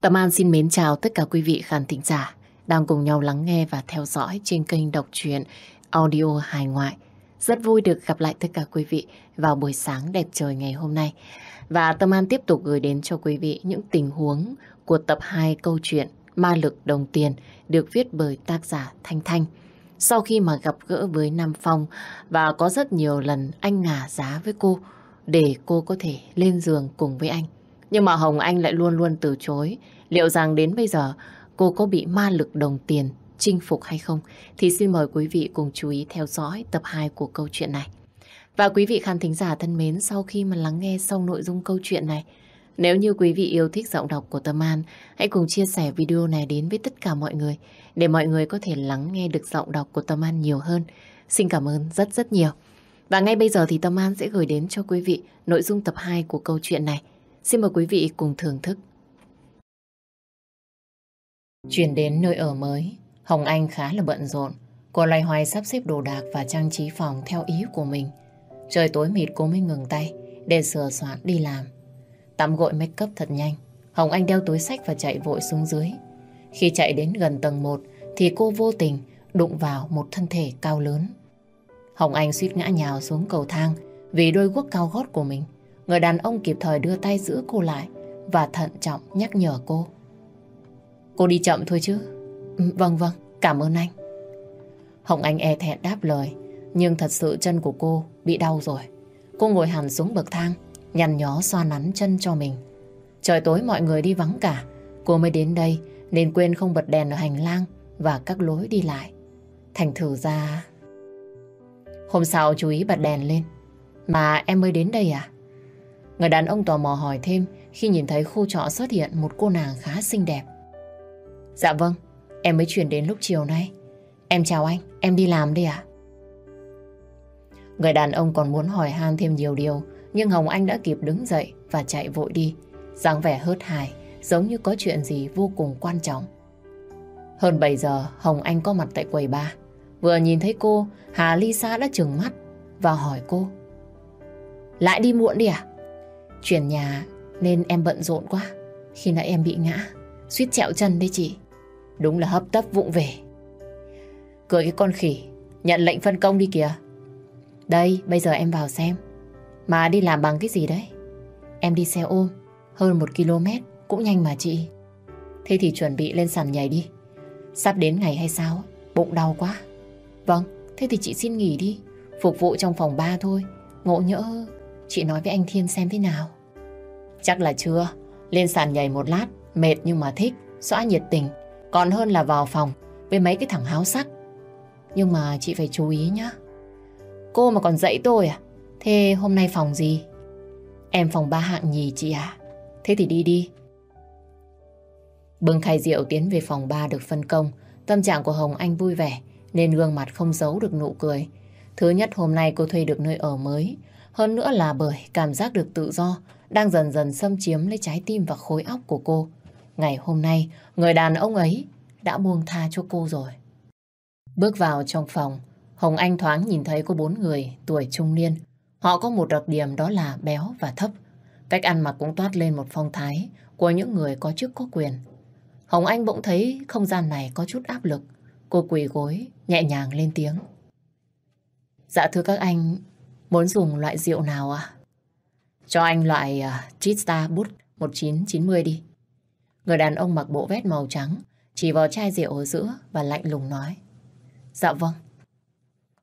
Tâm An xin mến chào tất cả quý vị khán thính giả đang cùng nhau lắng nghe và theo dõi trên kênh đọc truyện audio hài ngoại. Rất vui được gặp lại tất cả quý vị vào buổi sáng đẹp trời ngày hôm nay. Và Tâm An tiếp tục gửi đến cho quý vị những tình huống của tập 2 câu chuyện Ma lực đồng tiền được viết bởi tác giả Thanh Thanh. Sau khi mà gặp gỡ với Nam Phong và có rất nhiều lần anh ngả giá với cô để cô có thể lên giường cùng với anh. Nhưng mà Hồng Anh lại luôn luôn từ chối. Liệu rằng đến bây giờ cô có bị ma lực đồng tiền chinh phục hay không? Thì xin mời quý vị cùng chú ý theo dõi tập 2 của câu chuyện này. Và quý vị khán thính giả thân mến, sau khi mà lắng nghe xong nội dung câu chuyện này, nếu như quý vị yêu thích giọng đọc của Tâm An, hãy cùng chia sẻ video này đến với tất cả mọi người để mọi người có thể lắng nghe được giọng đọc của Tâm An nhiều hơn. Xin cảm ơn rất rất nhiều. Và ngay bây giờ thì Tâm An sẽ gửi đến cho quý vị nội dung tập 2 của câu chuyện này. Xin mời quý vị cùng thưởng thức. Chuyển đến nơi ở mới, Hồng Anh khá là bận rộn. Cô loay hoay sắp xếp đồ đạc và trang trí phòng theo ý của mình. Trời tối mịt cô mới ngừng tay để sửa soạn đi làm. Tắm gội make up thật nhanh. Hồng Anh đeo túi sách và chạy vội xuống dưới. Khi chạy đến gần tầng 1 thì cô vô tình đụng vào một thân thể cao lớn. Hồng Anh suýt ngã nhào xuống cầu thang vì đôi guốc cao gót của mình. Người đàn ông kịp thời đưa tay giữ cô lại và thận trọng nhắc nhở cô. Cô đi chậm thôi chứ. Ừ, vâng vâng, cảm ơn anh. Hồng Anh e thẹn đáp lời, nhưng thật sự chân của cô bị đau rồi. Cô ngồi hẳn xuống bậc thang, nhăn nhó xoa nắn chân cho mình. Trời tối mọi người đi vắng cả, cô mới đến đây nên quên không bật đèn ở hành lang và các lối đi lại. Thành thử ra... Hôm sau chú ý bật đèn lên. Mà em mới đến đây à? Người đàn ông tò mò hỏi thêm khi nhìn thấy khu trọ xuất hiện một cô nàng khá xinh đẹp. Dạ vâng, em mới chuyển đến lúc chiều nay. Em chào anh, em đi làm đi ạ. Người đàn ông còn muốn hỏi han thêm nhiều điều, nhưng Hồng Anh đã kịp đứng dậy và chạy vội đi. dáng vẻ hớt hài, giống như có chuyện gì vô cùng quan trọng. Hơn 7 giờ, Hồng Anh có mặt tại quầy ba. Vừa nhìn thấy cô, Hà Lisa đã trừng mắt và hỏi cô. Lại đi muộn đi à? Chuyển nhà nên em bận rộn quá. Khi nãy em bị ngã, suýt chẹo chân đấy chị. Đúng là hấp tấp vụng về. Cười cái con khỉ, nhận lệnh phân công đi kìa. Đây, bây giờ em vào xem. Mà đi làm bằng cái gì đấy? Em đi xe ôm, hơn một km, cũng nhanh mà chị. Thế thì chuẩn bị lên sàn nhảy đi. Sắp đến ngày hay sao, bụng đau quá. Vâng, thế thì chị xin nghỉ đi. Phục vụ trong phòng ba thôi, ngộ nhỡ Chị nói với anh Thiên xem thế nào. Chắc là chưa. Lên sàn nhảy một lát, Mệt nhưng mà thích, Xóa nhiệt tình. Còn hơn là vào phòng, Với mấy cái thằng háo sắc. Nhưng mà chị phải chú ý nhá. Cô mà còn dạy tôi à? Thế hôm nay phòng gì? Em phòng ba hạng nhì chị à Thế thì đi đi. Bưng khai rượu tiến về phòng ba được phân công. Tâm trạng của Hồng Anh vui vẻ, Nên gương mặt không giấu được nụ cười. Thứ nhất hôm nay cô thuê được nơi ở mới. Hơn nữa là bởi cảm giác được tự do đang dần dần xâm chiếm lấy trái tim và khối óc của cô. Ngày hôm nay, người đàn ông ấy đã buông tha cho cô rồi. Bước vào trong phòng, Hồng Anh thoáng nhìn thấy có bốn người tuổi trung niên. Họ có một đặc điểm đó là béo và thấp. Cách ăn mặc cũng toát lên một phong thái của những người có chức có quyền. Hồng Anh bỗng thấy không gian này có chút áp lực. Cô quỳ gối, nhẹ nhàng lên tiếng. Dạ thưa các anh, Muốn dùng loại rượu nào à? Cho anh loại uh, Chista Bút 1990 đi. Người đàn ông mặc bộ vest màu trắng, chỉ vào chai rượu ở giữa và lạnh lùng nói. Dạ vâng.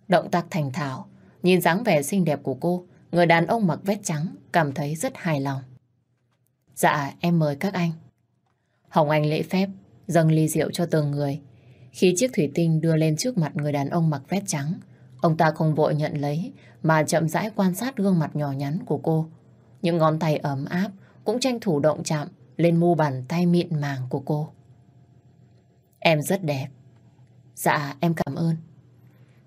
Động tác thành thảo, nhìn dáng vẻ xinh đẹp của cô, người đàn ông mặc vest trắng cảm thấy rất hài lòng. Dạ, em mời các anh. Hồng Anh lễ phép, dâng ly rượu cho từng người. Khi chiếc thủy tinh đưa lên trước mặt người đàn ông mặc vest trắng, Ông ta không vội nhận lấy mà chậm rãi quan sát gương mặt nhỏ nhắn của cô. Những ngón tay ấm áp cũng tranh thủ động chạm lên mu bàn tay mịn màng của cô. Em rất đẹp. Dạ, em cảm ơn.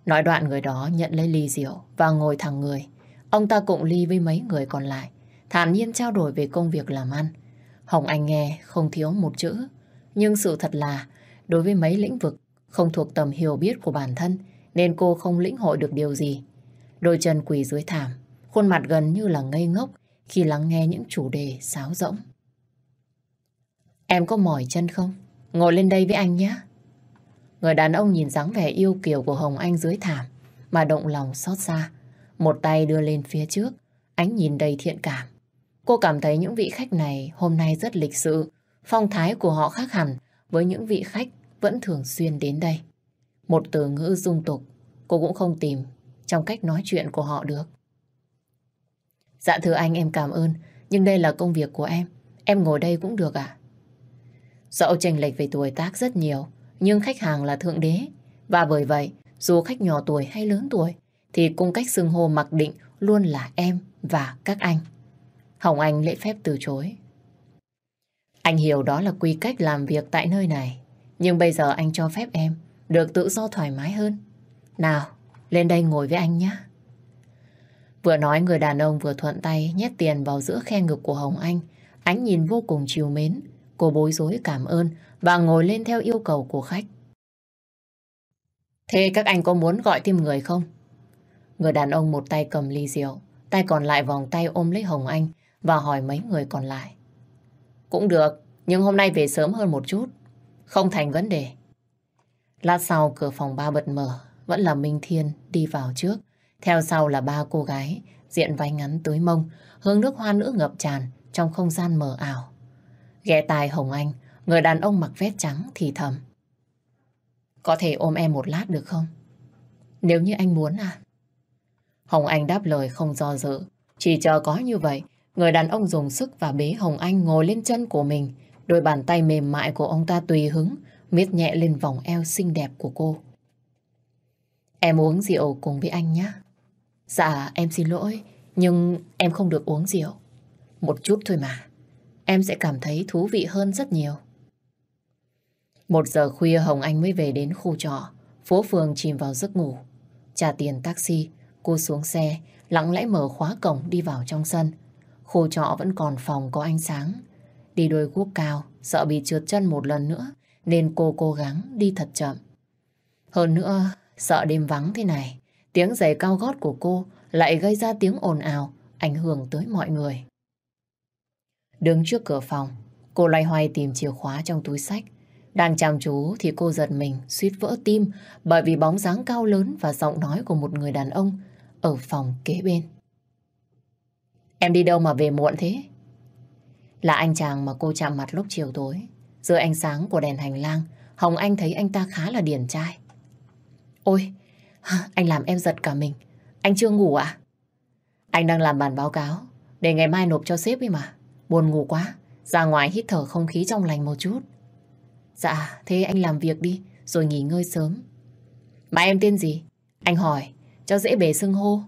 Nói đoạn người đó nhận lấy ly rượu và ngồi thẳng người. Ông ta cũng ly với mấy người còn lại, thản nhiên trao đổi về công việc làm ăn. Hồng Anh nghe không thiếu một chữ, nhưng sự thật là đối với mấy lĩnh vực không thuộc tầm hiểu biết của bản thân nên cô không lĩnh hội được điều gì. Đôi chân quỳ dưới thảm, khuôn mặt gần như là ngây ngốc khi lắng nghe những chủ đề sáo rỗng. Em có mỏi chân không? Ngồi lên đây với anh nhé. Người đàn ông nhìn dáng vẻ yêu kiều của Hồng Anh dưới thảm mà động lòng xót xa. Một tay đưa lên phía trước, ánh nhìn đầy thiện cảm. Cô cảm thấy những vị khách này hôm nay rất lịch sự, phong thái của họ khác hẳn với những vị khách vẫn thường xuyên đến đây. Một từ ngữ dung tục, cô cũng không tìm trong cách nói chuyện của họ được. Dạ thưa anh em cảm ơn, nhưng đây là công việc của em. Em ngồi đây cũng được à? Dẫu chênh lệch về tuổi tác rất nhiều, nhưng khách hàng là thượng đế. Và bởi vậy, dù khách nhỏ tuổi hay lớn tuổi, thì cung cách xưng hô mặc định luôn là em và các anh. Hồng Anh lễ phép từ chối. Anh hiểu đó là quy cách làm việc tại nơi này, nhưng bây giờ anh cho phép em được tự do thoải mái hơn. Nào, lên đây ngồi với anh nhé. Vừa nói người đàn ông vừa thuận tay nhét tiền vào giữa khe ngực của Hồng Anh. Ánh nhìn vô cùng chiều mến. Cô bối rối cảm ơn và ngồi lên theo yêu cầu của khách. Thế các anh có muốn gọi thêm người không? Người đàn ông một tay cầm ly rượu, tay còn lại vòng tay ôm lấy Hồng Anh và hỏi mấy người còn lại. Cũng được, nhưng hôm nay về sớm hơn một chút. Không thành vấn đề. Lát sau cửa phòng ba bật mở, vẫn là Minh Thiên đi vào trước. Theo sau là ba cô gái, diện váy ngắn tới mông, hướng nước hoa nữ ngập tràn trong không gian mờ ảo. Ghé tài Hồng Anh, người đàn ông mặc vest trắng thì thầm. Có thể ôm em một lát được không? Nếu như anh muốn à? Hồng Anh đáp lời không do dự. Chỉ chờ có như vậy, người đàn ông dùng sức và bế Hồng Anh ngồi lên chân của mình. Đôi bàn tay mềm mại của ông ta tùy hứng, miết nhẹ lên vòng eo xinh đẹp của cô. Em uống rượu cùng với anh nhé. Dạ, em xin lỗi, nhưng em không được uống rượu. Một chút thôi mà, em sẽ cảm thấy thú vị hơn rất nhiều. Một giờ khuya Hồng Anh mới về đến khu trọ, phố phường chìm vào giấc ngủ. Trả tiền taxi, cô xuống xe, lặng lẽ mở khóa cổng đi vào trong sân. Khu trọ vẫn còn phòng có ánh sáng. Đi đôi guốc cao, sợ bị trượt chân một lần nữa, nên cô cố gắng đi thật chậm. Hơn nữa, sợ đêm vắng thế này, tiếng giày cao gót của cô lại gây ra tiếng ồn ào, ảnh hưởng tới mọi người. Đứng trước cửa phòng, cô loay hoay tìm chìa khóa trong túi sách. Đang chăm chú thì cô giật mình, suýt vỡ tim bởi vì bóng dáng cao lớn và giọng nói của một người đàn ông ở phòng kế bên. Em đi đâu mà về muộn thế? Là anh chàng mà cô chạm mặt lúc chiều tối. Dưới ánh sáng của đèn hành lang, Hồng Anh thấy anh ta khá là điển trai. Ôi, anh làm em giật cả mình. Anh chưa ngủ à? Anh đang làm bản báo cáo, để ngày mai nộp cho sếp ấy mà. Buồn ngủ quá, ra ngoài hít thở không khí trong lành một chút. Dạ, thế anh làm việc đi, rồi nghỉ ngơi sớm. Mà em tên gì? Anh hỏi, cho dễ bề xưng hô.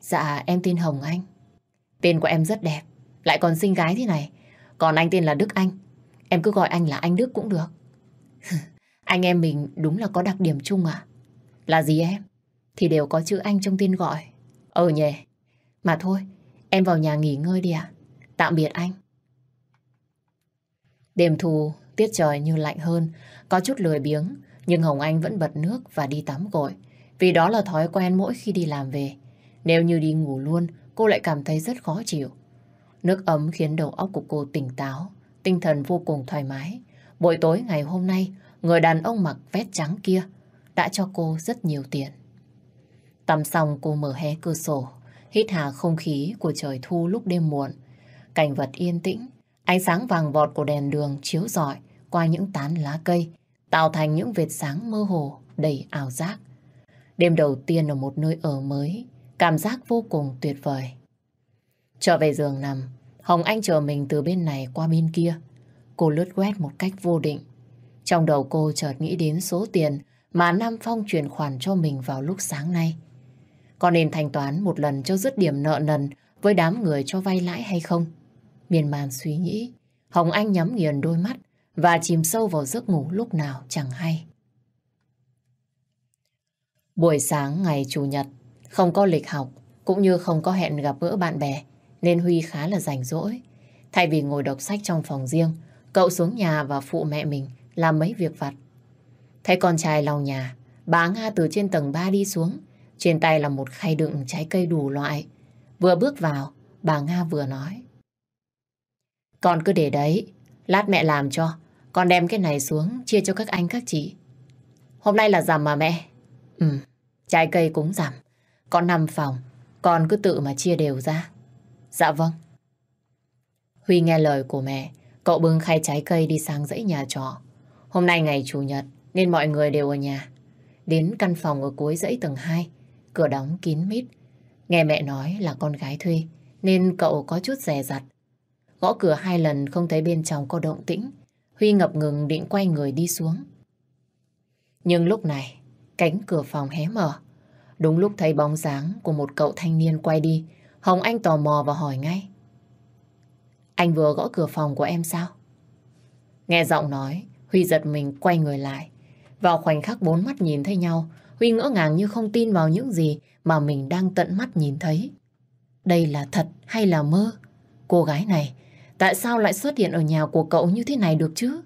Dạ, em tên Hồng Anh. Tên của em rất đẹp, lại còn xinh gái thế này. Còn anh tên là Đức Anh, Em cứ gọi anh là anh Đức cũng được. anh em mình đúng là có đặc điểm chung à? Là gì em? Thì đều có chữ anh trong tên gọi. Ờ nhỉ. Mà thôi, em vào nhà nghỉ ngơi đi ạ. Tạm biệt anh. Đêm thu, tiết trời như lạnh hơn, có chút lười biếng, nhưng Hồng Anh vẫn bật nước và đi tắm gội. Vì đó là thói quen mỗi khi đi làm về. Nếu như đi ngủ luôn, cô lại cảm thấy rất khó chịu. Nước ấm khiến đầu óc của cô tỉnh táo, tinh thần vô cùng thoải mái. Buổi tối ngày hôm nay, người đàn ông mặc vest trắng kia đã cho cô rất nhiều tiền. Tắm xong cô mở hé cửa sổ, hít hà không khí của trời thu lúc đêm muộn. Cảnh vật yên tĩnh, ánh sáng vàng vọt của đèn đường chiếu rọi qua những tán lá cây, tạo thành những vệt sáng mơ hồ đầy ảo giác. Đêm đầu tiên ở một nơi ở mới, cảm giác vô cùng tuyệt vời. Trở về giường nằm, Hồng Anh chờ mình từ bên này qua bên kia. Cô lướt quét một cách vô định. Trong đầu cô chợt nghĩ đến số tiền mà Nam Phong chuyển khoản cho mình vào lúc sáng nay. Có nên thanh toán một lần cho dứt điểm nợ nần với đám người cho vay lãi hay không? Miền man suy nghĩ, Hồng Anh nhắm nghiền đôi mắt và chìm sâu vào giấc ngủ lúc nào chẳng hay. Buổi sáng ngày Chủ nhật, không có lịch học, cũng như không có hẹn gặp gỡ bạn bè, nên Huy khá là rảnh rỗi. Thay vì ngồi đọc sách trong phòng riêng, cậu xuống nhà và phụ mẹ mình làm mấy việc vặt. Thấy con trai lau nhà, bà Nga từ trên tầng 3 đi xuống, trên tay là một khay đựng trái cây đủ loại. Vừa bước vào, bà Nga vừa nói. Con cứ để đấy, lát mẹ làm cho, con đem cái này xuống chia cho các anh các chị. Hôm nay là giảm mà mẹ. Ừ, trái cây cũng giảm, con nằm phòng, con cứ tự mà chia đều ra. Dạ vâng. Huy nghe lời của mẹ, cậu bưng khay trái cây đi sang dãy nhà trọ. Hôm nay ngày Chủ nhật nên mọi người đều ở nhà. Đến căn phòng ở cuối dãy tầng 2, cửa đóng kín mít. Nghe mẹ nói là con gái Thuy nên cậu có chút rè rặt. Gõ cửa hai lần không thấy bên trong có động tĩnh. Huy ngập ngừng định quay người đi xuống. Nhưng lúc này, cánh cửa phòng hé mở. Đúng lúc thấy bóng dáng của một cậu thanh niên quay đi, Hồng Anh tò mò và hỏi ngay. Anh vừa gõ cửa phòng của em sao? Nghe giọng nói, Huy giật mình quay người lại. Vào khoảnh khắc bốn mắt nhìn thấy nhau, Huy ngỡ ngàng như không tin vào những gì mà mình đang tận mắt nhìn thấy. Đây là thật hay là mơ? Cô gái này, tại sao lại xuất hiện ở nhà của cậu như thế này được chứ?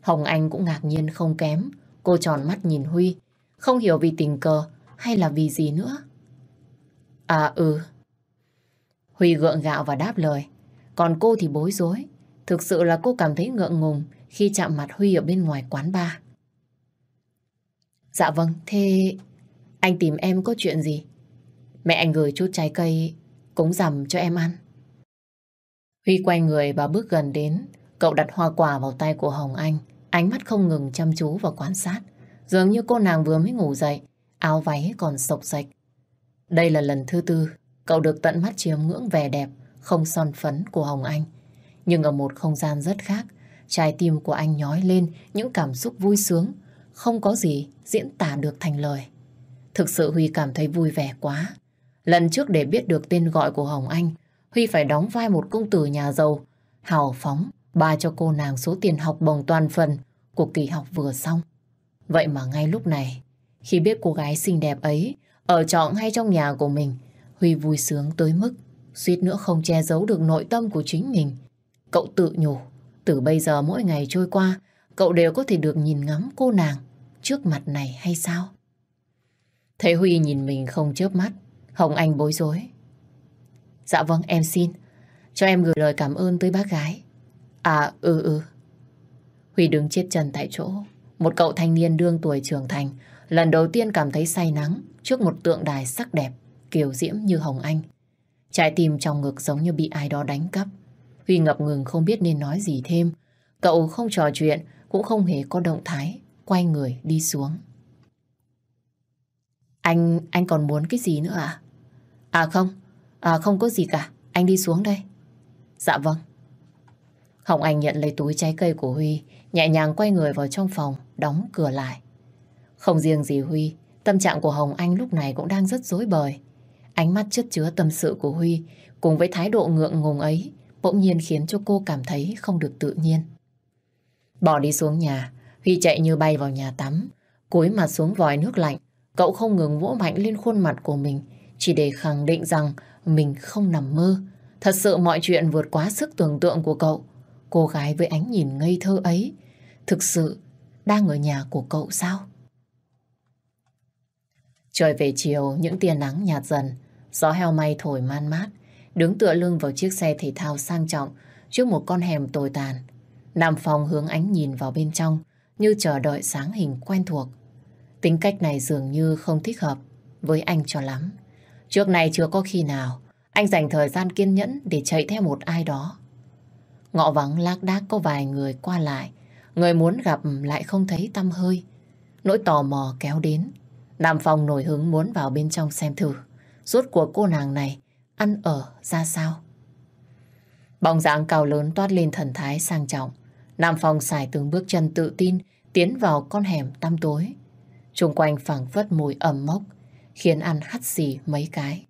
Hồng Anh cũng ngạc nhiên không kém. Cô tròn mắt nhìn Huy, không hiểu vì tình cờ hay là vì gì nữa. À ừ, Huy gượng gạo và đáp lời. Còn cô thì bối rối. Thực sự là cô cảm thấy ngượng ngùng khi chạm mặt Huy ở bên ngoài quán bar. Dạ vâng, thế anh tìm em có chuyện gì? Mẹ anh gửi chút trái cây cúng dằm cho em ăn. Huy quay người và bước gần đến. Cậu đặt hoa quả vào tay của Hồng Anh. Ánh mắt không ngừng chăm chú và quan sát. Dường như cô nàng vừa mới ngủ dậy. Áo váy còn sộc sạch. Đây là lần thứ tư Cậu được tận mắt chiêm ngưỡng vẻ đẹp, không son phấn của Hồng Anh. Nhưng ở một không gian rất khác, trái tim của anh nhói lên những cảm xúc vui sướng, không có gì diễn tả được thành lời. Thực sự Huy cảm thấy vui vẻ quá. Lần trước để biết được tên gọi của Hồng Anh, Huy phải đóng vai một công tử nhà giàu, hào phóng, ba cho cô nàng số tiền học bổng toàn phần của kỳ học vừa xong. Vậy mà ngay lúc này, khi biết cô gái xinh đẹp ấy ở trọ ngay trong nhà của mình, Huy vui sướng tới mức suýt nữa không che giấu được nội tâm của chính mình. Cậu tự nhủ, từ bây giờ mỗi ngày trôi qua, cậu đều có thể được nhìn ngắm cô nàng trước mặt này hay sao? Thấy Huy nhìn mình không chớp mắt, Hồng Anh bối rối. Dạ vâng, em xin. Cho em gửi lời cảm ơn tới bác gái. À, ừ ừ. Huy đứng chết chân tại chỗ. Một cậu thanh niên đương tuổi trưởng thành, lần đầu tiên cảm thấy say nắng trước một tượng đài sắc đẹp kiều diễm như Hồng Anh. Trái tim trong ngực giống như bị ai đó đánh cắp. Huy ngập ngừng không biết nên nói gì thêm. Cậu không trò chuyện, cũng không hề có động thái, quay người đi xuống. Anh, anh còn muốn cái gì nữa à? À không, à không có gì cả, anh đi xuống đây. Dạ vâng. Hồng Anh nhận lấy túi trái cây của Huy, nhẹ nhàng quay người vào trong phòng, đóng cửa lại. Không riêng gì Huy, tâm trạng của Hồng Anh lúc này cũng đang rất rối bời. Ánh mắt chất chứa tâm sự của Huy cùng với thái độ ngượng ngùng ấy bỗng nhiên khiến cho cô cảm thấy không được tự nhiên. Bỏ đi xuống nhà, Huy chạy như bay vào nhà tắm, cúi mặt xuống vòi nước lạnh. Cậu không ngừng vỗ mạnh lên khuôn mặt của mình chỉ để khẳng định rằng mình không nằm mơ. Thật sự mọi chuyện vượt quá sức tưởng tượng của cậu. Cô gái với ánh nhìn ngây thơ ấy thực sự đang ở nhà của cậu sao? Trời về chiều, những tia nắng nhạt dần, Gió heo may thổi man mát, đứng tựa lưng vào chiếc xe thể thao sang trọng trước một con hẻm tồi tàn. Nam Phong hướng ánh nhìn vào bên trong như chờ đợi sáng hình quen thuộc. Tính cách này dường như không thích hợp với anh cho lắm. Trước này chưa có khi nào anh dành thời gian kiên nhẫn để chạy theo một ai đó. Ngõ vắng lác đác có vài người qua lại, người muốn gặp lại không thấy tâm hơi. Nỗi tò mò kéo đến, Nam Phong nổi hứng muốn vào bên trong xem thử rốt cuộc cô nàng này ăn ở ra sao. Bóng dáng cao lớn toát lên thần thái sang trọng. Nam Phong xài từng bước chân tự tin tiến vào con hẻm tăm tối. Trung quanh phảng phất mùi ẩm mốc, khiến ăn hắt xì mấy cái.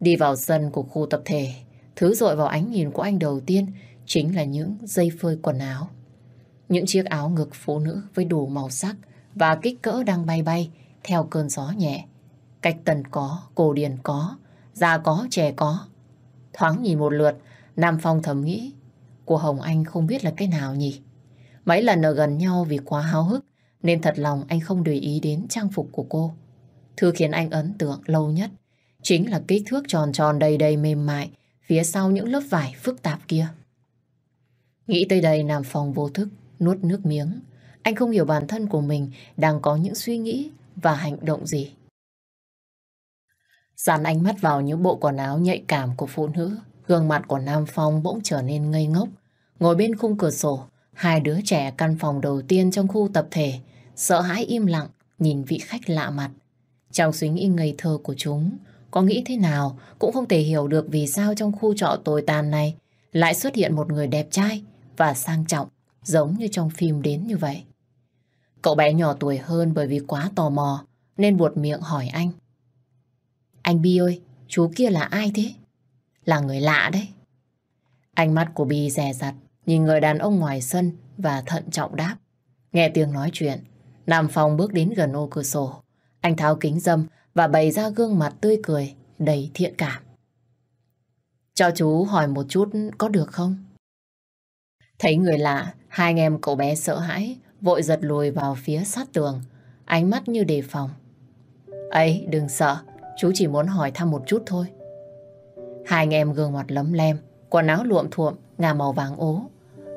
Đi vào sân của khu tập thể, thứ dội vào ánh nhìn của anh đầu tiên chính là những dây phơi quần áo. Những chiếc áo ngực phụ nữ với đủ màu sắc và kích cỡ đang bay bay theo cơn gió nhẹ. Cách tần có, cổ điển có, già có, trẻ có. Thoáng nhìn một lượt, Nam Phong thầm nghĩ, của Hồng Anh không biết là cái nào nhỉ? Mấy lần ở gần nhau vì quá háo hức, nên thật lòng anh không để ý đến trang phục của cô. Thứ khiến anh ấn tượng lâu nhất chính là kích thước tròn tròn đầy đầy mềm mại phía sau những lớp vải phức tạp kia. Nghĩ tới đây Nam Phong vô thức, nuốt nước miếng. Anh không hiểu bản thân của mình đang có những suy nghĩ và hành động gì. Dàn ánh mắt vào những bộ quần áo nhạy cảm của phụ nữ, gương mặt của Nam Phong bỗng trở nên ngây ngốc. Ngồi bên khung cửa sổ, hai đứa trẻ căn phòng đầu tiên trong khu tập thể, sợ hãi im lặng, nhìn vị khách lạ mặt. Trong suy nghĩ ngây thơ của chúng, có nghĩ thế nào cũng không thể hiểu được vì sao trong khu trọ tồi tàn này lại xuất hiện một người đẹp trai và sang trọng, giống như trong phim đến như vậy. Cậu bé nhỏ tuổi hơn bởi vì quá tò mò, nên buột miệng hỏi anh. Anh Bi ơi, chú kia là ai thế? Là người lạ đấy. Ánh mắt của Bi rè rặt, nhìn người đàn ông ngoài sân và thận trọng đáp. Nghe tiếng nói chuyện, Nam Phong bước đến gần ô cửa sổ. Anh tháo kính dâm và bày ra gương mặt tươi cười, đầy thiện cảm. Cho chú hỏi một chút có được không? Thấy người lạ, hai anh em cậu bé sợ hãi, vội giật lùi vào phía sát tường, ánh mắt như đề phòng. ấy đừng sợ, Chú chỉ muốn hỏi thăm một chút thôi. Hai anh em gương mặt lấm lem, quần áo luộm thuộm, ngà màu vàng ố.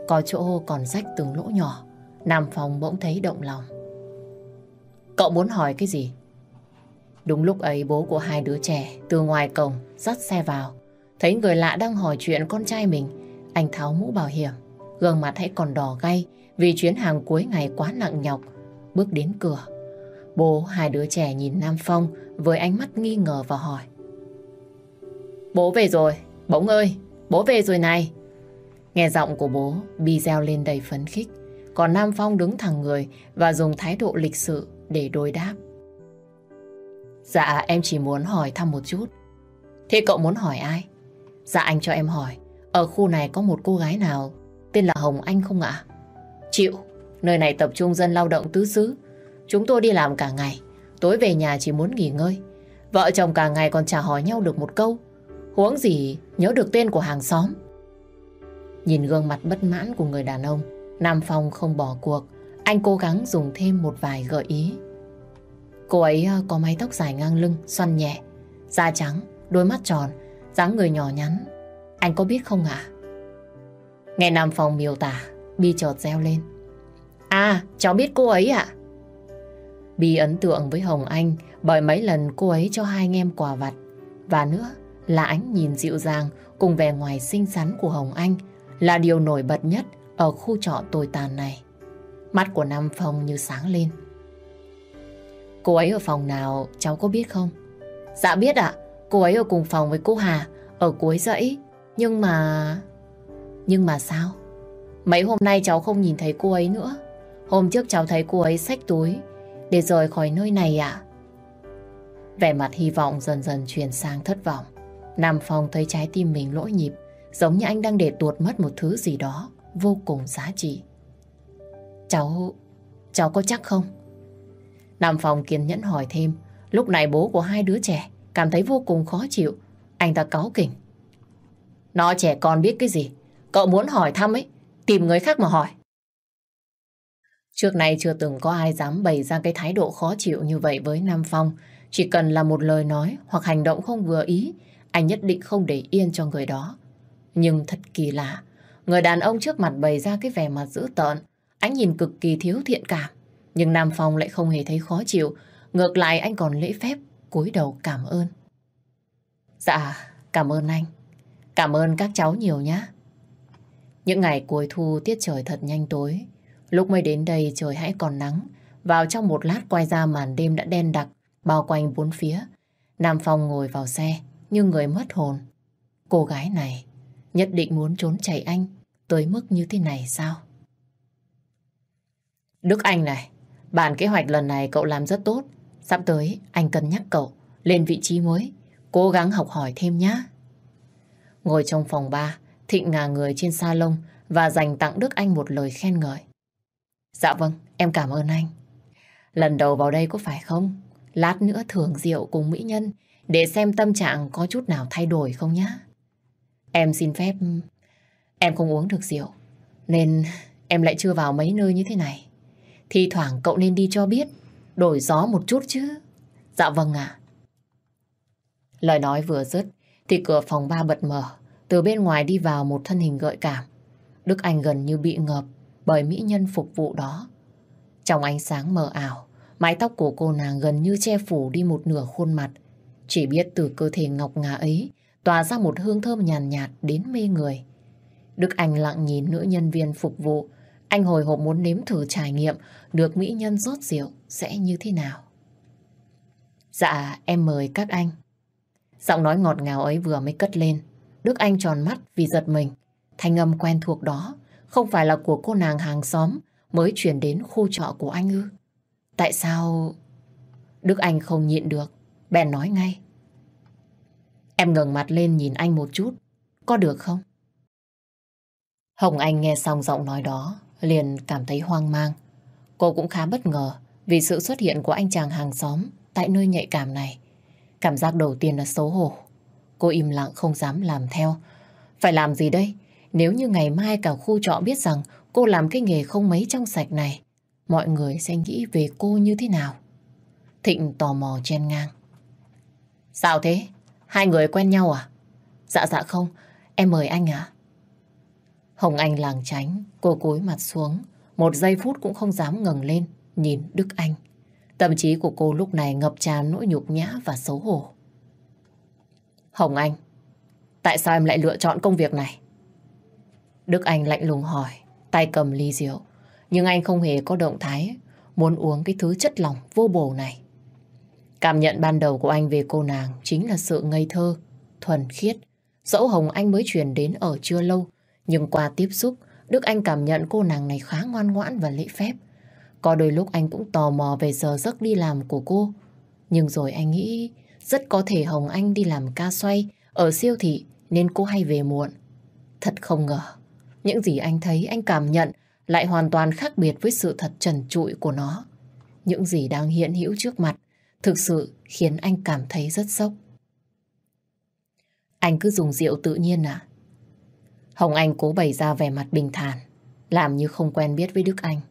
Có chỗ còn rách từng lỗ nhỏ. Nam Phong bỗng thấy động lòng. Cậu muốn hỏi cái gì? Đúng lúc ấy bố của hai đứa trẻ từ ngoài cổng dắt xe vào. Thấy người lạ đang hỏi chuyện con trai mình. Anh tháo mũ bảo hiểm. Gương mặt hãy còn đỏ gay vì chuyến hàng cuối ngày quá nặng nhọc. Bước đến cửa. Bố hai đứa trẻ nhìn Nam Phong với ánh mắt nghi ngờ và hỏi. Bố về rồi, bỗng ơi, bố về rồi này. Nghe giọng của bố, Bi reo lên đầy phấn khích. Còn Nam Phong đứng thẳng người và dùng thái độ lịch sự để đối đáp. Dạ, em chỉ muốn hỏi thăm một chút. Thế cậu muốn hỏi ai? Dạ anh cho em hỏi, ở khu này có một cô gái nào tên là Hồng Anh không ạ? Chịu, nơi này tập trung dân lao động tứ xứ. Chúng tôi đi làm cả ngày, Tối về nhà chỉ muốn nghỉ ngơi. Vợ chồng cả ngày còn chả hỏi nhau được một câu. Huống gì nhớ được tên của hàng xóm. Nhìn gương mặt bất mãn của người đàn ông Nam Phong không bỏ cuộc. Anh cố gắng dùng thêm một vài gợi ý. Cô ấy ờ, có mái tóc dài ngang lưng Xoăn nhẹ Da trắng, đôi mắt tròn dáng người nhỏ nhắn. Anh có biết không ạ? À? Nghe Nam Phong miêu tả Bi chợt reo lên. À cháu biết cô ấy ạ. à? Bi ấn tượng với Hồng Anh bởi mấy lần cô ấy cho hai anh em quà vặt. Và nữa là ánh nhìn dịu dàng cùng vẻ ngoài xinh xắn của Hồng Anh là điều nổi bật nhất ở khu trọ tồi tàn này. Mắt của Nam Phong như sáng lên. Cô ấy ở phòng nào cháu có biết không? Dạ biết ạ, cô ấy ở cùng phòng với cô Hà, ở cuối dãy. Nhưng mà... Nhưng mà sao? Mấy hôm nay cháu không nhìn thấy cô ấy nữa. Hôm trước cháu thấy cô ấy xách túi để rời khỏi nơi này à? Vẻ mặt hy vọng dần dần chuyển sang thất vọng. Nam Phong thấy trái tim mình lỗi nhịp, giống như anh đang để tuột mất một thứ gì đó vô cùng giá trị. Cháu, cháu có chắc không? Nam Phong kiên nhẫn hỏi thêm, lúc này bố của hai đứa trẻ cảm thấy vô cùng khó chịu, anh ta cáu kỉnh. Nó trẻ con biết cái gì, cậu muốn hỏi thăm ấy, tìm người khác mà hỏi. Trước nay chưa từng có ai dám bày ra cái thái độ khó chịu như vậy với Nam Phong. Chỉ cần là một lời nói hoặc hành động không vừa ý, anh nhất định không để yên cho người đó. Nhưng thật kỳ lạ, người đàn ông trước mặt bày ra cái vẻ mặt dữ tợn, anh nhìn cực kỳ thiếu thiện cảm. Nhưng Nam Phong lại không hề thấy khó chịu, ngược lại anh còn lễ phép, cúi đầu cảm ơn. Dạ, cảm ơn anh. Cảm ơn các cháu nhiều nhé. Những ngày cuối thu tiết trời thật nhanh tối, Lúc mới đến đây trời hãy còn nắng, vào trong một lát quay ra màn đêm đã đen đặc, bao quanh bốn phía. Nam Phong ngồi vào xe, như người mất hồn. Cô gái này nhất định muốn trốn chạy anh tới mức như thế này sao? Đức Anh này, bản kế hoạch lần này cậu làm rất tốt. Sắp tới anh cần nhắc cậu lên vị trí mới, cố gắng học hỏi thêm nhé. Ngồi trong phòng ba, Thịnh ngả người trên salon và dành tặng Đức Anh một lời khen ngợi. Dạ vâng, em cảm ơn anh. Lần đầu vào đây có phải không? Lát nữa thưởng rượu cùng mỹ nhân để xem tâm trạng có chút nào thay đổi không nhá. Em xin phép em không uống được rượu nên em lại chưa vào mấy nơi như thế này. Thì thoảng cậu nên đi cho biết đổi gió một chút chứ. Dạ vâng ạ. Lời nói vừa dứt thì cửa phòng ba bật mở từ bên ngoài đi vào một thân hình gợi cảm. Đức Anh gần như bị ngợp bởi mỹ nhân phục vụ đó. Trong ánh sáng mờ ảo, mái tóc của cô nàng gần như che phủ đi một nửa khuôn mặt. Chỉ biết từ cơ thể ngọc ngà ấy tỏa ra một hương thơm nhàn nhạt, nhạt đến mê người. Đức Anh lặng nhìn nữ nhân viên phục vụ. Anh hồi hộp muốn nếm thử trải nghiệm được mỹ nhân rót rượu sẽ như thế nào. Dạ, em mời các anh. Giọng nói ngọt ngào ấy vừa mới cất lên. Đức Anh tròn mắt vì giật mình. Thanh âm quen thuộc đó không phải là của cô nàng hàng xóm mới chuyển đến khu trọ của anh ư? Tại sao... Đức Anh không nhịn được, bèn nói ngay. Em ngẩng mặt lên nhìn anh một chút, có được không? Hồng Anh nghe xong giọng nói đó, liền cảm thấy hoang mang. Cô cũng khá bất ngờ vì sự xuất hiện của anh chàng hàng xóm tại nơi nhạy cảm này. Cảm giác đầu tiên là xấu hổ. Cô im lặng không dám làm theo. Phải làm gì đây? Nếu như ngày mai cả khu trọ biết rằng cô làm cái nghề không mấy trong sạch này, mọi người sẽ nghĩ về cô như thế nào? Thịnh tò mò chen ngang. Sao thế? Hai người quen nhau à? Dạ dạ không, em mời anh ạ. À? Hồng Anh làng tránh, cô cúi mặt xuống, một giây phút cũng không dám ngẩng lên, nhìn Đức Anh. Tâm trí của cô lúc này ngập tràn nỗi nhục nhã và xấu hổ. Hồng Anh, tại sao em lại lựa chọn công việc này? Đức Anh lạnh lùng hỏi, tay cầm ly rượu. Nhưng anh không hề có động thái, muốn uống cái thứ chất lỏng vô bổ này. Cảm nhận ban đầu của anh về cô nàng chính là sự ngây thơ, thuần khiết. Dẫu Hồng Anh mới chuyển đến ở chưa lâu, nhưng qua tiếp xúc, Đức Anh cảm nhận cô nàng này khá ngoan ngoãn và lễ phép. Có đôi lúc anh cũng tò mò về giờ giấc đi làm của cô. Nhưng rồi anh nghĩ rất có thể Hồng Anh đi làm ca xoay ở siêu thị nên cô hay về muộn. Thật không ngờ những gì anh thấy, anh cảm nhận lại hoàn toàn khác biệt với sự thật trần trụi của nó. Những gì đang hiện hữu trước mặt thực sự khiến anh cảm thấy rất sốc. Anh cứ dùng rượu tự nhiên à? Hồng Anh cố bày ra vẻ mặt bình thản, làm như không quen biết với Đức Anh.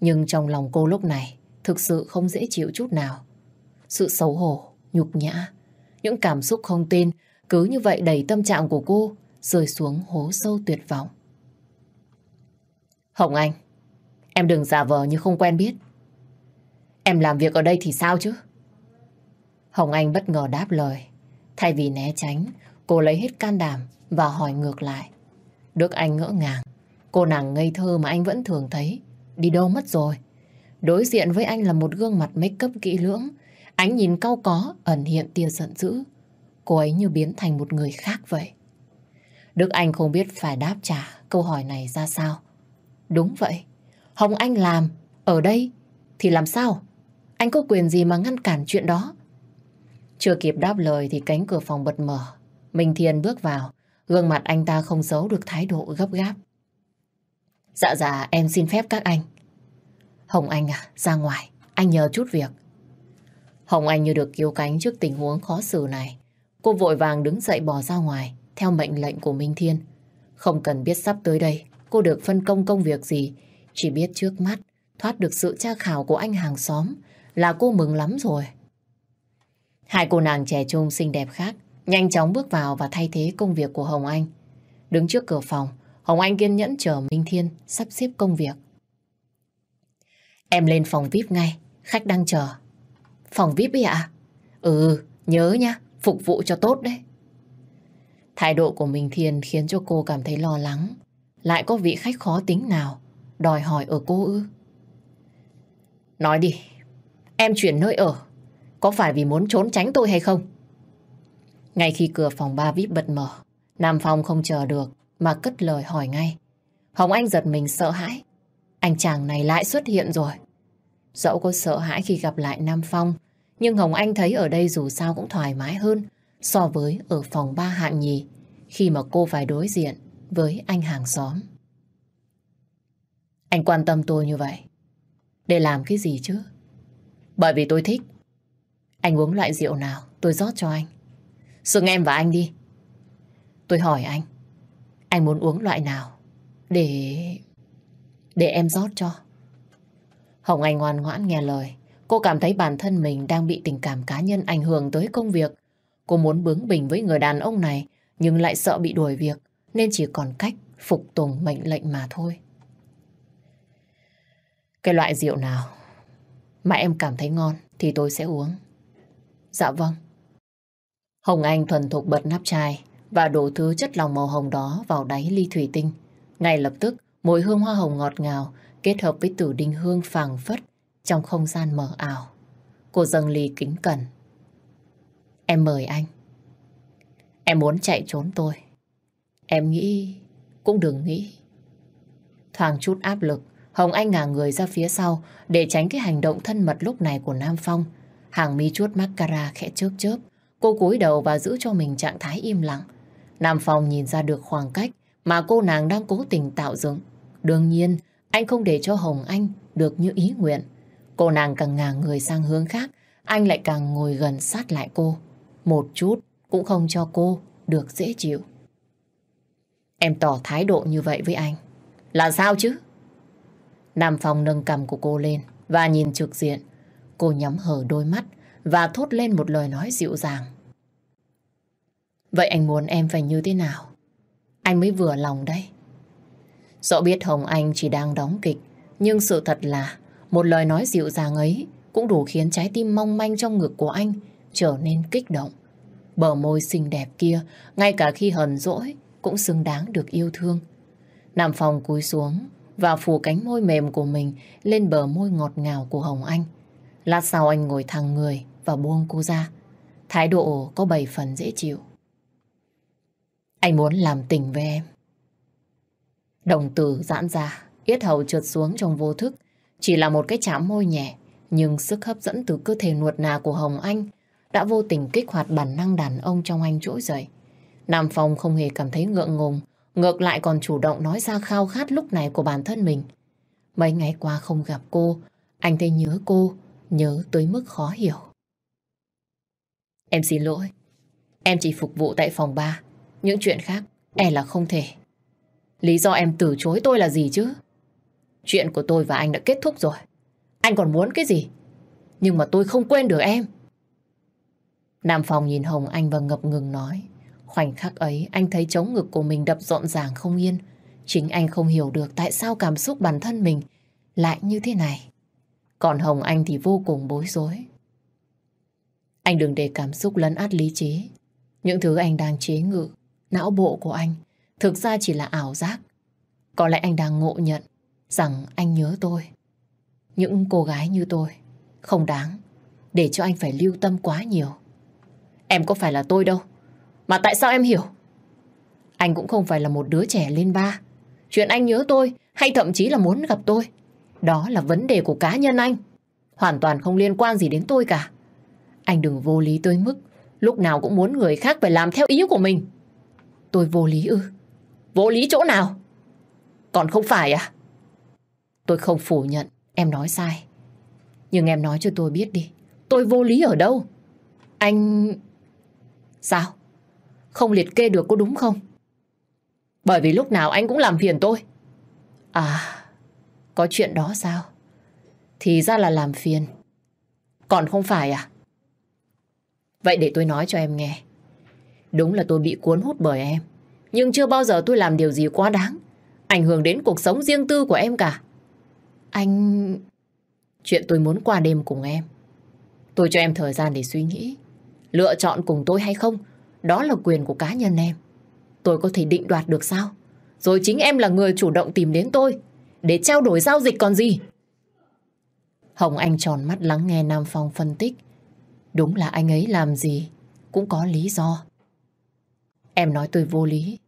Nhưng trong lòng cô lúc này thực sự không dễ chịu chút nào. Sự xấu hổ, nhục nhã, những cảm xúc không tin cứ như vậy đầy tâm trạng của cô rơi xuống hố sâu tuyệt vọng. Hồng Anh, em đừng giả vờ như không quen biết. Em làm việc ở đây thì sao chứ? Hồng Anh bất ngờ đáp lời. Thay vì né tránh, cô lấy hết can đảm và hỏi ngược lại. Đức Anh ngỡ ngàng. Cô nàng ngây thơ mà anh vẫn thường thấy. Đi đâu mất rồi? Đối diện với anh là một gương mặt make up kỹ lưỡng. Ánh nhìn cau có, ẩn hiện tia giận dữ. Cô ấy như biến thành một người khác vậy. Đức Anh không biết phải đáp trả câu hỏi này ra sao. Đúng vậy. Hồng Anh làm, ở đây, thì làm sao? Anh có quyền gì mà ngăn cản chuyện đó? Chưa kịp đáp lời thì cánh cửa phòng bật mở. Minh Thiên bước vào, gương mặt anh ta không giấu được thái độ gấp gáp. Dạ dạ, em xin phép các anh. Hồng Anh à, ra ngoài, anh nhờ chút việc. Hồng Anh như được cứu cánh trước tình huống khó xử này. Cô vội vàng đứng dậy bỏ ra ngoài, theo mệnh lệnh của Minh Thiên. Không cần biết sắp tới đây, cô được phân công công việc gì. Chỉ biết trước mắt, thoát được sự tra khảo của anh hàng xóm là cô mừng lắm rồi. Hai cô nàng trẻ trung xinh đẹp khác nhanh chóng bước vào và thay thế công việc của Hồng Anh. Đứng trước cửa phòng, Hồng Anh kiên nhẫn chờ Minh Thiên sắp xếp công việc. Em lên phòng VIP ngay, khách đang chờ. Phòng VIP ấy ạ? À? Ừ, nhớ nhá, phục vụ cho tốt đấy. Thái độ của Minh Thiên khiến cho cô cảm thấy lo lắng. Lại có vị khách khó tính nào Đòi hỏi ở cô ư? Nói đi, Em chuyển nơi ở, Có phải vì muốn trốn tránh tôi hay không? Ngay khi cửa phòng ba vip bật mở, Nam Phong không chờ được Mà cất lời hỏi ngay. Hồng Anh giật mình sợ hãi. Anh chàng này lại xuất hiện rồi. Dẫu có sợ hãi khi gặp lại Nam Phong, Nhưng Hồng Anh thấy ở đây dù sao cũng thoải mái hơn So với ở phòng ba hạng nhì Khi mà cô phải đối diện với anh hàng xóm. Anh quan tâm tôi như vậy. Để làm cái gì chứ? Bởi vì tôi thích. Anh uống loại rượu nào, tôi rót cho anh. Xưng em và anh đi. Tôi hỏi anh. Anh muốn uống loại nào? Để... Để em rót cho. Hồng Anh ngoan ngoãn nghe lời. Cô cảm thấy bản thân mình đang bị tình cảm cá nhân ảnh hưởng tới công việc. Cô muốn bướng bình với người đàn ông này, nhưng lại sợ bị đuổi việc nên chỉ còn cách phục tùng mệnh lệnh mà thôi. Cái loại rượu nào mà em cảm thấy ngon thì tôi sẽ uống. Dạ vâng. Hồng Anh thuần thục bật nắp chai và đổ thứ chất lỏng màu hồng đó vào đáy ly thủy tinh. Ngay lập tức, mùi hương hoa hồng ngọt ngào kết hợp với tử đinh hương phàng phất trong không gian mờ ảo. Cô dâng ly kính cẩn. Em mời anh. Em muốn chạy trốn tôi. Em nghĩ cũng đừng nghĩ. Thoáng chút áp lực, Hồng Anh ngả người ra phía sau để tránh cái hành động thân mật lúc này của Nam Phong. Hàng mi chuốt mascara khẽ chớp chớp, cô cúi đầu và giữ cho mình trạng thái im lặng. Nam Phong nhìn ra được khoảng cách mà cô nàng đang cố tình tạo dựng. Đương nhiên, anh không để cho Hồng Anh được như ý nguyện. Cô nàng càng ngả người sang hướng khác, anh lại càng ngồi gần sát lại cô. Một chút cũng không cho cô được dễ chịu. Em tỏ thái độ như vậy với anh. Là sao chứ? Nam Phong nâng cầm của cô lên và nhìn trực diện. Cô nhắm hờ đôi mắt và thốt lên một lời nói dịu dàng. Vậy anh muốn em phải như thế nào? Anh mới vừa lòng đây. Rõ biết Hồng Anh chỉ đang đóng kịch, nhưng sự thật là một lời nói dịu dàng ấy cũng đủ khiến trái tim mong manh trong ngực của anh trở nên kích động. Bờ môi xinh đẹp kia, ngay cả khi hờn dỗi, cũng xứng đáng được yêu thương. Nam Phong cúi xuống và phủ cánh môi mềm của mình lên bờ môi ngọt ngào của Hồng Anh. Lát sau anh ngồi thẳng người và buông cô ra. Thái độ có bảy phần dễ chịu. Anh muốn làm tình với em. Đồng tử giãn ra, yết hầu trượt xuống trong vô thức. Chỉ là một cái chạm môi nhẹ, nhưng sức hấp dẫn từ cơ thể nuột nà của Hồng Anh đã vô tình kích hoạt bản năng đàn ông trong anh trỗi dậy. Nam Phong không hề cảm thấy ngượng ngùng, ngược lại còn chủ động nói ra khao khát lúc này của bản thân mình. Mấy ngày qua không gặp cô, anh thấy nhớ cô, nhớ tới mức khó hiểu. Em xin lỗi, em chỉ phục vụ tại phòng 3, những chuyện khác e là không thể. Lý do em từ chối tôi là gì chứ? Chuyện của tôi và anh đã kết thúc rồi. Anh còn muốn cái gì? Nhưng mà tôi không quên được em. Nam Phong nhìn Hồng Anh và ngập ngừng nói. Khoảnh khắc ấy, anh thấy chống ngực của mình đập rộn ràng không yên. Chính anh không hiểu được tại sao cảm xúc bản thân mình lại như thế này. Còn Hồng Anh thì vô cùng bối rối. Anh đừng để cảm xúc lấn át lý trí. Những thứ anh đang chế ngự, não bộ của anh, thực ra chỉ là ảo giác. Có lẽ anh đang ngộ nhận rằng anh nhớ tôi. Những cô gái như tôi không đáng để cho anh phải lưu tâm quá nhiều. Em có phải là tôi đâu. Mà tại sao em hiểu? Anh cũng không phải là một đứa trẻ lên ba. Chuyện anh nhớ tôi hay thậm chí là muốn gặp tôi. Đó là vấn đề của cá nhân anh. Hoàn toàn không liên quan gì đến tôi cả. Anh đừng vô lý tới mức lúc nào cũng muốn người khác phải làm theo ý của mình. Tôi vô lý ư? Vô lý chỗ nào? Còn không phải à? Tôi không phủ nhận em nói sai. Nhưng em nói cho tôi biết đi, tôi vô lý ở đâu? Anh... Sao? không liệt kê được có đúng không? Bởi vì lúc nào anh cũng làm phiền tôi. À, có chuyện đó sao? Thì ra là làm phiền. Còn không phải à? Vậy để tôi nói cho em nghe. Đúng là tôi bị cuốn hút bởi em. Nhưng chưa bao giờ tôi làm điều gì quá đáng. Ảnh hưởng đến cuộc sống riêng tư của em cả. Anh... Chuyện tôi muốn qua đêm cùng em. Tôi cho em thời gian để suy nghĩ. Lựa chọn cùng tôi hay không đó là quyền của cá nhân em. Tôi có thể định đoạt được sao? Rồi chính em là người chủ động tìm đến tôi để trao đổi giao dịch còn gì. Hồng Anh tròn mắt lắng nghe Nam Phong phân tích. Đúng là anh ấy làm gì cũng có lý do. Em nói tôi vô lý.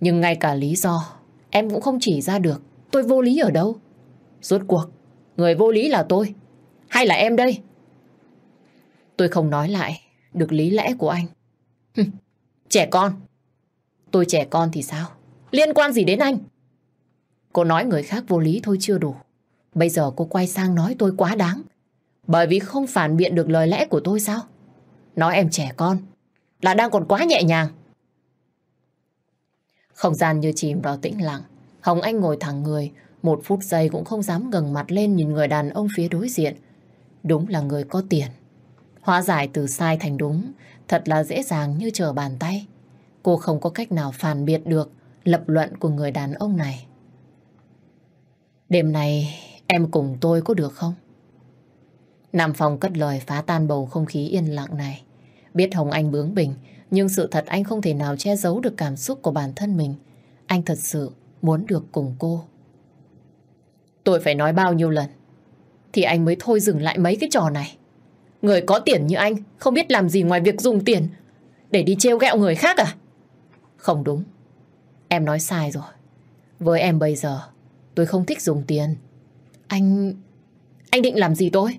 Nhưng ngay cả lý do em cũng không chỉ ra được tôi vô lý ở đâu. Rốt cuộc, người vô lý là tôi hay là em đây? Tôi không nói lại được lý lẽ của anh trẻ con. Tôi trẻ con thì sao? Liên quan gì đến anh? Cô nói người khác vô lý thôi chưa đủ. Bây giờ cô quay sang nói tôi quá đáng. Bởi vì không phản biện được lời lẽ của tôi sao? Nói em trẻ con là đang còn quá nhẹ nhàng. Không gian như chìm vào tĩnh lặng. Hồng Anh ngồi thẳng người, một phút giây cũng không dám ngẩng mặt lên nhìn người đàn ông phía đối diện. Đúng là người có tiền. Hóa giải từ sai thành đúng Thật là dễ dàng như trở bàn tay. Cô không có cách nào phản biệt được lập luận của người đàn ông này. Đêm nay em cùng tôi có được không? Nam Phong cất lời phá tan bầu không khí yên lặng này. Biết Hồng Anh bướng bỉnh, nhưng sự thật anh không thể nào che giấu được cảm xúc của bản thân mình. Anh thật sự muốn được cùng cô. Tôi phải nói bao nhiêu lần, thì anh mới thôi dừng lại mấy cái trò này. Người có tiền như anh không biết làm gì ngoài việc dùng tiền để đi trêu ghẹo người khác à? Không đúng. Em nói sai rồi. Với em bây giờ, tôi không thích dùng tiền. Anh... Anh định làm gì tôi?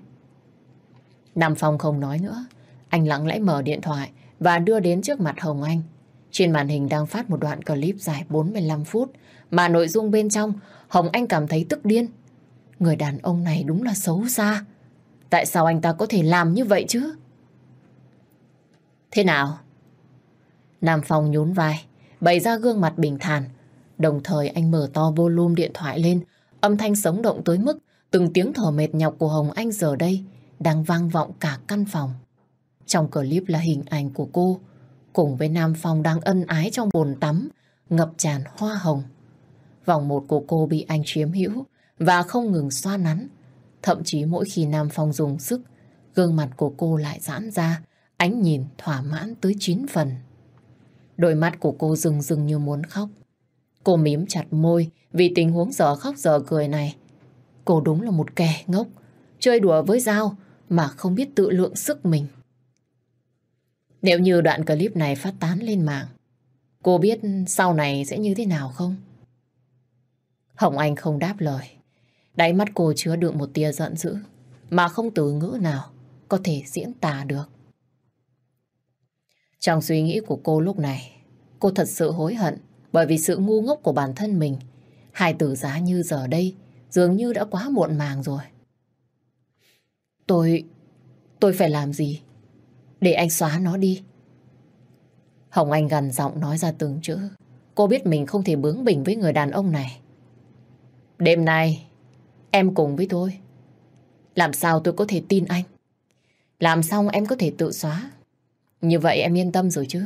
Nam Phong không nói nữa. Anh lặng lẽ mở điện thoại và đưa đến trước mặt Hồng Anh. Trên màn hình đang phát một đoạn clip dài 45 phút mà nội dung bên trong Hồng Anh cảm thấy tức điên. Người đàn ông này đúng là xấu xa. Tại sao anh ta có thể làm như vậy chứ? Thế nào? Nam Phong nhún vai, bày ra gương mặt bình thản. Đồng thời anh mở to volume điện thoại lên, âm thanh sống động tới mức từng tiếng thở mệt nhọc của Hồng Anh giờ đây đang vang vọng cả căn phòng. Trong clip là hình ảnh của cô, cùng với Nam Phong đang ân ái trong bồn tắm, ngập tràn hoa hồng. Vòng một của cô bị anh chiếm hữu và không ngừng xoa nắn, Thậm chí mỗi khi Nam Phong dùng sức, gương mặt của cô lại giãn ra, ánh nhìn thỏa mãn tới chín phần. Đôi mắt của cô rừng rừng như muốn khóc. Cô mím chặt môi vì tình huống giờ khóc giờ cười này. Cô đúng là một kẻ ngốc, chơi đùa với dao mà không biết tự lượng sức mình. Nếu như đoạn clip này phát tán lên mạng, cô biết sau này sẽ như thế nào không? Hồng Anh không đáp lời. Đáy mắt cô chứa đựng một tia giận dữ mà không từ ngữ nào có thể diễn tả được. Trong suy nghĩ của cô lúc này, cô thật sự hối hận bởi vì sự ngu ngốc của bản thân mình. Hai từ giá như giờ đây dường như đã quá muộn màng rồi. Tôi... tôi phải làm gì? Để anh xóa nó đi. Hồng Anh gần giọng nói ra từng chữ. Cô biết mình không thể bướng bỉnh với người đàn ông này. Đêm nay, Em cùng với tôi. Làm sao tôi có thể tin anh? Làm xong em có thể tự xóa. Như vậy em yên tâm rồi chứ.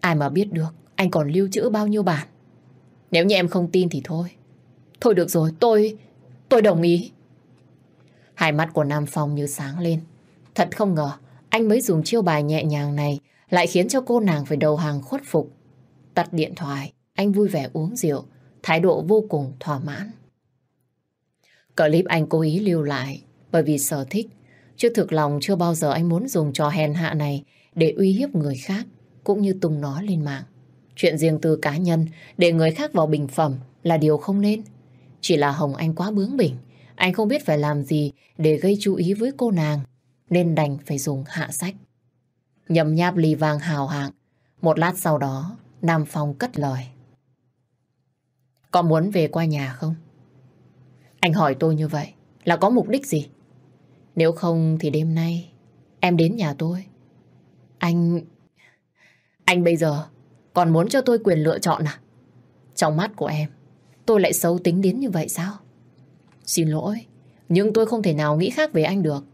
Ai mà biết được anh còn lưu trữ bao nhiêu bản. Nếu như em không tin thì thôi. Thôi được rồi, tôi... tôi đồng ý. Hai mắt của Nam Phong như sáng lên. Thật không ngờ, anh mới dùng chiêu bài nhẹ nhàng này lại khiến cho cô nàng phải đầu hàng khuất phục. Tắt điện thoại, anh vui vẻ uống rượu, thái độ vô cùng thỏa mãn. Clip anh cố ý lưu lại bởi vì sở thích, chứ thực lòng chưa bao giờ anh muốn dùng trò hèn hạ này để uy hiếp người khác, cũng như tung nó lên mạng. Chuyện riêng tư cá nhân để người khác vào bình phẩm là điều không nên. Chỉ là Hồng Anh quá bướng bỉnh, anh không biết phải làm gì để gây chú ý với cô nàng, nên đành phải dùng hạ sách. Nhầm nháp ly vàng hào hạng, một lát sau đó Nam Phong cất lời. Có muốn về qua nhà không? Anh hỏi tôi như vậy là có mục đích gì? Nếu không thì đêm nay em đến nhà tôi. Anh... Anh bây giờ còn muốn cho tôi quyền lựa chọn à? Trong mắt của em, tôi lại xấu tính đến như vậy sao? Xin lỗi, nhưng tôi không thể nào nghĩ khác về anh được.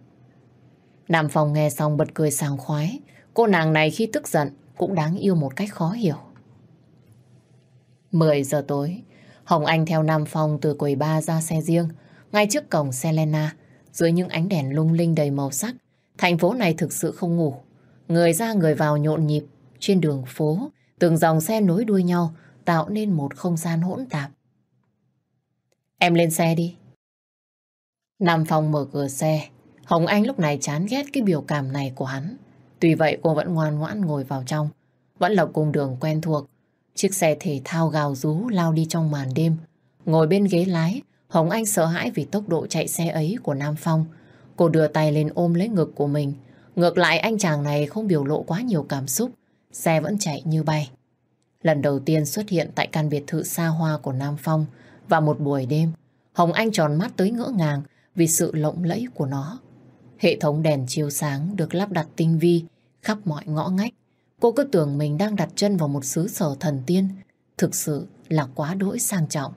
Nam phòng nghe xong bật cười sảng khoái. Cô nàng này khi tức giận cũng đáng yêu một cách khó hiểu. 10 giờ tối, Hồng Anh theo Nam Phong từ quầy ba ra xe riêng, ngay trước cổng Selena, dưới những ánh đèn lung linh đầy màu sắc. Thành phố này thực sự không ngủ. Người ra người vào nhộn nhịp, trên đường phố, từng dòng xe nối đuôi nhau, tạo nên một không gian hỗn tạp. Em lên xe đi. Nam Phong mở cửa xe, Hồng Anh lúc này chán ghét cái biểu cảm này của hắn. Tuy vậy cô vẫn ngoan ngoãn ngồi vào trong, vẫn là cùng đường quen thuộc, Chiếc xe thể thao gào rú lao đi trong màn đêm. Ngồi bên ghế lái, Hồng Anh sợ hãi vì tốc độ chạy xe ấy của Nam Phong. Cô đưa tay lên ôm lấy ngực của mình. Ngược lại anh chàng này không biểu lộ quá nhiều cảm xúc. Xe vẫn chạy như bay. Lần đầu tiên xuất hiện tại căn biệt thự xa hoa của Nam Phong và một buổi đêm, Hồng Anh tròn mắt tới ngỡ ngàng vì sự lộng lẫy của nó. Hệ thống đèn chiếu sáng được lắp đặt tinh vi khắp mọi ngõ ngách Cô cứ tưởng mình đang đặt chân vào một xứ sở thần tiên, thực sự là quá đỗi sang trọng.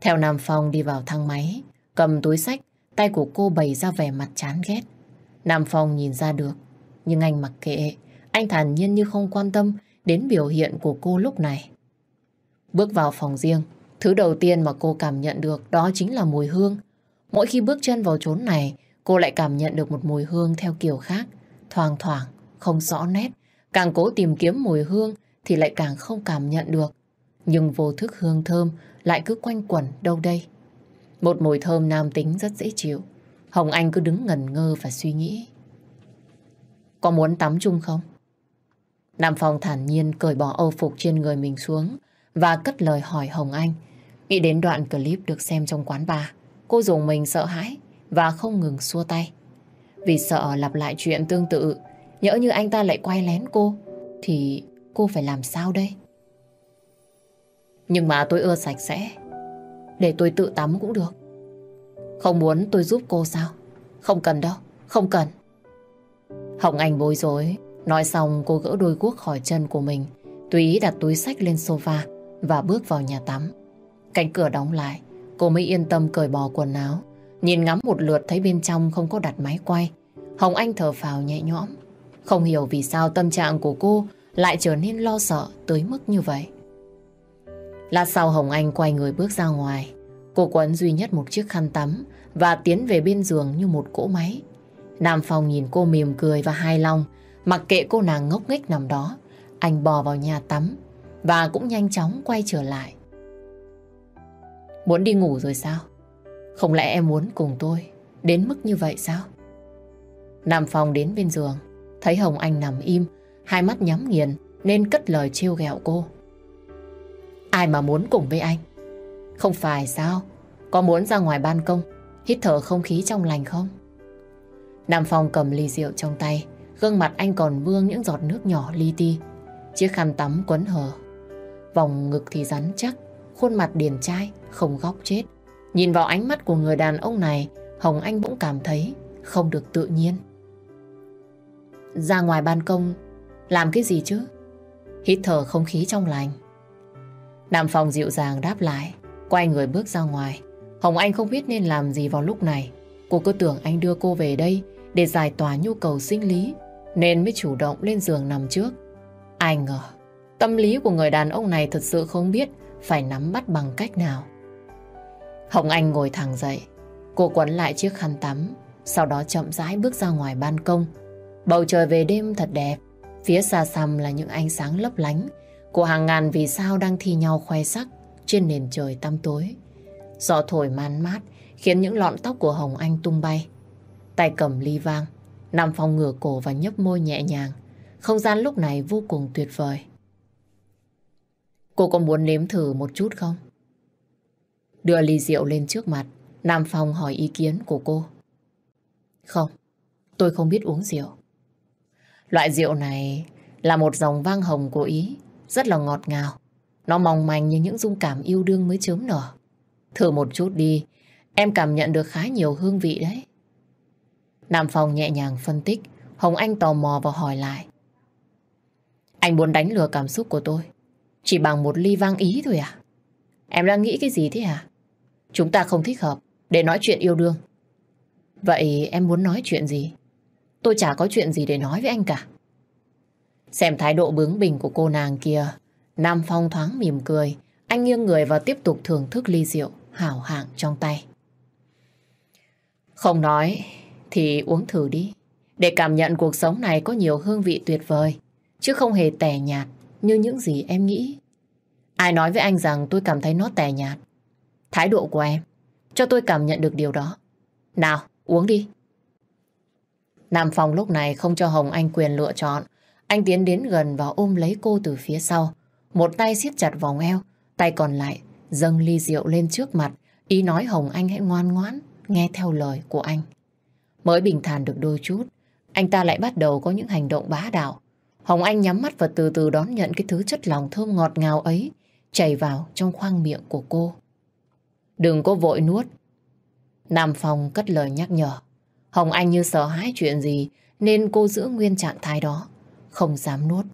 Theo Nam Phong đi vào thang máy, cầm túi sách, tay của cô bày ra vẻ mặt chán ghét. Nam Phong nhìn ra được, nhưng anh mặc kệ, anh thản nhiên như không quan tâm đến biểu hiện của cô lúc này. Bước vào phòng riêng, thứ đầu tiên mà cô cảm nhận được đó chính là mùi hương. Mỗi khi bước chân vào chốn này, cô lại cảm nhận được một mùi hương theo kiểu khác, thoang thoảng, không rõ nét, Càng cố tìm kiếm mùi hương thì lại càng không cảm nhận được. Nhưng vô thức hương thơm lại cứ quanh quẩn đâu đây. Một mùi thơm nam tính rất dễ chịu. Hồng Anh cứ đứng ngần ngơ và suy nghĩ. Có muốn tắm chung không? Nam Phong thản nhiên cởi bỏ âu phục trên người mình xuống và cất lời hỏi Hồng Anh. Nghĩ đến đoạn clip được xem trong quán bar, cô dùng mình sợ hãi và không ngừng xua tay. Vì sợ lặp lại chuyện tương tự Nhỡ như anh ta lại quay lén cô, Thì cô phải làm sao đây? Nhưng mà tôi ưa sạch sẽ, Để tôi tự tắm cũng được. Không muốn tôi giúp cô sao? Không cần đâu, Không cần. Hồng Anh bối rối, Nói xong cô gỡ đôi guốc khỏi chân của mình Túy đặt túi sách lên sofa Và bước vào nhà tắm. Cánh cửa đóng lại, Cô mới yên tâm cởi bỏ quần áo. Nhìn ngắm một lượt thấy bên trong không có đặt máy quay, Hồng Anh thở phào nhẹ nhõm. Không hiểu vì sao tâm trạng của cô lại trở nên lo sợ tới mức như vậy. Lát sau Hồng Anh quay người bước ra ngoài. Cô quấn duy nhất một chiếc khăn tắm và tiến về bên giường như một cỗ máy. Nam Phong nhìn cô mỉm cười và hài lòng, mặc kệ cô nàng ngốc nghếch nằm đó. Anh bò vào nhà tắm và cũng nhanh chóng quay trở lại. Muốn đi ngủ rồi sao? Không lẽ em muốn cùng tôi đến mức như vậy sao? Nam Phong đến bên giường, Thấy Hồng Anh nằm im, hai mắt nhắm nghiền nên cất lời trêu ghẹo cô. Ai mà muốn cùng với anh? Không phải sao? Có muốn ra ngoài ban công, hít thở không khí trong lành không? Nam Phong cầm ly rượu trong tay, gương mặt anh còn vương những giọt nước nhỏ li ti. Chiếc khăn tắm quấn hở. Vòng ngực thì rắn chắc, khuôn mặt điển trai, không góc chết. Nhìn vào ánh mắt của người đàn ông này, Hồng Anh bỗng cảm thấy không được tự nhiên ra ngoài ban công làm cái gì chứ? Hít thở không khí trong lành. Nam Phong dịu dàng đáp lại, quay người bước ra ngoài. Hồng Anh không biết nên làm gì vào lúc này. Cô cứ tưởng anh đưa cô về đây để giải tỏa nhu cầu sinh lý, nên mới chủ động lên giường nằm trước. Ai ngờ, tâm lý của người đàn ông này thật sự không biết phải nắm bắt bằng cách nào. Hồng Anh ngồi thẳng dậy, cô quấn lại chiếc khăn tắm, sau đó chậm rãi bước ra ngoài ban công, Bầu trời về đêm thật đẹp, phía xa xăm là những ánh sáng lấp lánh của hàng ngàn vì sao đang thi nhau khoe sắc trên nền trời tăm tối. Gió thổi man mát khiến những lọn tóc của Hồng Anh tung bay. Tay cầm ly vang, nằm phòng ngửa cổ và nhấp môi nhẹ nhàng. Không gian lúc này vô cùng tuyệt vời. Cô có muốn nếm thử một chút không? Đưa ly rượu lên trước mặt, Nam Phong hỏi ý kiến của cô. Không, tôi không biết uống rượu. Loại rượu này là một dòng vang hồng của Ý, rất là ngọt ngào. Nó mong manh như những dung cảm yêu đương mới chớm nở. Thử một chút đi, em cảm nhận được khá nhiều hương vị đấy. Nam Phong nhẹ nhàng phân tích, Hồng Anh tò mò và hỏi lại. Anh muốn đánh lừa cảm xúc của tôi, chỉ bằng một ly vang Ý thôi à? Em đang nghĩ cái gì thế à? Chúng ta không thích hợp để nói chuyện yêu đương. Vậy em muốn nói chuyện gì? Tôi chả có chuyện gì để nói với anh cả. Xem thái độ bướng bỉnh của cô nàng kia, Nam Phong thoáng mỉm cười, anh nghiêng người và tiếp tục thưởng thức ly rượu hảo hạng trong tay. Không nói thì uống thử đi, để cảm nhận cuộc sống này có nhiều hương vị tuyệt vời, chứ không hề tẻ nhạt như những gì em nghĩ. Ai nói với anh rằng tôi cảm thấy nó tẻ nhạt? Thái độ của em, cho tôi cảm nhận được điều đó. Nào, uống đi. Nam Phong lúc này không cho Hồng Anh quyền lựa chọn. Anh tiến đến gần và ôm lấy cô từ phía sau. Một tay siết chặt vòng eo, tay còn lại dâng ly rượu lên trước mặt. Ý nói Hồng Anh hãy ngoan ngoãn, nghe theo lời của anh. Mới bình thản được đôi chút, anh ta lại bắt đầu có những hành động bá đạo. Hồng Anh nhắm mắt và từ từ đón nhận cái thứ chất lòng thơm ngọt ngào ấy chảy vào trong khoang miệng của cô. Đừng có vội nuốt. Nam Phong cất lời nhắc nhở. Hồng Anh như sợ hãi chuyện gì nên cô giữ nguyên trạng thái đó, không dám nuốt.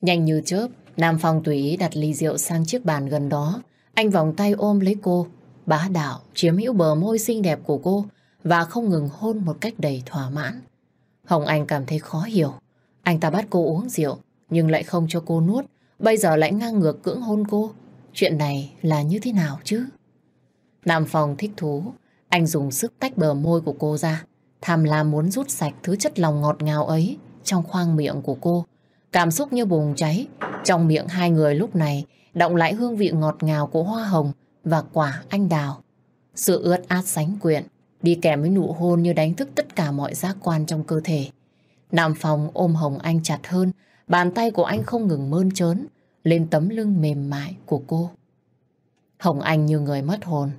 Nhanh như chớp, Nam Phong tùy ý đặt ly rượu sang chiếc bàn gần đó. Anh vòng tay ôm lấy cô, bá đạo, chiếm hữu bờ môi xinh đẹp của cô và không ngừng hôn một cách đầy thỏa mãn. Hồng Anh cảm thấy khó hiểu. Anh ta bắt cô uống rượu, nhưng lại không cho cô nuốt. Bây giờ lại ngang ngược cưỡng hôn cô. Chuyện này là như thế nào chứ? Nam Phong thích thú, anh dùng sức tách bờ môi của cô ra, tham lam muốn rút sạch thứ chất lòng ngọt ngào ấy trong khoang miệng của cô. Cảm xúc như bùng cháy, trong miệng hai người lúc này động lại hương vị ngọt ngào của hoa hồng và quả anh đào. Sự ướt át sánh quyện, đi kèm với nụ hôn như đánh thức tất cả mọi giác quan trong cơ thể. Nam phòng ôm hồng anh chặt hơn, bàn tay của anh không ngừng mơn trớn lên tấm lưng mềm mại của cô. Hồng Anh như người mất hồn,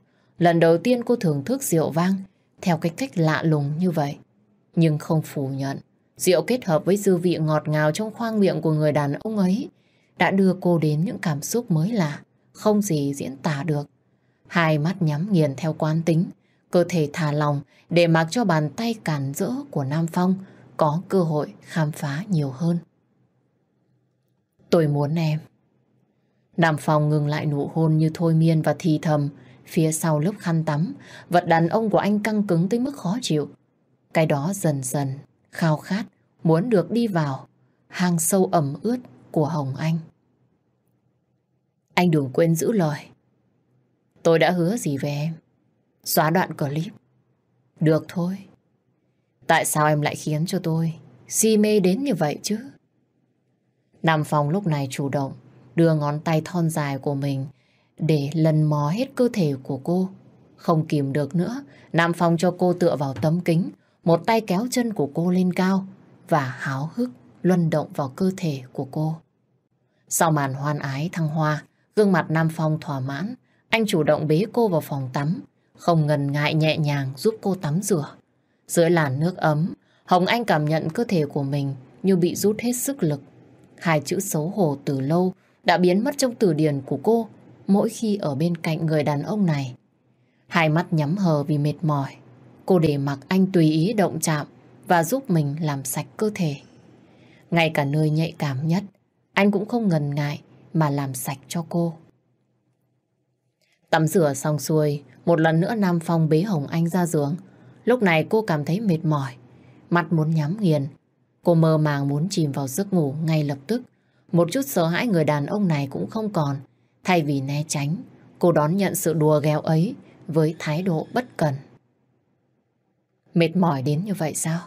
Lần đầu tiên cô thưởng thức rượu vang theo cách cách lạ lùng như vậy. Nhưng không phủ nhận, rượu kết hợp với dư vị ngọt ngào trong khoang miệng của người đàn ông ấy đã đưa cô đến những cảm xúc mới lạ, không gì diễn tả được. Hai mắt nhắm nghiền theo quán tính, cơ thể thả lòng để mặc cho bàn tay cản rỡ của Nam Phong có cơ hội khám phá nhiều hơn. Tôi muốn em. Nam Phong ngừng lại nụ hôn như thôi miên và thì thầm, phía sau lớp khăn tắm, vật đàn ông của anh căng cứng tới mức khó chịu. Cái đó dần dần, khao khát, muốn được đi vào, hang sâu ẩm ướt của Hồng Anh. Anh đừng quên giữ lời. Tôi đã hứa gì về em? Xóa đoạn clip. Được thôi. Tại sao em lại khiến cho tôi si mê đến như vậy chứ? Nam phòng lúc này chủ động đưa ngón tay thon dài của mình để lần mò hết cơ thể của cô. Không kìm được nữa, Nam Phong cho cô tựa vào tấm kính, một tay kéo chân của cô lên cao và háo hức luân động vào cơ thể của cô. Sau màn hoan ái thăng hoa, gương mặt Nam Phong thỏa mãn, anh chủ động bế cô vào phòng tắm, không ngần ngại nhẹ nhàng giúp cô tắm rửa. Dưới làn nước ấm, Hồng Anh cảm nhận cơ thể của mình như bị rút hết sức lực. Hai chữ xấu hổ từ lâu đã biến mất trong từ điển của cô mỗi khi ở bên cạnh người đàn ông này. Hai mắt nhắm hờ vì mệt mỏi. Cô để mặc anh tùy ý động chạm và giúp mình làm sạch cơ thể. Ngay cả nơi nhạy cảm nhất, anh cũng không ngần ngại mà làm sạch cho cô. Tắm rửa xong xuôi, một lần nữa Nam Phong bế Hồng Anh ra giường. Lúc này cô cảm thấy mệt mỏi, mắt muốn nhắm nghiền. Cô mơ màng muốn chìm vào giấc ngủ ngay lập tức. Một chút sợ hãi người đàn ông này cũng không còn. Thay vì né tránh, cô đón nhận sự đùa ghẹo ấy với thái độ bất cần. Mệt mỏi đến như vậy sao?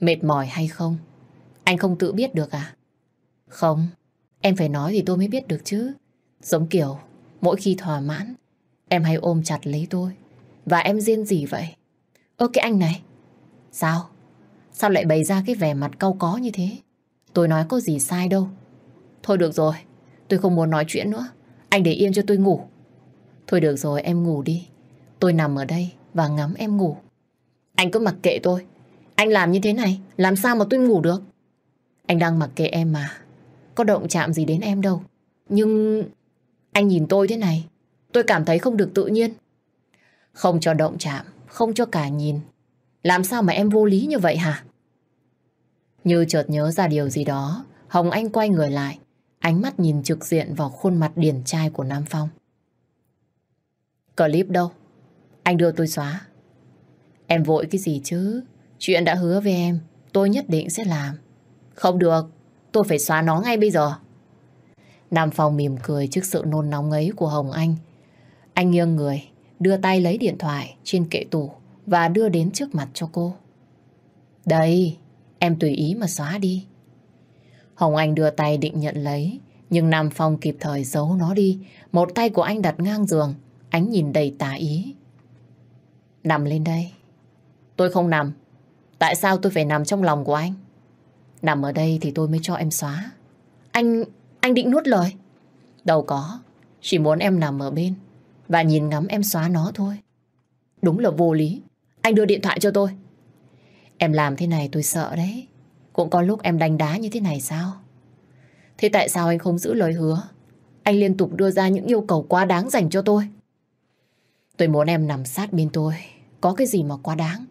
Mệt mỏi hay không? Anh không tự biết được à? Không, em phải nói thì tôi mới biết được chứ. Giống kiểu, mỗi khi thỏa mãn, em hay ôm chặt lấy tôi. Và em riêng gì vậy? Ơ cái anh này, sao? Sao lại bày ra cái vẻ mặt cau có như thế? Tôi nói có gì sai đâu. Thôi được rồi, Tôi không muốn nói chuyện nữa. Anh để yên cho tôi ngủ. Thôi được rồi, em ngủ đi. Tôi nằm ở đây và ngắm em ngủ. Anh cứ mặc kệ tôi. Anh làm như thế này, làm sao mà tôi ngủ được? Anh đang mặc kệ em mà. Có động chạm gì đến em đâu. Nhưng anh nhìn tôi thế này, tôi cảm thấy không được tự nhiên. Không cho động chạm, không cho cả nhìn. Làm sao mà em vô lý như vậy hả? Như chợt nhớ ra điều gì đó, Hồng Anh quay người lại, Ánh mắt nhìn trực diện vào khuôn mặt điển trai của Nam Phong. Clip đâu? Anh đưa tôi xóa. Em vội cái gì chứ? Chuyện đã hứa với em, tôi nhất định sẽ làm. Không được, tôi phải xóa nó ngay bây giờ. Nam Phong mỉm cười trước sự nôn nóng ấy của Hồng Anh. Anh nghiêng người, đưa tay lấy điện thoại trên kệ tủ và đưa đến trước mặt cho cô. Đây, em tùy ý mà xóa đi. Hồng Anh đưa tay định nhận lấy, nhưng Nam Phong kịp thời giấu nó đi. Một tay của anh đặt ngang giường, ánh nhìn đầy tà ý. Nằm lên đây. Tôi không nằm. Tại sao tôi phải nằm trong lòng của anh? Nằm ở đây thì tôi mới cho em xóa. Anh... anh định nuốt lời. Đâu có. Chỉ muốn em nằm ở bên và nhìn ngắm em xóa nó thôi. Đúng là vô lý. Anh đưa điện thoại cho tôi. Em làm thế này tôi sợ đấy. Cũng có lúc em đánh đá như thế này sao? Thế tại sao anh không giữ lời hứa? Anh liên tục đưa ra những yêu cầu quá đáng dành cho tôi. Tôi muốn em nằm sát bên tôi. Có cái gì mà quá đáng?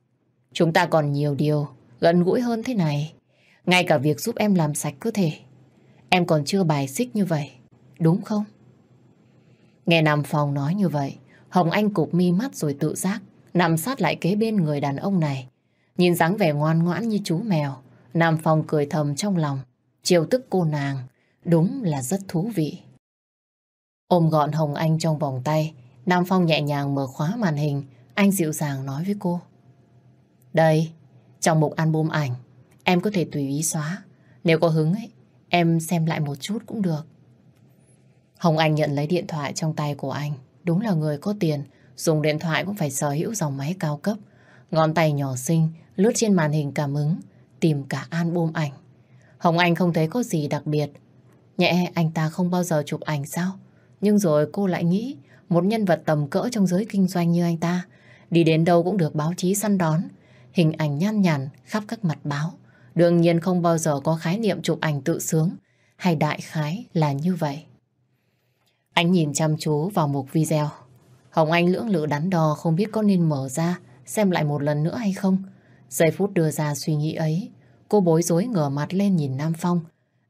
Chúng ta còn nhiều điều gần gũi hơn thế này. Ngay cả việc giúp em làm sạch cơ thể. Em còn chưa bài xích như vậy. Đúng không? Nghe Nam Phong nói như vậy, Hồng Anh cụp mi mắt rồi tự giác, nằm sát lại kế bên người đàn ông này. Nhìn dáng vẻ ngoan ngoãn như chú mèo, Nam Phong cười thầm trong lòng, chiều tức cô nàng, đúng là rất thú vị. Ôm gọn Hồng Anh trong vòng tay, Nam Phong nhẹ nhàng mở khóa màn hình, anh dịu dàng nói với cô. Đây, trong mục album ảnh, em có thể tùy ý xóa. Nếu có hứng ấy, em xem lại một chút cũng được. Hồng Anh nhận lấy điện thoại trong tay của anh. Đúng là người có tiền, dùng điện thoại cũng phải sở hữu dòng máy cao cấp. Ngón tay nhỏ xinh lướt trên màn hình cảm ứng, tìm cả album ảnh. Hồng Anh không thấy có gì đặc biệt. Nhẹ anh ta không bao giờ chụp ảnh sao? Nhưng rồi cô lại nghĩ, một nhân vật tầm cỡ trong giới kinh doanh như anh ta, đi đến đâu cũng được báo chí săn đón. Hình ảnh nhan nhản khắp các mặt báo. Đương nhiên không bao giờ có khái niệm chụp ảnh tự sướng hay đại khái là như vậy. Anh nhìn chăm chú vào một video. Hồng Anh lưỡng lự đắn đo không biết có nên mở ra, xem lại một lần nữa hay không. Giây phút đưa ra suy nghĩ ấy, cô bối rối ngửa mặt lên nhìn Nam Phong.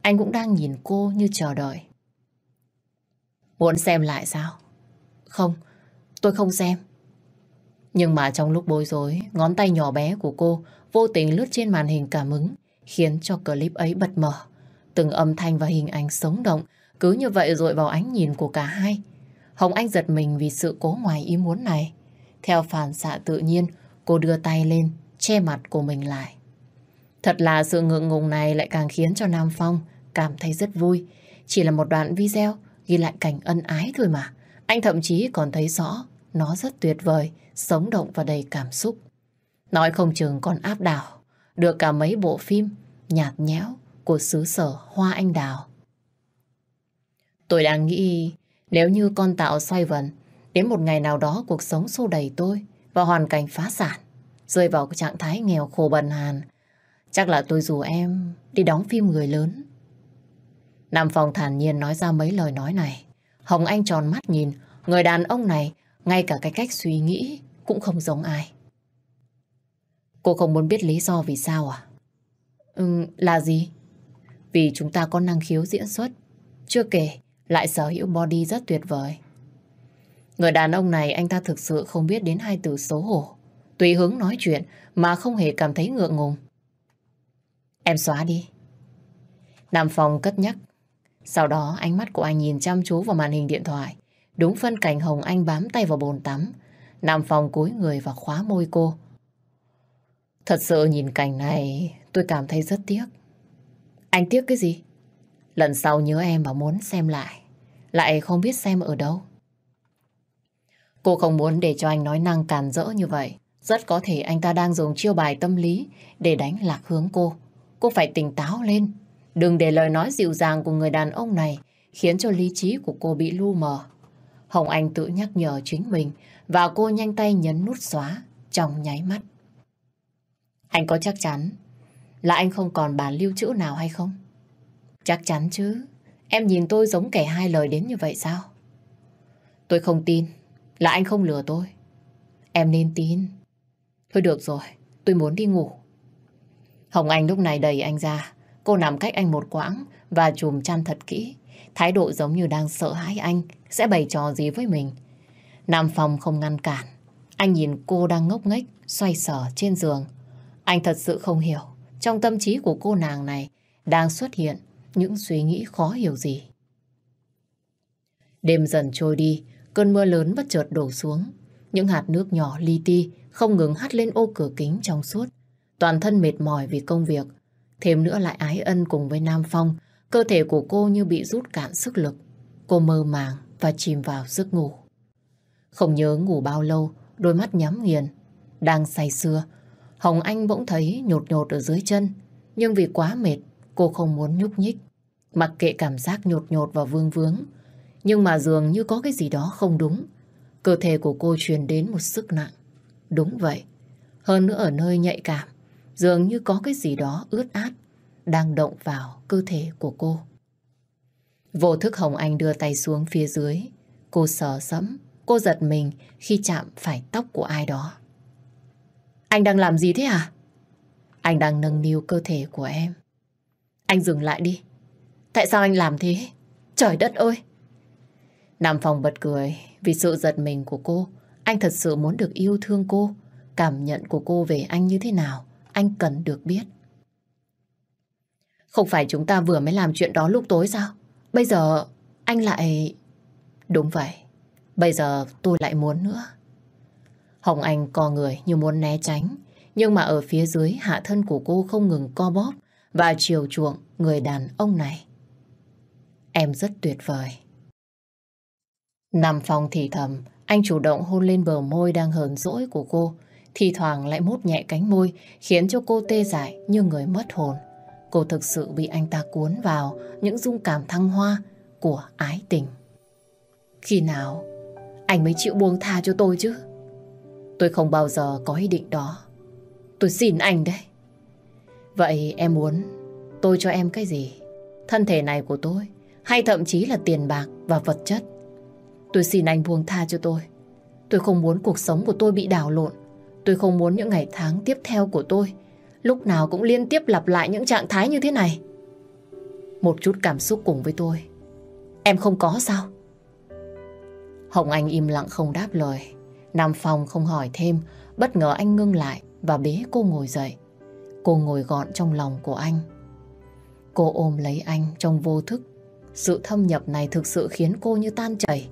Anh cũng đang nhìn cô như chờ đợi. Muốn xem lại sao? Không, tôi không xem. Nhưng mà trong lúc bối rối, ngón tay nhỏ bé của cô vô tình lướt trên màn hình cảm ứng, khiến cho clip ấy bật mở. Từng âm thanh và hình ảnh sống động, cứ như vậy dội vào ánh nhìn của cả hai. Hồng Anh giật mình vì sự cố ngoài ý muốn này. Theo phản xạ tự nhiên, cô đưa tay lên che mặt của mình lại. Thật là sự ngượng ngùng này lại càng khiến cho Nam Phong cảm thấy rất vui. Chỉ là một đoạn video ghi lại cảnh ân ái thôi mà. Anh thậm chí còn thấy rõ nó rất tuyệt vời, sống động và đầy cảm xúc. Nói không chừng còn áp đảo, được cả mấy bộ phim nhạt nhẽo của xứ sở Hoa Anh Đào. Tôi đang nghĩ nếu như con tạo xoay vần, đến một ngày nào đó cuộc sống xô đầy tôi và hoàn cảnh phá sản, rơi vào trạng thái nghèo khổ bần hàn. Chắc là tôi rủ em đi đóng phim người lớn. Nam Phong thản nhiên nói ra mấy lời nói này. Hồng Anh tròn mắt nhìn, người đàn ông này, ngay cả cái cách suy nghĩ cũng không giống ai. Cô không muốn biết lý do vì sao à? Ừ, là gì? Vì chúng ta có năng khiếu diễn xuất. Chưa kể, lại sở hữu body rất tuyệt vời. Người đàn ông này anh ta thực sự không biết đến hai từ xấu hổ tùy hướng nói chuyện mà không hề cảm thấy ngượng ngùng. Em xóa đi. Nam Phong cất nhắc. Sau đó, ánh mắt của anh nhìn chăm chú vào màn hình điện thoại. Đúng phân cảnh Hồng Anh bám tay vào bồn tắm. Nam Phong cúi người và khóa môi cô. Thật sự nhìn cảnh này, tôi cảm thấy rất tiếc. Anh tiếc cái gì? Lần sau nhớ em mà muốn xem lại. Lại không biết xem ở đâu. Cô không muốn để cho anh nói năng càn rỡ như vậy. Rất có thể anh ta đang dùng chiêu bài tâm lý để đánh lạc hướng cô. Cô phải tỉnh táo lên. Đừng để lời nói dịu dàng của người đàn ông này khiến cho lý trí của cô bị lu mờ. Hồng Anh tự nhắc nhở chính mình và cô nhanh tay nhấn nút xóa trong nháy mắt. Anh có chắc chắn là anh không còn bản lưu trữ nào hay không? Chắc chắn chứ. Em nhìn tôi giống kẻ hai lời đến như vậy sao? Tôi không tin là anh không lừa tôi. Em nên tin. Thôi được rồi, tôi muốn đi ngủ. Hồng Anh lúc này đẩy anh ra. Cô nằm cách anh một quãng và chùm chăn thật kỹ. Thái độ giống như đang sợ hãi anh sẽ bày trò gì với mình. nằm phòng không ngăn cản. Anh nhìn cô đang ngốc nghếch, xoay sở trên giường. Anh thật sự không hiểu trong tâm trí của cô nàng này đang xuất hiện những suy nghĩ khó hiểu gì. Đêm dần trôi đi, cơn mưa lớn bất chợt đổ xuống. Những hạt nước nhỏ li ti không ngừng hắt lên ô cửa kính trong suốt. Toàn thân mệt mỏi vì công việc. Thêm nữa lại ái ân cùng với Nam Phong, cơ thể của cô như bị rút cạn sức lực. Cô mơ màng và chìm vào giấc ngủ. Không nhớ ngủ bao lâu, đôi mắt nhắm nghiền. Đang say sưa, Hồng Anh bỗng thấy nhột nhột ở dưới chân. Nhưng vì quá mệt, cô không muốn nhúc nhích. Mặc kệ cảm giác nhột nhột và vương vướng. Nhưng mà dường như có cái gì đó không đúng. Cơ thể của cô truyền đến một sức nặng. Đúng vậy. Hơn nữa ở nơi nhạy cảm, dường như có cái gì đó ướt át đang động vào cơ thể của cô. Vô thức Hồng Anh đưa tay xuống phía dưới. Cô sờ sẫm, cô giật mình khi chạm phải tóc của ai đó. Anh đang làm gì thế à? Anh đang nâng niu cơ thể của em. Anh dừng lại đi. Tại sao anh làm thế? Trời đất ơi! Nam Phong bật cười vì sự giật mình của cô anh thật sự muốn được yêu thương cô. Cảm nhận của cô về anh như thế nào, anh cần được biết. Không phải chúng ta vừa mới làm chuyện đó lúc tối sao? Bây giờ anh lại... Đúng vậy, bây giờ tôi lại muốn nữa. Hồng Anh co người như muốn né tránh, nhưng mà ở phía dưới hạ thân của cô không ngừng co bóp và chiều chuộng người đàn ông này. Em rất tuyệt vời. Nằm phòng thì thầm, anh chủ động hôn lên bờ môi đang hờn dỗi của cô, thì thoảng lại mút nhẹ cánh môi, khiến cho cô tê dại như người mất hồn. Cô thực sự bị anh ta cuốn vào những dung cảm thăng hoa của ái tình. Khi nào anh mới chịu buông tha cho tôi chứ? Tôi không bao giờ có ý định đó. Tôi xin anh đấy. Vậy em muốn tôi cho em cái gì? Thân thể này của tôi hay thậm chí là tiền bạc và vật chất Tôi xin anh buông tha cho tôi. Tôi không muốn cuộc sống của tôi bị đảo lộn. Tôi không muốn những ngày tháng tiếp theo của tôi lúc nào cũng liên tiếp lặp lại những trạng thái như thế này. Một chút cảm xúc cùng với tôi. Em không có sao? Hồng Anh im lặng không đáp lời. Nam Phong không hỏi thêm, bất ngờ anh ngưng lại và bế cô ngồi dậy. Cô ngồi gọn trong lòng của anh. Cô ôm lấy anh trong vô thức. Sự thâm nhập này thực sự khiến cô như tan chảy.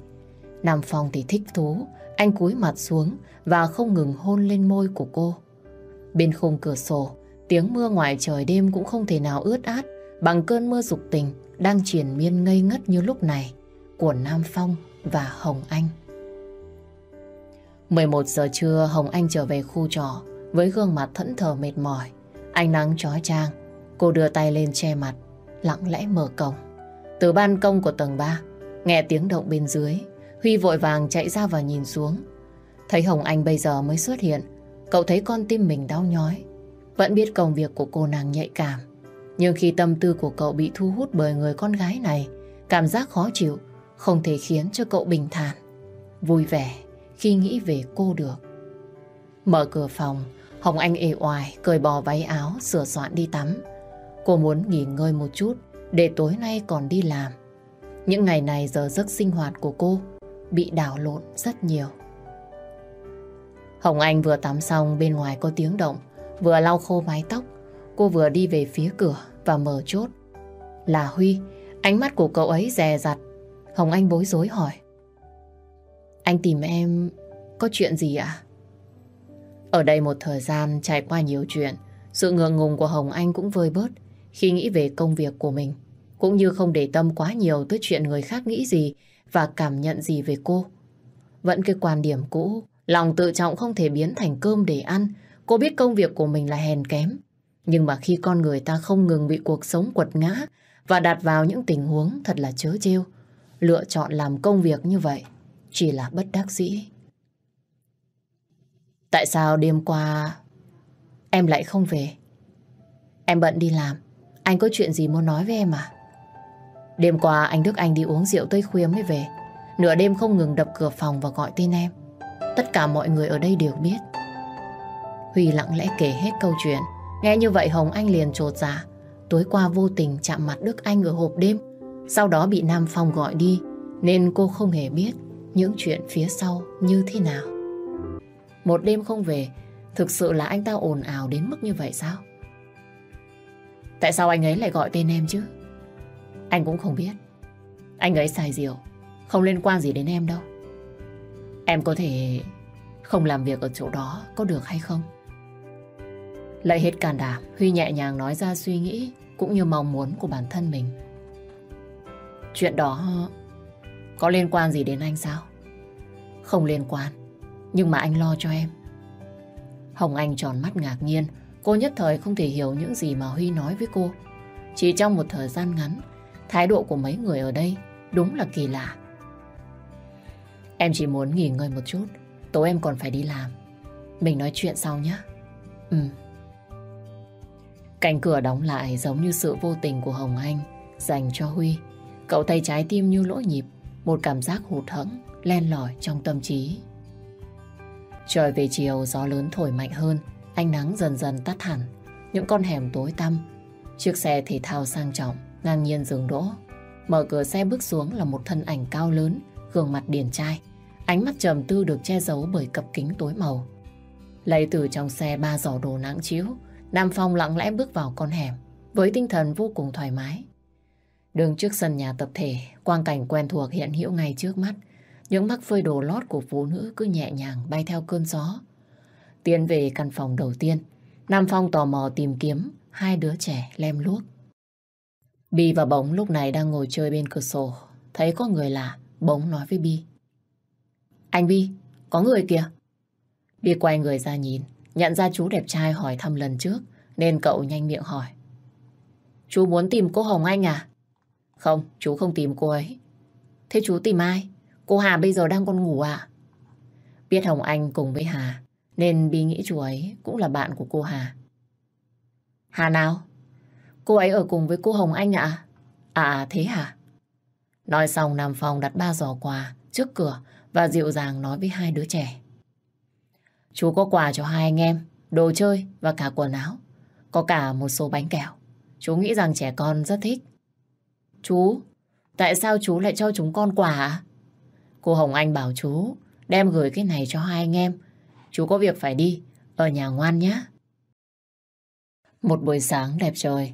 Nam Phong thì thích thú, anh cúi mặt xuống và không ngừng hôn lên môi của cô. Bên khung cửa sổ, tiếng mưa ngoài trời đêm cũng không thể nào ướt át bằng cơn mưa dục tình đang triển miên ngây ngất như lúc này của Nam Phong và Hồng Anh. 11 giờ trưa Hồng Anh trở về khu trò với gương mặt thẫn thờ mệt mỏi. Ánh nắng chói chang, cô đưa tay lên che mặt, lặng lẽ mở cổng. Từ ban công của tầng 3, nghe tiếng động bên dưới, Huy vội vàng chạy ra và nhìn xuống. Thấy Hồng Anh bây giờ mới xuất hiện, cậu thấy con tim mình đau nhói. Vẫn biết công việc của cô nàng nhạy cảm. Nhưng khi tâm tư của cậu bị thu hút bởi người con gái này, cảm giác khó chịu không thể khiến cho cậu bình thản, vui vẻ khi nghĩ về cô được. Mở cửa phòng, Hồng Anh ề oài, cởi bỏ váy áo, sửa soạn đi tắm. Cô muốn nghỉ ngơi một chút để tối nay còn đi làm. Những ngày này giờ giấc sinh hoạt của cô bị đảo lộn rất nhiều. Hồng Anh vừa tắm xong bên ngoài có tiếng động, vừa lau khô mái tóc, cô vừa đi về phía cửa và mở chốt. Là Huy, ánh mắt của cậu ấy dè dặt. Hồng Anh bối rối hỏi. Anh tìm em có chuyện gì ạ? À? Ở đây một thời gian trải qua nhiều chuyện, sự ngượng ngùng của Hồng Anh cũng vơi bớt khi nghĩ về công việc của mình. Cũng như không để tâm quá nhiều tới chuyện người khác nghĩ gì và cảm nhận gì về cô. Vẫn cái quan điểm cũ, lòng tự trọng không thể biến thành cơm để ăn. Cô biết công việc của mình là hèn kém. Nhưng mà khi con người ta không ngừng bị cuộc sống quật ngã và đặt vào những tình huống thật là chớ trêu, lựa chọn làm công việc như vậy chỉ là bất đắc dĩ. Tại sao đêm qua em lại không về? Em bận đi làm, anh có chuyện gì muốn nói với em à? Đêm qua anh Đức Anh đi uống rượu tới khuya mới về. Nửa đêm không ngừng đập cửa phòng và gọi tên em. Tất cả mọi người ở đây đều biết. Huy lặng lẽ kể hết câu chuyện. Nghe như vậy Hồng Anh liền trột dạ. Tối qua vô tình chạm mặt Đức Anh ở hộp đêm. Sau đó bị Nam Phong gọi đi. Nên cô không hề biết những chuyện phía sau như thế nào. Một đêm không về, thực sự là anh ta ồn ào đến mức như vậy sao? Tại sao anh ấy lại gọi tên em chứ? Anh cũng không biết. Anh ấy xài rượu, không liên quan gì đến em đâu. Em có thể không làm việc ở chỗ đó có được hay không? Lấy hết can đảm, Huy nhẹ nhàng nói ra suy nghĩ cũng như mong muốn của bản thân mình. Chuyện đó có liên quan gì đến anh sao? Không liên quan, nhưng mà anh lo cho em. Hồng Anh tròn mắt ngạc nhiên, cô nhất thời không thể hiểu những gì mà Huy nói với cô. Chỉ trong một thời gian ngắn, Thái độ của mấy người ở đây đúng là kỳ lạ. Em chỉ muốn nghỉ ngơi một chút, tối em còn phải đi làm. Mình nói chuyện sau nhé. Ừ. Cánh cửa đóng lại giống như sự vô tình của Hồng Anh dành cho Huy. Cậu thấy trái tim như lỗ nhịp, một cảm giác hụt hẫng len lỏi trong tâm trí. Trời về chiều gió lớn thổi mạnh hơn, ánh nắng dần dần tắt hẳn, những con hẻm tối tăm, chiếc xe thể thao sang trọng Ngang nhiên dừng đỗ, mở cửa xe bước xuống là một thân ảnh cao lớn, gương mặt điển trai. Ánh mắt trầm tư được che giấu bởi cặp kính tối màu. Lấy từ trong xe ba giỏ đồ nắng chiếu, Nam Phong lặng lẽ bước vào con hẻm, với tinh thần vô cùng thoải mái. Đường trước sân nhà tập thể, quang cảnh quen thuộc hiện hữu ngay trước mắt. Những mắc phơi đồ lót của phụ nữ cứ nhẹ nhàng bay theo cơn gió. Tiến về căn phòng đầu tiên, Nam Phong tò mò tìm kiếm hai đứa trẻ lem luốc. Bi và Bóng lúc này đang ngồi chơi bên cửa sổ. Thấy có người lạ, Bóng nói với Bi. Anh Bi, có người kìa. Bi quay người ra nhìn, nhận ra chú đẹp trai hỏi thăm lần trước, nên cậu nhanh miệng hỏi. Chú muốn tìm cô Hồng Anh à? Không, chú không tìm cô ấy. Thế chú tìm ai? Cô Hà bây giờ đang còn ngủ à? Biết Hồng Anh cùng với Hà, nên Bi nghĩ chú ấy cũng là bạn của cô Hà. Hà nào? Cô ấy ở cùng với cô Hồng Anh ạ? À? à thế hả? Nói xong Nam Phong đặt ba giỏ quà trước cửa và dịu dàng nói với hai đứa trẻ. Chú có quà cho hai anh em, đồ chơi và cả quần áo. Có cả một số bánh kẹo. Chú nghĩ rằng trẻ con rất thích. Chú, tại sao chú lại cho chúng con quà ạ? Cô Hồng Anh bảo chú đem gửi cái này cho hai anh em. Chú có việc phải đi, ở nhà ngoan nhé. Một buổi sáng đẹp trời,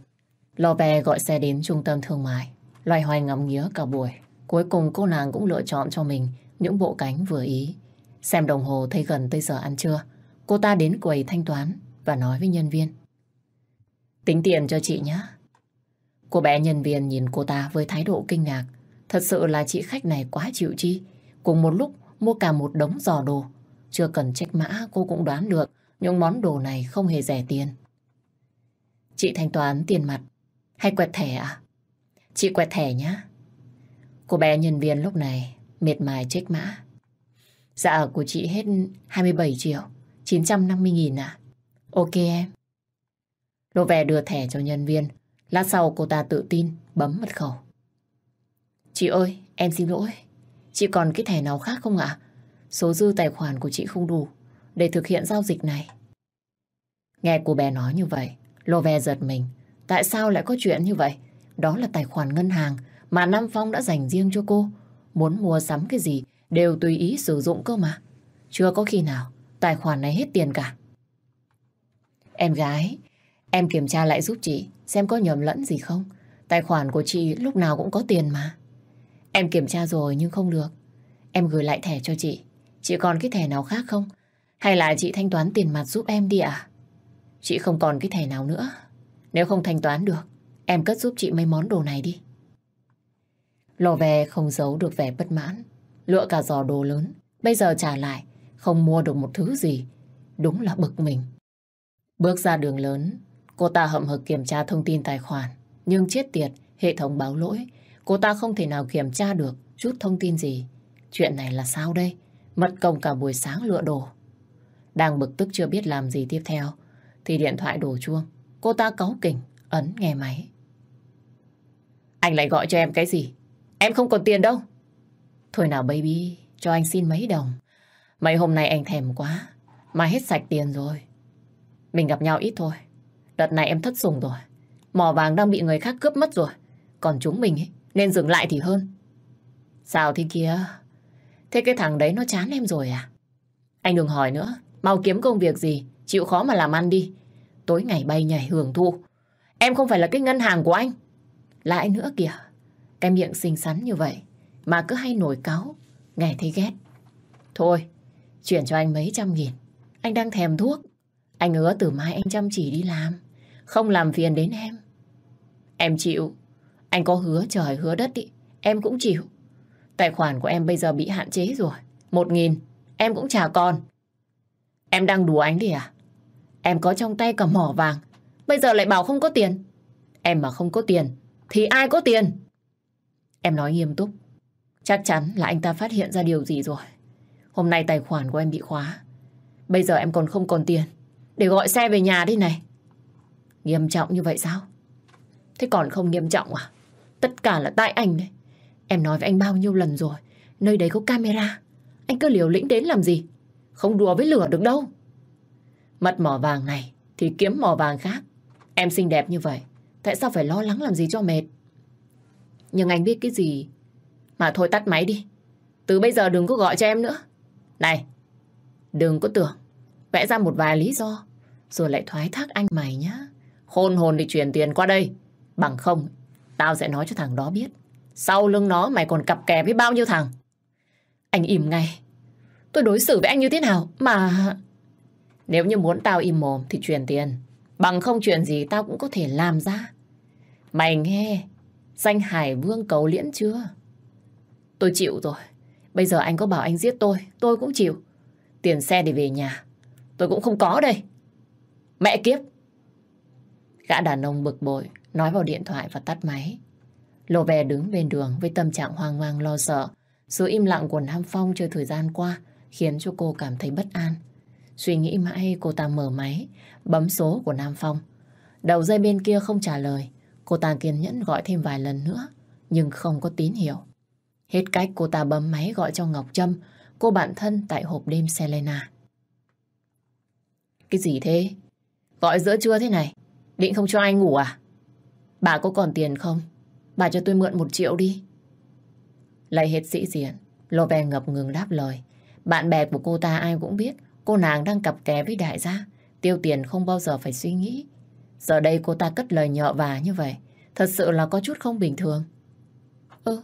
Lò Love gọi xe đến trung tâm thương mại, loay hoay ngắm nghía cả buổi. Cuối cùng cô nàng cũng lựa chọn cho mình những bộ cánh vừa ý. Xem đồng hồ thấy gần tới giờ ăn trưa, cô ta đến quầy thanh toán và nói với nhân viên. Tính tiền cho chị nhé. Cô bé nhân viên nhìn cô ta với thái độ kinh ngạc. Thật sự là chị khách này quá chịu chi. Cùng một lúc mua cả một đống giò đồ. Chưa cần trách mã cô cũng đoán được những món đồ này không hề rẻ tiền. Chị thanh toán tiền mặt hay quẹt thẻ à? Chị quẹt thẻ nhá. Cô bé nhân viên lúc này mệt mài trách mã. Dạ ở của chị hết 27 triệu, 950 nghìn à? Ok em. Lô vẻ đưa thẻ cho nhân viên. Lát sau cô ta tự tin bấm mật khẩu. Chị ơi, em xin lỗi. Chị còn cái thẻ nào khác không ạ? Số dư tài khoản của chị không đủ để thực hiện giao dịch này. Nghe cô bé nói như vậy, Lô Ve giật mình, Tại sao lại có chuyện như vậy? Đó là tài khoản ngân hàng mà Nam Phong đã dành riêng cho cô. Muốn mua sắm cái gì đều tùy ý sử dụng cơ mà. Chưa có khi nào tài khoản này hết tiền cả. Em gái, em kiểm tra lại giúp chị xem có nhầm lẫn gì không. Tài khoản của chị lúc nào cũng có tiền mà. Em kiểm tra rồi nhưng không được. Em gửi lại thẻ cho chị. Chị còn cái thẻ nào khác không? Hay là chị thanh toán tiền mặt giúp em đi ạ? À? Chị không còn cái thẻ nào nữa. Nếu không thanh toán được, em cất giúp chị mấy món đồ này đi. Lò về không giấu được vẻ bất mãn. Lựa cả giò đồ lớn, bây giờ trả lại, không mua được một thứ gì. Đúng là bực mình. Bước ra đường lớn, cô ta hậm hực kiểm tra thông tin tài khoản. Nhưng chết tiệt, hệ thống báo lỗi. Cô ta không thể nào kiểm tra được chút thông tin gì. Chuyện này là sao đây? Mất công cả buổi sáng lựa đồ. Đang bực tức chưa biết làm gì tiếp theo, thì điện thoại đổ chuông. Cô ta cáu kỉnh, ấn nghe máy. Anh lại gọi cho em cái gì? Em không còn tiền đâu. Thôi nào baby, cho anh xin mấy đồng. Mấy hôm nay anh thèm quá, mà hết sạch tiền rồi. Mình gặp nhau ít thôi. Đợt này em thất sủng rồi. Mỏ vàng đang bị người khác cướp mất rồi. Còn chúng mình ấy, nên dừng lại thì hơn. Sao thế kia? Thế cái thằng đấy nó chán em rồi à? Anh đừng hỏi nữa. Mau kiếm công việc gì, chịu khó mà làm ăn đi tối ngày bay nhảy hưởng thụ. Em không phải là cái ngân hàng của anh. Lại nữa kìa, cái miệng xinh xắn như vậy mà cứ hay nổi cáo nghe thấy ghét. Thôi, chuyển cho anh mấy trăm nghìn. Anh đang thèm thuốc. Anh hứa từ mai anh chăm chỉ đi làm, không làm phiền đến em. Em chịu, anh có hứa trời hứa đất đi, em cũng chịu. Tài khoản của em bây giờ bị hạn chế rồi. Một nghìn, em cũng trả còn. Em đang đùa anh đi à? Em có trong tay cả mỏ vàng, Bây giờ lại bảo không có tiền. Em mà không có tiền Thì ai có tiền? Em nói nghiêm túc, Chắc chắn là anh ta phát hiện ra điều gì rồi. Hôm nay tài khoản của em bị khóa, Bây giờ em còn không còn tiền Để gọi xe về nhà đi này. Nghiêm trọng như vậy sao? Thế còn không nghiêm trọng à? Tất cả là tại anh đấy. Em nói với anh bao nhiêu lần rồi, Nơi đấy có camera. Anh cứ liều lĩnh đến làm gì? Không đùa với lửa được đâu. Mất mỏ vàng này thì kiếm mỏ vàng khác. Em xinh đẹp như vậy, tại sao phải lo lắng làm gì cho mệt? Nhưng anh biết cái gì? Mà thôi tắt máy đi. Từ bây giờ đừng có gọi cho em nữa. Này, đừng có tưởng. Vẽ ra một vài lý do, rồi lại thoái thác anh mày nhá. Khôn hồn thì chuyển tiền qua đây. Bằng không, tao sẽ nói cho thằng đó biết. Sau lưng nó mày còn cặp kè với bao nhiêu thằng. Anh im ngay. Tôi đối xử với anh như thế nào mà... Nếu như muốn tao im mồm thì chuyển tiền. Bằng không chuyện gì tao cũng có thể làm ra. Mày nghe, danh Hải Vương cầu liễn chưa? Tôi chịu rồi. Bây giờ anh có bảo anh giết tôi, tôi cũng chịu. Tiền xe để về nhà, tôi cũng không có đây. Mẹ kiếp! Gã đàn ông bực bội, nói vào điện thoại và tắt máy. lô về đứng bên đường với tâm trạng hoang mang lo sợ. Sự im lặng của Nam Phong chơi thời gian qua khiến cho cô cảm thấy bất an. Suy nghĩ mãi cô ta mở máy, bấm số của Nam Phong. Đầu dây bên kia không trả lời, cô ta kiên nhẫn gọi thêm vài lần nữa, nhưng không có tín hiệu. Hết cách cô ta bấm máy gọi cho Ngọc Trâm, cô bạn thân tại hộp đêm Selena. Cái gì thế? Gọi giữa trưa thế này, định không cho anh ngủ à? Bà có còn tiền không? Bà cho tôi mượn một triệu đi. Lại hết sĩ diện, Love ngập ngừng đáp lời. Bạn bè của cô ta ai cũng biết Cô nàng đang cặp kè với đại gia, tiêu tiền không bao giờ phải suy nghĩ. Giờ đây cô ta cất lời nhọ và như vậy, thật sự là có chút không bình thường. Ừ,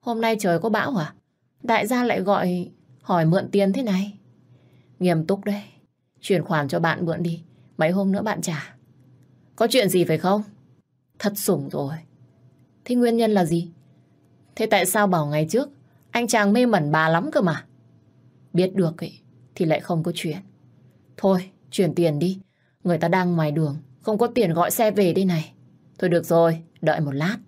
hôm nay trời có bão à? Đại gia lại gọi hỏi mượn tiền thế này. Nghiêm túc đấy, chuyển khoản cho bạn mượn đi, mấy hôm nữa bạn trả. Có chuyện gì phải không? Thật sủng rồi. Thế nguyên nhân là gì? Thế tại sao bảo ngày trước anh chàng mê mẩn bà lắm cơ mà? Biết được ấy, thì lại không có chuyện. Thôi, chuyển tiền đi. Người ta đang ngoài đường, không có tiền gọi xe về đây này. Thôi được rồi, đợi một lát.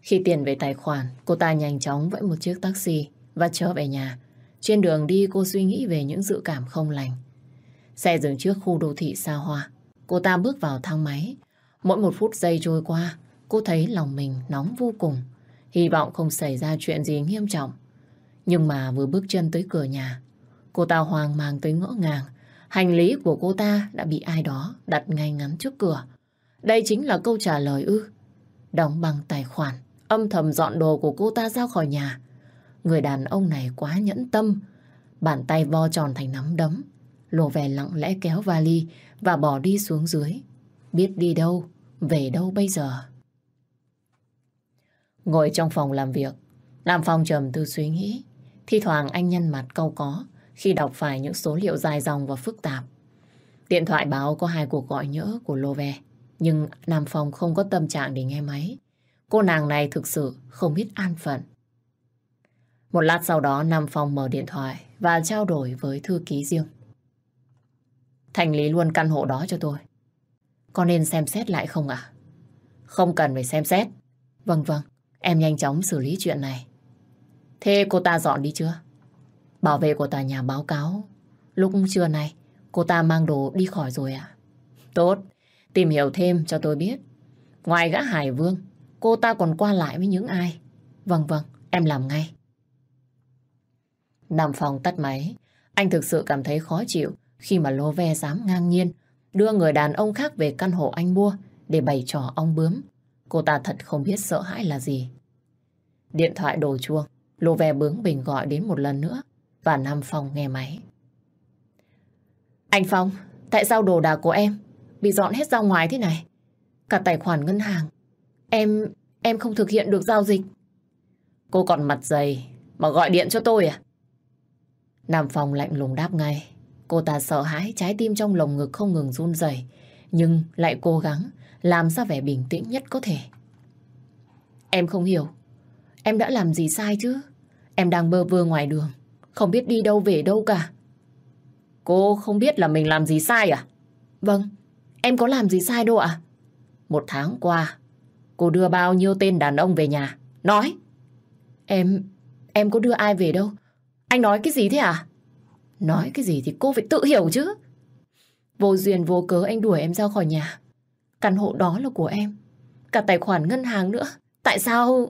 Khi tiền về tài khoản, cô ta nhanh chóng vẫy một chiếc taxi và trở về nhà. Trên đường đi cô suy nghĩ về những dự cảm không lành. Xe dừng trước khu đô thị xa hoa. Cô ta bước vào thang máy. Mỗi một phút giây trôi qua, cô thấy lòng mình nóng vô cùng. Hy vọng không xảy ra chuyện gì nghiêm trọng. Nhưng mà vừa bước chân tới cửa nhà, cô ta hoang mang tới ngỡ ngàng. Hành lý của cô ta đã bị ai đó đặt ngay ngắn trước cửa. Đây chính là câu trả lời ư. Đóng bằng tài khoản, âm thầm dọn đồ của cô ta ra khỏi nhà. Người đàn ông này quá nhẫn tâm. Bàn tay vo tròn thành nắm đấm. Lô về lặng lẽ kéo vali và bỏ đi xuống dưới. Biết đi đâu, về đâu bây giờ. Ngồi trong phòng làm việc, làm phòng trầm tư suy nghĩ. Thì thoảng anh nhăn mặt câu có khi đọc phải những số liệu dài dòng và phức tạp. Điện thoại báo có hai cuộc gọi nhỡ của Lô Ve, nhưng Nam Phong không có tâm trạng để nghe máy. Cô nàng này thực sự không biết an phận. Một lát sau đó Nam Phong mở điện thoại và trao đổi với thư ký riêng. Thành lý luôn căn hộ đó cho tôi. Có nên xem xét lại không ạ? Không cần phải xem xét. Vâng vâng, em nhanh chóng xử lý chuyện này. Thế cô ta dọn đi chưa? Bảo vệ của tòa nhà báo cáo. Lúc trưa nay, cô ta mang đồ đi khỏi rồi ạ. À? Tốt, tìm hiểu thêm cho tôi biết. Ngoài gã Hải Vương, cô ta còn qua lại với những ai? Vâng vâng, em làm ngay. Nằm phòng tắt máy, anh thực sự cảm thấy khó chịu khi mà lô ve dám ngang nhiên đưa người đàn ông khác về căn hộ anh mua để bày trò ong bướm. Cô ta thật không biết sợ hãi là gì. Điện thoại đổ chuông, Lô ve bướng bình gọi đến một lần nữa và Nam Phong nghe máy. Anh Phong, tại sao đồ đạc của em bị dọn hết ra ngoài thế này? Cả tài khoản ngân hàng. Em, em không thực hiện được giao dịch. Cô còn mặt dày mà gọi điện cho tôi à? Nam Phong lạnh lùng đáp ngay. Cô ta sợ hãi, trái tim trong lồng ngực không ngừng run rẩy, nhưng lại cố gắng làm ra vẻ bình tĩnh nhất có thể. Em không hiểu, em đã làm gì sai chứ? Em đang bơ vơ ngoài đường, không biết đi đâu về đâu cả. Cô không biết là mình làm gì sai à? Vâng, em có làm gì sai đâu ạ. À? Một tháng qua, cô đưa bao nhiêu tên đàn ông về nhà? Nói! Em, em có đưa ai về đâu? Anh nói cái gì thế à? Nói cái gì thì cô phải tự hiểu chứ. Vô duyên vô cớ anh đuổi em ra khỏi nhà. Căn hộ đó là của em. Cả tài khoản ngân hàng nữa. Tại sao...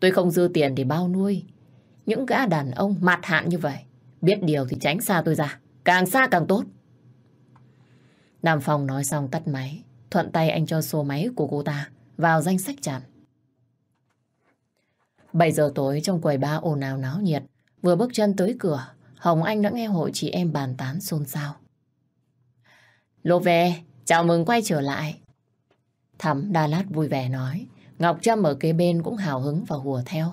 Tôi không dư tiền để bao nuôi. Những gã đàn ông mặt hạn như vậy, biết điều thì tránh xa tôi ra. Càng xa càng tốt. Nam Phong nói xong tắt máy. Thuận tay anh cho số máy của cô ta vào danh sách chặn. 7 giờ tối trong quầy ba ồn ào náo nhiệt. Vừa bước chân tới cửa, Hồng Anh đã nghe hội chị em bàn tán xôn xao. Lô về, chào mừng quay trở lại. Thắm Đà Lạt vui vẻ nói. Ngọc Trâm ở kế bên cũng hào hứng và hùa theo.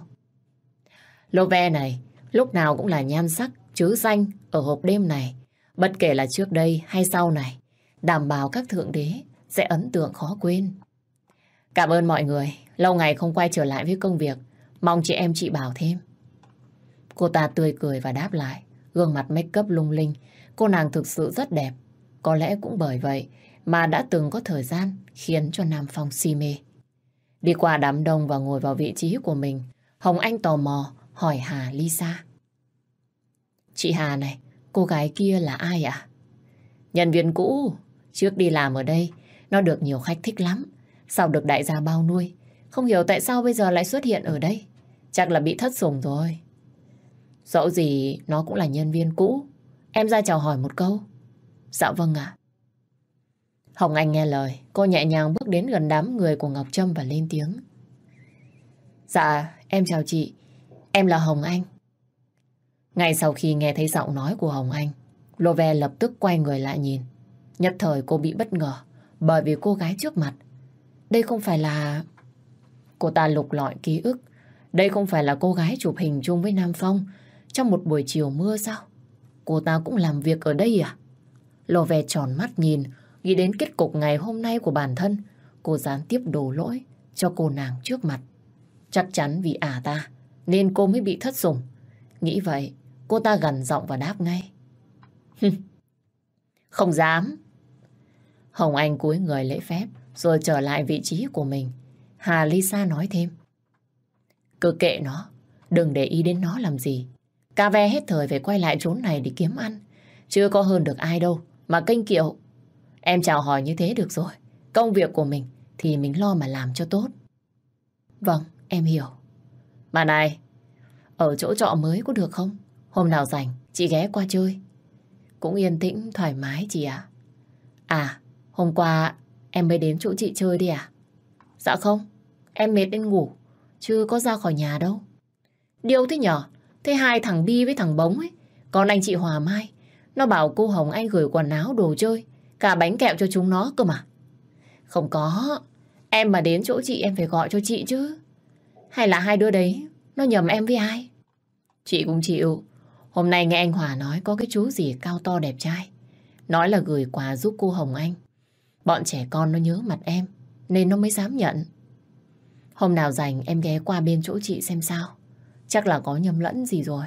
Love này lúc nào cũng là nhan sắc, chứ danh ở hộp đêm này. Bất kể là trước đây hay sau này, đảm bảo các thượng đế sẽ ấn tượng khó quên. Cảm ơn mọi người, lâu ngày không quay trở lại với công việc, mong chị em chị bảo thêm. Cô ta tươi cười và đáp lại, gương mặt make up lung linh, cô nàng thực sự rất đẹp. Có lẽ cũng bởi vậy mà đã từng có thời gian khiến cho Nam Phong si mê. Đi qua đám đông và ngồi vào vị trí của mình, Hồng Anh tò mò hỏi Hà lisa. Chị Hà này, cô gái kia là ai ạ? Nhân viên cũ, trước đi làm ở đây, nó được nhiều khách thích lắm. Sau được đại gia bao nuôi, không hiểu tại sao bây giờ lại xuất hiện ở đây. Chắc là bị thất sủng rồi. Dẫu gì nó cũng là nhân viên cũ. Em ra chào hỏi một câu. Dạ vâng ạ. Hồng Anh nghe lời, cô nhẹ nhàng bước đến gần đám người của Ngọc Trâm và lên tiếng. Dạ, em chào chị. Em là Hồng Anh. Ngay sau khi nghe thấy giọng nói của Hồng Anh, Love lập tức quay người lại nhìn. Nhất thời cô bị bất ngờ bởi vì cô gái trước mặt. Đây không phải là... Cô ta lục lọi ký ức. Đây không phải là cô gái chụp hình chung với Nam Phong trong một buổi chiều mưa sao? Cô ta cũng làm việc ở đây à? Love tròn mắt nhìn, nghĩ đến kết cục ngày hôm nay của bản thân. Cô gián tiếp đổ lỗi cho cô nàng trước mặt. Chắc chắn vì ả à ta nên cô mới bị thất sủng. Nghĩ vậy, cô ta gần giọng và đáp ngay. Không dám. Hồng Anh cúi người lễ phép rồi trở lại vị trí của mình. Hà Lisa nói thêm. Cứ kệ nó, đừng để ý đến nó làm gì. Cà ve hết thời phải quay lại chốn này để kiếm ăn. Chưa có hơn được ai đâu, mà kênh kiệu. Em chào hỏi như thế được rồi. Công việc của mình thì mình lo mà làm cho tốt. Vâng, em hiểu. Bà này, ở chỗ trọ mới có được không? Hôm nào rảnh, chị ghé qua chơi. Cũng yên tĩnh, thoải mái chị ạ. À? à, hôm qua em mới đến chỗ chị chơi đi à? Dạ không, em mệt nên ngủ, chưa có ra khỏi nhà đâu. Điều thế nhỏ, thế hai thằng Bi với thằng Bống ấy, còn anh chị Hòa Mai, nó bảo cô Hồng Anh gửi quần áo, đồ chơi, cả bánh kẹo cho chúng nó cơ mà. Không có, em mà đến chỗ chị em phải gọi cho chị chứ. Hay là hai đứa đấy, Nó nhầm em với ai? Chị cũng chịu. Hôm nay nghe anh Hòa nói có cái chú gì cao to đẹp trai. Nói là gửi quà giúp cô Hồng Anh. Bọn trẻ con nó nhớ mặt em, Nên nó mới dám nhận. Hôm nào rảnh em ghé qua bên chỗ chị xem sao. Chắc là có nhầm lẫn gì rồi.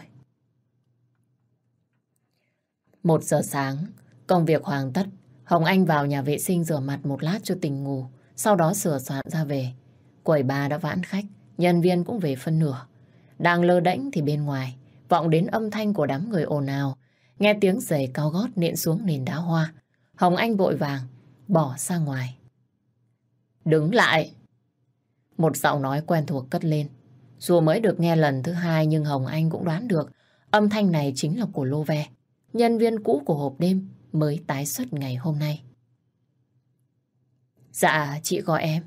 Một giờ sáng, Công việc hoàn tất. Hồng Anh vào nhà vệ sinh rửa mặt một lát cho tỉnh ngủ. Sau đó sửa soạn ra về. Quầy ba đã vãn khách nhân viên cũng về phân nửa. Đang lơ đễnh thì bên ngoài, vọng đến âm thanh của đám người ồn ào, nghe tiếng giày cao gót nện xuống nền đá hoa. Hồng Anh vội vàng, bỏ ra ngoài. Đứng lại! Một giọng nói quen thuộc cất lên. Dù mới được nghe lần thứ hai nhưng Hồng Anh cũng đoán được âm thanh này chính là của Lô Ve, nhân viên cũ của hộp đêm mới tái xuất ngày hôm nay. Dạ, chị gọi em.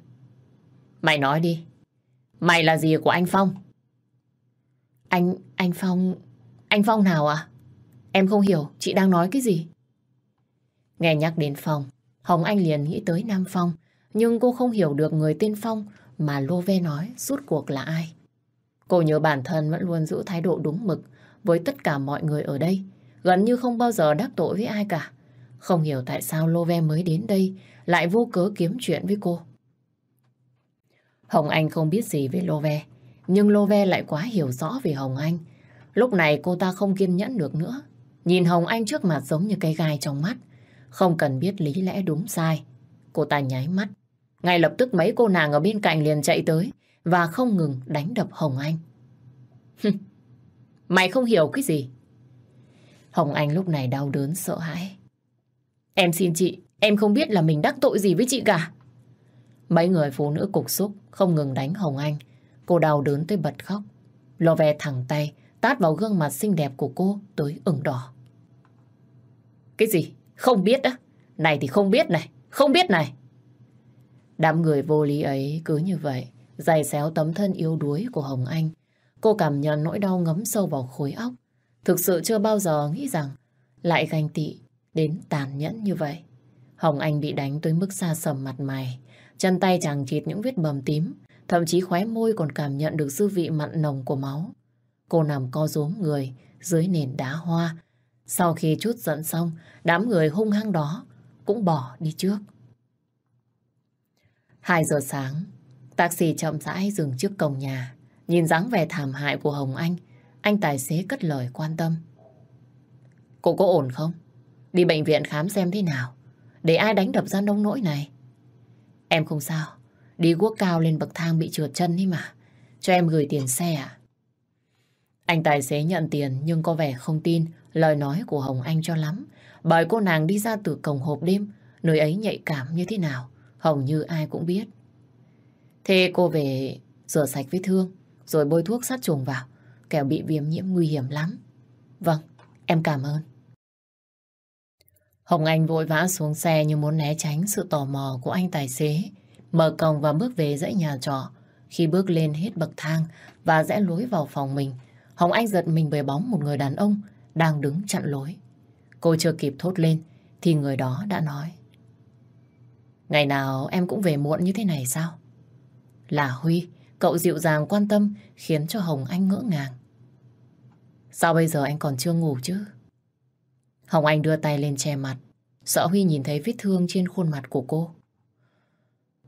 Mày nói đi, Mày là gì của anh Phong? Anh, anh Phong, anh Phong nào à? Em không hiểu chị đang nói cái gì. Nghe nhắc đến Phong, Hồng Anh liền nghĩ tới Nam Phong, nhưng cô không hiểu được người tên Phong mà Lô Ve nói suốt cuộc là ai. Cô nhớ bản thân vẫn luôn giữ thái độ đúng mực với tất cả mọi người ở đây, gần như không bao giờ đắc tội với ai cả. Không hiểu tại sao Lô Ve mới đến đây lại vô cớ kiếm chuyện với cô. Hồng Anh không biết gì về Lô Ve, nhưng Lô Ve lại quá hiểu rõ về Hồng Anh. Lúc này cô ta không kiên nhẫn được nữa. Nhìn Hồng Anh trước mặt giống như cây gai trong mắt. Không cần biết lý lẽ đúng sai. Cô ta nháy mắt. Ngay lập tức mấy cô nàng ở bên cạnh liền chạy tới và không ngừng đánh đập Hồng Anh. Mày không hiểu cái gì? Hồng Anh lúc này đau đớn sợ hãi. Em xin chị, em không biết là mình đắc tội gì với chị cả. Mấy người phụ nữ cục xúc không ngừng đánh Hồng Anh. Cô đau đớn tới bật khóc. Lò ve thẳng tay, tát vào gương mặt xinh đẹp của cô tới ửng đỏ. Cái gì? Không biết á? Này thì không biết này, không biết này. Đám người vô lý ấy cứ như vậy, dày xéo tấm thân yếu đuối của Hồng Anh. Cô cảm nhận nỗi đau ngấm sâu vào khối óc. Thực sự chưa bao giờ nghĩ rằng lại ganh tị đến tàn nhẫn như vậy. Hồng Anh bị đánh tới mức xa sầm mặt mày. Chân tay chẳng chịt những vết bầm tím, thậm chí khóe môi còn cảm nhận được dư vị mặn nồng của máu. Cô nằm co rúm người dưới nền đá hoa. Sau khi chút giận xong, đám người hung hăng đó cũng bỏ đi trước. hai giờ sáng, taxi chậm rãi dừng trước cổng nhà. Nhìn dáng vẻ thảm hại của Hồng Anh, anh tài xế cất lời quan tâm. Cô có ổn không? Đi bệnh viện khám xem thế nào. Để ai đánh đập ra nông nỗi này? Em không sao. Đi guốc cao lên bậc thang bị trượt chân ấy mà. Cho em gửi tiền xe à? Anh tài xế nhận tiền nhưng có vẻ không tin lời nói của Hồng Anh cho lắm. Bởi cô nàng đi ra từ cổng hộp đêm, nơi ấy nhạy cảm như thế nào, hầu như ai cũng biết. Thế cô về rửa sạch vết thương, rồi bôi thuốc sát trùng vào, kẻo bị viêm nhiễm nguy hiểm lắm. Vâng, em cảm ơn. Hồng Anh vội vã xuống xe như muốn né tránh sự tò mò của anh tài xế. Mở cổng và bước về dãy nhà trọ. Khi bước lên hết bậc thang và rẽ lối vào phòng mình, Hồng Anh giật mình bởi bóng một người đàn ông đang đứng chặn lối. Cô chưa kịp thốt lên thì người đó đã nói. Ngày nào em cũng về muộn như thế này sao? Là Huy, cậu dịu dàng quan tâm khiến cho Hồng Anh ngỡ ngàng. Sao bây giờ anh còn chưa ngủ chứ? Hồng Anh đưa tay lên che mặt, sợ Huy nhìn thấy vết thương trên khuôn mặt của cô.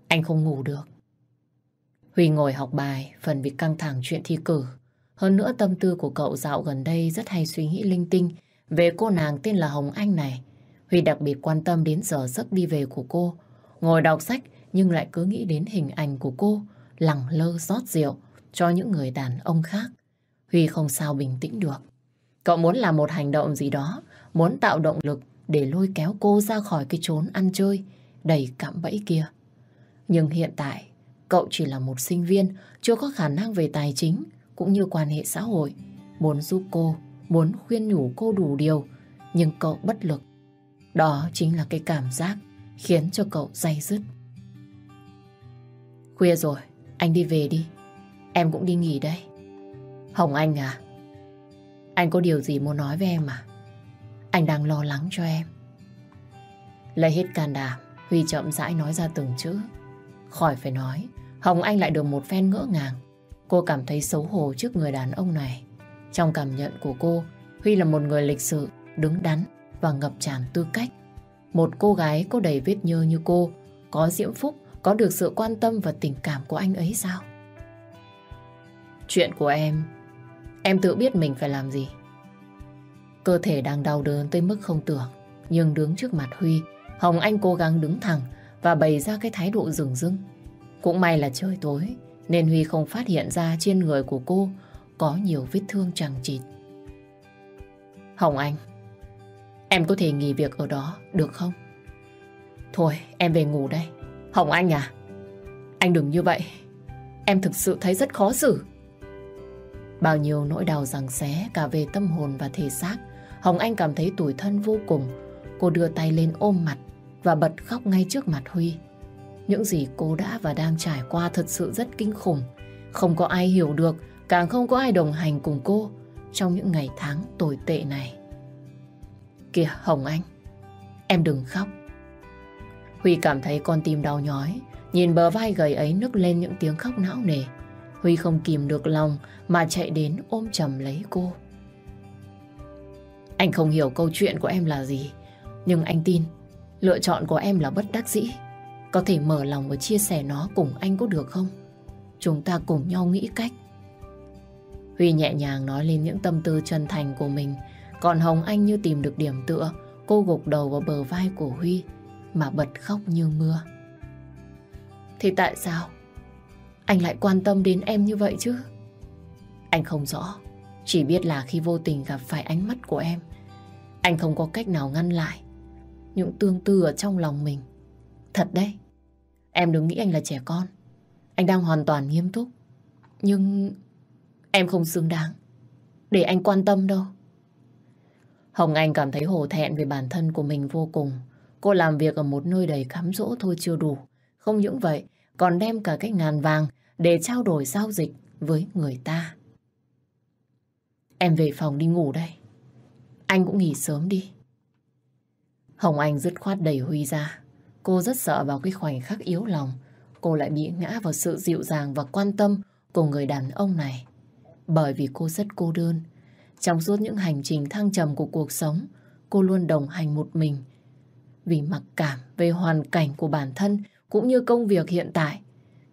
Anh không ngủ được. Huy ngồi học bài, phần vì căng thẳng chuyện thi cử. Hơn nữa tâm tư của cậu dạo gần đây rất hay suy nghĩ linh tinh về cô nàng tên là Hồng Anh này. Huy đặc biệt quan tâm đến giờ giấc đi về của cô. Ngồi đọc sách nhưng lại cứ nghĩ đến hình ảnh của cô lẳng lơ rót rượu cho những người đàn ông khác. Huy không sao bình tĩnh được. Cậu muốn làm một hành động gì đó muốn tạo động lực để lôi kéo cô ra khỏi cái chốn ăn chơi, đầy cạm bẫy kia. Nhưng hiện tại, cậu chỉ là một sinh viên, chưa có khả năng về tài chính, cũng như quan hệ xã hội. Muốn giúp cô, muốn khuyên nhủ cô đủ điều, nhưng cậu bất lực. Đó chính là cái cảm giác khiến cho cậu day dứt. Khuya rồi, anh đi về đi. Em cũng đi nghỉ đây. Hồng Anh à, anh có điều gì muốn nói với em à? Anh đang lo lắng cho em. Lấy hết can đảm, Huy chậm rãi nói ra từng chữ. Khỏi phải nói, Hồng Anh lại được một phen ngỡ ngàng. Cô cảm thấy xấu hổ trước người đàn ông này. Trong cảm nhận của cô, Huy là một người lịch sự, đứng đắn và ngập tràn tư cách. Một cô gái có đầy vết nhơ như cô, có diễm phúc, có được sự quan tâm và tình cảm của anh ấy sao? Chuyện của em, em tự biết mình phải làm gì. Cơ thể đang đau đớn tới mức không tưởng. Nhưng đứng trước mặt Huy, Hồng Anh cố gắng đứng thẳng và bày ra cái thái độ rừng rưng. Cũng may là trời tối, nên Huy không phát hiện ra trên người của cô có nhiều vết thương chẳng chịt. Hồng Anh, em có thể nghỉ việc ở đó được không? Thôi, em về ngủ đây. Hồng Anh à, anh đừng như vậy. Em thực sự thấy rất khó xử. Bao nhiêu nỗi đau rằng xé cả về tâm hồn và thể xác Hồng Anh cảm thấy tủi thân vô cùng. Cô đưa tay lên ôm mặt và bật khóc ngay trước mặt Huy. Những gì cô đã và đang trải qua thật sự rất kinh khủng. Không có ai hiểu được, càng không có ai đồng hành cùng cô trong những ngày tháng tồi tệ này. Kìa Hồng Anh, em đừng khóc. Huy cảm thấy con tim đau nhói, nhìn bờ vai gầy ấy nức lên những tiếng khóc não nề. Huy không kìm được lòng mà chạy đến ôm chầm lấy cô. Anh không hiểu câu chuyện của em là gì, nhưng anh tin lựa chọn của em là bất đắc dĩ. Có thể mở lòng và chia sẻ nó cùng anh có được không? Chúng ta cùng nhau nghĩ cách. Huy nhẹ nhàng nói lên những tâm tư chân thành của mình, còn Hồng Anh như tìm được điểm tựa, cô gục đầu vào bờ vai của Huy mà bật khóc như mưa. Thì tại sao anh lại quan tâm đến em như vậy chứ? Anh không rõ, chỉ biết là khi vô tình gặp phải ánh mắt của em, anh không có cách nào ngăn lại Những tương tư ở trong lòng mình. Thật đấy, Em đừng nghĩ anh là trẻ con. Anh đang hoàn toàn nghiêm túc. Nhưng em không xứng đáng Để anh quan tâm đâu. Hồng Anh cảm thấy hổ thẹn về bản thân của mình vô cùng. Cô làm việc ở một nơi đầy cám dỗ thôi chưa đủ. Không những vậy, Còn đem cả cái ngàn vàng Để trao đổi giao dịch với người ta. Em về phòng đi ngủ đây. Anh cũng nghỉ sớm đi. Hồng Anh dứt khoát đẩy Huy ra. Cô rất sợ vào cái khoảnh khắc yếu lòng. Cô lại bị ngã vào sự dịu dàng và quan tâm của người đàn ông này. Bởi vì cô rất cô đơn. Trong suốt những hành trình thăng trầm của cuộc sống, cô luôn đồng hành một mình. Vì mặc cảm về hoàn cảnh của bản thân cũng như công việc hiện tại,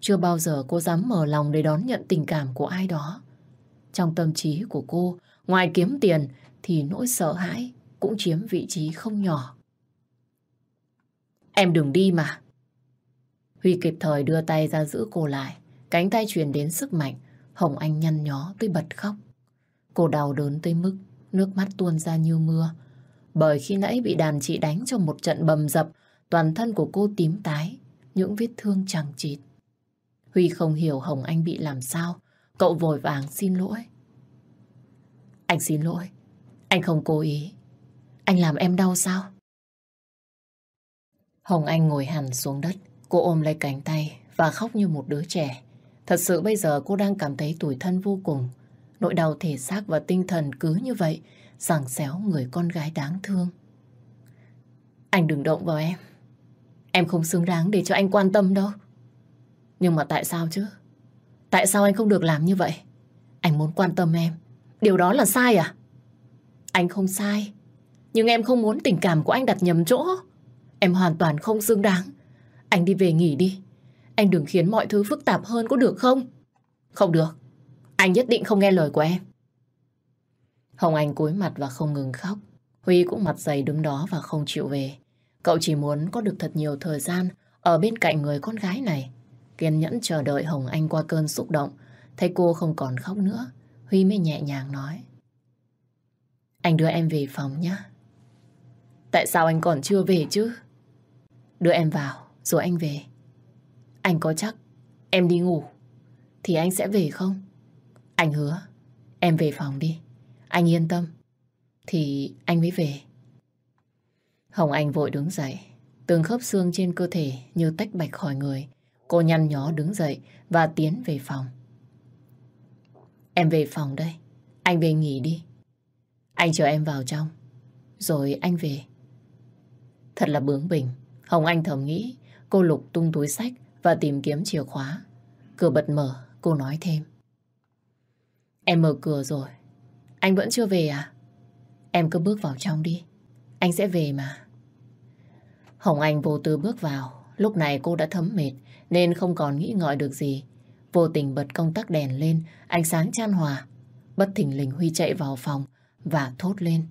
chưa bao giờ cô dám mở lòng để đón nhận tình cảm của ai đó. Trong tâm trí của cô, ngoài kiếm tiền thì nỗi sợ hãi cũng chiếm vị trí không nhỏ. Em đừng đi mà. Huy kịp thời đưa tay ra giữ cô lại. Cánh tay truyền đến sức mạnh. Hồng Anh nhăn nhó tới bật khóc. Cô đau đớn tới mức nước mắt tuôn ra như mưa. Bởi khi nãy bị đàn chị đánh trong một trận bầm dập, toàn thân của cô tím tái, những vết thương chẳng chịt. Huy không hiểu Hồng Anh bị làm sao, cậu vội vàng xin lỗi. Anh xin lỗi, anh không cố ý. Anh làm em đau sao? Hồng Anh ngồi hẳn xuống đất. Cô ôm lấy cánh tay và khóc như một đứa trẻ. Thật sự bây giờ cô đang cảm thấy tủi thân vô cùng. Nỗi đau thể xác và tinh thần cứ như vậy, sảng xéo người con gái đáng thương. Anh đừng động vào em. Em không xứng đáng để cho anh quan tâm đâu. Nhưng mà tại sao chứ? Tại sao anh không được làm như vậy? Anh muốn quan tâm em. Điều đó là sai à? Anh không sai, nhưng em không muốn tình cảm của anh đặt nhầm chỗ. Em hoàn toàn không xứng đáng. Anh đi về nghỉ đi. Anh đừng khiến mọi thứ phức tạp hơn có được không? Không được. Anh nhất định không nghe lời của em. Hồng Anh cúi mặt và không ngừng khóc. Huy cũng mặt dày đứng đó và không chịu về. Cậu chỉ muốn có được thật nhiều thời gian ở bên cạnh người con gái này. Kiên nhẫn chờ đợi Hồng Anh qua cơn xúc động. Thấy cô không còn khóc nữa, Huy mới nhẹ nhàng nói. Anh đưa em về phòng nhé. Tại sao anh còn chưa về chứ? Đưa em vào, rồi anh về. Anh có chắc em đi ngủ, thì anh sẽ về không? Anh hứa, em về phòng đi. Anh yên tâm, thì anh mới về. Hồng Anh vội đứng dậy, từng khớp xương trên cơ thể như tách bạch khỏi người. Cô nhăn nhó đứng dậy và tiến về phòng. Em về phòng đây, anh về nghỉ đi. Anh chờ em vào trong, rồi anh về. Thật là bướng bỉnh, Hồng Anh thầm nghĩ, cô lục tung túi sách và tìm kiếm chìa khóa. Cửa bật mở, cô nói thêm. Em mở cửa rồi, anh vẫn chưa về à? Em cứ bước vào trong đi, anh sẽ về mà. Hồng Anh vô tư bước vào, lúc này cô đã thấm mệt nên không còn nghĩ ngợi được gì. Vô tình bật công tắc đèn lên, ánh sáng chan hòa. Bất thình lình Huy chạy vào phòng, và thốt lên.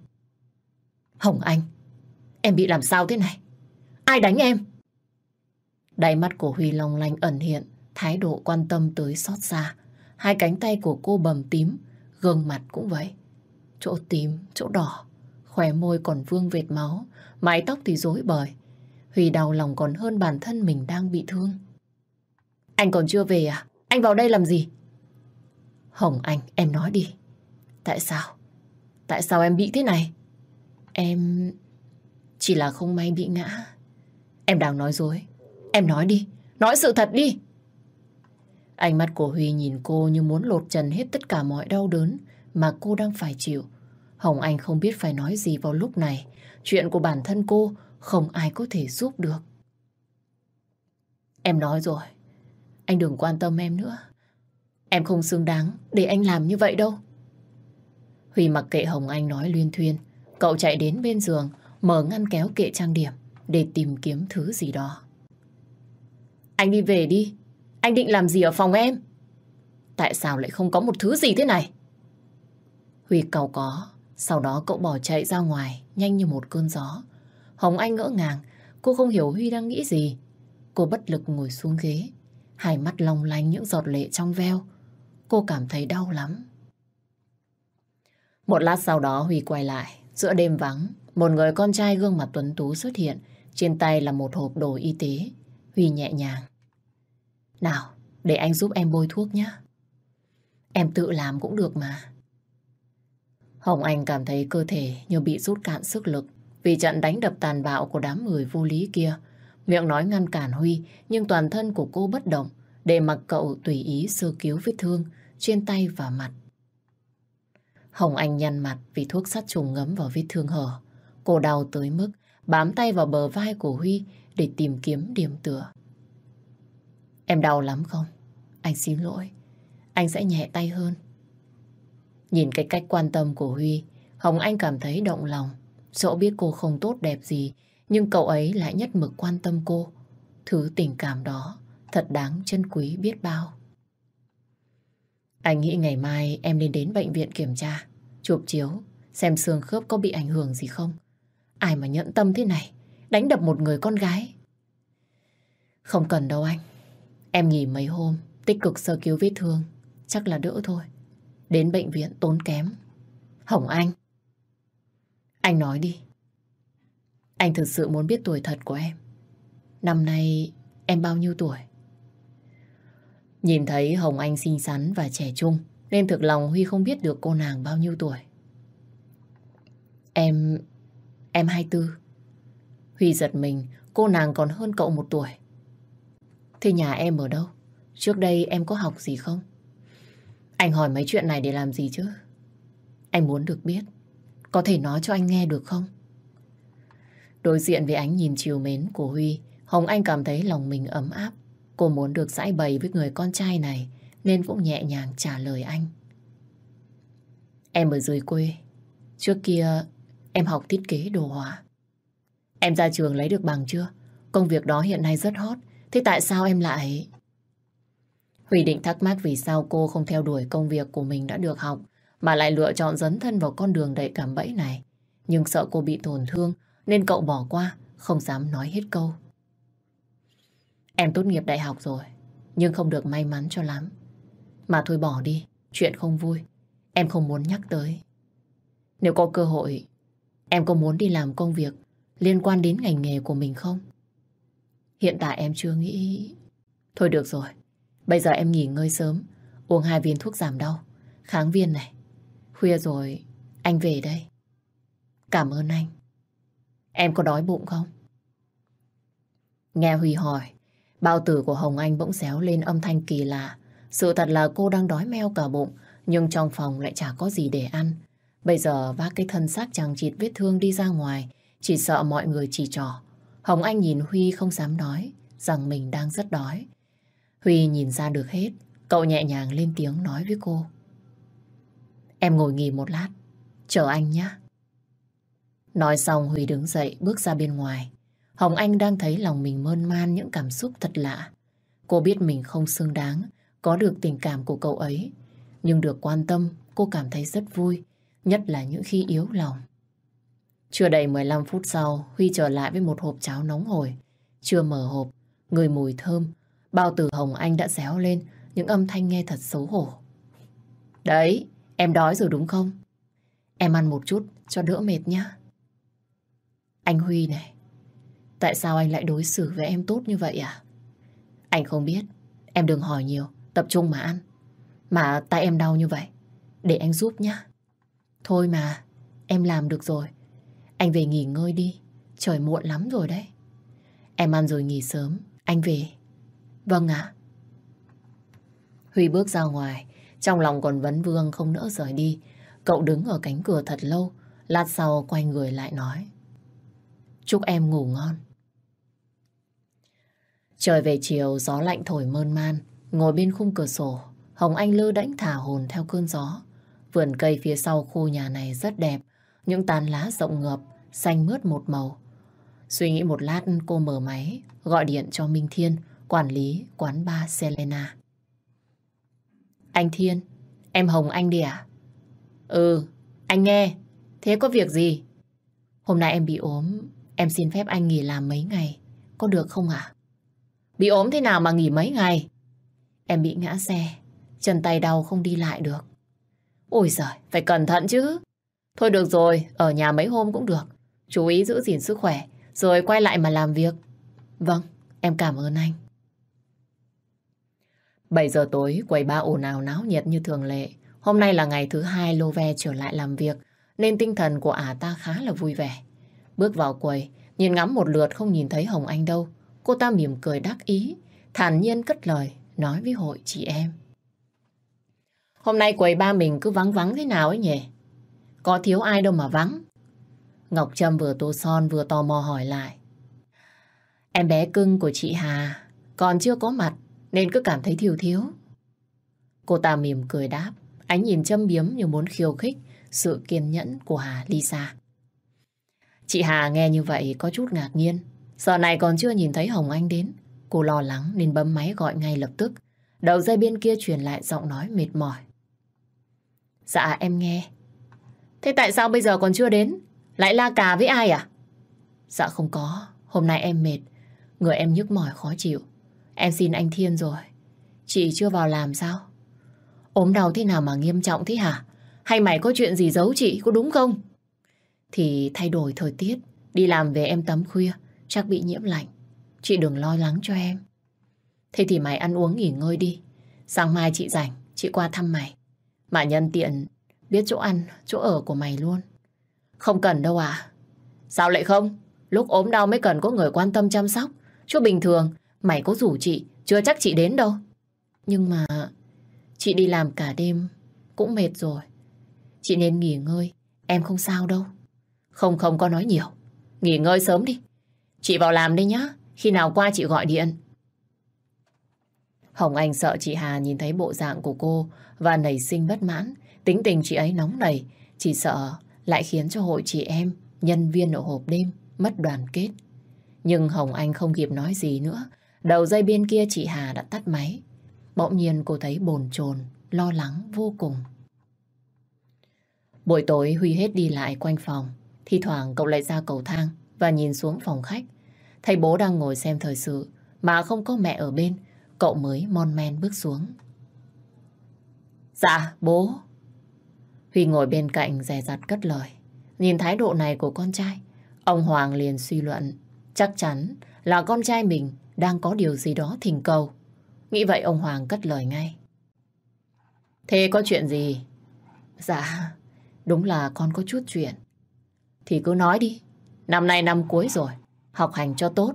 Hồng Anh, em bị làm sao thế này? Ai đánh em? Đáy mắt của Huy long lanh ẩn hiện, thái độ quan tâm tới xót xa. Hai cánh tay của cô bầm tím, gương mặt cũng vậy. Chỗ tím, chỗ đỏ, khóe môi còn vương vệt máu, mái tóc thì rối bời. Huy đau lòng còn hơn bản thân mình đang bị thương. Anh còn chưa về à? Anh vào đây làm gì? Hồng Anh, em nói đi. Tại sao? Tại sao em bị thế này? Em... Chỉ là không may bị ngã. Em đang nói dối. Em nói đi. Nói sự thật đi. Ánh mắt của Huy nhìn cô như muốn lột trần hết tất cả mọi đau đớn mà cô đang phải chịu. Hồng Anh không biết phải nói gì vào lúc này. Chuyện của bản thân cô không ai có thể giúp được. Em nói rồi. Anh đừng quan tâm em nữa. Em không xứng đáng để anh làm như vậy đâu. Huy mặc kệ Hồng Anh nói luyên thuyên, cậu chạy đến bên giường, mở ngăn kéo kệ trang điểm để tìm kiếm thứ gì đó. Anh đi về đi, anh định làm gì ở phòng em? Tại sao lại không có một thứ gì thế này? Huy cầu có, sau đó cậu bỏ chạy ra ngoài, nhanh như một cơn gió. Hồng Anh ngỡ ngàng, cô không hiểu Huy đang nghĩ gì. Cô bất lực ngồi xuống ghế, hai mắt long lanh những giọt lệ trong veo. Cô cảm thấy đau lắm. Một lát sau đó Huy quay lại. Giữa đêm vắng, một người con trai gương mặt tuấn tú xuất hiện. Trên tay là một hộp đồ y tế. Huy nhẹ nhàng. Nào, để anh giúp em bôi thuốc nhé. Em tự làm cũng được mà. Hồng Anh cảm thấy cơ thể như bị rút cạn sức lực vì trận đánh đập tàn bạo của đám người vô lý kia. Miệng nói ngăn cản Huy, nhưng toàn thân của cô bất động, để mặc cậu tùy ý sơ cứu vết thương trên tay và mặt. Hồng Anh nhăn mặt vì thuốc sát trùng ngấm vào vết thương hở. Cô đau tới mức bám tay vào bờ vai của Huy để tìm kiếm điểm tựa. Em đau lắm không? Anh xin lỗi. Anh sẽ nhẹ tay hơn. Nhìn cái cách quan tâm của Huy, Hồng Anh cảm thấy động lòng. Dẫu biết cô không tốt đẹp gì, nhưng cậu ấy lại nhất mực quan tâm cô. Thứ tình cảm đó thật đáng trân quý biết bao. Anh nghĩ ngày mai em nên đến bệnh viện kiểm tra. Chụp chiếu, xem xương khớp có bị ảnh hưởng gì không. Ai mà nhẫn tâm thế này, đánh đập một người con gái. Không cần đâu anh. Em nghỉ mấy hôm, tích cực sơ cứu vết thương, chắc là đỡ thôi. Đến bệnh viện tốn kém. Hỏng anh. Anh nói đi. Anh thực sự muốn biết tuổi thật của em. Năm nay em bao nhiêu tuổi? Nhìn thấy Hồng Anh xinh xắn và trẻ trung, nên thực lòng Huy không biết được cô nàng bao nhiêu tuổi. Em... em 24. Huy giật mình, cô nàng còn hơn cậu một tuổi. Thế nhà em ở đâu? Trước đây em có học gì không? Anh hỏi mấy chuyện này để làm gì chứ? Anh muốn được biết. Có thể nói cho anh nghe được không? Đối diện với ánh nhìn chiều mến của Huy, Hồng Anh cảm thấy lòng mình ấm áp. Cô muốn được giải bày với người con trai này nên cũng nhẹ nhàng trả lời anh. Em ở dưới quê, trước kia em học thiết kế đồ họa. Em ra trường lấy được bằng chưa? Công việc đó hiện nay rất hot, thế tại sao em lại... Huy định thắc mắc vì sao cô không theo đuổi công việc của mình đã được học mà lại lựa chọn dấn thân vào con đường đầy cảm bẫy này. Nhưng sợ cô bị tổn thương nên cậu bỏ qua, không dám nói hết câu. Em tốt nghiệp đại học rồi, nhưng không được may mắn cho lắm. Mà thôi bỏ đi, chuyện không vui. Em không muốn nhắc tới. Nếu có cơ hội, em có muốn đi làm công việc liên quan đến ngành nghề của mình không? Hiện tại em chưa nghĩ... Thôi được rồi, bây giờ em nghỉ ngơi sớm, uống hai viên thuốc giảm đau, kháng viên này. Khuya rồi, anh về đây. Cảm ơn anh. Em có đói bụng không? Nghe Huy hỏi, bao tử của Hồng Anh bỗng réo lên âm thanh kỳ lạ. Sự thật là cô đang đói meo cả bụng, nhưng trong phòng lại chả có gì để ăn. Bây giờ vác cái thân xác chàng chịt vết thương đi ra ngoài, chỉ sợ mọi người chỉ trỏ. Hồng Anh nhìn Huy không dám nói rằng mình đang rất đói. Huy nhìn ra được hết, cậu nhẹ nhàng lên tiếng nói với cô. Em ngồi nghỉ một lát, chờ anh nhé. Nói xong Huy đứng dậy bước ra bên ngoài. Hồng Anh đang thấy lòng mình mơn man những cảm xúc thật lạ. Cô biết mình không xứng đáng có được tình cảm của cậu ấy. Nhưng được quan tâm, cô cảm thấy rất vui, nhất là những khi yếu lòng. Chưa đầy 15 phút sau, Huy trở lại với một hộp cháo nóng hổi. Chưa mở hộp, người mùi thơm, bao tử Hồng Anh đã réo lên, những âm thanh nghe thật xấu hổ. Đấy, em đói rồi đúng không? Em ăn một chút cho đỡ mệt nhá. Anh Huy này, tại sao anh lại đối xử với em tốt như vậy à? Anh không biết, em đừng hỏi nhiều. Tập trung mà ăn. Mà tay em đau như vậy. Để anh giúp nhá. Thôi mà, em làm được rồi. Anh về nghỉ ngơi đi. Trời muộn lắm rồi đấy. Em ăn rồi nghỉ sớm. Anh về. Vâng ạ. Huy bước ra ngoài. Trong lòng còn vấn vương không nỡ rời đi. Cậu đứng ở cánh cửa thật lâu. Lát sau quay người lại nói. Chúc em ngủ ngon. Trời về chiều gió lạnh thổi mơn man Ngồi bên khung cửa sổ, Hồng Anh lơ đánh thả hồn theo cơn gió. Vườn cây phía sau khu nhà này rất đẹp, những tán lá rộng ngập, xanh mướt một màu. Suy nghĩ một lát cô mở máy, gọi điện cho Minh Thiên, quản lý quán ba Selena. Anh Thiên, em Hồng Anh đi à? Ừ, anh nghe, thế có việc gì? Hôm nay em bị ốm, em xin phép anh nghỉ làm mấy ngày, có được không ạ? Bị ốm thế nào mà nghỉ mấy ngày? Em bị ngã xe, chân tay đau không đi lại được. Ôi giời, phải cẩn thận chứ. Thôi được rồi, ở nhà mấy hôm cũng được. Chú ý giữ gìn sức khỏe, rồi quay lại mà làm việc. Vâng, em cảm ơn anh. 7 giờ tối, quầy ba ồn ào náo nhiệt như thường lệ. Hôm nay là ngày thứ hai Lô Ve trở lại làm việc, nên tinh thần của ả ta khá là vui vẻ. Bước vào quầy, nhìn ngắm một lượt không nhìn thấy Hồng Anh đâu. Cô ta mỉm cười đắc ý, thản nhiên cất lời nói với hội chị em. Hôm nay quầy ba mình cứ vắng vắng thế nào ấy nhỉ? Có thiếu ai đâu mà vắng. Ngọc Trâm vừa tô son vừa tò mò hỏi lại. Em bé cưng của chị Hà còn chưa có mặt nên cứ cảm thấy thiếu thiếu. Cô ta mỉm cười đáp, ánh nhìn châm biếm như muốn khiêu khích sự kiên nhẫn của Hà Lisa. Chị Hà nghe như vậy có chút ngạc nhiên, giờ này còn chưa nhìn thấy Hồng Anh đến, Cô lo lắng nên bấm máy gọi ngay lập tức. Đầu dây bên kia truyền lại giọng nói mệt mỏi. Dạ em nghe. Thế tại sao bây giờ còn chưa đến? Lại la cà với ai à? Dạ không có, hôm nay em mệt. Người em nhức mỏi khó chịu. Em xin anh Thiên rồi. Chị chưa vào làm sao? ốm đau thế nào mà nghiêm trọng thế hả? Hay mày có chuyện gì giấu chị, có đúng không? Thì thay đổi thời tiết, đi làm về em tắm khuya, chắc bị nhiễm lạnh. Chị đừng lo lắng cho em. Thế thì mày ăn uống nghỉ ngơi đi. Sáng mai chị rảnh, chị qua thăm mày. Mà nhân tiện biết chỗ ăn, chỗ ở của mày luôn. Không cần đâu à? Sao lại không? Lúc ốm đau mới cần có người quan tâm chăm sóc. Chứ bình thường, mày có rủ chị, chưa chắc chị đến đâu. Nhưng mà chị đi làm cả đêm cũng mệt rồi. Chị nên nghỉ ngơi, em không sao đâu. Không không có nói nhiều. Nghỉ ngơi sớm đi. Chị vào làm đi nhá. Khi nào qua chị gọi điện. Hồng Anh sợ chị Hà nhìn thấy bộ dạng của cô và nảy sinh bất mãn. Tính tình chị ấy nóng nảy, chỉ sợ lại khiến cho hội chị em, nhân viên ở hộp đêm, mất đoàn kết. Nhưng Hồng Anh không kịp nói gì nữa. Đầu dây bên kia chị Hà đã tắt máy. Bỗng nhiên cô thấy bồn chồn, lo lắng vô cùng. Buổi tối Huy hết đi lại quanh phòng. Thì thoảng cậu lại ra cầu thang và nhìn xuống phòng khách. Thấy bố đang ngồi xem thời sự mà không có mẹ ở bên, cậu mới mon men bước xuống. Dạ, bố. Huy ngồi bên cạnh dè dặt cất lời. Nhìn thái độ này của con trai, ông Hoàng liền suy luận. Chắc chắn là con trai mình đang có điều gì đó thỉnh cầu. Nghĩ vậy ông Hoàng cất lời ngay. Thế có chuyện gì? Dạ, đúng là con có chút chuyện. Thì cứ nói đi, năm nay năm cuối rồi, học hành cho tốt.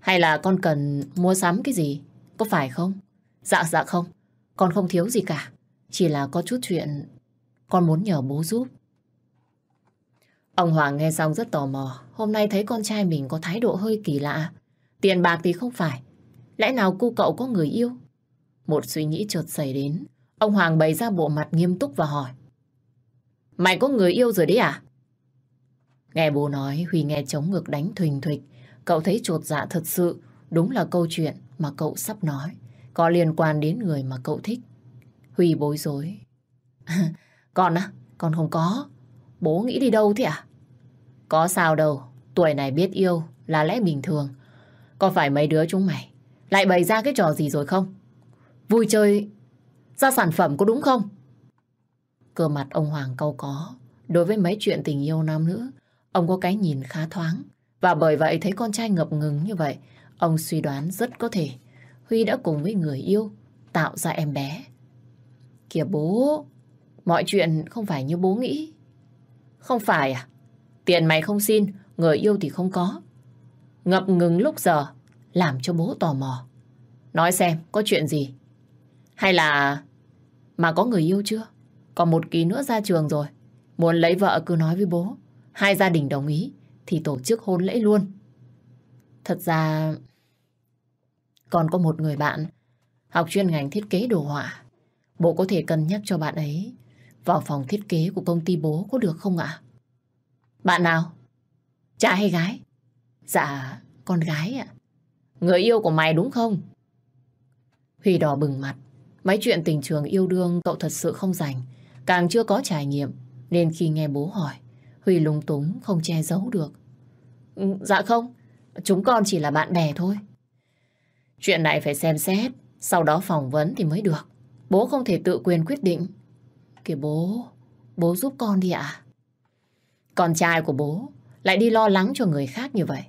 Hay là con cần mua sắm cái gì? Có phải không? Dạ dạ không. Con không thiếu gì cả. Chỉ là có chút chuyện con muốn nhờ bố giúp. Ông Hoàng nghe xong rất tò mò. Hôm nay thấy con trai mình có thái độ hơi kỳ lạ. Tiền bạc thì không phải. Lẽ nào cu cậu có người yêu? Một suy nghĩ chợt xảy đến. Ông Hoàng bày ra bộ mặt nghiêm túc và hỏi. Mày có người yêu rồi đấy à? Nghe bố nói Huy nghe chống ngược đánh thình thịch. Cậu thấy chuột dạ thật sự. Đúng là câu chuyện mà cậu sắp nói. Có liên quan đến người mà cậu thích. Huy bối rối. con á? À? Con không có. Bố nghĩ đi đâu thế à? Có sao đâu. Tuổi này biết yêu là lẽ bình thường. Có phải mấy đứa chúng mày lại bày ra cái trò gì rồi không? Vui chơi ra sản phẩm có đúng không? Cơ mặt ông Hoàng câu có. Đối với mấy chuyện tình yêu nam nữ, Ông có cái nhìn khá thoáng và bởi vậy thấy con trai ngập ngừng như vậy, ông suy đoán rất có thể Huy đã cùng với người yêu tạo ra em bé. Kìa bố, mọi chuyện không phải như bố nghĩ. Không phải à? Tiền mày không xin, người yêu thì không có. Ngập ngừng lúc giờ, làm cho bố tò mò. Nói xem, có chuyện gì? Hay là... Mà có người yêu chưa? Còn một kỳ nữa ra trường rồi. Muốn lấy vợ cứ nói với bố hai gia đình đồng ý thì tổ chức hôn lễ luôn. Thật ra, còn có một người bạn học chuyên ngành thiết kế đồ họa. Bố có thể cân nhắc cho bạn ấy vào phòng thiết kế của công ty bố có được không ạ? Bạn nào? trai hay gái? Dạ, con gái ạ. Người yêu của mày đúng không? Huy đỏ bừng mặt. Mấy chuyện tình trường yêu đương cậu thật sự không rành, càng chưa có trải nghiệm, nên khi nghe bố hỏi, Huy lúng túng không che giấu được. Ừ, dạ không, chúng con chỉ là bạn bè thôi. Chuyện này phải xem xét, sau đó phỏng vấn thì mới được. Bố không thể tự quyền quyết định. Kìa bố, bố giúp con đi ạ. À? Con trai của bố lại đi lo lắng cho người khác như vậy.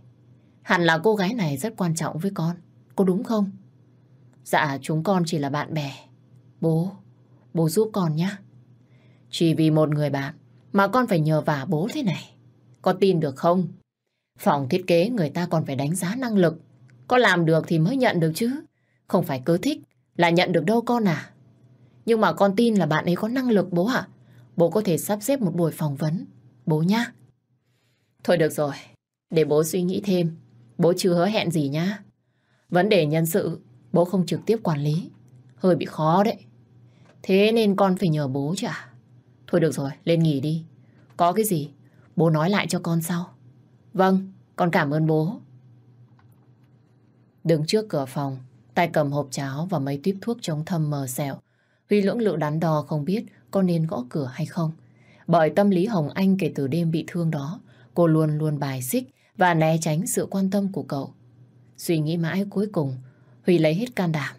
Hẳn là cô gái này rất quan trọng với con, có đúng không? Dạ, chúng con chỉ là bạn bè. Bố, bố giúp con nhé. Chỉ vì một người bạn mà con phải nhờ vả bố thế này. Có tin được không? Phòng thiết kế người ta còn phải đánh giá năng lực. Có làm được thì mới nhận được chứ. Không phải cứ thích là nhận được đâu con à. Nhưng mà con tin là bạn ấy có năng lực bố ạ. Bố có thể sắp xếp một buổi phỏng vấn. Bố nhá. Thôi được rồi. Để bố suy nghĩ thêm. Bố chưa hứa hẹn gì nhá. Vấn đề nhân sự, bố không trực tiếp quản lý. Hơi bị khó đấy. Thế nên con phải nhờ bố chứ. À? Thôi được rồi, lên nghỉ đi. Có cái gì, bố nói lại cho con sau. Vâng, con cảm ơn bố. Đứng trước cửa phòng, tay cầm hộp cháo và mấy tuyếp thuốc chống thâm mờ sẹo. Huy lưỡng lự đắn đo không biết con nên gõ cửa hay không. Bởi tâm lý Hồng Anh kể từ đêm bị thương đó, cô luôn luôn bài xích và né tránh sự quan tâm của cậu. Suy nghĩ mãi cuối cùng, Huy lấy hết can đảm.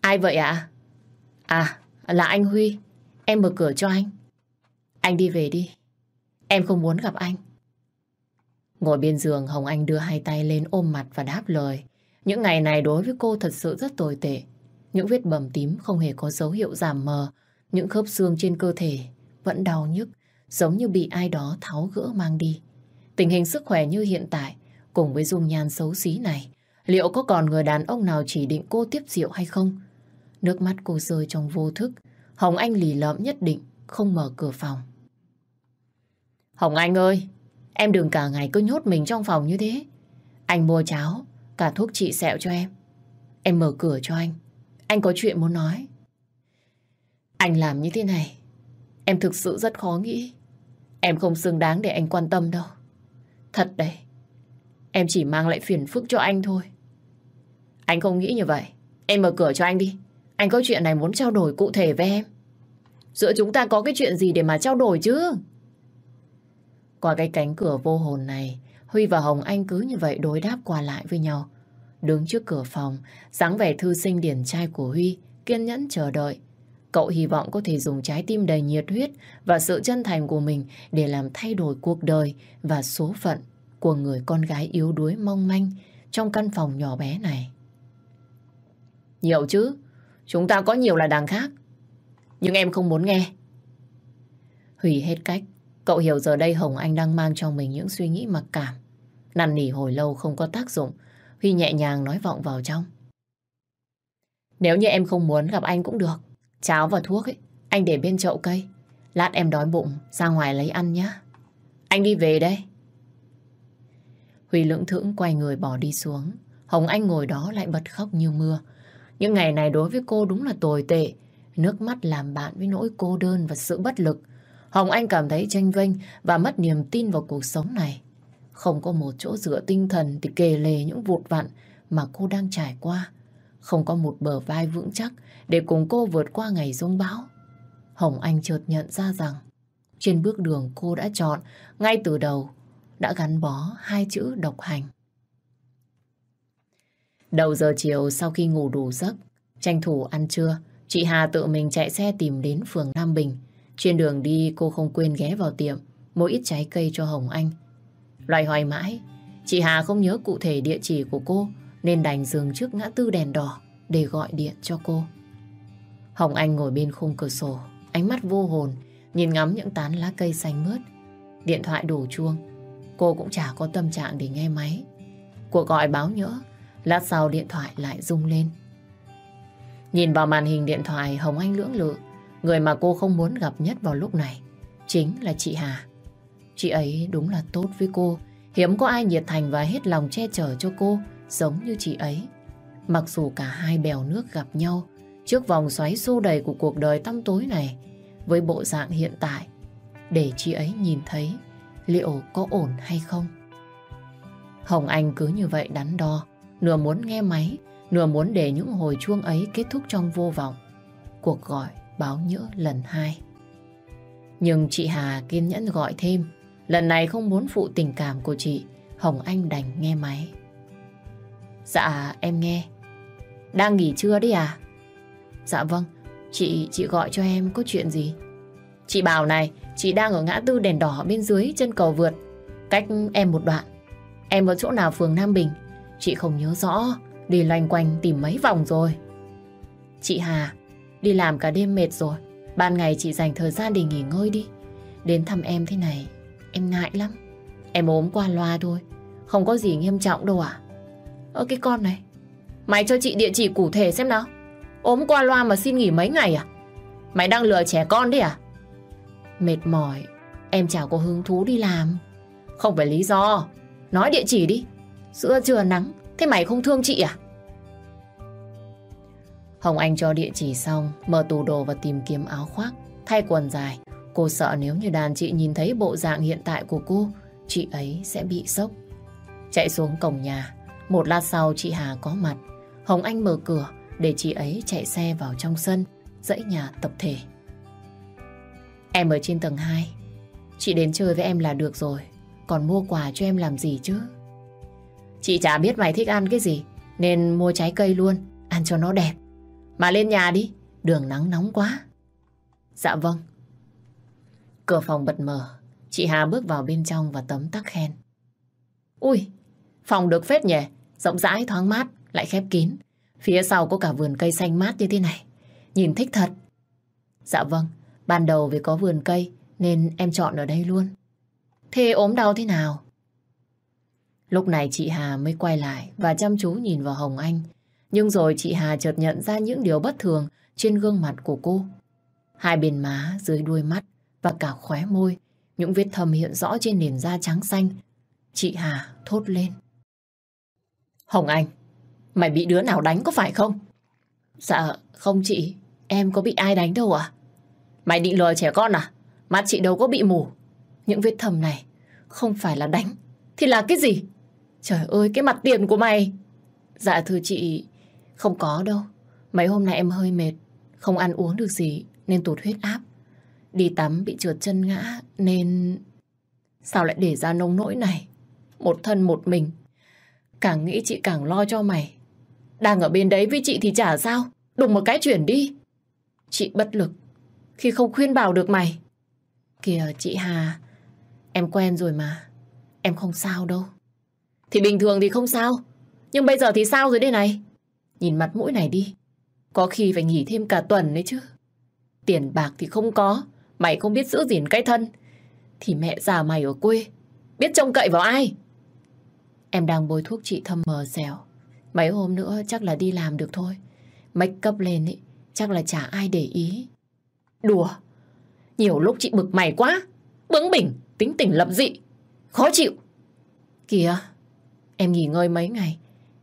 Ai vậy ạ? À? à, là anh Huy. Em mở cửa cho anh. Anh đi về đi. Em không muốn gặp anh. Ngồi bên giường, Hồng Anh đưa hai tay lên ôm mặt và đáp lời. Những ngày này đối với cô thật sự rất tồi tệ. Những vết bầm tím không hề có dấu hiệu giảm mờ. Những khớp xương trên cơ thể vẫn đau nhức, giống như bị ai đó tháo gỡ mang đi. Tình hình sức khỏe như hiện tại, cùng với dung nhan xấu xí này, liệu có còn người đàn ông nào chỉ định cô tiếp rượu hay không? Nước mắt cô rơi trong vô thức, Hồng Anh lì lợm nhất định không mở cửa phòng. Hồng Anh ơi, em đừng cả ngày cứ nhốt mình trong phòng như thế. Anh mua cháo, cả thuốc trị sẹo cho em. Em mở cửa cho anh. Anh có chuyện muốn nói. Anh làm như thế này, em thực sự rất khó nghĩ. Em không xứng đáng để anh quan tâm đâu. Thật đấy, em chỉ mang lại phiền phức cho anh thôi. Anh không nghĩ như vậy. Em mở cửa cho anh đi. Anh có chuyện này muốn trao đổi cụ thể với em. Giữa chúng ta có cái chuyện gì để mà trao đổi chứ? Qua cái cánh cửa vô hồn này, Huy và Hồng Anh cứ như vậy đối đáp qua lại với nhau. Đứng trước cửa phòng, dáng vẻ thư sinh điển trai của Huy, kiên nhẫn chờ đợi. Cậu hy vọng có thể dùng trái tim đầy nhiệt huyết và sự chân thành của mình để làm thay đổi cuộc đời và số phận của người con gái yếu đuối mong manh trong căn phòng nhỏ bé này. Nhiều chứ, Chúng ta có nhiều là đằng khác. Nhưng em không muốn nghe. Hủy hết cách. Cậu hiểu giờ đây Hồng Anh đang mang trong mình những suy nghĩ mặc cảm. Năn nỉ hồi lâu không có tác dụng. Huy nhẹ nhàng nói vọng vào trong. Nếu như em không muốn gặp anh cũng được. Cháo và thuốc ấy, anh để bên chậu cây. Lát em đói bụng, ra ngoài lấy ăn nhé. Anh đi về đây. Huy lưỡng thững quay người bỏ đi xuống. Hồng Anh ngồi đó lại bật khóc như mưa. Những ngày này đối với cô đúng là tồi tệ. Nước mắt làm bạn với nỗi cô đơn và sự bất lực. Hồng Anh cảm thấy tranh vinh và mất niềm tin vào cuộc sống này. Không có một chỗ dựa tinh thần thì kề lề những vụt vặn mà cô đang trải qua. Không có một bờ vai vững chắc để cùng cô vượt qua ngày rông bão. Hồng Anh chợt nhận ra rằng, trên bước đường cô đã chọn, ngay từ đầu, đã gắn bó hai chữ độc hành. Đầu giờ chiều sau khi ngủ đủ giấc, tranh thủ ăn trưa, chị Hà tự mình chạy xe tìm đến phường Nam Bình. Trên đường đi cô không quên ghé vào tiệm, mua ít trái cây cho Hồng Anh. Loài hoài mãi, chị Hà không nhớ cụ thể địa chỉ của cô nên đành dừng trước ngã tư đèn đỏ để gọi điện cho cô. Hồng Anh ngồi bên khung cửa sổ, ánh mắt vô hồn, nhìn ngắm những tán lá cây xanh mướt. Điện thoại đổ chuông, cô cũng chả có tâm trạng để nghe máy. Cuộc gọi báo nhỡ, Lát sau điện thoại lại rung lên. Nhìn vào màn hình điện thoại Hồng Anh lưỡng lự, người mà cô không muốn gặp nhất vào lúc này chính là chị Hà. Chị ấy đúng là tốt với cô, hiếm có ai nhiệt thành và hết lòng che chở cho cô giống như chị ấy. Mặc dù cả hai bèo nước gặp nhau trước vòng xoáy xô đầy của cuộc đời tăm tối này với bộ dạng hiện tại để chị ấy nhìn thấy liệu có ổn hay không. Hồng Anh cứ như vậy đắn đo nửa muốn nghe máy, nửa muốn để những hồi chuông ấy kết thúc trong vô vọng. Cuộc gọi báo nhỡ lần hai. Nhưng chị Hà kiên nhẫn gọi thêm, lần này không muốn phụ tình cảm của chị, Hồng Anh đành nghe máy. Dạ, em nghe. Đang nghỉ trưa đấy à? Dạ vâng, chị chị gọi cho em có chuyện gì? Chị bảo này, chị đang ở ngã tư đèn đỏ bên dưới chân cầu vượt, cách em một đoạn. Em ở chỗ nào phường Nam Bình, Chị không nhớ rõ, đi loanh quanh tìm mấy vòng rồi. Chị Hà, đi làm cả đêm mệt rồi, ban ngày chị dành thời gian để nghỉ ngơi đi. Đến thăm em thế này, em ngại lắm. Em ốm qua loa thôi, không có gì nghiêm trọng đâu à. Ơ cái con này, mày cho chị địa chỉ cụ thể xem nào. ốm qua loa mà xin nghỉ mấy ngày à? Mày đang lừa trẻ con đấy à? Mệt mỏi, em chả có hứng thú đi làm. Không phải lý do, nói địa chỉ đi. Giữa trưa nắng, Thế mày không thương chị à Hồng Anh cho địa chỉ xong, Mở tủ đồ và tìm kiếm áo khoác, Thay quần dài Cô sợ nếu như đàn chị nhìn thấy bộ dạng hiện tại của cô, Chị ấy sẽ bị sốc Chạy xuống cổng nhà, Một lát sau chị Hà có mặt Hồng Anh mở cửa, để chị ấy chạy xe vào trong sân, dãy nhà tập thể. Em ở trên tầng 2. Chị đến chơi với em là được rồi. Còn mua quà cho em làm gì chứ? Chị chả biết mày thích ăn cái gì, Nên mua trái cây luôn, Ăn cho nó đẹp. Mà lên nhà đi, Đường nắng nóng quá. Dạ vâng. Cửa phòng bật mở, Chị Hà bước vào bên trong và tấm tắc khen. Ui, Phòng được phết nhỉ, Rộng rãi, thoáng mát, Lại khép kín. Phía sau có cả vườn cây xanh mát như thế này, Nhìn thích thật. Dạ vâng Ban đầu vì có vườn cây Nên em chọn ở đây luôn. Thế ốm đau thế nào? Lúc này chị Hà mới quay lại và chăm chú nhìn vào Hồng Anh. Nhưng rồi chị Hà chợt nhận ra những điều bất thường trên gương mặt của cô. Hai bên má, dưới đuôi mắt và cả khóe môi, những vết thâm hiện rõ trên nền da trắng xanh. Chị Hà thốt lên. Hồng Anh, mày bị đứa nào đánh có phải không? Dạ, không chị, em có bị ai đánh đâu. À? Mày định lừa trẻ con à? Mắt chị đâu có bị mù. Những vết thâm này không phải là đánh, thì là cái gì? Trời ơi, cái mặt tiền của mày! Dạ thưa chị, không có đâu. Mấy hôm nay em hơi mệt, không ăn uống được gì nên tụt huyết áp. Đi tắm bị trượt chân ngã nên... Sao lại để ra nông nỗi này? Một thân một mình. Càng nghĩ chị càng lo cho mày. Đang ở bên đấy với chị thì chả sao. Đùng một cái chuyển đi. Chị bất lực khi không khuyên bảo được mày. Kìa chị Hà, em quen rồi mà. Em không sao đâu. Thì bình thường thì không sao. Nhưng bây giờ thì sao rồi đây này? Nhìn mặt mũi này đi. Có khi phải nghỉ thêm cả tuần đấy chứ. Tiền bạc thì không có. Mày không biết giữ gìn cái thân. Thì mẹ già mày ở quê. Biết trông cậy vào ai? Em đang bôi thuốc chị thâm mờ dẻo. Mấy hôm nữa chắc là đi làm được thôi. Make up lên ấy, Chắc là chả ai để ý. Đùa. Nhiều lúc chị bực mày quá. Bướng bỉnh, Tính tình lập dị. Khó chịu. Kìa. Em nghỉ ngơi mấy ngày,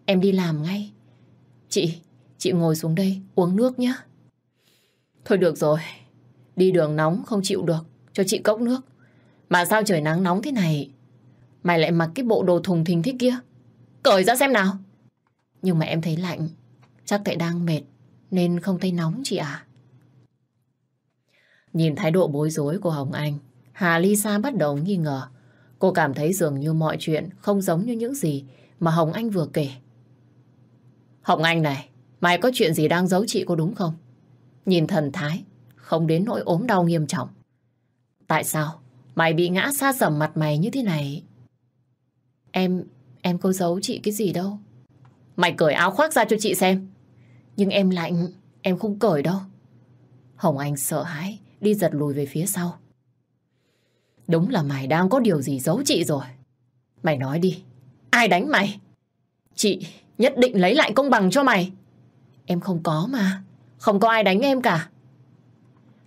em đi làm ngay. Chị, chị ngồi xuống đây uống nước nhé. Thôi được rồi, đi đường nóng không chịu được, cho chị cốc nước. Mà sao trời nắng nóng thế này, mày lại mặc cái bộ đồ thùng thình thế kia. Cởi ra xem nào. Nhưng mà em thấy lạnh, chắc tại đang mệt nên không thấy nóng chị ạ. À? Nhìn thái độ bối rối của Hồng Anh, Hà Lisa bắt đầu nghi ngờ Cô cảm thấy dường như mọi chuyện không giống như những gì mà Hồng Anh vừa kể. Hồng Anh này, mày có chuyện gì đang giấu chị cô đúng không? Nhìn thần thái, không đến nỗi ốm đau nghiêm trọng. Tại sao mày bị ngã xa sầm mặt mày như thế này? Em, em có giấu chị cái gì đâu. Mày cởi áo khoác ra cho chị xem. Nhưng em lạnh, em không cởi đâu. Hồng Anh sợ hãi, đi giật lùi về phía sau. Đúng là mày đang có điều gì giấu chị rồi. Mày nói đi, ai đánh mày? Chị nhất định lấy lại công bằng cho mày. Em không có mà, không có ai đánh em cả.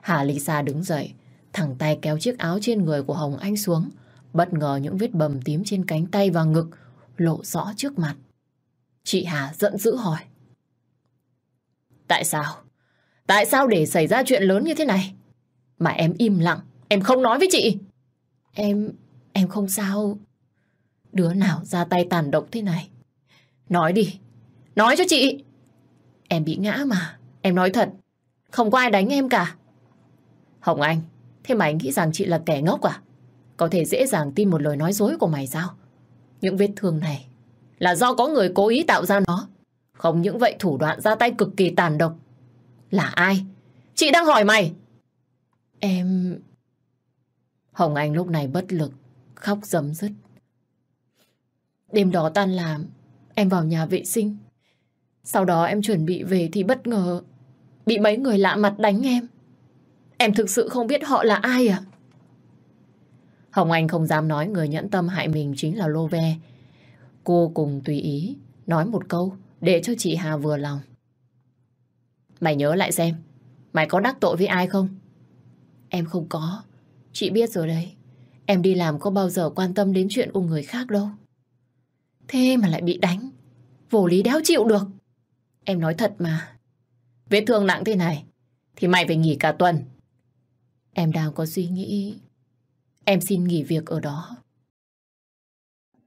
Hà Lisa đứng dậy, thẳng tay kéo chiếc áo trên người của Hồng Anh xuống. Bất ngờ những vết bầm tím trên cánh tay và ngực lộ rõ trước mặt. Chị Hà giận dữ hỏi. Tại sao? Tại sao để xảy ra chuyện lớn như thế này? Mà em im lặng, em không nói với chị. Em, em không sao. Đứa nào ra tay tàn độc thế này? Nói đi, nói cho chị. Em bị ngã mà, em nói thật. Không có ai đánh em cả. Hồng Anh, thế mà anh nghĩ rằng chị là kẻ ngốc à? Có thể dễ dàng tin một lời nói dối của mày sao? Những vết thương này là do có người cố ý tạo ra nó. Không những vậy thủ đoạn ra tay cực kỳ tàn độc. Là ai? Chị đang hỏi mày. Em... Hồng Anh lúc này bất lực, khóc dấm dứt. Đêm đó tan làm, em vào nhà vệ sinh. Sau đó em chuẩn bị về thì bất ngờ bị mấy người lạ mặt đánh em. Em thực sự không biết họ là ai à? Hồng Anh không dám nói người nhẫn tâm hại mình chính là Lô Ve. Cô cùng tùy ý, nói một câu để cho chị Hà vừa lòng. Mày nhớ lại xem, mày có đắc tội với ai không? Em không có. Chị biết rồi đấy. Em đi làm có bao giờ quan tâm đến chuyện của người khác đâu. Thế mà lại bị đánh. Vô lý đéo chịu được. Em nói thật mà. Vết thương nặng thế này, thì mày phải nghỉ cả tuần. Em đang có suy nghĩ. Em xin nghỉ việc ở đó.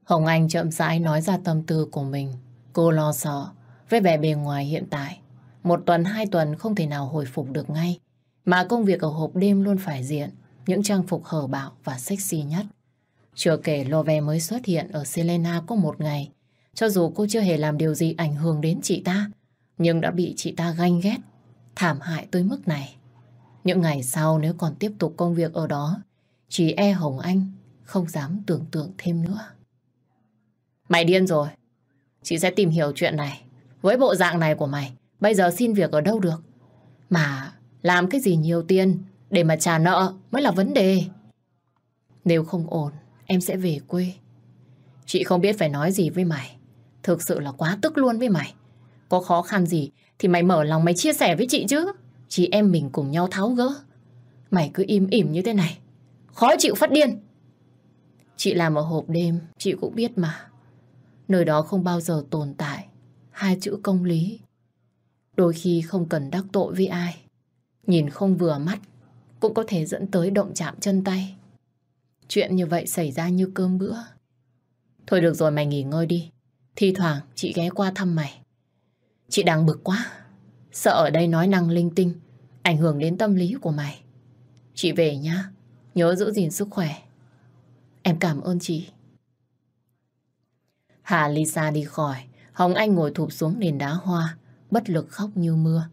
Hồng Anh chậm rãi nói ra tâm tư của mình. Cô lo sợ với vẻ bề ngoài hiện tại. Một tuần, hai tuần không thể nào hồi phục được ngay. Mà công việc ở hộp đêm luôn phải diện những trang phục hở bạo và sexy nhất. Chưa kể Love mới xuất hiện ở Selena có một ngày, cho dù cô chưa hề làm điều gì ảnh hưởng đến chị ta, nhưng đã bị chị ta ganh ghét, thảm hại tới mức này. Những ngày sau nếu còn tiếp tục công việc ở đó, chỉ e Hồng Anh không dám tưởng tượng thêm nữa. Mày điên rồi. Chị sẽ tìm hiểu chuyện này. Với bộ dạng này của mày, bây giờ xin việc ở đâu được? Mà làm cái gì nhiều tiền để mà trả nợ mới là vấn đề. Nếu không ổn, em sẽ về quê. Chị không biết phải nói gì với mày. Thực sự là quá tức luôn với mày. Có khó khăn gì thì mày mở lòng mày chia sẻ với chị chứ. Chị em mình cùng nhau tháo gỡ. Mày cứ im ỉm như thế này. Khó chịu phát điên. Chị làm ở hộp đêm, chị cũng biết mà. Nơi đó không bao giờ tồn tại. Hai chữ công lý. Đôi khi không cần đắc tội với ai. Nhìn không vừa mắt cũng có thể dẫn tới động chạm chân tay. Chuyện như vậy xảy ra như cơm bữa. Thôi được rồi mày nghỉ ngơi đi. Thi thoảng chị ghé qua thăm mày. Chị đang bực quá. Sợ ở đây nói năng linh tinh, ảnh hưởng đến tâm lý của mày. Chị về nhá, nhớ giữ gìn sức khỏe. Em cảm ơn chị. Hà Lisa đi khỏi, Hồng Anh ngồi thụp xuống nền đá hoa, bất lực khóc như mưa.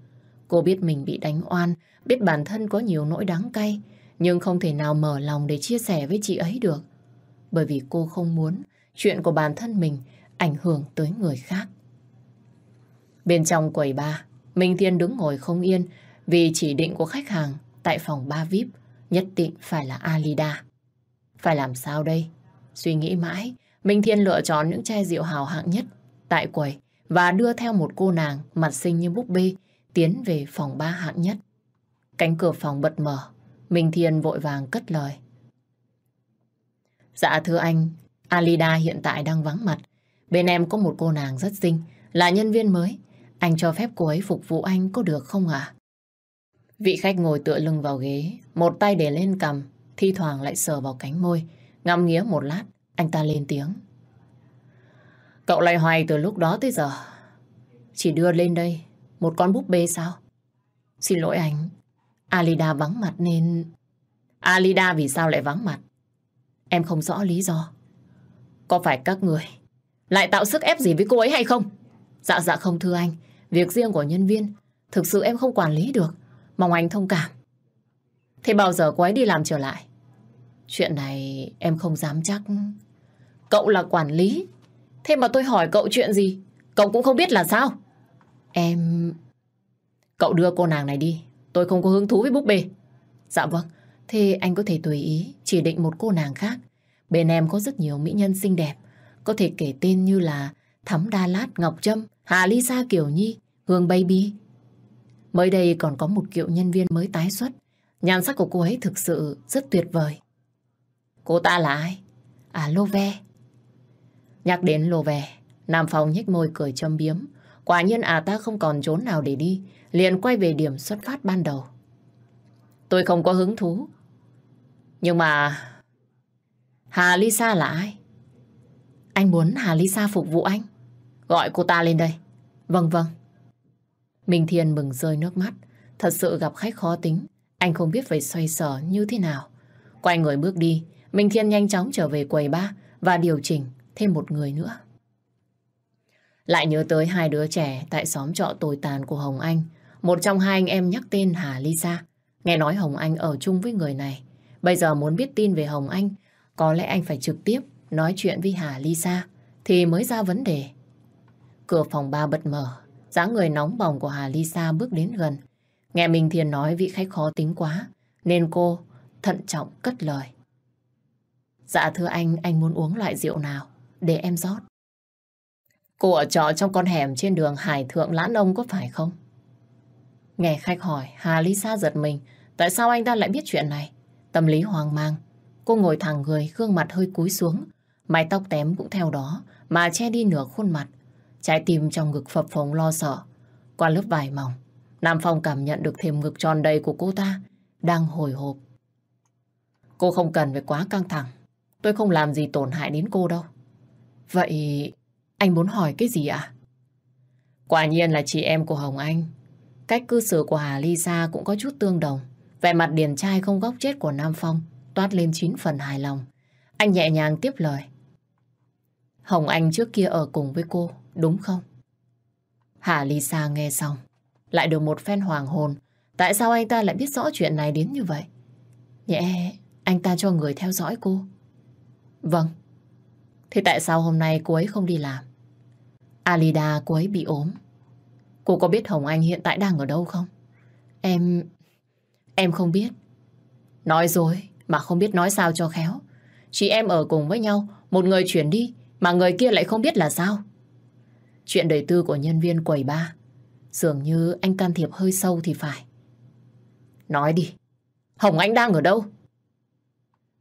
Cô biết mình bị đánh oan, Biết bản thân có nhiều nỗi đắng cay, nhưng không thể nào mở lòng để chia sẻ với chị ấy được. Bởi vì cô không muốn chuyện của bản thân mình ảnh hưởng tới người khác. Bên trong quầy ba, Minh Thiên đứng ngồi không yên vì chỉ định của khách hàng tại phòng ba VIP nhất định phải là Alida. Phải làm sao đây? Suy nghĩ mãi, Minh Thiên lựa chọn những chai rượu hào hạng nhất tại quầy và đưa theo một cô nàng mặt xinh như búp bê tiến về phòng ba hạng nhất. Cánh cửa phòng bật mở, Minh Thiên vội vàng cất lời. Dạ thưa anh, Alida hiện tại đang vắng mặt. Bên em có một cô nàng rất xinh, là nhân viên mới. Anh cho phép cô ấy phục vụ anh có được không ạ? Vị khách ngồi tựa lưng vào ghế, một tay để lên cầm, thi thoảng lại sờ vào cánh môi. Ngắm nghía một lát, anh ta lên tiếng. Cậu lại hoài từ lúc đó tới giờ. Chỉ đưa lên đây, một con búp bê sao? Xin lỗi anh, Alida vắng mặt nên... Alida vì sao lại vắng mặt? Em không rõ lý do. Có phải các người lại tạo sức ép gì với cô ấy hay không? Dạ dạ không thưa anh. Việc riêng của nhân viên, thực sự em không quản lý được. Mong anh thông cảm. Thế bao giờ cô ấy đi làm trở lại? Chuyện này em không dám chắc. Cậu là quản lý. Thế mà tôi hỏi cậu chuyện gì? Cậu cũng không biết là sao? Em... Cậu đưa cô nàng này đi Tôi không có hứng thú với búp bê. Dạ vâng, thế anh có thể tùy ý chỉ định một cô nàng khác. Bên em có rất nhiều mỹ nhân xinh đẹp, có thể kể tên như là Thắm Đa Lát, Ngọc Trâm, Hà Lisa Kiều Nhi, Hương Baby. Mới đây còn có một cựu nhân viên mới tái xuất. Nhan sắc của cô ấy thực sự rất tuyệt vời. Cô ta là ai? À, Lô Ve. Nhắc đến Lô Ve, Nam Phong nhếch môi cười châm biếm. Quả nhiên à ta không còn trốn nào để đi, liền quay về điểm xuất phát ban đầu. Tôi không có hứng thú. Nhưng mà... Hà Lisa là ai? Anh muốn Hà Lisa phục vụ anh. Gọi cô ta lên đây. Vâng vâng. Minh Thiên mừng rơi nước mắt. Thật sự gặp khách khó tính. Anh không biết phải xoay sở như thế nào. Quay người bước đi, Minh Thiên nhanh chóng trở về quầy ba và điều chỉnh thêm một người nữa. Lại nhớ tới hai đứa trẻ tại xóm trọ tồi tàn của Hồng Anh. Một trong hai anh em nhắc tên Hà Lisa. Nghe nói Hồng Anh ở chung với người này. Bây giờ muốn biết tin về Hồng Anh, có lẽ anh phải trực tiếp nói chuyện với Hà Lisa thì mới ra vấn đề. Cửa phòng ba bật mở, dáng người nóng bỏng của Hà Lisa bước đến gần. Nghe Minh Thiên nói vị khách khó tính quá, nên cô thận trọng cất lời. Dạ thưa anh, anh muốn uống loại rượu nào, để em rót. Cô ở trọ trong con hẻm trên đường Hải Thượng Lãn Ông có phải không? Nghe khách hỏi, Hà Lý Sa giật mình. Tại sao anh ta lại biết chuyện này? Tâm lý hoang mang. Cô ngồi thẳng người, gương mặt hơi cúi xuống. Mái tóc tém cũng theo đó, mà che đi nửa khuôn mặt. Trái tim trong ngực phập phồng lo sợ. Qua lớp vải mỏng, Nam Phong cảm nhận được thêm ngực tròn đầy của cô ta, đang hồi hộp. Cô không cần phải quá căng thẳng. Tôi không làm gì tổn hại đến cô đâu. Vậy anh muốn hỏi cái gì ạ? À? Quả nhiên là chị em của Hồng Anh. Cách cư xử của Hà Lisa cũng có chút tương đồng. Vẻ mặt điển trai không góc chết của Nam Phong toát lên chín phần hài lòng. Anh nhẹ nhàng tiếp lời. Hồng Anh trước kia ở cùng với cô, đúng không? Hà Lisa nghe xong, lại được một phen hoàng hồn. Tại sao anh ta lại biết rõ chuyện này đến như vậy? Nhẹ, anh ta cho người theo dõi cô. Vâng, Thế tại sao hôm nay cô ấy không đi làm? Alida cô ấy bị ốm. Cô có biết Hồng Anh hiện tại đang ở đâu không? Em... em không biết. Nói dối mà không biết nói sao cho khéo. Chị em ở cùng với nhau, một người chuyển đi mà người kia lại không biết là sao. Chuyện đời tư của nhân viên quầy ba dường như anh can thiệp hơi sâu thì phải. Nói đi, Hồng Anh đang ở đâu?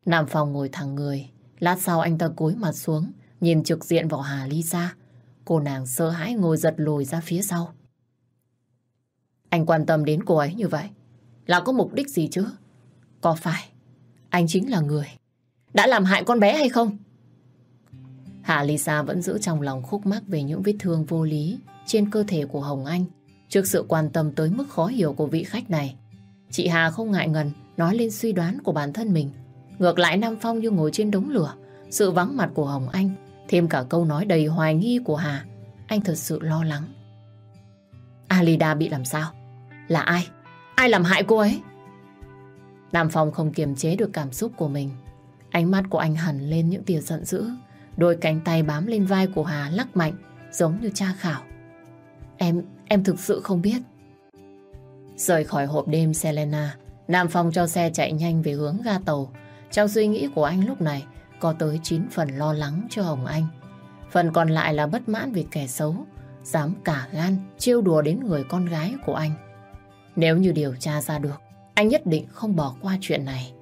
Nam Phong ngồi thẳng người, Lát sau anh ta cúi mặt xuống, nhìn trực diện vào Hà Lisa. Cô nàng sợ hãi ngồi giật lùi ra phía sau. Anh quan tâm đến cô ấy như vậy là có mục đích gì chứ? Có phải anh chính là người đã làm hại con bé hay không? Hà Lisa vẫn giữ trong lòng khúc mắc về những vết thương vô lý trên cơ thể của Hồng Anh trước sự quan tâm tới mức khó hiểu của vị khách này. Chị Hà không ngại ngần nói lên suy đoán của bản thân mình. Ngược lại Nam Phong như ngồi trên đống lửa, sự vắng mặt của Hồng Anh, thêm cả câu nói đầy hoài nghi của Hà, anh thật sự lo lắng. Alida bị làm sao? Là ai? Ai làm hại cô ấy? Nam Phong không kiềm chế được cảm xúc của mình. Ánh mắt của anh hẳn lên những tia giận dữ, đôi cánh tay bám lên vai của Hà lắc mạnh, giống như cha khảo. Em, em thực sự không biết. Rời khỏi hộp đêm Selena, Nam Phong cho xe chạy nhanh về hướng ga tàu, trong suy nghĩ của anh lúc này có tới 9 phần lo lắng cho Hồng Anh. Phần còn lại là bất mãn vì kẻ xấu, dám cả gan trêu đùa đến người con gái của anh. Nếu như điều tra ra được, anh nhất định không bỏ qua chuyện này.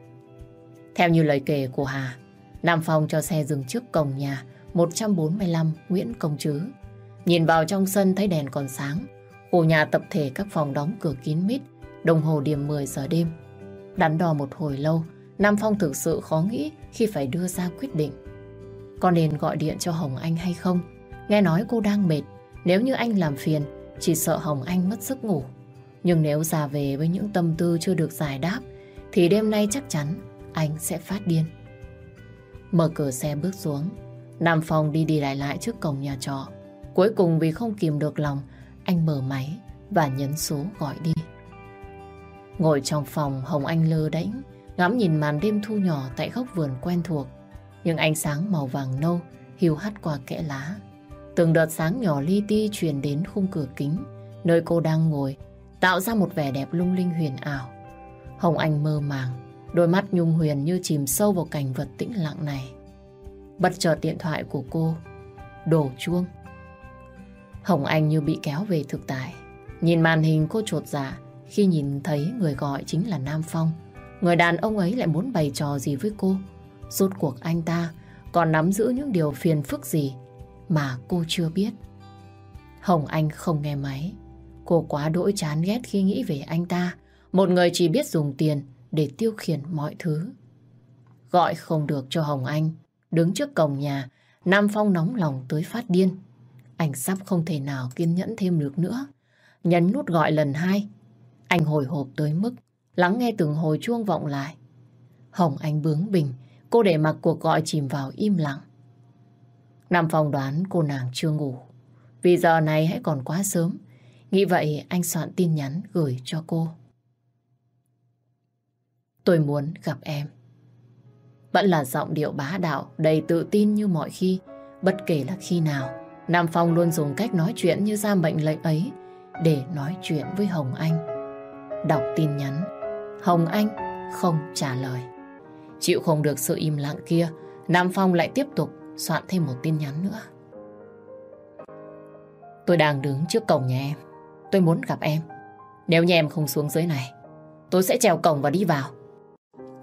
Theo như lời kể của Hà, Nam Phong cho xe dừng trước cổng nhà 145 Nguyễn Công Trứ. Nhìn vào trong sân thấy đèn còn sáng, khu nhà tập thể các phòng đóng cửa kín mít, đồng hồ điểm 10 giờ đêm. Đắn đo một hồi lâu, Nam Phong thực sự khó nghĩ khi phải đưa ra quyết định. Có nên gọi điện cho Hồng Anh hay không? Nghe nói cô đang mệt, nếu như anh làm phiền, chỉ sợ Hồng Anh mất giấc ngủ. Nhưng nếu già về với những tâm tư chưa được giải đáp, thì đêm nay chắc chắn anh sẽ phát điên. Mở cửa xe bước xuống, Nam Phong đi đi lại lại trước cổng nhà trọ. Cuối cùng vì không kìm được lòng, anh mở máy và nhấn số gọi đi. Ngồi trong phòng, Hồng Anh lơ đánh, Ngắm nhìn màn đêm thu nhỏ tại góc vườn quen thuộc, những ánh sáng màu vàng nâu hiu hắt qua kẽ lá. Từng đợt sáng nhỏ li ti truyền đến khung cửa kính, nơi cô đang ngồi, tạo ra một vẻ đẹp lung linh huyền ảo. Hồng Anh mơ màng, đôi mắt nhung huyền như chìm sâu vào cảnh vật tĩnh lặng này. Bật chợt điện thoại của cô, đổ chuông. Hồng Anh như bị kéo về thực tại. Nhìn màn hình cô trột dạ khi nhìn thấy người gọi chính là Nam Phong. Người đàn ông ấy lại muốn bày trò gì với cô? Rốt cuộc anh ta còn nắm giữ những điều phiền phức gì mà cô chưa biết. Hồng Anh không nghe máy. Cô quá đỗi chán ghét khi nghĩ về anh ta. Một người chỉ biết dùng tiền để tiêu khiển mọi thứ. Gọi không được cho Hồng Anh. Đứng trước cổng nhà, Nam Phong nóng lòng tới phát điên. Anh sắp không thể nào kiên nhẫn thêm được nữa. Nhấn nút gọi lần hai. Anh hồi hộp tới mức lắng nghe từng hồi chuông vọng lại. Hồng Anh bướng bình, cô để mặc cuộc gọi chìm vào im lặng. Nam Phong đoán cô nàng chưa ngủ. Vì giờ này hãy còn quá sớm. Nghĩ vậy anh soạn tin nhắn gửi cho cô. Tôi muốn gặp em. Vẫn là giọng điệu bá đạo, đầy tự tin như mọi khi, bất kể là khi nào. Nam Phong luôn dùng cách nói chuyện như ra mệnh lệnh ấy để nói chuyện với Hồng Anh. Đọc tin nhắn, Hồng Anh không trả lời. Chịu không được sự im lặng kia, Nam Phong lại tiếp tục soạn thêm một tin nhắn nữa. Tôi đang đứng trước cổng nhà em. Tôi muốn gặp em. Nếu như em không xuống dưới này, tôi sẽ trèo cổng và đi vào.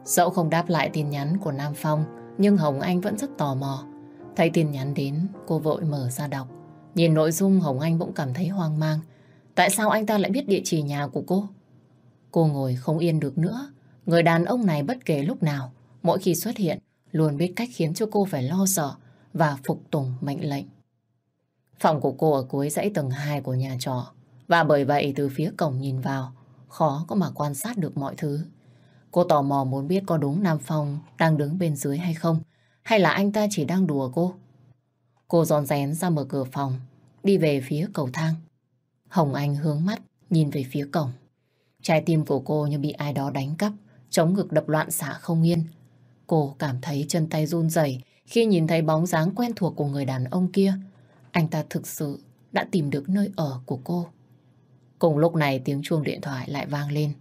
Dẫu không đáp lại tin nhắn của Nam Phong, nhưng Hồng Anh vẫn rất tò mò. Thấy tin nhắn đến, cô vội mở ra đọc. Nhìn nội dung Hồng Anh bỗng cảm thấy hoang mang. Tại sao anh ta lại biết địa chỉ nhà của cô? Cô ngồi không yên được nữa. Người đàn ông này bất kể lúc nào, mỗi khi xuất hiện, luôn biết cách khiến cho cô phải lo sợ và phục tùng mệnh lệnh. Phòng của cô ở cuối dãy tầng 2 của nhà trọ, và bởi vậy từ phía cổng nhìn vào, khó có mà quan sát được mọi thứ. Cô tò mò muốn biết có đúng Nam Phong đang đứng bên dưới hay không, hay là anh ta chỉ đang đùa cô. Cô giòn rén ra mở cửa phòng, đi về phía cầu thang. Hồng Anh hướng mắt, nhìn về phía cổng. Trái tim của cô như bị ai đó đánh cắp, chống ngực đập loạn xạ không yên. Cô cảm thấy chân tay run rẩy khi nhìn thấy bóng dáng quen thuộc của người đàn ông kia. Anh ta thực sự đã tìm được nơi ở của cô. Cùng lúc này tiếng chuông điện thoại lại vang lên.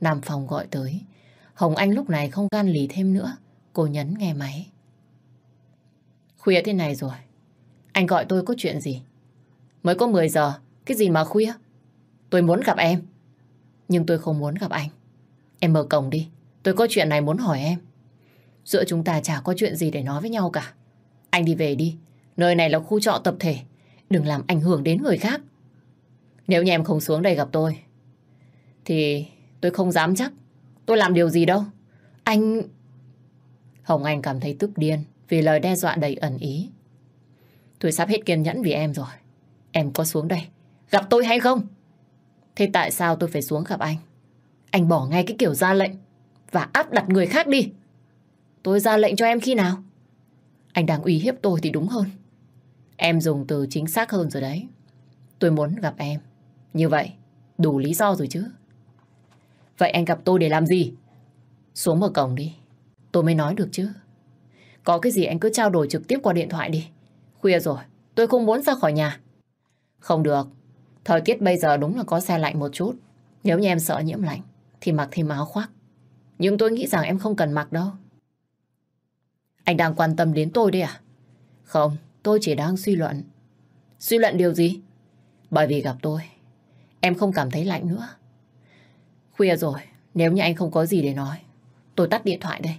Nam phòng gọi tới. Hồng Anh lúc này không gan lì thêm nữa. Cô nhấn nghe máy. Khuya thế này rồi. Anh gọi tôi có chuyện gì? Mới có 10 giờ. Cái gì mà khuya? Tôi muốn gặp em. Nhưng tôi không muốn gặp anh. Em mở cổng đi. Tôi có chuyện này muốn hỏi em. Giữa chúng ta chả có chuyện gì để nói với nhau cả. Anh đi về đi. Nơi này là khu trọ tập thể. Đừng làm ảnh hưởng đến người khác. Nếu như em không xuống đây gặp tôi, Thì tôi không dám chắc. Tôi làm điều gì đâu. Anh... Hồng Anh cảm thấy tức điên Vì lời đe dọa đầy ẩn ý. Tôi sắp hết kiên nhẫn vì em rồi. Em có xuống đây. Gặp tôi hay không? Thế tại sao tôi phải xuống gặp anh? Anh bỏ ngay cái kiểu ra lệnh và áp đặt người khác đi. Tôi ra lệnh cho em khi nào? Anh đang uy hiếp tôi thì đúng hơn. Em dùng từ chính xác hơn rồi đấy. Tôi muốn gặp em. Như vậy, đủ lý do rồi chứ. Vậy anh gặp tôi để làm gì? Xuống mở cổng đi. Tôi mới nói được chứ. Có cái gì anh cứ trao đổi trực tiếp qua điện thoại đi. Khuya rồi, tôi không muốn ra khỏi nhà. Không được, Thời tiết bây giờ đúng là có xe lạnh một chút. Nếu như em sợ nhiễm lạnh, thì mặc thêm áo khoác. Nhưng tôi nghĩ rằng em không cần mặc đâu. Anh đang quan tâm đến tôi đấy à? Không, tôi chỉ đang suy luận. Suy luận điều gì? Bởi vì gặp tôi, em không cảm thấy lạnh nữa. Khuya rồi, nếu như anh không có gì để nói, tôi tắt điện thoại đây.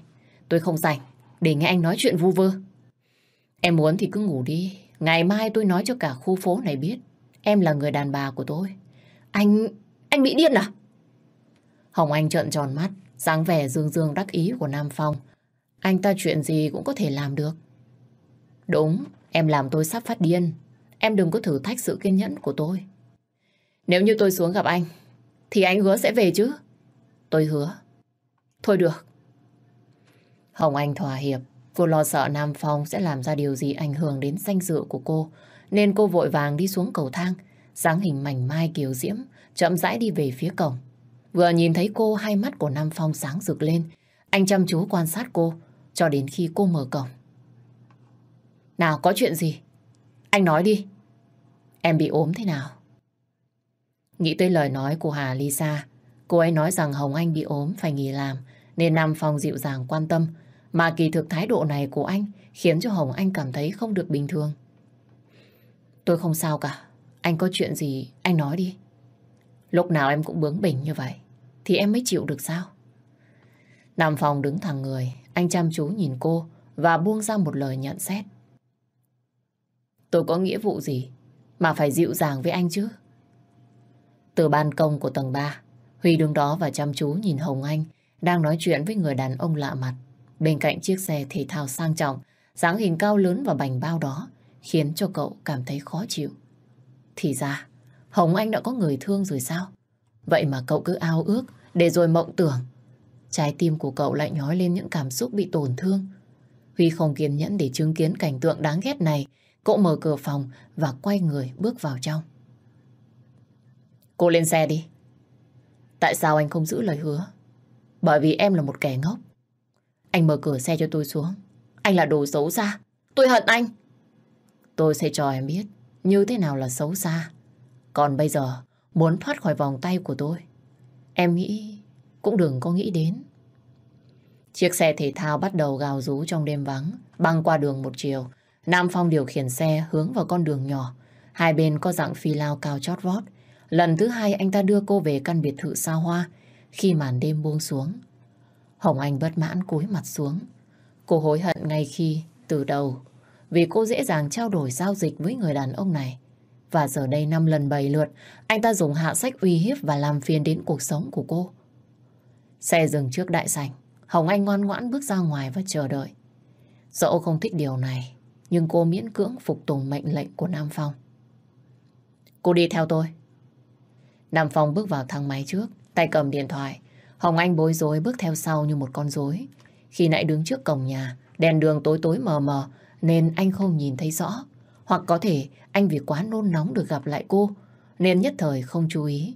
Tôi không rảnh để nghe anh nói chuyện vu vơ. Em muốn thì cứ ngủ đi. Ngày mai tôi nói cho cả khu phố này biết Em là người đàn bà của tôi. Anh... anh bị điên à? Hồng Anh trợn tròn mắt, dáng vẻ dương dương đắc ý của Nam Phong. Anh ta chuyện gì cũng có thể làm được. Đúng, em làm tôi sắp phát điên. Em đừng có thử thách sự kiên nhẫn của tôi. Nếu như tôi xuống gặp anh, thì anh hứa sẽ về chứ? Tôi hứa. Thôi được. Hồng Anh thỏa hiệp. Cô lo sợ Nam Phong sẽ làm ra điều gì ảnh hưởng đến danh dự của cô nên cô vội vàng đi xuống cầu thang, dáng hình mảnh mai kiều diễm, chậm rãi đi về phía cổng. Vừa nhìn thấy cô, hai mắt của Nam Phong sáng rực lên. Anh chăm chú quan sát cô, cho đến khi cô mở cổng. Nào, có chuyện gì? Anh nói đi. Em bị ốm thế nào? Nghĩ tới lời nói của Hà Lisa, cô ấy nói rằng Hồng Anh bị ốm, phải nghỉ làm, nên Nam Phong dịu dàng quan tâm. Mà kỳ thực thái độ này của anh khiến cho Hồng Anh cảm thấy không được bình thường. Tôi không sao cả. Anh có chuyện gì, anh nói đi. Lúc nào em cũng bướng bỉnh như vậy, thì em mới chịu được sao? Nam Phong đứng thẳng người, anh chăm chú nhìn cô và buông ra một lời nhận xét. Tôi có nghĩa vụ gì mà phải dịu dàng với anh chứ? Từ ban công của tầng 3, Huy đứng đó và chăm chú nhìn Hồng Anh đang nói chuyện với người đàn ông lạ mặt. Bên cạnh chiếc xe thể thao sang trọng, dáng hình cao lớn và bành bao đó, khiến cho cậu cảm thấy khó chịu. Thì ra, Hồng Anh đã có người thương rồi sao? Vậy mà cậu cứ ao ước, để rồi mộng tưởng. Trái tim của cậu lại nhói lên những cảm xúc bị tổn thương. Huy không kiên nhẫn để chứng kiến cảnh tượng đáng ghét này, cậu mở cửa phòng và quay người bước vào trong. Cô lên xe đi. Tại sao anh không giữ lời hứa? Bởi vì em là một kẻ ngốc. Anh mở cửa xe cho tôi xuống. Anh là đồ xấu xa. Tôi hận anh. Tôi sẽ cho em biết như thế nào là xấu xa. Còn bây giờ, muốn thoát khỏi vòng tay của tôi, em nghĩ cũng đừng có nghĩ đến. Chiếc xe thể thao bắt đầu gào rú trong đêm vắng, băng qua đường một chiều. Nam Phong điều khiển xe hướng vào con đường nhỏ. Hai bên có dạng phi lao cao chót vót. Lần thứ hai anh ta đưa cô về căn biệt thự xa hoa khi màn đêm buông xuống. Hồng Anh bất mãn cúi mặt xuống. Cô hối hận ngay khi, từ đầu, vì cô dễ dàng trao đổi giao dịch với người đàn ông này. Và giờ đây năm lần bày lượt, anh ta dùng hạ sách uy hiếp và làm phiền đến cuộc sống của cô. Xe dừng trước đại sảnh, Hồng Anh ngoan ngoãn bước ra ngoài và chờ đợi. Dẫu không thích điều này, nhưng cô miễn cưỡng phục tùng mệnh lệnh của Nam Phong. Cô đi theo tôi. Nam Phong bước vào thang máy trước, tay cầm điện thoại. Hồng Anh bối rối bước theo sau như một con rối. Khi nãy đứng trước cổng nhà, đèn đường tối tối mờ mờ, nên anh không nhìn thấy rõ. Hoặc có thể anh vì quá nôn nóng được gặp lại cô nên nhất thời không chú ý.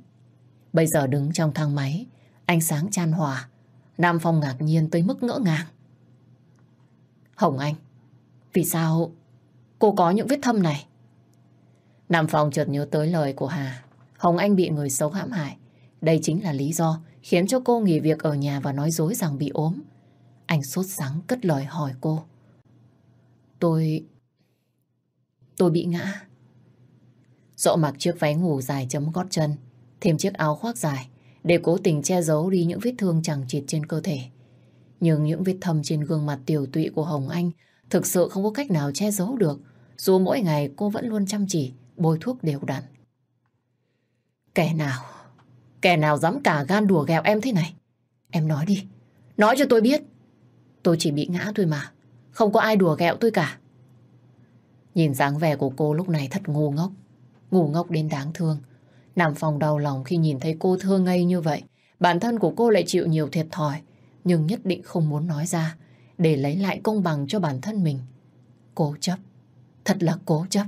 Bây giờ đứng trong thang máy, ánh sáng chan hòa. Nam Phong ngạc nhiên tới mức ngỡ ngàng. Hồng Anh, vì sao cô có những vết thâm này? Nam Phong chợt nhớ tới lời của Hà. Hồng Anh bị người xấu hãm hại. Đây chính là lý do khiến cho cô nghỉ việc ở nhà và nói dối rằng bị ốm. Anh sốt sáng cất lời hỏi cô. Tôi... Tôi bị ngã. Dọ mặc chiếc váy ngủ dài chấm gót chân, thêm chiếc áo khoác dài để cố tình che giấu đi những vết thương chẳng chịt trên cơ thể. Nhưng những vết thâm trên gương mặt tiểu tụy của Hồng Anh thực sự không có cách nào che giấu được, dù mỗi ngày cô vẫn luôn chăm chỉ bôi thuốc đều đặn. Kẻ nào, kẻ nào dám cả gan đùa ghẹo em thế này? Em nói đi, nói cho tôi biết. Tôi chỉ bị ngã thôi mà, không có ai đùa ghẹo tôi cả. Nhìn dáng vẻ của cô lúc này thật ngu ngốc. Ngu ngốc đến đáng thương. nằm phòng đau lòng khi nhìn thấy cô thơ ngây như vậy. Bản thân của cô lại chịu nhiều thiệt thòi. Nhưng nhất định không muốn nói ra. Để lấy lại công bằng cho bản thân mình. Cố chấp. Thật là cố chấp.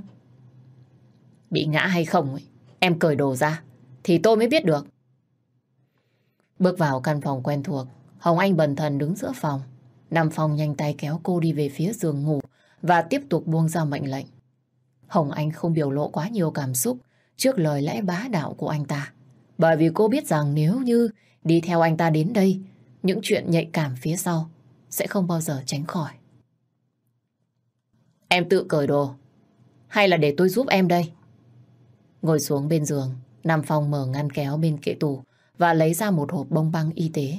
Bị ngã hay không ấy, em cởi đồ ra. Thì tôi mới biết được. Bước vào căn phòng quen thuộc. Hồng Anh bần thần đứng giữa phòng. Nam Phong nhanh tay kéo cô đi về phía giường ngủ và tiếp tục buông ra mệnh lệnh. Hồng Anh không biểu lộ quá nhiều cảm xúc trước lời lẽ bá đạo của anh ta. Bởi vì cô biết rằng nếu như đi theo anh ta đến đây, những chuyện nhạy cảm phía sau sẽ không bao giờ tránh khỏi. Em tự cởi đồ, hay là để tôi giúp em đây? Ngồi xuống bên giường, Nam Phong mở ngăn kéo bên kệ tủ và lấy ra một hộp bông băng y tế.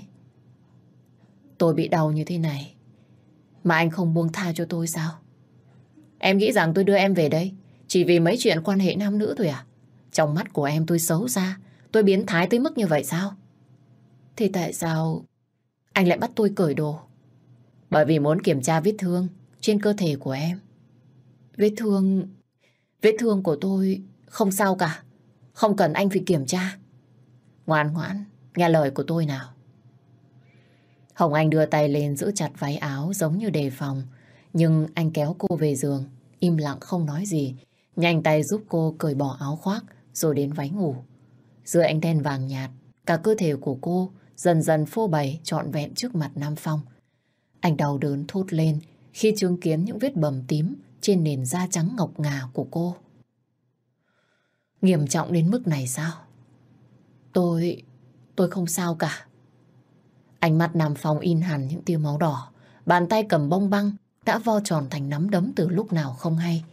Tôi bị đau như thế này. Mà anh không buông tha cho tôi sao? Em nghĩ rằng tôi đưa em về đây Chỉ vì mấy chuyện quan hệ nam nữ thôi à? Trong mắt của em tôi xấu xa, Tôi biến thái tới mức như vậy sao? Thì tại sao Anh lại bắt tôi cởi đồ? Bởi vì muốn kiểm tra vết thương Trên cơ thể của em. Vết thương Vết thương của tôi không sao cả. Không cần anh phải kiểm tra. Ngoan ngoãn, Nghe lời của tôi nào. Hồng Anh đưa tay lên giữ chặt váy áo giống như đề phòng. Nhưng anh kéo cô về giường, im lặng không nói gì. Nhanh tay giúp cô cởi bỏ áo khoác rồi đến váy ngủ. Dưới ánh đèn vàng nhạt, cả cơ thể của cô dần dần phô bày trọn vẹn trước mặt Nam Phong. Anh đau đớn thốt lên khi chứng kiến những vết bầm tím trên nền da trắng ngọc ngà của cô. Nghiêm trọng đến mức này sao? Tôi... tôi không sao cả. Ánh mắt Nam Phong in hẳn những tia máu đỏ. Bàn tay cầm bông băng đã vo tròn thành nắm đấm từ lúc nào không hay.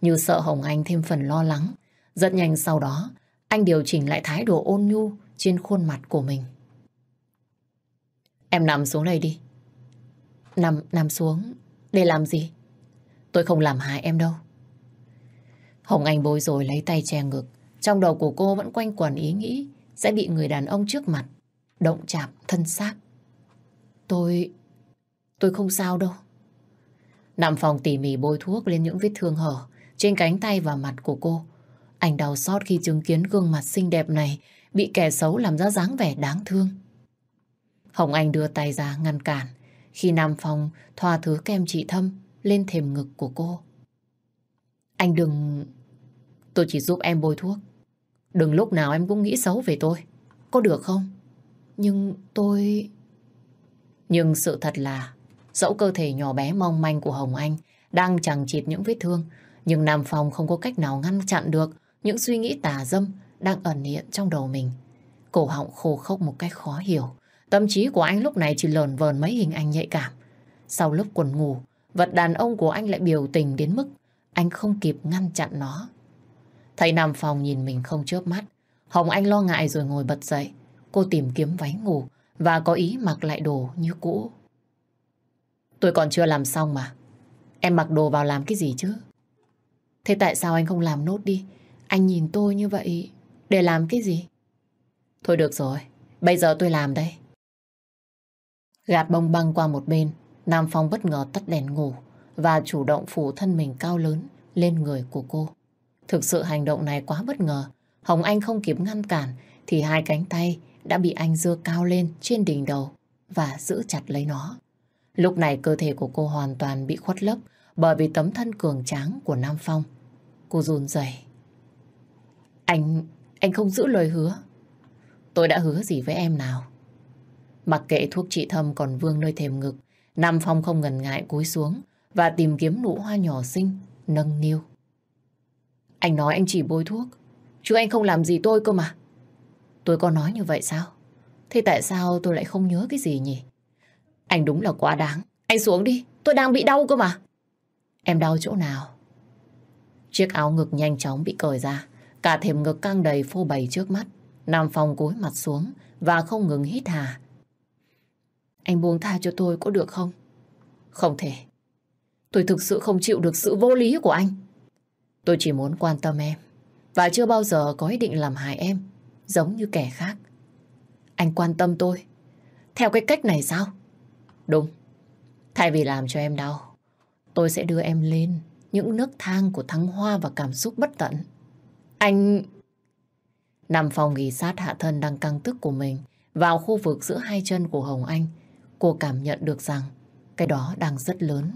Như sợ Hồng Anh thêm phần lo lắng. Rất nhanh sau đó, anh điều chỉnh lại thái độ ôn nhu trên khuôn mặt của mình. Em nằm xuống đây đi. Nằm, nằm xuống. Để làm gì? Tôi không làm hại em đâu. Hồng Anh bối rồi lấy tay che ngực. Trong đầu của cô vẫn quanh quẩn ý nghĩ sẽ bị người đàn ông trước mặt động chạm thân xác. Tôi... tôi không sao đâu. Nằm phòng tỉ mỉ bôi thuốc lên những vết thương hở trên cánh tay và mặt của cô. Anh đau xót khi chứng kiến gương mặt xinh đẹp này bị kẻ xấu làm ra dáng vẻ đáng thương. Hồng Anh đưa tay ra ngăn cản khi Nam Phong thoa thứ kem trị thâm lên thềm ngực của cô. Anh đừng... Tôi chỉ giúp em bôi thuốc. Đừng lúc nào em cũng nghĩ xấu về tôi. Có được không? Nhưng tôi... Nhưng sự thật là, dẫu cơ thể nhỏ bé mong manh của Hồng Anh đang chẳng chịt những vết thương, nhưng Nam Phong không có cách nào ngăn chặn được những suy nghĩ tà dâm đang ẩn hiện trong đầu mình. Cổ họng khô khốc một cách khó hiểu. Tâm trí của anh lúc này chỉ lờn vờn mấy hình ảnh nhạy cảm. Sau lúc quần ngủ, vật đàn ông của anh lại biểu tình đến mức anh không kịp ngăn chặn nó. Thầy Nam Phong nhìn mình không chớp mắt. Hồng Anh lo ngại rồi ngồi bật dậy cô tìm kiếm váy ngủ và có ý mặc lại đồ như cũ. Tôi còn chưa làm xong mà. Em mặc đồ vào làm cái gì chứ? Thế tại sao anh không làm nốt đi? Anh nhìn tôi như vậy để làm cái gì? Thôi được rồi, bây giờ tôi làm đây. Gạt bông băng qua một bên, Nam Phong bất ngờ tắt đèn ngủ và chủ động phủ thân mình cao lớn lên người của cô. Thực sự hành động này quá bất ngờ. Hồng Anh không kịp ngăn cản thì hai cánh tay đã bị anh dơ cao lên trên đỉnh đầu và giữ chặt lấy nó. Lúc này cơ thể của cô hoàn toàn bị khuất lấp bởi vì tấm thân cường tráng của Nam Phong. Cô run rẩy. Anh, anh không giữ lời hứa. Tôi đã hứa gì với em nào? Mặc kệ thuốc trị thâm còn vương nơi thềm ngực, Nam Phong không ngần ngại cúi xuống và tìm kiếm nụ hoa nhỏ xinh, nâng niu. Anh nói anh chỉ bôi thuốc, chứ anh không làm gì tôi cơ mà. Tôi có nói như vậy sao? Thế tại sao tôi lại không nhớ cái gì nhỉ? Anh đúng là quá đáng. Anh xuống đi, tôi đang bị đau cơ mà. Em đau chỗ nào? Chiếc áo ngực nhanh chóng bị cởi ra. Cả thềm ngực căng đầy phô bày trước mắt. Nam Phong cúi mặt xuống và không ngừng hít hà. Anh buông tha cho tôi có được không? Không thể. Tôi thực sự không chịu được sự vô lý của anh. Tôi chỉ muốn quan tâm em. Và chưa bao giờ có ý định làm hại em giống như kẻ khác. Anh quan tâm tôi, theo cái cách này sao? Đúng, thay vì làm cho em đau, tôi sẽ đưa em lên những nước thang của thắng hoa và cảm xúc bất tận. Anh... Nằm phòng nghỉ sát hạ thân đang căng tức của mình vào khu vực giữa hai chân của Hồng Anh, cô cảm nhận được rằng cái đó đang rất lớn.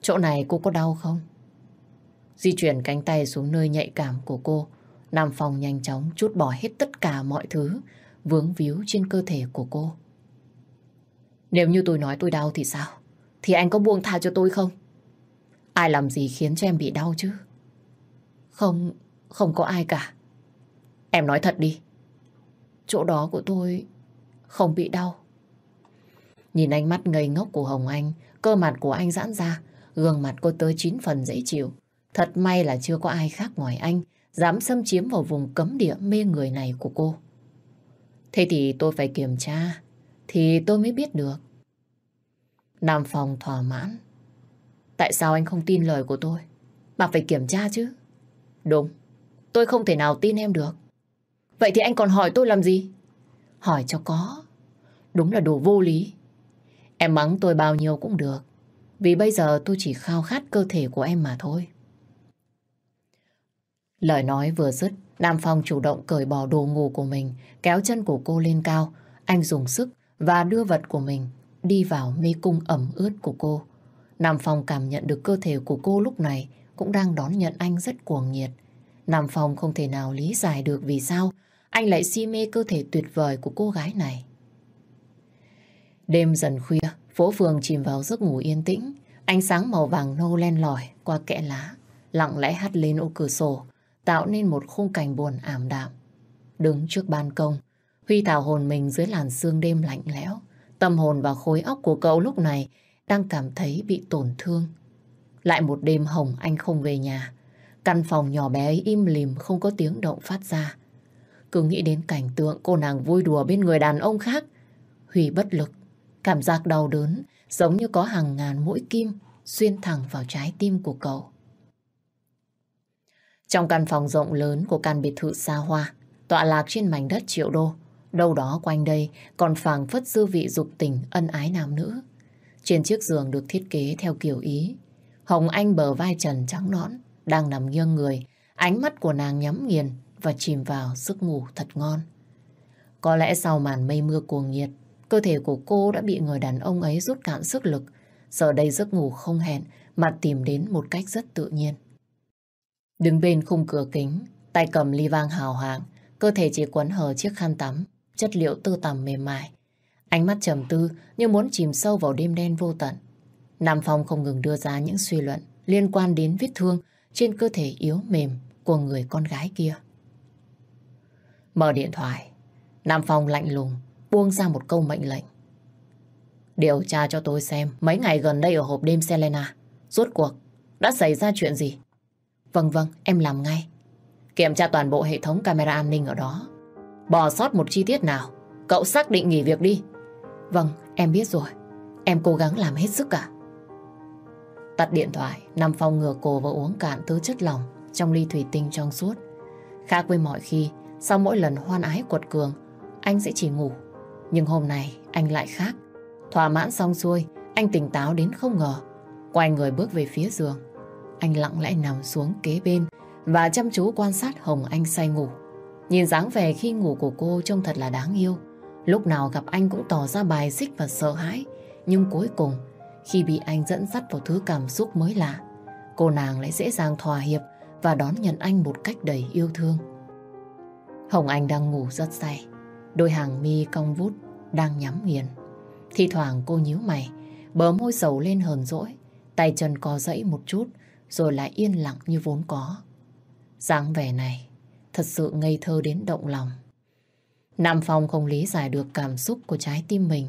Chỗ này cô có đau không? Di chuyển cánh tay xuống nơi nhạy cảm của cô, Nam Phong nhanh chóng chút bỏ hết tất cả mọi thứ vướng víu trên cơ thể của cô. Nếu như tôi nói tôi đau thì sao? Thì anh có buông tha cho tôi không? Ai làm gì khiến cho em bị đau chứ? Không, không có ai cả. Em nói thật đi. Chỗ đó của tôi không bị đau. Nhìn ánh mắt ngây ngốc của Hồng Anh, cơ mặt của anh giãn ra, gương mặt cô tới chín phần dễ chịu. Thật may là chưa có ai khác ngoài anh dám xâm chiếm vào vùng cấm địa mê người này của cô. Thế thì tôi phải kiểm tra, thì tôi mới biết được. Nam Phong thỏa mãn. Tại sao anh không tin lời của tôi? Bà phải kiểm tra chứ. Đúng, tôi không thể nào tin em được. Vậy thì anh còn hỏi tôi làm gì? Hỏi cho có. Đúng là đồ vô lý. Em mắng tôi bao nhiêu cũng được. Vì bây giờ tôi chỉ khao khát cơ thể của em mà thôi. Lời nói vừa dứt, Nam Phong chủ động cởi bỏ đồ ngủ của mình, kéo chân của cô lên cao. Anh dùng sức và đưa vật của mình đi vào mê cung ẩm ướt của cô. Nam Phong cảm nhận được cơ thể của cô lúc này cũng đang đón nhận anh rất cuồng nhiệt. Nam Phong không thể nào lý giải được vì sao anh lại si mê cơ thể tuyệt vời của cô gái này. Đêm dần khuya, phố phường chìm vào giấc ngủ yên tĩnh. Ánh sáng màu vàng nâu len lỏi qua kẽ lá, lặng lẽ hắt lên ô cửa sổ, tạo nên một khung cảnh buồn ảm đạm. Đứng trước ban công, Huy thảo hồn mình dưới làn sương đêm lạnh lẽo. Tâm hồn và khối óc của cậu lúc này đang cảm thấy bị tổn thương. Lại một đêm hồng anh không về nhà. Căn phòng nhỏ bé im lìm không có tiếng động phát ra. Cứ nghĩ đến cảnh tượng cô nàng vui đùa bên người đàn ông khác. Huy bất lực, cảm giác đau đớn giống như có hàng ngàn mũi kim xuyên thẳng vào trái tim của cậu. Trong căn phòng rộng lớn của căn biệt thự xa hoa, tọa lạc trên mảnh đất triệu đô, đâu đó quanh đây còn phảng phất dư vị dục tình ân ái nam nữ. Trên chiếc giường được thiết kế theo kiểu Ý, Hồng Anh bờ vai trần trắng nõn, đang nằm nghiêng người, ánh mắt của nàng nhắm nghiền và chìm vào giấc ngủ thật ngon. Có lẽ sau màn mây mưa cuồng nhiệt, cơ thể của cô đã bị người đàn ông ấy rút cạn sức lực, giờ đây giấc ngủ không hẹn mà tìm đến một cách rất tự nhiên. Đứng bên khung cửa kính, tay cầm ly vang hào hạng, cơ thể chỉ quấn hờ chiếc khăn tắm, chất liệu tơ tằm mềm mại. Ánh mắt trầm tư như muốn chìm sâu vào đêm đen vô tận. Nam Phong không ngừng đưa ra những suy luận liên quan đến vết thương trên cơ thể yếu mềm của người con gái kia. Mở điện thoại, Nam Phong lạnh lùng buông ra một câu mệnh lệnh. Điều tra cho tôi xem mấy ngày gần đây ở hộp đêm Selena, rốt cuộc đã xảy ra chuyện gì? Vâng vâng, em làm ngay. Kiểm tra toàn bộ hệ thống camera an ninh ở đó. Bỏ sót một chi tiết nào, cậu xác định nghỉ việc đi. Vâng, em biết rồi. Em cố gắng làm hết sức cả. Tắt điện thoại, nằm Phong ngửa cổ và uống cạn thứ chất lỏng trong ly thủy tinh trong suốt. Khác với mọi khi, sau mỗi lần hoan ái quật cường, anh sẽ chỉ ngủ. Nhưng hôm nay, anh lại khác. Thỏa mãn xong xuôi, anh tỉnh táo đến không ngờ. Quay người bước về phía giường anh lặng lẽ nằm xuống kế bên và chăm chú quan sát Hồng Anh say ngủ. Nhìn dáng vẻ khi ngủ của cô trông thật là đáng yêu. Lúc nào gặp anh cũng tỏ ra bài xích và sợ hãi. Nhưng cuối cùng, khi bị anh dẫn dắt vào thứ cảm xúc mới lạ, cô nàng lại dễ dàng thỏa hiệp và đón nhận anh một cách đầy yêu thương. Hồng Anh đang ngủ rất say, đôi hàng mi cong vút đang nhắm nghiền. Thì thoảng cô nhíu mày, bờ môi sầu lên hờn rỗi, tay chân co dẫy một chút rồi lại yên lặng như vốn có. dáng vẻ này thật sự ngây thơ đến động lòng. Nam Phong không lý giải được cảm xúc của trái tim mình.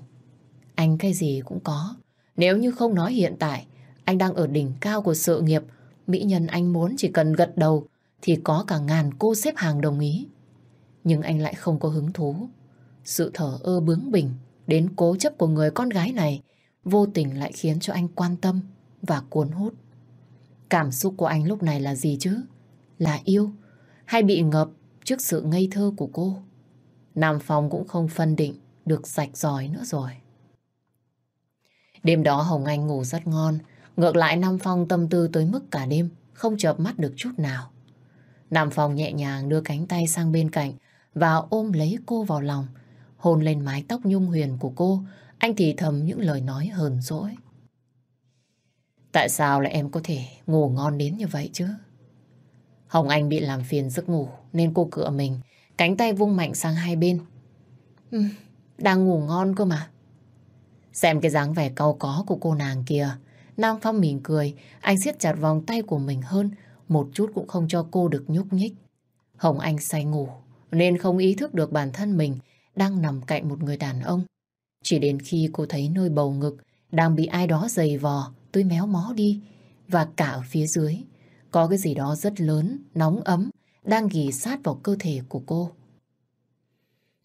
Anh cái gì cũng có. Nếu như không nói hiện tại, anh đang ở đỉnh cao của sự nghiệp, mỹ nhân anh muốn chỉ cần gật đầu thì có cả ngàn cô xếp hàng đồng ý. Nhưng anh lại không có hứng thú. Sự thở ơ bướng bỉnh đến cố chấp của người con gái này vô tình lại khiến cho anh quan tâm và cuốn hút. Cảm xúc của anh lúc này là gì chứ? Là yêu? Hay bị ngập trước sự ngây thơ của cô? Nam Phong cũng không phân định được sạch giỏi nữa rồi. Đêm đó Hồng Anh ngủ rất ngon, ngược lại Nam Phong tâm tư tới mức cả đêm, không chợp mắt được chút nào. Nam Phong nhẹ nhàng đưa cánh tay sang bên cạnh và ôm lấy cô vào lòng, hôn lên mái tóc nhung huyền của cô, anh thì thầm những lời nói hờn dỗi. Tại sao lại em có thể ngủ ngon đến như vậy chứ? Hồng Anh bị làm phiền giấc ngủ nên cô cựa mình, cánh tay vung mạnh sang hai bên. Ừ, đang ngủ ngon cơ mà. Xem cái dáng vẻ cau có của cô nàng kìa. Nam Phong mỉm cười, anh siết chặt vòng tay của mình hơn, một chút cũng không cho cô được nhúc nhích. Hồng Anh say ngủ, nên không ý thức được bản thân mình đang nằm cạnh một người đàn ông. Chỉ đến khi cô thấy nơi bầu ngực đang bị ai đó giày vò tôi méo mó đi. Và cả ở phía dưới, có cái gì đó rất lớn, nóng ấm, đang ghì sát vào cơ thể của cô.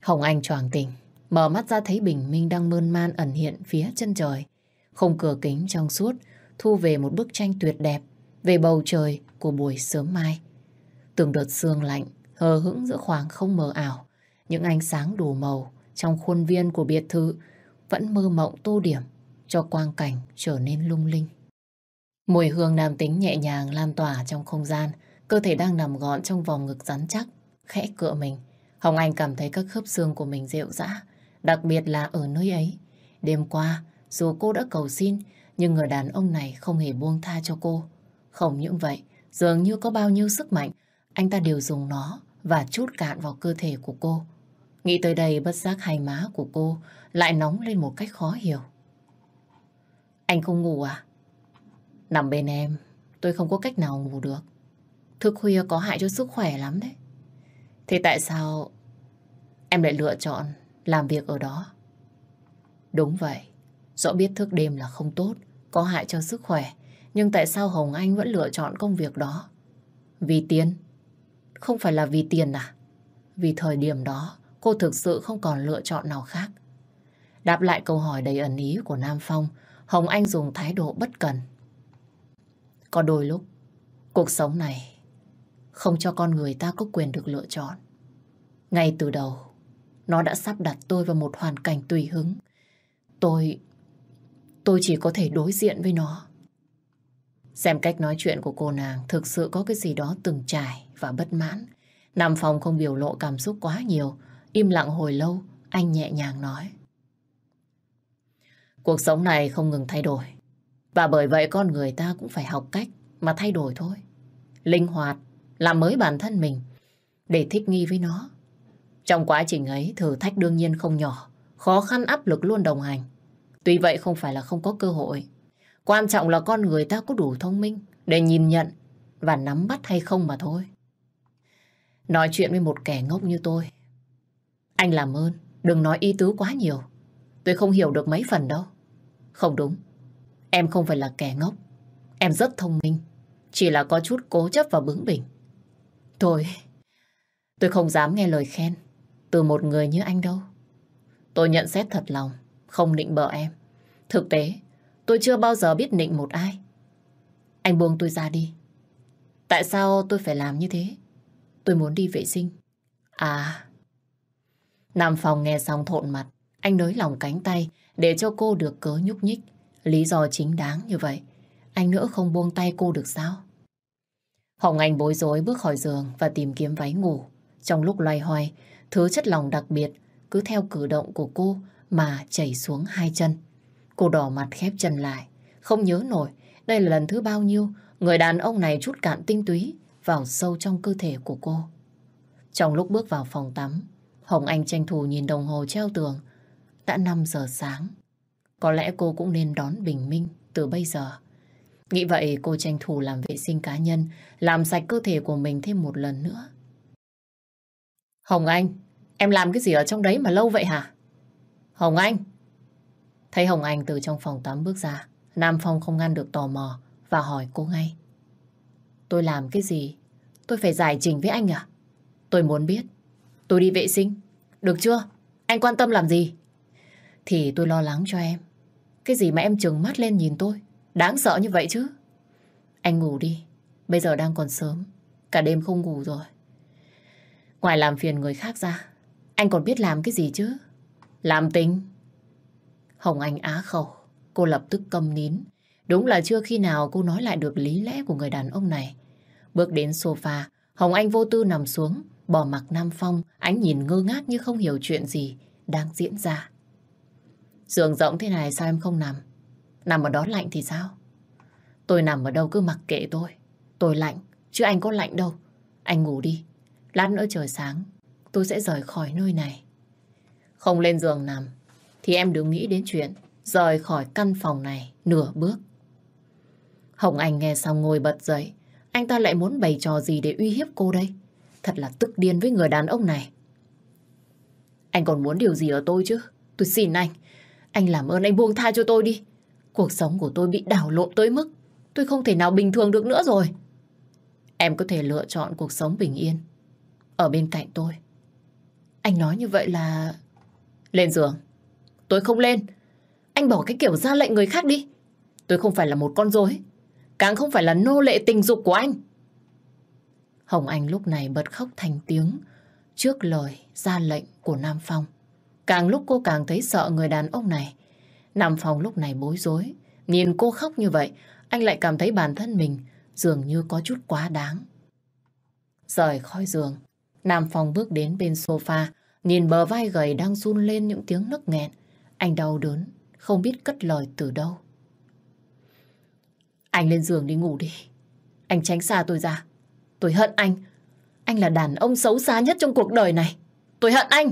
Hồng Anh choàng tỉnh, mở mắt ra thấy bình minh đang mơn man ẩn hiện phía chân trời. Không cửa kính trong suốt, thu về một bức tranh tuyệt đẹp về bầu trời của buổi sớm mai. Từng đợt sương lạnh, hờ hững giữa khoảng không mờ ảo, những ánh sáng đủ màu trong khuôn viên của biệt thự vẫn mơ mộng tô điểm cho quang cảnh trở nên lung linh. Mùi hương nam tính nhẹ nhàng lan tỏa trong không gian, cơ thể đang nằm gọn trong vòng ngực rắn chắc, khẽ cựa mình. Hồng Anh cảm thấy các khớp xương của mình rệu dã, đặc biệt là ở nơi ấy. Đêm qua, dù cô đã cầu xin, nhưng người đàn ông này không hề buông tha cho cô. Không những vậy, dường như có bao nhiêu sức mạnh, anh ta đều dùng nó và chút cạn vào cơ thể của cô. Nghĩ tới đây bất giác hai má của cô lại nóng lên một cách khó hiểu. Anh không ngủ à? Nằm bên em, tôi không có cách nào ngủ được. Thức khuya có hại cho sức khỏe lắm đấy. Thế tại sao em lại lựa chọn làm việc ở đó? Đúng vậy, rõ biết thức đêm là không tốt, có hại cho sức khỏe. Nhưng tại sao Hồng Anh vẫn lựa chọn công việc đó? Vì tiền. Không phải là vì tiền à? Vì thời điểm đó, cô thực sự không còn lựa chọn nào khác. Đáp lại câu hỏi đầy ẩn ý của Nam Phong, Hồng Anh dùng thái độ bất cần. Có đôi lúc, cuộc sống này không cho con người ta có quyền được lựa chọn. Ngay từ đầu, nó đã sắp đặt tôi vào một hoàn cảnh tùy hứng. Tôi... tôi chỉ có thể đối diện với nó. Xem cách nói chuyện của cô nàng thực sự có cái gì đó từng trải và bất mãn. Nam Phong không biểu lộ cảm xúc quá nhiều. Im lặng hồi lâu, anh nhẹ nhàng nói. Cuộc sống này không ngừng thay đổi. Và bởi vậy con người ta cũng phải học cách mà thay đổi thôi. Linh hoạt, làm mới bản thân mình để thích nghi với nó. Trong quá trình ấy, thử thách đương nhiên không nhỏ, khó khăn áp lực luôn đồng hành. Tuy vậy không phải là không có cơ hội. Quan trọng là con người ta có đủ thông minh để nhìn nhận và nắm bắt hay không mà thôi. Nói chuyện với một kẻ ngốc như tôi. Anh làm ơn, đừng nói ý tứ quá nhiều. Tôi không hiểu được mấy phần đâu. Không đúng. Em không phải là kẻ ngốc. Em rất thông minh. Chỉ là có chút cố chấp và bướng bỉnh. Thôi, tôi không dám nghe lời khen từ một người như anh đâu. Tôi nhận xét thật lòng, không định bợ em. Thực tế, tôi chưa bao giờ biết nịnh một ai. Anh buông tôi ra đi. Tại sao tôi phải làm như thế? Tôi muốn đi vệ sinh. À... Nam Phong nghe xong thộn mặt, anh nới lòng cánh tay, để cho cô được cớ nhúc nhích. Lý do chính đáng như vậy. Anh nữa không buông tay cô được sao? Hồng Anh bối rối bước khỏi giường và tìm kiếm váy ngủ. Trong lúc loay hoay, thứ chất lòng đặc biệt cứ theo cử động của cô mà chảy xuống hai chân. Cô đỏ mặt khép chân lại, không nhớ nổi đây là lần thứ bao nhiêu người đàn ông này chút cạn tinh túy vào sâu trong cơ thể của cô. Trong lúc bước vào phòng tắm, Hồng Anh tranh thủ nhìn đồng hồ treo tường đã 5 giờ sáng. Có lẽ cô cũng nên đón bình minh từ bây giờ. Nghĩ vậy cô tranh thủ làm vệ sinh cá nhân, làm sạch cơ thể của mình thêm một lần nữa. Hồng Anh, em làm cái gì ở trong đấy mà lâu vậy hả? Hồng Anh! Thấy Hồng Anh từ trong phòng tắm bước ra, Nam Phong không ngăn được tò mò và hỏi cô ngay. Tôi làm cái gì? Tôi phải giải trình với anh à? Tôi muốn biết. Tôi đi vệ sinh. Được chưa? Anh quan tâm làm gì? Thì tôi lo lắng cho em. Cái gì mà em trừng mắt lên nhìn tôi? Đáng sợ như vậy chứ. Anh ngủ đi. Bây giờ đang còn sớm. Cả đêm không ngủ rồi. Ngoài làm phiền người khác ra, Anh còn biết làm cái gì chứ? Làm tính Hồng Anh á khẩu. Cô lập tức câm nín. Đúng là chưa khi nào cô nói lại được lý lẽ của người đàn ông này. Bước đến sofa, Hồng Anh vô tư nằm xuống, Bỏ mặc Nam Phong, Ánh nhìn ngơ ngác như không hiểu chuyện gì Đang diễn ra. Giường rộng thế này sao em không nằm? Nằm ở đó lạnh thì sao? Tôi nằm ở đâu cứ mặc kệ tôi. Tôi lạnh, chứ anh có lạnh đâu. Anh ngủ đi. Lát nữa trời sáng, tôi sẽ rời khỏi nơi này. Không lên giường nằm, thì em đừng nghĩ đến chuyện rời khỏi căn phòng này nửa bước. Hồng Anh nghe xong ngồi bật dậy. Anh ta lại muốn bày trò gì để uy hiếp cô đây? Thật là tức điên với người đàn ông này. Anh còn muốn điều gì ở tôi chứ? Tôi xin anh, anh làm ơn, anh buông tha cho tôi đi. Cuộc sống của tôi bị đảo lộn tới mức tôi không thể nào bình thường được nữa rồi. Em có thể lựa chọn cuộc sống bình yên ở bên cạnh tôi. Anh nói như vậy là... Lên giường. Tôi không lên. Anh bỏ cái kiểu ra lệnh người khác đi. Tôi không phải là một con rối, Càng không phải là nô lệ tình dục của anh. Hồng Anh lúc này bật khóc thành tiếng trước lời ra lệnh của Nam Phong. Càng lúc cô càng thấy sợ người đàn ông này. Nằm phòng lúc này bối rối. Nhìn cô khóc như vậy, anh lại cảm thấy bản thân mình dường như có chút quá đáng. Rời khỏi giường, Nam Phong bước đến bên sofa, nhìn bờ vai gầy đang run lên những tiếng nấc nghẹn. Anh đau đớn, không biết cất lời từ đâu. Anh lên giường đi ngủ đi. Anh tránh xa tôi ra. Tôi hận anh. Anh là đàn ông xấu xa nhất trong cuộc đời này. Tôi hận anh.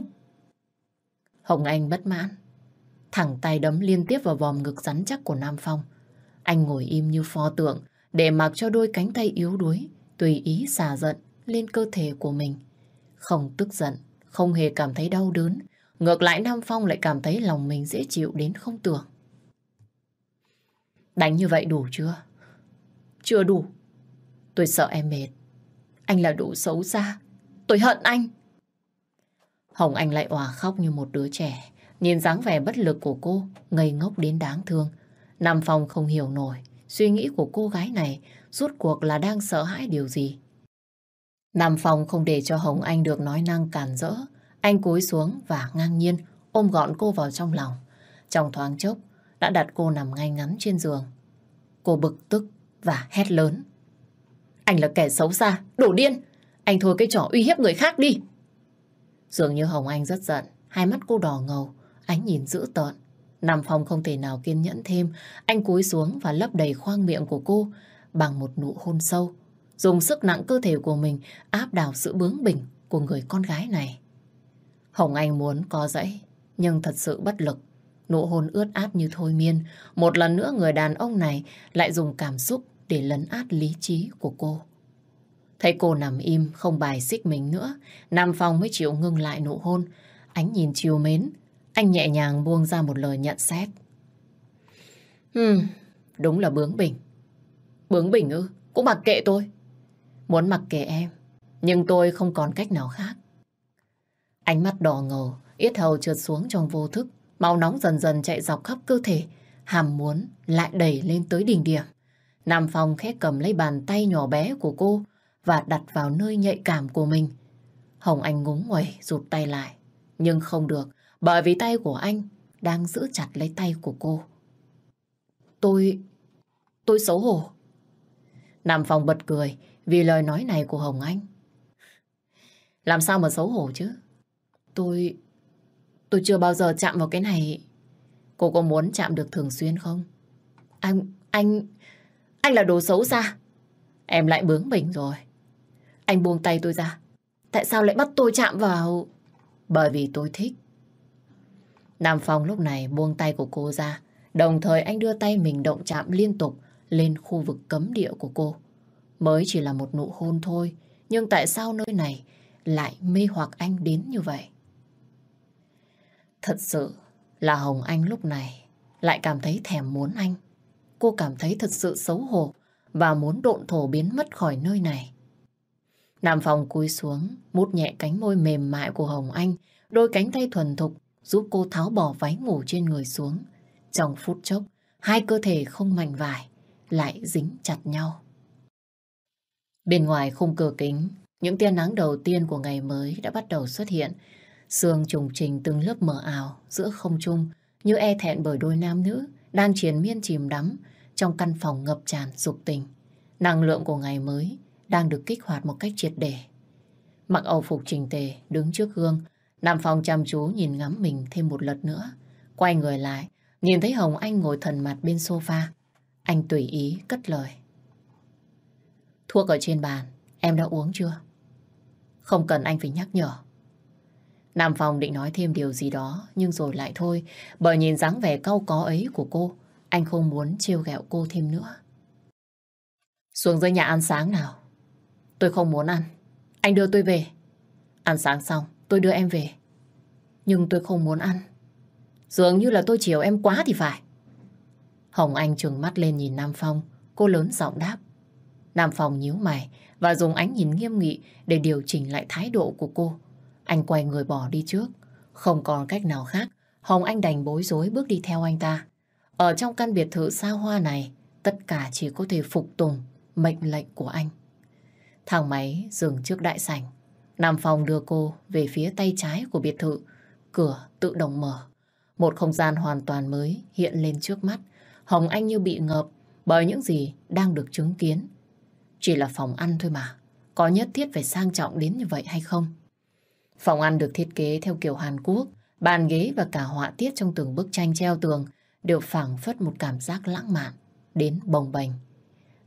Hồng Anh bất mãn. Thẳng tay đấm liên tiếp vào vòng ngực rắn chắc của Nam Phong. Anh ngồi im như pho tượng để mặc cho đôi cánh tay yếu đuối tùy ý xả giận lên cơ thể của mình. Không tức giận, không hề cảm thấy đau đớn. Ngược lại Nam Phong lại cảm thấy lòng mình dễ chịu đến không tưởng. Đánh như vậy đủ chưa? Chưa đủ. Tôi sợ em mệt. Anh là đủ xấu xa. Tôi hận anh. Hồng Anh lại òa khóc như một đứa trẻ. Nhìn dáng vẻ bất lực của cô, ngây ngốc đến đáng thương. Nam Phong không hiểu nổi, suy nghĩ của cô gái này rút cuộc là đang sợ hãi điều gì. Nam Phong không để cho Hồng Anh được nói năng cản rỡ. Anh cúi xuống và ngang nhiên ôm gọn cô vào trong lòng. Trong thoáng chốc, đã đặt cô nằm ngay ngắn trên giường. Cô bực tức và hét lớn. Anh là kẻ xấu xa, đổ điên. Anh thôi cái trò uy hiếp người khác đi. Dường như Hồng Anh rất giận, hai mắt cô đỏ ngầu, ánh nhìn dữ tợn. Nam Phong không thể nào kiên nhẫn thêm, anh cúi xuống và lấp đầy khoang miệng của cô bằng một nụ hôn sâu, dùng sức nặng cơ thể của mình áp đảo sự bướng bỉnh của người con gái này. Hồng Anh muốn có dãy, nhưng thật sự bất lực. Nụ hôn ướt át như thôi miên, một lần nữa người đàn ông này lại dùng cảm xúc để lấn át lý trí của cô. Thấy cô nằm im, không bài xích mình nữa, Nam Phong mới chịu ngưng lại nụ hôn. Ánh nhìn chiều mến, anh nhẹ nhàng buông ra một lời nhận xét. Hừm, đúng là bướng bỉnh. Bướng bỉnh ư, cũng mặc kệ tôi. Muốn mặc kệ em, nhưng tôi không còn cách nào khác. Ánh mắt đỏ ngầu, yết hầu trượt xuống trong vô thức. Máu nóng dần dần chạy dọc khắp cơ thể, hàm muốn lại đẩy lên tới đỉnh điểm. Nam Phong khẽ cầm lấy bàn tay nhỏ bé của cô, và đặt vào nơi nhạy cảm của mình. Hồng Anh ngúng nguẩy rụt tay lại, nhưng không được bởi vì tay của anh đang giữ chặt lấy tay của cô. Tôi... tôi xấu hổ. Nam Phong bật cười vì lời nói này của Hồng Anh. Làm sao mà xấu hổ chứ? Tôi... tôi chưa bao giờ chạm vào cái này. Cô có muốn chạm được thường xuyên không? Anh... anh... anh là đồ xấu xa. Em lại bướng bỉnh rồi. Anh buông tay tôi ra. Tại sao lại bắt tôi chạm vào? Bởi vì tôi thích. Nam Phong lúc này buông tay của cô ra. Đồng thời anh đưa tay mình động chạm liên tục lên khu vực cấm địa của cô. Mới chỉ là một nụ hôn thôi. Nhưng tại sao nơi này lại mê hoặc anh đến như vậy? Thật sự là Hồng Anh lúc này lại cảm thấy thèm muốn anh. Cô cảm thấy thật sự xấu hổ và muốn độn thổ biến mất khỏi nơi này. Nam Phong cúi xuống, mút nhẹ cánh môi mềm mại của Hồng Anh, đôi cánh tay thuần thục giúp cô tháo bỏ váy ngủ trên người xuống. Trong phút chốc, hai cơ thể không mảnh vải, lại dính chặt nhau. Bên ngoài khung cửa kính, những tia nắng đầu tiên của ngày mới đã bắt đầu xuất hiện. Sương trùng trình từng lớp mờ ảo giữa không trung như e thẹn bởi đôi nam nữ đang triền miên chìm đắm trong căn phòng ngập tràn dục tình. Năng lượng của ngày mới đang được kích hoạt một cách triệt để. Mặc ẩu phục trình tề, đứng trước gương, Nam Phong chăm chú nhìn ngắm mình thêm một lượt nữa. Quay người lại, nhìn thấy Hồng Anh ngồi thần mặt bên sofa. Anh tùy ý cất lời. Thuốc ở trên bàn, em đã uống chưa? Không cần anh phải nhắc nhở. Nam Phong định nói thêm điều gì đó, nhưng rồi lại thôi, bởi nhìn dáng vẻ cau có ấy của cô, anh không muốn trêu ghẹo cô thêm nữa. Xuống dưới nhà ăn sáng nào, Tôi không muốn ăn. Anh đưa tôi về. Ăn sáng xong, tôi đưa em về. Nhưng tôi không muốn ăn. Dường như là tôi chiều em quá thì phải. Hồng Anh trừng mắt lên nhìn Nam Phong, cô lớn giọng đáp. Nam Phong nhíu mày và dùng ánh nhìn nghiêm nghị để điều chỉnh lại thái độ của cô. Anh quay người bỏ đi trước. Không còn cách nào khác, Hồng Anh đành bối rối bước đi theo anh ta. Ở trong căn biệt thự xa hoa này, tất cả chỉ có thể phục tùng mệnh lệnh của anh. Thang máy dừng trước đại sảnh. Nam Phong đưa cô về phía tay trái của biệt thự. Cửa tự động mở. Một không gian hoàn toàn mới hiện lên trước mắt. Hồng Anh như bị ngợp bởi những gì đang được chứng kiến. Chỉ là phòng ăn thôi mà. Có nhất thiết phải sang trọng đến như vậy hay không? Phòng ăn được thiết kế theo kiểu Hàn Quốc. Bàn ghế và cả họa tiết trong từng bức tranh treo tường đều phảng phất một cảm giác lãng mạn đến bồng bềnh.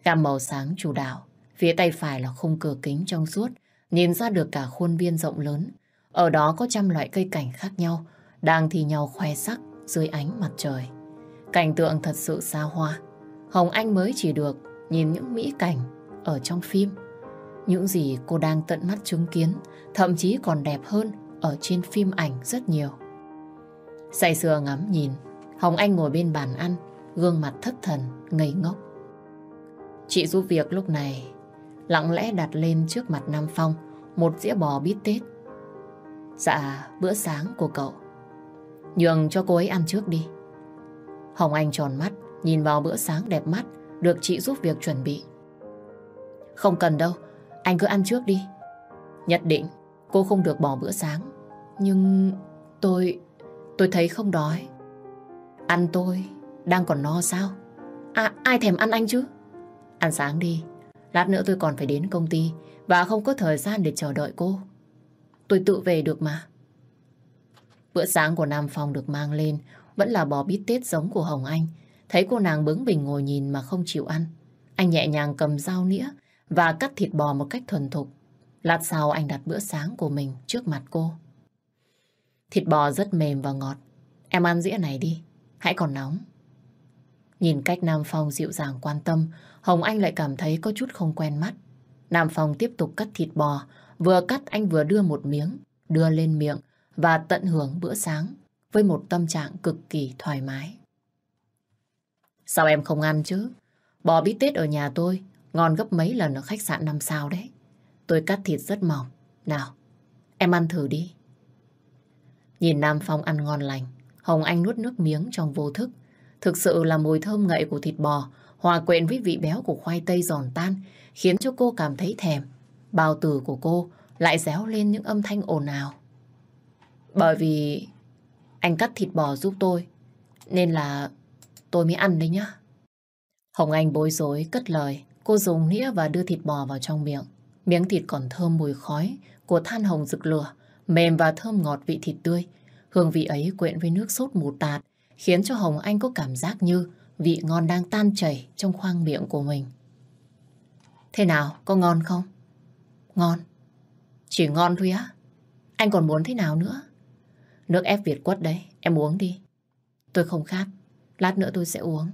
Gam màu sáng chủ đạo Phía tay phải là khung cửa kính trong suốt, nhìn ra được cả khuôn viên rộng lớn. Ở đó có trăm loại cây cảnh khác nhau, đang thì nhau khoe sắc dưới ánh mặt trời. Cảnh tượng thật sự xa hoa. Hồng Anh mới chỉ được nhìn những mỹ cảnh ở trong phim. Những gì cô đang tận mắt chứng kiến, thậm chí còn đẹp hơn ở trên phim ảnh rất nhiều. Say sưa ngắm nhìn, Hồng Anh ngồi bên bàn ăn, gương mặt thất thần, ngây ngốc. Chị giúp việc lúc này lặng lẽ đặt lên trước mặt Nam Phong một dĩa bò bít tết. Dạ, bữa sáng của cậu. Nhường cho cô ấy ăn trước đi. Hồng Anh tròn mắt, nhìn vào bữa sáng đẹp mắt, được chị giúp việc chuẩn bị. Không cần đâu, anh cứ ăn trước đi. Nhất định, cô không được bỏ bữa sáng. Nhưng tôi, tôi thấy không đói. Ăn tôi, đang còn no sao? À, ai thèm ăn anh chứ? Ăn sáng đi, Lát nữa tôi còn phải đến công ty và không có thời gian để chờ đợi cô. Tôi tự về được mà. Bữa sáng của Nam Phong được mang lên vẫn là bò bít tết giống của Hồng Anh. Thấy cô nàng bướng bỉnh ngồi nhìn mà không chịu ăn. Anh nhẹ nhàng cầm dao nĩa và cắt thịt bò một cách thuần thục. Lát sau anh đặt bữa sáng của mình trước mặt cô. Thịt bò rất mềm và ngọt. Em ăn dĩa này đi, hãy còn nóng. Nhìn cách Nam Phong dịu dàng quan tâm, Hồng Anh lại cảm thấy có chút không quen mắt. Nam Phong tiếp tục cắt thịt bò, vừa cắt anh vừa đưa một miếng, đưa lên miệng và tận hưởng bữa sáng với một tâm trạng cực kỳ thoải mái. Sao em không ăn chứ? Bò bít tết ở nhà tôi ngon gấp mấy lần ở khách sạn năm sao đấy. Tôi cắt thịt rất mỏng. Nào, em ăn thử đi. Nhìn Nam Phong ăn ngon lành, Hồng Anh nuốt nước miếng trong vô thức. Thực sự là mùi thơm ngậy của thịt bò hòa quyện với vị béo của khoai tây giòn tan, khiến cho cô cảm thấy thèm. Bao tử của cô lại réo lên những âm thanh ồn ào. Bởi vì anh cắt thịt bò giúp tôi, nên là tôi mới ăn đấy nhá. Hồng Anh bối rối cất lời, cô dùng nĩa và đưa thịt bò vào trong miệng. Miếng thịt còn thơm mùi khói của than hồng rực lửa, mềm và thơm ngọt vị thịt tươi. Hương vị ấy quyện với nước sốt mù tạt, khiến cho Hồng Anh có cảm giác như vị ngon đang tan chảy trong khoang miệng của mình. Thế nào, có ngon không? Ngon. Chỉ ngon thôi á. Anh còn muốn thế nào nữa? Nước ép Việt quất đấy, em uống đi. Tôi không khát, lát nữa tôi sẽ uống.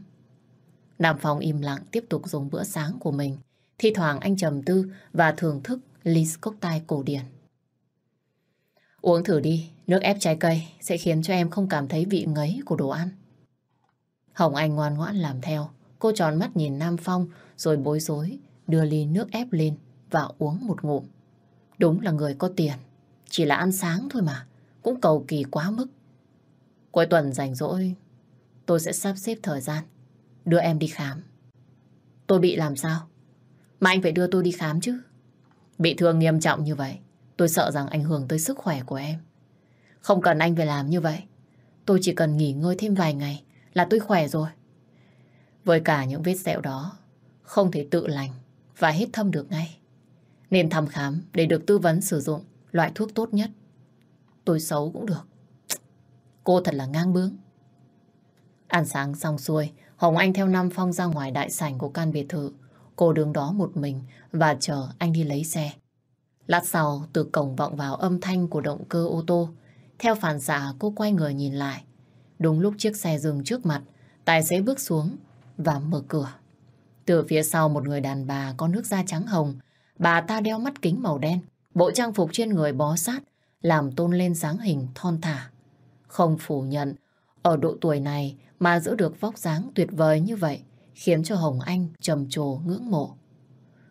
Đàm phòng im lặng tiếp tục dùng bữa sáng của mình. Thi thoảng anh trầm tư và thưởng thức ly cocktail cổ điển. Uống thử đi, nước ép trái cây sẽ khiến cho em không cảm thấy vị ngấy của đồ ăn. Hồng Anh ngoan ngoãn làm theo. Cô tròn mắt nhìn Nam Phong rồi bối rối đưa ly nước ép lên và uống một ngụm. Đúng là người có tiền. Chỉ là ăn sáng thôi mà. Cũng cầu kỳ quá mức. Cuối tuần rảnh rỗi tôi sẽ sắp xếp thời gian đưa em đi khám. Tôi bị làm sao? Mà anh phải đưa tôi đi khám chứ. Bị thương nghiêm trọng như vậy, tôi sợ rằng ảnh hưởng tới sức khỏe của em. Không cần anh phải làm như vậy. Tôi chỉ cần nghỉ ngơi thêm vài ngày là tôi khỏe rồi. Với cả những vết sẹo đó, không thể tự lành và hít thâm được ngay. Nên thăm khám để được tư vấn sử dụng loại thuốc tốt nhất. Tôi xấu cũng được. Cô thật là ngang bướng. Ăn sáng xong xuôi, Hồng Anh theo Nam Phong ra ngoài đại sảnh của căn biệt thự. Cô đứng đó một mình và chờ anh đi lấy xe. Lát sau, từ cổng vọng vào âm thanh của động cơ ô tô. Theo phản xạ, cô quay người nhìn lại. Đúng lúc chiếc xe dừng trước mặt, tài xế bước xuống và mở cửa. Từ phía sau một người đàn bà có nước da trắng hồng, bà ta đeo mắt kính màu đen, bộ trang phục trên người bó sát, làm tôn lên dáng hình thon thả. Không phủ nhận, ở độ tuổi này mà giữ được vóc dáng tuyệt vời như vậy, khiến cho Hồng Anh trầm trồ ngưỡng mộ.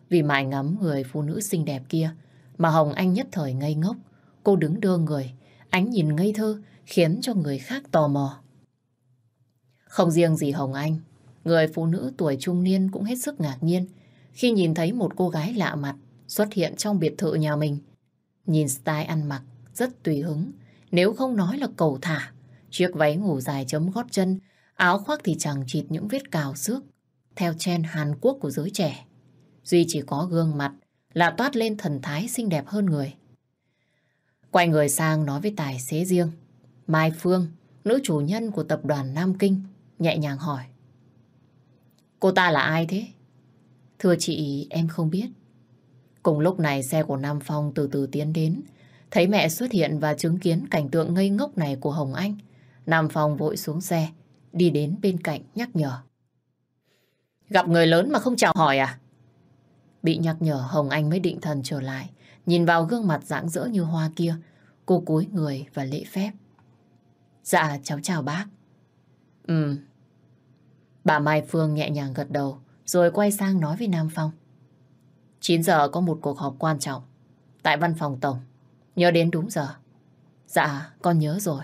Vì mãi ngắm người phụ nữ xinh đẹp kia, mà Hồng Anh nhất thời ngây ngốc, cô đứng đơ người, ánh nhìn ngây thơ, khiến cho người khác tò mò. Không riêng gì Hồng Anh, người phụ nữ tuổi trung niên cũng hết sức ngạc nhiên khi nhìn thấy một cô gái lạ mặt xuất hiện trong biệt thự nhà mình. Nhìn style ăn mặc rất tùy hứng, nếu không nói là cầu thả. Chiếc váy ngủ dài chấm gót chân, áo khoác thì chẳng chịt những vết cào xước, theo trend Hàn Quốc của giới trẻ. Duy chỉ có gương mặt là toát lên thần thái xinh đẹp hơn người. Quay người sang nói với tài xế riêng. Mai Phương, nữ chủ nhân của tập đoàn Nam Kinh, nhẹ nhàng hỏi. Cô ta là ai thế? Thưa chị, em không biết. Cùng lúc này xe của Nam Phong từ từ tiến đến. Thấy mẹ xuất hiện và chứng kiến cảnh tượng ngây ngốc này của Hồng Anh, Nam Phong vội xuống xe, đi đến bên cạnh nhắc nhở. Gặp người lớn mà không chào hỏi à? Bị nhắc nhở Hồng Anh mới định thần trở lại, nhìn vào gương mặt rạng rỡ như hoa kia, cô cúi người và lễ phép. Dạ cháu chào bác. Ừm. Bà Mai Phương nhẹ nhàng gật đầu rồi quay sang nói với Nam Phong. 9 giờ có một cuộc họp quan trọng tại văn phòng tổng. Nhớ đến đúng giờ. Dạ, con nhớ rồi.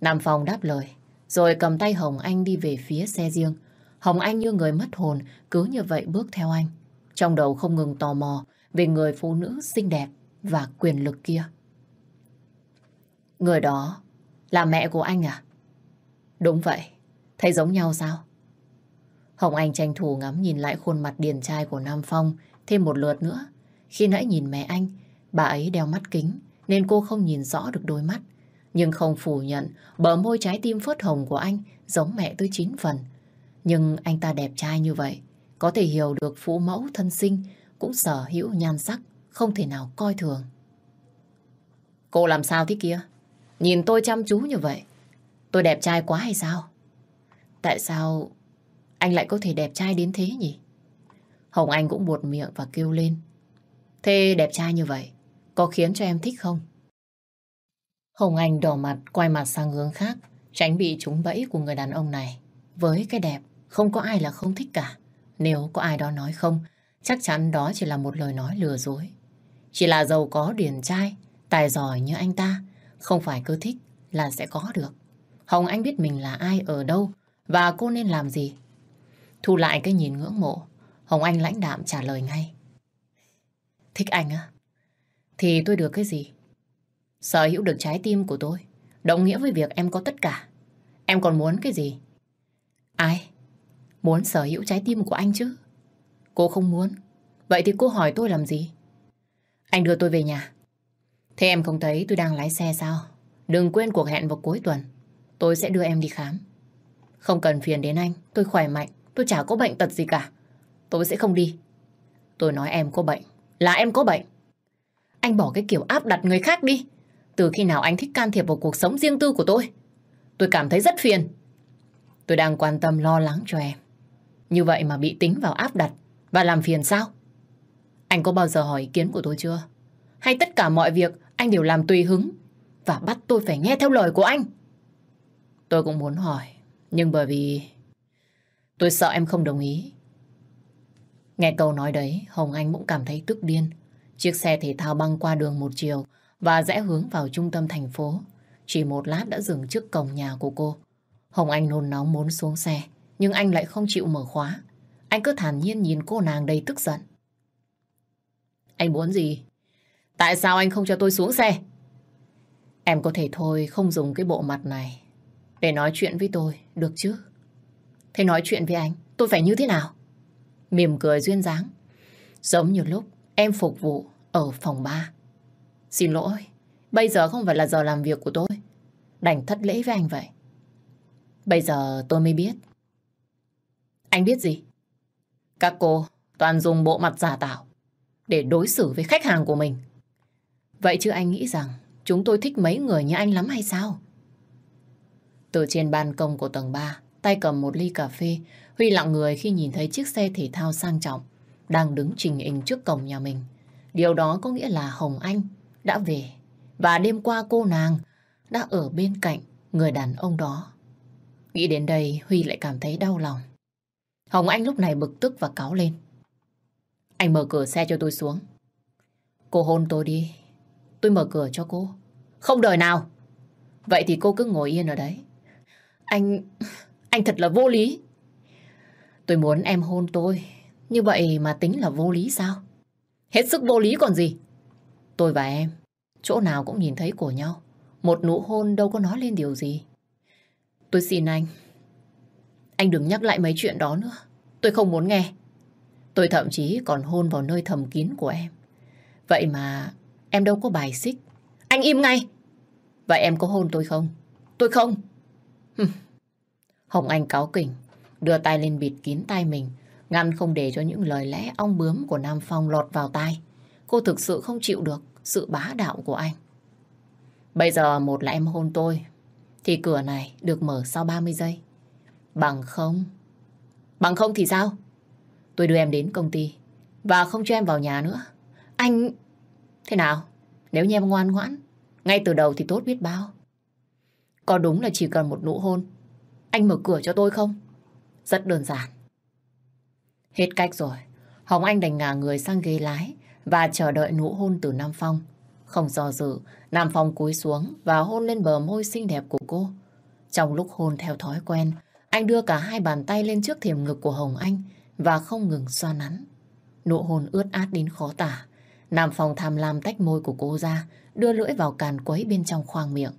Nam Phong đáp lời, rồi cầm tay Hồng Anh đi về phía xe riêng. Hồng Anh như người mất hồn, cứ như vậy bước theo anh. Trong đầu không ngừng tò mò về người phụ nữ xinh đẹp và quyền lực kia. Người đó là mẹ của anh à? Đúng vậy. Thấy giống nhau sao? Hồng Anh tranh thủ ngắm nhìn lại khuôn mặt điền trai của Nam Phong thêm một lượt nữa. Khi nãy nhìn mẹ anh, bà ấy đeo mắt kính nên cô không nhìn rõ được đôi mắt. Nhưng không phủ nhận bờ môi trái tim phớt hồng của anh giống mẹ tôi chín phần. Nhưng anh ta đẹp trai như vậy, có thể hiểu được phụ mẫu thân sinh cũng sở hữu nhan sắc, không thể nào coi thường. Cô làm sao thế kia? Nhìn tôi chăm chú như vậy, tôi đẹp trai quá hay sao? Tại sao anh lại có thể đẹp trai đến thế nhỉ? Hồng Anh cũng buột miệng và kêu lên. Thế đẹp trai như vậy, có khiến cho em thích không? Hồng Anh đỏ mặt, quay mặt sang hướng khác, tránh bị trúng bẫy của người đàn ông này. Với cái đẹp, không có ai là không thích cả. Nếu có ai đó nói không, chắc chắn đó chỉ là một lời nói lừa dối. Chỉ là giàu có điển trai, tài giỏi như anh ta, không phải cứ thích là sẽ có được. Hồng Anh biết mình là ai ở đâu và cô nên làm gì. Thu lại cái nhìn ngưỡng mộ, Hồng Anh lãnh đạm trả lời ngay. Thích anh á? Thì tôi được cái gì? Sở hữu được trái tim của tôi, đồng nghĩa với việc em có tất cả. Em còn muốn cái gì? Ai? Muốn sở hữu trái tim của anh chứ? Cô không muốn. Vậy thì cô hỏi tôi làm gì? Anh đưa tôi về nhà. Thế em không thấy tôi đang lái xe sao? Đừng quên cuộc hẹn vào cuối tuần. Tôi sẽ đưa em đi khám. Không cần phiền đến anh. Tôi khỏe mạnh. Tôi chả có bệnh tật gì cả. Tôi sẽ không đi. Tôi nói em có bệnh. Là em có bệnh. Anh bỏ cái kiểu áp đặt người khác đi. Từ khi nào anh thích can thiệp vào cuộc sống riêng tư của tôi? Tôi cảm thấy rất phiền. Tôi đang quan tâm, lo lắng cho em. Như vậy mà bị tính vào áp đặt, và làm phiền sao? Anh có bao giờ hỏi ý kiến của tôi chưa? Hay tất cả mọi việc anh đều làm tùy hứng và bắt tôi phải nghe theo lời của anh. Tôi cũng muốn hỏi, nhưng bởi vì tôi sợ em không đồng ý. Nghe câu nói đấy, Hồng Anh cũng cảm thấy tức điên. Chiếc xe thể thao băng qua đường một chiều và rẽ hướng vào trung tâm thành phố. Chỉ một lát đã dừng trước cổng nhà của cô. Hồng Anh nôn nóng muốn xuống xe, nhưng anh lại không chịu mở khóa. Anh cứ thản nhiên nhìn cô nàng đầy tức giận. Anh muốn gì? Tại sao anh không cho tôi xuống xe? Em có thể thôi không dùng cái bộ mặt này để nói chuyện với tôi, được chứ? Thế nói chuyện với anh, tôi phải như thế nào? Mỉm cười duyên dáng. Giống như lúc em phục vụ ở phòng 3. Xin lỗi, bây giờ không phải là giờ làm việc của tôi. Đành thất lễ với anh vậy. Bây giờ tôi mới biết. Anh biết gì? Các cô toàn dùng bộ mặt giả tạo để đối xử với khách hàng của mình. Vậy chứ anh nghĩ rằng chúng tôi thích mấy người như anh lắm hay sao? Từ trên ban công của tầng 3, tay cầm một ly cà phê, Huy lặng người khi nhìn thấy chiếc xe thể thao sang trọng đang đứng trình hình trước cổng nhà mình. Điều đó có nghĩa là Hồng Anh đã về và đêm qua cô nàng đã ở bên cạnh người đàn ông đó. Nghĩ đến đây Huy lại cảm thấy đau lòng. Hồng Anh lúc này bực tức và cáo lên. Anh mở cửa xe cho tôi xuống. Cô hôn tôi đi, Tôi mở cửa cho cô. Không đời nào. Vậy thì cô cứ ngồi yên ở đấy. Anh... Anh thật là vô lý. Tôi muốn em hôn tôi. Như vậy mà tính là vô lý sao? Hết sức vô lý còn gì. Tôi và em, chỗ nào cũng nhìn thấy của nhau. Một nụ hôn đâu có nói lên điều gì. Tôi xin anh. Anh đừng nhắc lại mấy chuyện đó nữa. Tôi không muốn nghe. Tôi thậm chí còn hôn vào nơi thầm kín của em. Vậy mà Em đâu có bài xích. Anh im ngay. Vậy em có hôn tôi không? Tôi không. Hồng Anh cáo kỉnh, đưa tay lên bịt kín tay mình, ngăn không để cho những lời lẽ ong bướm của Nam Phong lọt vào tai. Cô thực sự không chịu được sự bá đạo của anh. Bây giờ một là em hôn tôi, thì cửa này được mở sau 30 giây. Bằng không. Bằng không thì sao? Tôi đưa em đến công ty và không cho em vào nhà nữa. Anh... Thế nào? Nếu như em ngoan ngoãn, ngay từ đầu thì tốt biết bao. Có đúng là chỉ cần một nụ hôn, anh mở cửa cho tôi không? Rất đơn giản. Hết cách rồi, Hồng Anh đành ngả người sang ghế lái và chờ đợi nụ hôn từ Nam Phong. Không do dự, Nam Phong cúi xuống và hôn lên bờ môi xinh đẹp của cô. Trong lúc hôn theo thói quen, anh đưa cả hai bàn tay lên trước thềm ngực của Hồng Anh và không ngừng xoa nắn. Nụ hôn ướt át đến khó tả. Nam Phong tham lam tách môi của cô ra, đưa lưỡi vào càn quấy bên trong khoang miệng.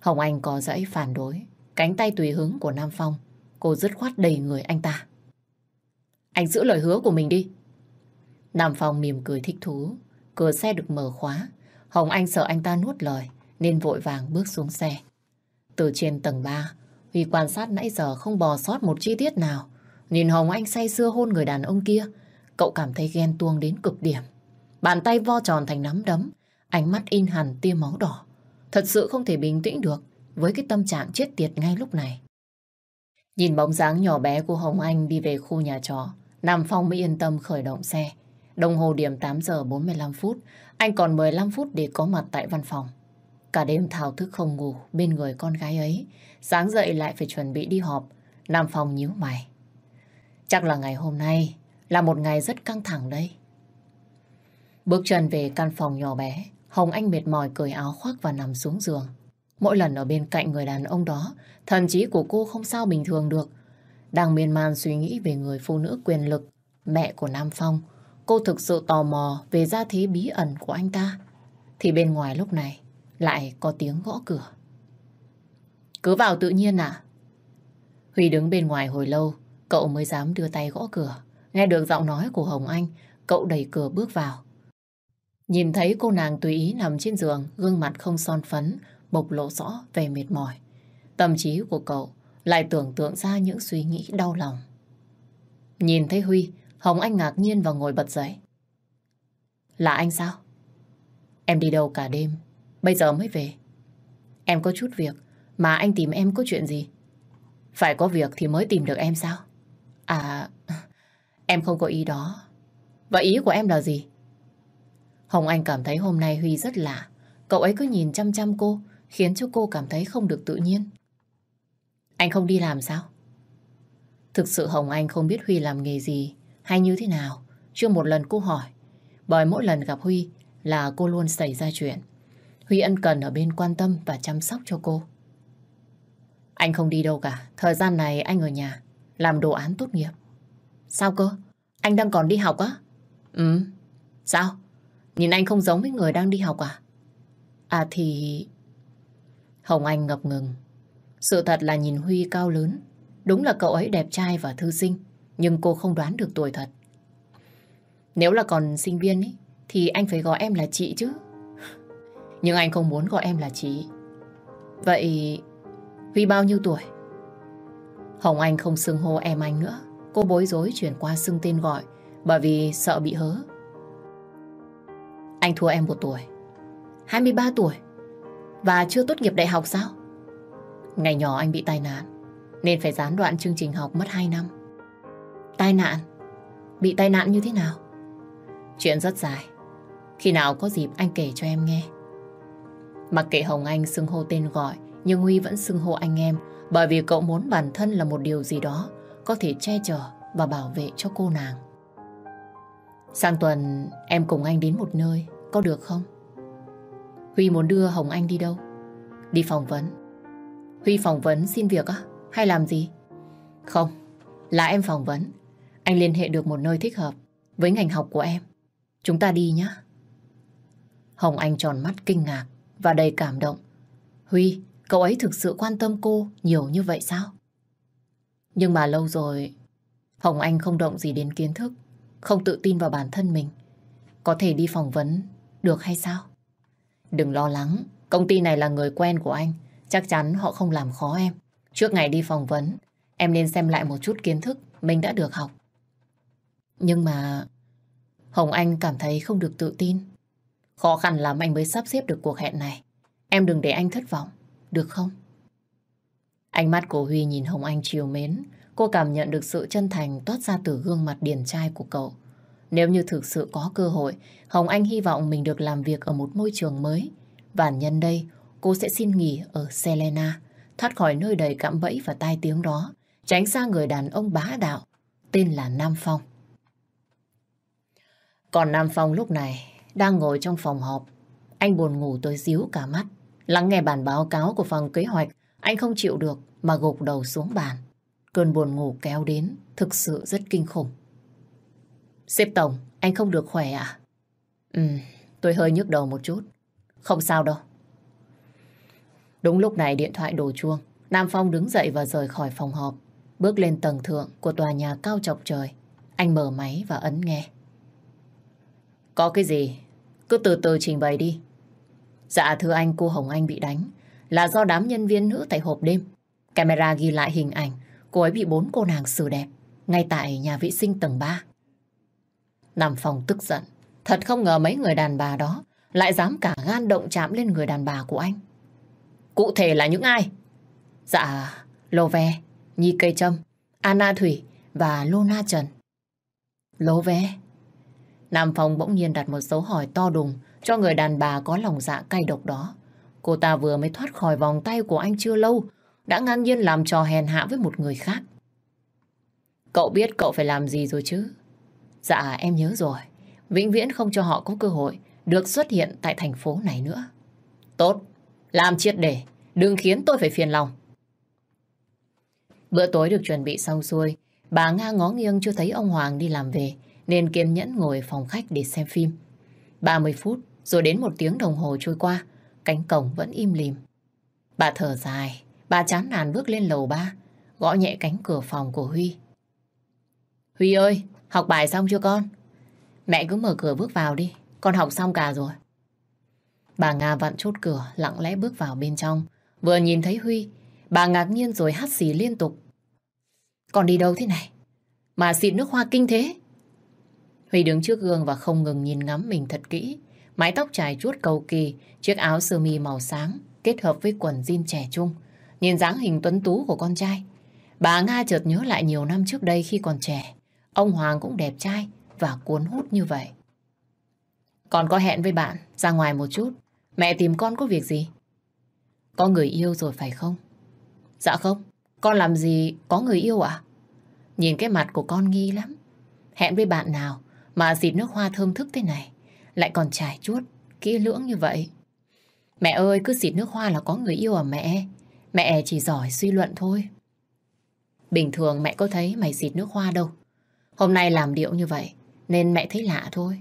Hồng Anh có dãy phản đối, cánh tay tùy hứng của Nam Phong, cô dứt khoát đầy người anh ta. Anh giữ lời hứa của mình đi. Nam Phong mỉm cười thích thú, cửa xe được mở khóa. Hồng Anh sợ anh ta nuốt lời, nên vội vàng bước xuống xe. Từ trên tầng 3, Huy quan sát nãy giờ không bò sót một chi tiết nào. Nhìn Hồng Anh say sưa hôn người đàn ông kia, cậu cảm thấy ghen tuông đến cực điểm. Bàn tay vo tròn thành nắm đấm, ánh mắt in hẳn tia máu đỏ. Thật sự không thể bình tĩnh được với cái tâm trạng chết tiệt ngay lúc này. Nhìn bóng dáng nhỏ bé của Hồng Anh đi về khu nhà trọ, Nam Phong mới yên tâm khởi động xe. Đồng hồ điểm 8 giờ 45 phút, anh còn 15 phút để có mặt tại văn phòng. Cả đêm Thảo thức không ngủ bên người con gái ấy, sáng dậy lại phải chuẩn bị đi họp, Nam Phong nhíu mày. Chắc là ngày hôm nay là một ngày rất căng thẳng đây. Bước chân về căn phòng nhỏ bé, Hồng Anh mệt mỏi cởi áo khoác và nằm xuống giường. Mỗi lần ở bên cạnh người đàn ông đó, thần trí của cô không sao bình thường được. Đang miên man suy nghĩ về người phụ nữ quyền lực, mẹ của Nam Phong, cô thực sự tò mò về gia thế bí ẩn của anh ta. Thì bên ngoài lúc này lại có tiếng gõ cửa. Cứ vào tự nhiên à? Huy đứng bên ngoài hồi lâu, cậu mới dám đưa tay gõ cửa. Nghe được giọng nói của Hồng Anh, cậu đẩy cửa bước vào. Nhìn thấy cô nàng tùy ý nằm trên giường, gương mặt không son phấn, bộc lộ rõ về mệt mỏi. Tâm trí của cậu lại tưởng tượng ra những suy nghĩ đau lòng. Nhìn thấy Huy, Hồng Anh ngạc nhiên và ngồi bật dậy. Là anh sao? Em đi đâu cả đêm, bây giờ mới về. Em có chút việc, mà anh tìm em có chuyện gì? Phải có việc thì mới tìm được em sao? À, em không có ý đó. Vậy ý của em là gì? Hồng Anh cảm thấy hôm nay Huy rất lạ. Cậu ấy cứ nhìn chăm chăm cô, khiến cho cô cảm thấy không được tự nhiên. Anh không đi làm sao? Thực sự Hồng Anh không biết Huy làm nghề gì hay như thế nào. Chưa một lần cô hỏi. Bởi mỗi lần gặp Huy là cô luôn xảy ra chuyện. Huy ân cần ở bên quan tâm và chăm sóc cho cô. Anh không đi đâu cả. Thời gian này anh ở nhà, làm đồ án tốt nghiệp. Sao cơ? Anh đang còn đi học á? Ừ. Sao? Nhìn anh không giống với người đang đi học à? À thì... Hồng Anh ngập ngừng. Sự thật là nhìn Huy cao lớn. Đúng là cậu ấy đẹp trai và thư sinh. Nhưng cô không đoán được tuổi thật. Nếu là còn sinh viên ấy, thì anh phải gọi em là chị chứ. Nhưng anh không muốn gọi em là chị. Vậy Huy bao nhiêu tuổi? Hồng Anh không xưng hô em anh nữa. Cô bối rối chuyển qua xưng tên gọi bởi vì sợ bị hớ. Anh thua em một tuổi 23 tuổi Và chưa tốt nghiệp đại học sao? Ngày nhỏ anh bị tai nạn, Nên phải gián đoạn chương trình học mất 2 năm. Tai nạn? Bị tai nạn như thế nào? Chuyện rất dài. Khi nào có dịp anh kể cho em nghe. Mặc kệ Hồng Anh xưng hô tên gọi, Nhưng Huy vẫn xưng hô anh em, Bởi vì cậu muốn bản thân là một điều gì đó Có thể che chở và bảo vệ cho cô nàng. Sang tuần, em cùng anh đến một nơi. Có được không? Huy muốn đưa Hồng Anh đi đâu? Đi phỏng vấn. Huy phỏng vấn xin việc á? Hay làm gì? Không, là em phỏng vấn. Anh liên hệ được một nơi thích hợp với ngành học của em. Chúng ta đi nhé. Hồng Anh tròn mắt kinh ngạc và đầy cảm động. Huy, cậu ấy thực sự quan tâm cô nhiều như vậy sao? Nhưng mà lâu rồi, Hồng Anh không động gì đến kiến thức, không tự tin vào bản thân mình. Có thể đi phỏng vấn được hay sao? Đừng lo lắng, công ty này là người quen của anh. Chắc chắn họ không làm khó em. Trước ngày đi phỏng vấn, em nên xem lại một chút kiến thức mình đã được học. Nhưng mà... Hồng Anh cảm thấy không được tự tin. Khó khăn lắm anh mới sắp xếp được cuộc hẹn này. Em đừng để anh thất vọng, được không? Ánh mắt của Huy nhìn Hồng Anh chiều mến. Cô cảm nhận được sự chân thành toát ra từ gương mặt điển trai của cậu. Nếu như thực sự có cơ hội, Hồng Anh hy vọng mình được làm việc ở một môi trường mới. và nhân đây, cô sẽ xin nghỉ ở Selena, thoát khỏi nơi đầy cạm bẫy và tai tiếng đó, tránh xa người đàn ông bá đạo, tên là Nam Phong. Còn Nam Phong lúc này đang ngồi trong phòng họp. Anh buồn ngủ tới díu cả mắt. Lắng nghe bản báo cáo của phòng kế hoạch, anh không chịu được mà gục đầu xuống bàn. Cơn buồn ngủ kéo đến, thực sự rất kinh khủng. Xếp tổng, anh không được khỏe ạ. À? Ừ, tôi hơi nhức đầu một chút. Không sao đâu. Đúng lúc này điện thoại đổ chuông. Nam Phong đứng dậy và rời khỏi phòng họp. Bước lên tầng thượng của tòa nhà cao chọc trời. Anh mở máy và ấn nghe. Có cái gì? Cứ từ từ trình bày đi. Dạ thưa anh, cô Hồng Anh bị đánh. Là do đám nhân viên nữ tại hộp đêm. Camera ghi lại hình ảnh cô ấy bị bốn cô nàng xử đẹp ngay tại nhà vệ sinh tầng 3. nam phong tức giận, Thật không ngờ mấy người đàn bà đó lại dám cả gan động chạm lên người đàn bà của anh. Cụ thể là những ai? Dạ, Lô Ve, Nhi Cây Trâm, Anna Thủy và lô na Trần. Lô Ve. Nam Phong bỗng nhiên đặt một dấu hỏi to đùng cho người đàn bà có lòng dạ cay độc đó. Cô ta vừa mới thoát khỏi vòng tay của anh chưa lâu, đã ngang nhiên làm trò hèn hạ với một người khác. Cậu biết cậu phải làm gì rồi chứ? Dạ, em nhớ rồi vĩnh viễn không cho họ có cơ hội được xuất hiện tại thành phố này nữa. Tốt, làm triệt để, đừng khiến tôi phải phiền lòng. Bữa tối được chuẩn bị xong xuôi, bà Nga ngó nghiêng chưa thấy ông Hoàng đi làm về, nên kiên nhẫn ngồi phòng khách để xem phim. 30 phút, rồi đến một tiếng đồng hồ trôi qua, cánh cổng vẫn im lìm. Bà thở dài, bà chán nản bước lên lầu ba, gõ nhẹ cánh cửa phòng của Huy. Huy ơi, học bài xong chưa con? Mẹ cứ mở cửa bước vào đi, con học xong cả rồi. Bà Nga vặn chốt cửa, lặng lẽ bước vào bên trong. Vừa nhìn thấy Huy, bà ngạc nhiên rồi hắt xì liên tục. Con đi đâu thế này? Mà xịt nước hoa kinh thế. Huy đứng trước gương và không ngừng nhìn ngắm mình thật kỹ. Mái tóc trải chuốt cầu kỳ, chiếc áo sơ mi màu sáng kết hợp với quần jean trẻ trung. Nhìn dáng hình tuấn tú của con trai. Bà Nga chợt nhớ lại nhiều năm trước đây khi còn trẻ. Ông Hoàng cũng đẹp trai, và cuốn hút như vậy. Con có hẹn với bạn, ra ngoài một chút. Mẹ tìm con có việc gì? Có người yêu rồi phải không? Dạ không, con làm gì có người yêu ạ? À? Nhìn cái mặt của con nghi lắm. Hẹn với bạn nào mà xịt nước hoa thơm thức thế này, lại còn trải chuốt, kỹ lưỡng như vậy. Mẹ ơi, cứ xịt nước hoa là có người yêu à mẹ? Mẹ chỉ giỏi suy luận thôi. Bình thường mẹ có thấy mày xịt nước hoa đâu. Hôm nay làm điệu như vậy, nên mẹ thấy lạ thôi.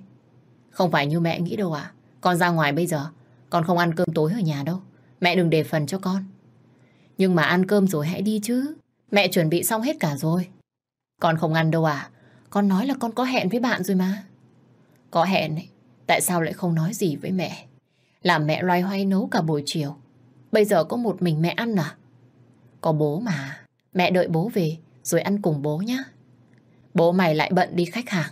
Không phải như mẹ nghĩ đâu ạ. Con ra ngoài bây giờ, con không ăn cơm tối ở nhà đâu. Mẹ đừng để phần cho con. Nhưng mà ăn cơm rồi hãy đi chứ. Mẹ chuẩn bị xong hết cả rồi. Con không ăn đâu à. Con nói là con có hẹn với bạn rồi mà. Có hẹn ấy, tại sao lại không nói gì với mẹ? Làm mẹ loay hoay nấu cả buổi chiều. Bây giờ có một mình mẹ ăn à? Có bố mà. Mẹ đợi bố về rồi ăn cùng bố nhá. Bố mày lại bận đi khách hàng.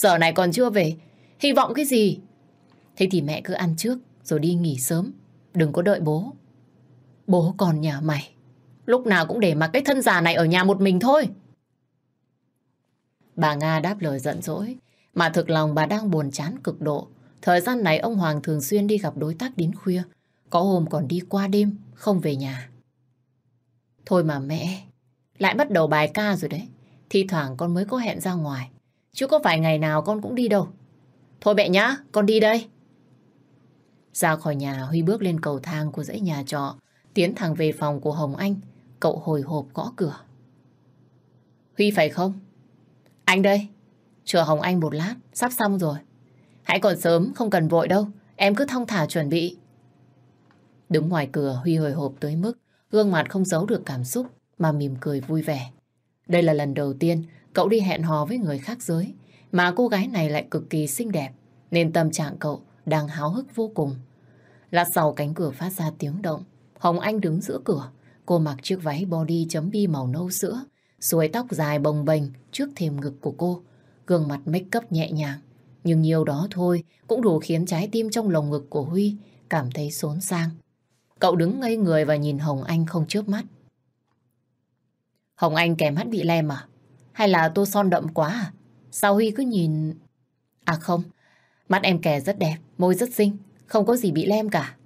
Giờ này còn chưa về. Hy vọng cái gì? Thế thì mẹ cứ ăn trước, rồi đi nghỉ sớm. Đừng có đợi bố. Bố còn nhà mày. Lúc nào cũng để mặc cái thân già này ở nhà một mình thôi. Bà Nga đáp lời giận dỗi, Mà thực lòng bà đang buồn chán cực độ. Thời gian này ông Hoàng thường xuyên đi gặp đối tác đến khuya. Có hôm còn đi qua đêm, Không về nhà. Thôi mà mẹ, Lại bắt đầu bài ca rồi đấy. Thì thoảng con mới có hẹn ra ngoài. Chứ có phải ngày nào con cũng đi đâu. Thôi mẹ nhá, con đi đây. Ra khỏi nhà Huy bước lên cầu thang của dãy nhà trọ, tiến thẳng về phòng của Hồng Anh. Cậu hồi hộp gõ cửa. Huy phải không? Anh đây, chờ Hồng Anh một lát, sắp xong rồi. Hãy còn sớm, không cần vội đâu, em cứ thong thả chuẩn bị. Đứng ngoài cửa Huy hồi hộp tới mức gương mặt không giấu được cảm xúc mà mỉm cười vui vẻ. Đây là lần đầu tiên cậu đi hẹn hò với người khác giới, mà cô gái này lại cực kỳ xinh đẹp, nên tâm trạng cậu đang háo hức vô cùng. Lát sau cánh cửa phát ra tiếng động, Hồng Anh đứng giữa cửa, cô mặc chiếc váy body chấm bi màu nâu sữa, xuôi tóc dài bồng bềnh trước thềm ngực của cô, gương mặt make up nhẹ nhàng. Nhưng nhiều đó thôi cũng đủ khiến trái tim trong lồng ngực của Huy cảm thấy xốn sang. Cậu đứng ngây người và nhìn Hồng Anh không chớp mắt. Hồng Anh kèm hắt bị lem à? Hay là tô son đậm quá à? Sao Huy cứ nhìn... À không, mắt em kẻ rất đẹp, môi rất xinh, không có gì bị lem cả.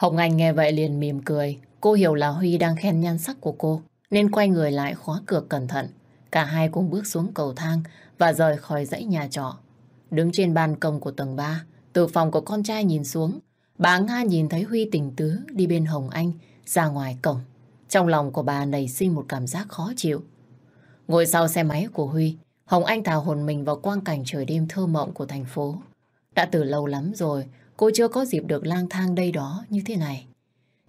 Hồng Anh nghe vậy liền mỉm cười. Cô hiểu là Huy đang khen nhan sắc của cô, nên quay người lại khóa cửa cẩn thận. Cả hai cùng bước xuống cầu thang và rời khỏi dãy nhà trọ. Đứng trên ban công của tầng 3, từ phòng của con trai nhìn xuống, bà Nga nhìn thấy Huy tình tứ đi bên Hồng Anh ra ngoài cổng. Trong lòng của bà nảy sinh một cảm giác khó chịu. Ngồi sau xe máy của Huy, Hồng Anh thào hồn mình vào quang cảnh trời đêm thơ mộng của thành phố. Đã từ lâu lắm rồi, cô chưa có dịp được lang thang đây đó như thế này.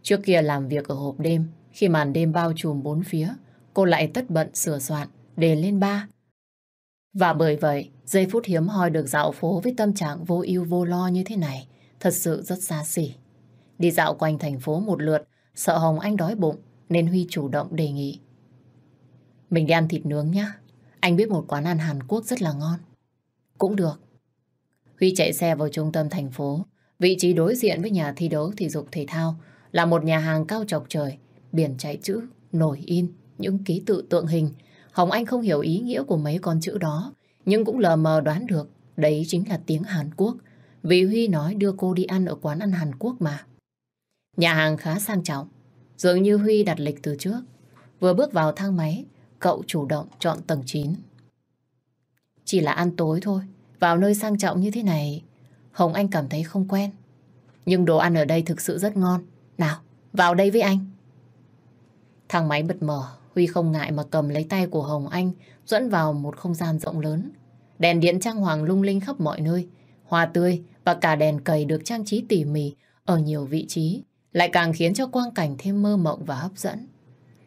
Trước kia làm việc ở hộp đêm, khi màn đêm bao trùm bốn phía, cô lại tất bận sửa soạn, để lên ba. Và bởi vậy, giây phút hiếm hoi được dạo phố với tâm trạng vô ưu vô lo như thế này, thật sự rất xa xỉ. Đi dạo quanh thành phố một lượt, sợ Hồng Anh đói bụng, nên Huy chủ động đề nghị. Mình đi ăn thịt nướng nhá. Anh biết một quán ăn Hàn Quốc rất là ngon. Cũng được. Huy chạy xe vào trung tâm thành phố. Vị trí đối diện với nhà thi đấu thể dục thể thao là một nhà hàng cao chọc trời. Biển chạy chữ, nổi in, những ký tự tượng hình. Hồng Anh không hiểu ý nghĩa của mấy con chữ đó, nhưng cũng lờ mờ đoán được đấy chính là tiếng Hàn Quốc. Vì Huy nói đưa cô đi ăn ở quán ăn Hàn Quốc mà. Nhà hàng khá sang trọng, dường như Huy đặt lịch từ trước. Vừa bước vào thang máy, cậu chủ động chọn tầng 9. Chỉ là ăn tối thôi, vào nơi sang trọng như thế này, Hồng Anh cảm thấy không quen. Nhưng đồ ăn ở đây thực sự rất ngon. Nào, vào đây với anh. Thang máy bật mở, Huy không ngại mà cầm lấy tay của Hồng Anh dẫn vào một không gian rộng lớn. Đèn điện trang hoàng lung linh khắp mọi nơi, hoa tươi và cả đèn cầy được trang trí tỉ mỉ ở nhiều vị trí, lại càng khiến cho quang cảnh thêm mơ mộng và hấp dẫn.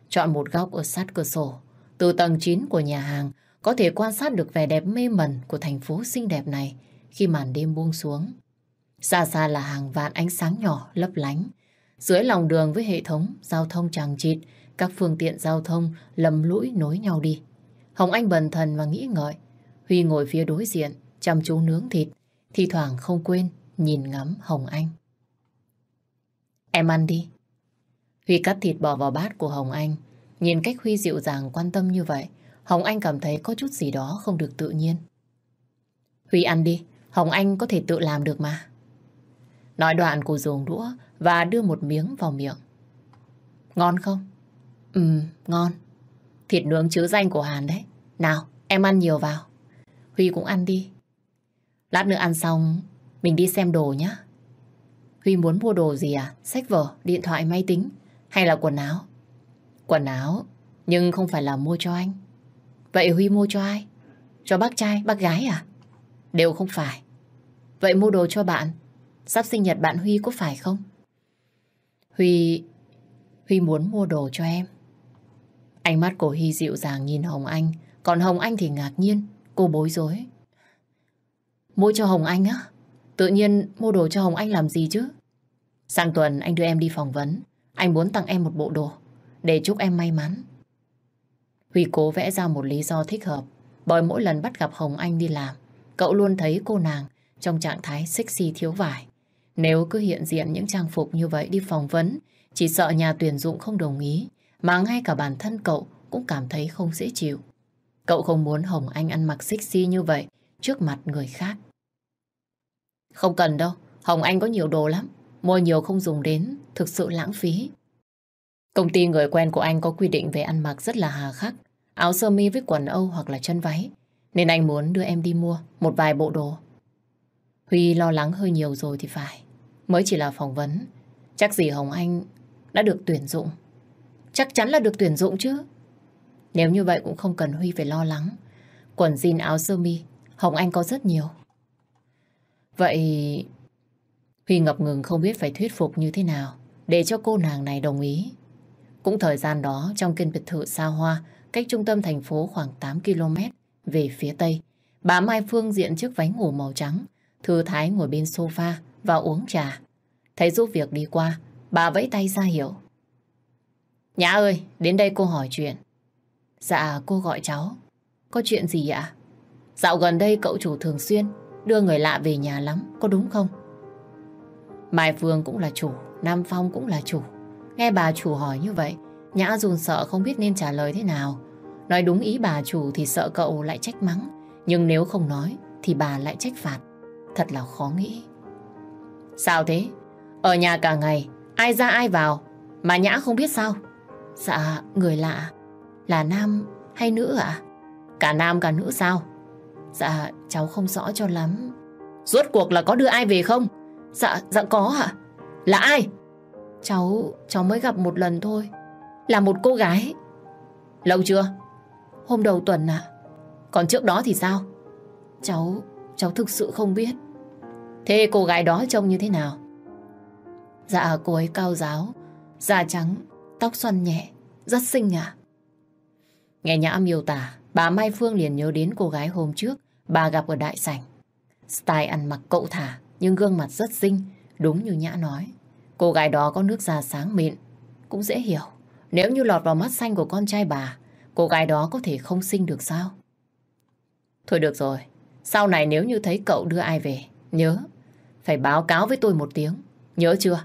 Chọn một góc ở sát cửa sổ, từ tầng 9 của nhà hàng, có thể quan sát được vẻ đẹp mê mẩn của thành phố xinh đẹp này khi màn đêm buông xuống. Xa xa là hàng vạn ánh sáng nhỏ lấp lánh. Dưới lòng đường với hệ thống giao thông tràng chịt, các phương tiện giao thông lầm lũi nối nhau đi. Hồng Anh bần thần và nghĩ ngợi. Huy ngồi phía đối diện, chăm chú nướng thịt, thì thoảng không quên nhìn ngắm Hồng Anh. Em ăn đi. Huy cắt thịt bò vào bát của Hồng Anh, Nhìn cách Huy dịu dàng quan tâm như vậy, Hồng Anh cảm thấy có chút gì đó không được tự nhiên. Huy ăn đi, Hồng Anh có thể tự làm được mà. Nói đoạn cô dùng đũa và đưa một miếng vào miệng. Ngon không? Ừ, ngon. Thịt nướng chứa danh của Hàn đấy. Nào, em ăn nhiều vào. Huy cũng ăn đi. Lát nữa ăn xong, mình đi xem đồ nhé. Huy muốn mua đồ gì à? Sách vở, điện thoại, máy tính hay là quần áo? Quần áo, nhưng không phải là mua cho anh. Vậy Huy mua cho ai? Cho bác trai, bác gái à? Đều không phải. Vậy mua đồ cho bạn. Sắp sinh nhật bạn Huy có phải không? Huy... Huy muốn mua đồ cho em. Ánh mắt của Huy dịu dàng nhìn Hồng Anh, còn Hồng Anh thì ngạc nhiên, cô bối rối. Mua cho Hồng Anh á? Tự nhiên mua đồ cho Hồng Anh làm gì chứ? Sang tuần anh đưa em đi phỏng vấn, anh muốn tặng em một bộ đồ để chúc em may mắn. Huy cố vẽ ra một lý do thích hợp, bởi mỗi lần bắt gặp Hồng Anh đi làm, cậu luôn thấy cô nàng trong trạng thái sexy thiếu vải. Nếu cứ hiện diện những trang phục như vậy đi phỏng vấn, chỉ sợ nhà tuyển dụng không đồng ý, mà ngay cả bản thân cậu cũng cảm thấy không dễ chịu. Cậu không muốn Hồng Anh ăn mặc sexy như vậy trước mặt người khác. Không cần đâu, Hồng Anh có nhiều đồ lắm, mua nhiều không dùng đến, thực sự lãng phí. Công ty người quen của anh có quy định về ăn mặc rất là hà khắc, áo sơ mi với quần Âu hoặc là chân váy, nên anh muốn đưa em đi mua một vài bộ đồ. Huy lo lắng hơi nhiều rồi thì phải, mới chỉ là phỏng vấn. Chắc gì Hồng Anh đã được tuyển dụng. Chắc chắn là được tuyển dụng chứ. Nếu như vậy cũng không cần Huy phải lo lắng. Quần jean áo sơ mi, Hồng Anh có rất nhiều. Vậy Huy ngập ngừng không biết phải thuyết phục như thế nào để cho cô nàng này đồng ý. Cũng thời gian đó, trong căn biệt thự xa hoa, cách trung tâm thành phố khoảng 8 km về phía tây, bà Mai Phương diện chiếc váy ngủ màu trắng, thư thái ngồi bên sofa và uống trà. Thấy giúp việc đi qua, bà vẫy tay ra hiểu. Nhã ơi, đến đây cô hỏi chuyện. Dạ, cô gọi cháu. Có chuyện gì ạ? Dạo gần đây cậu chủ thường xuyên đưa người lạ về nhà lắm, có đúng không? Mai Phương cũng là chủ, Nam Phong cũng là chủ. Nghe bà chủ hỏi như vậy, Nhã dù sợ không biết nên trả lời thế nào. Nói đúng ý bà chủ thì sợ cậu lại trách mắng, nhưng nếu không nói thì bà lại trách phạt. Thật là khó nghĩ. Sao thế? Ở nhà cả ngày, ai ra ai vào, mà Nhã không biết sao? Dạ, người lạ. Là nam hay nữ ạ? Cả nam cả nữ sao? Dạ, cháu không rõ cho lắm. Rốt cuộc là có đưa ai về không? Dạ, dạ có ạ. À? Là ai? Cháu, cháu mới gặp một lần thôi. Là một cô gái. Lâu chưa? Hôm đầu tuần ạ. Còn trước đó thì sao? Cháu, cháu thực sự không biết. Thế cô gái đó trông như thế nào? Dạ cô ấy cao giáo Da trắng, tóc xoăn nhẹ Rất xinh à Nghe Nhã miêu tả Bà Mai Phương liền nhớ đến cô gái hôm trước Bà gặp ở đại sảnh. Style ăn mặc cậu thả Nhưng gương mặt rất xinh Đúng như Nhã nói. Cô gái đó có nước da sáng mịn, cũng dễ hiểu. Nếu như lọt vào mắt xanh của con trai bà, cô gái đó có thể không sinh được sao? Thôi được rồi, sau này nếu như thấy cậu đưa ai về, nhớ, phải báo cáo với tôi một tiếng, nhớ chưa?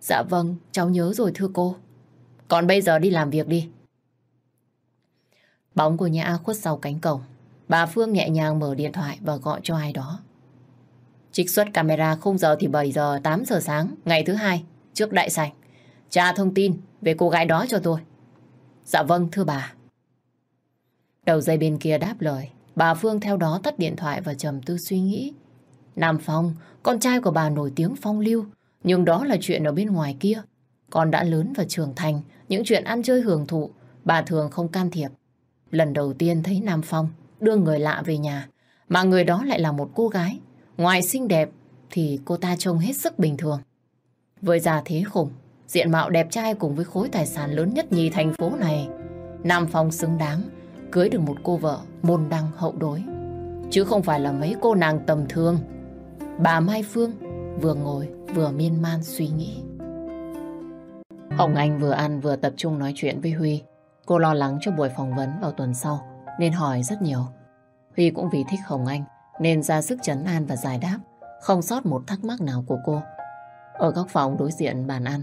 Dạ vâng, cháu nhớ rồi thưa cô. Còn bây giờ đi làm việc đi. Bóng của nhà A khuất sau cánh cổng. Bà Phương nhẹ nhàng mở điện thoại và gọi cho ai đó. Trích xuất camera không giờ thì 7 giờ 8 giờ sáng ngày thứ hai trước đại sảnh. Tra thông tin về cô gái đó cho tôi. Dạ vâng thưa bà. Đầu dây bên kia đáp lời. Bà Phương theo đó tắt điện thoại và trầm tư suy nghĩ. Nam Phong, con trai của bà nổi tiếng phong lưu, nhưng đó là chuyện ở bên ngoài kia. Con đã lớn và trưởng thành, những chuyện ăn chơi hưởng thụ, bà thường không can thiệp. Lần đầu tiên thấy Nam Phong đưa người lạ về nhà, mà người đó lại là một cô gái Ngoài xinh đẹp thì cô ta trông hết sức bình thường. Với già thế khủng, diện mạo đẹp trai cùng với khối tài sản lớn nhất nhì thành phố này, Nam Phong xứng đáng cưới được một cô vợ môn đăng hậu đối. Chứ không phải là mấy cô nàng tầm thường. Bà Mai Phương vừa ngồi vừa miên man suy nghĩ. Hồng Anh vừa ăn vừa tập trung nói chuyện với Huy. Cô lo lắng cho buổi phỏng vấn vào tuần sau nên hỏi rất nhiều. Huy cũng vì thích Hồng Anh nên ra sức chấn an và giải đáp, không sót một thắc mắc nào của cô. Ở góc phòng đối diện bàn ăn,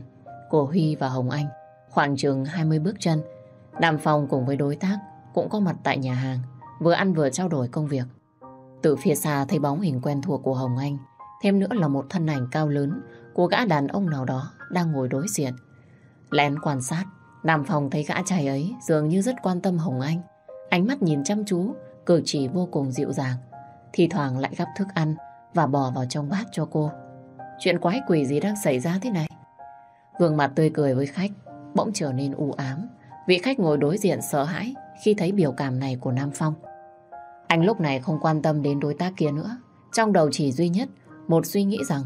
cô Huy và Hồng Anh khoảng chừng 20 bước chân. Đàm phòng cùng với đối tác cũng có mặt tại nhà hàng, vừa ăn vừa trao đổi công việc. Từ phía xa thấy bóng hình quen thuộc của Hồng Anh, thêm nữa là một thân ảnh cao lớn của gã đàn ông nào đó đang ngồi đối diện. Lén quan sát, đàm phòng thấy gã trai ấy dường như rất quan tâm Hồng Anh. Ánh mắt nhìn chăm chú, cử chỉ vô cùng dịu dàng. Thì thoảng lại gắp thức ăn Và bỏ vào trong bát cho cô. Chuyện quái quỷ gì đang xảy ra thế này? Gương mặt tươi cười với khách Bỗng trở nên u ám Vị khách ngồi đối diện sợ hãi Khi thấy biểu cảm này của Nam Phong. Anh lúc này không quan tâm đến đối tác kia nữa. Trong đầu chỉ duy nhất Một suy nghĩ rằng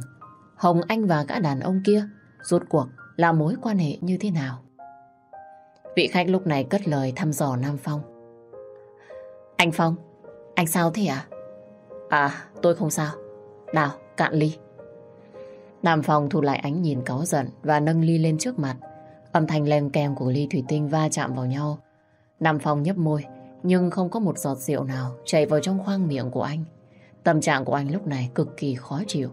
Hồng Anh và gã đàn ông kia Rốt cuộc là mối quan hệ như thế nào. Vị khách lúc này cất lời thăm dò Nam Phong. Anh Phong, Anh sao thế ạ? à? À tôi không sao. Nào, cạn ly. Nam Phong thu lại ánh nhìn cáu giận Và nâng ly lên trước mặt. Âm thanh leng keng của ly thủy tinh va chạm vào nhau. Nam Phong nhấp môi, Nhưng không có một giọt rượu nào Chảy vào trong khoang miệng của anh. Tâm trạng của anh lúc này cực kỳ khó chịu.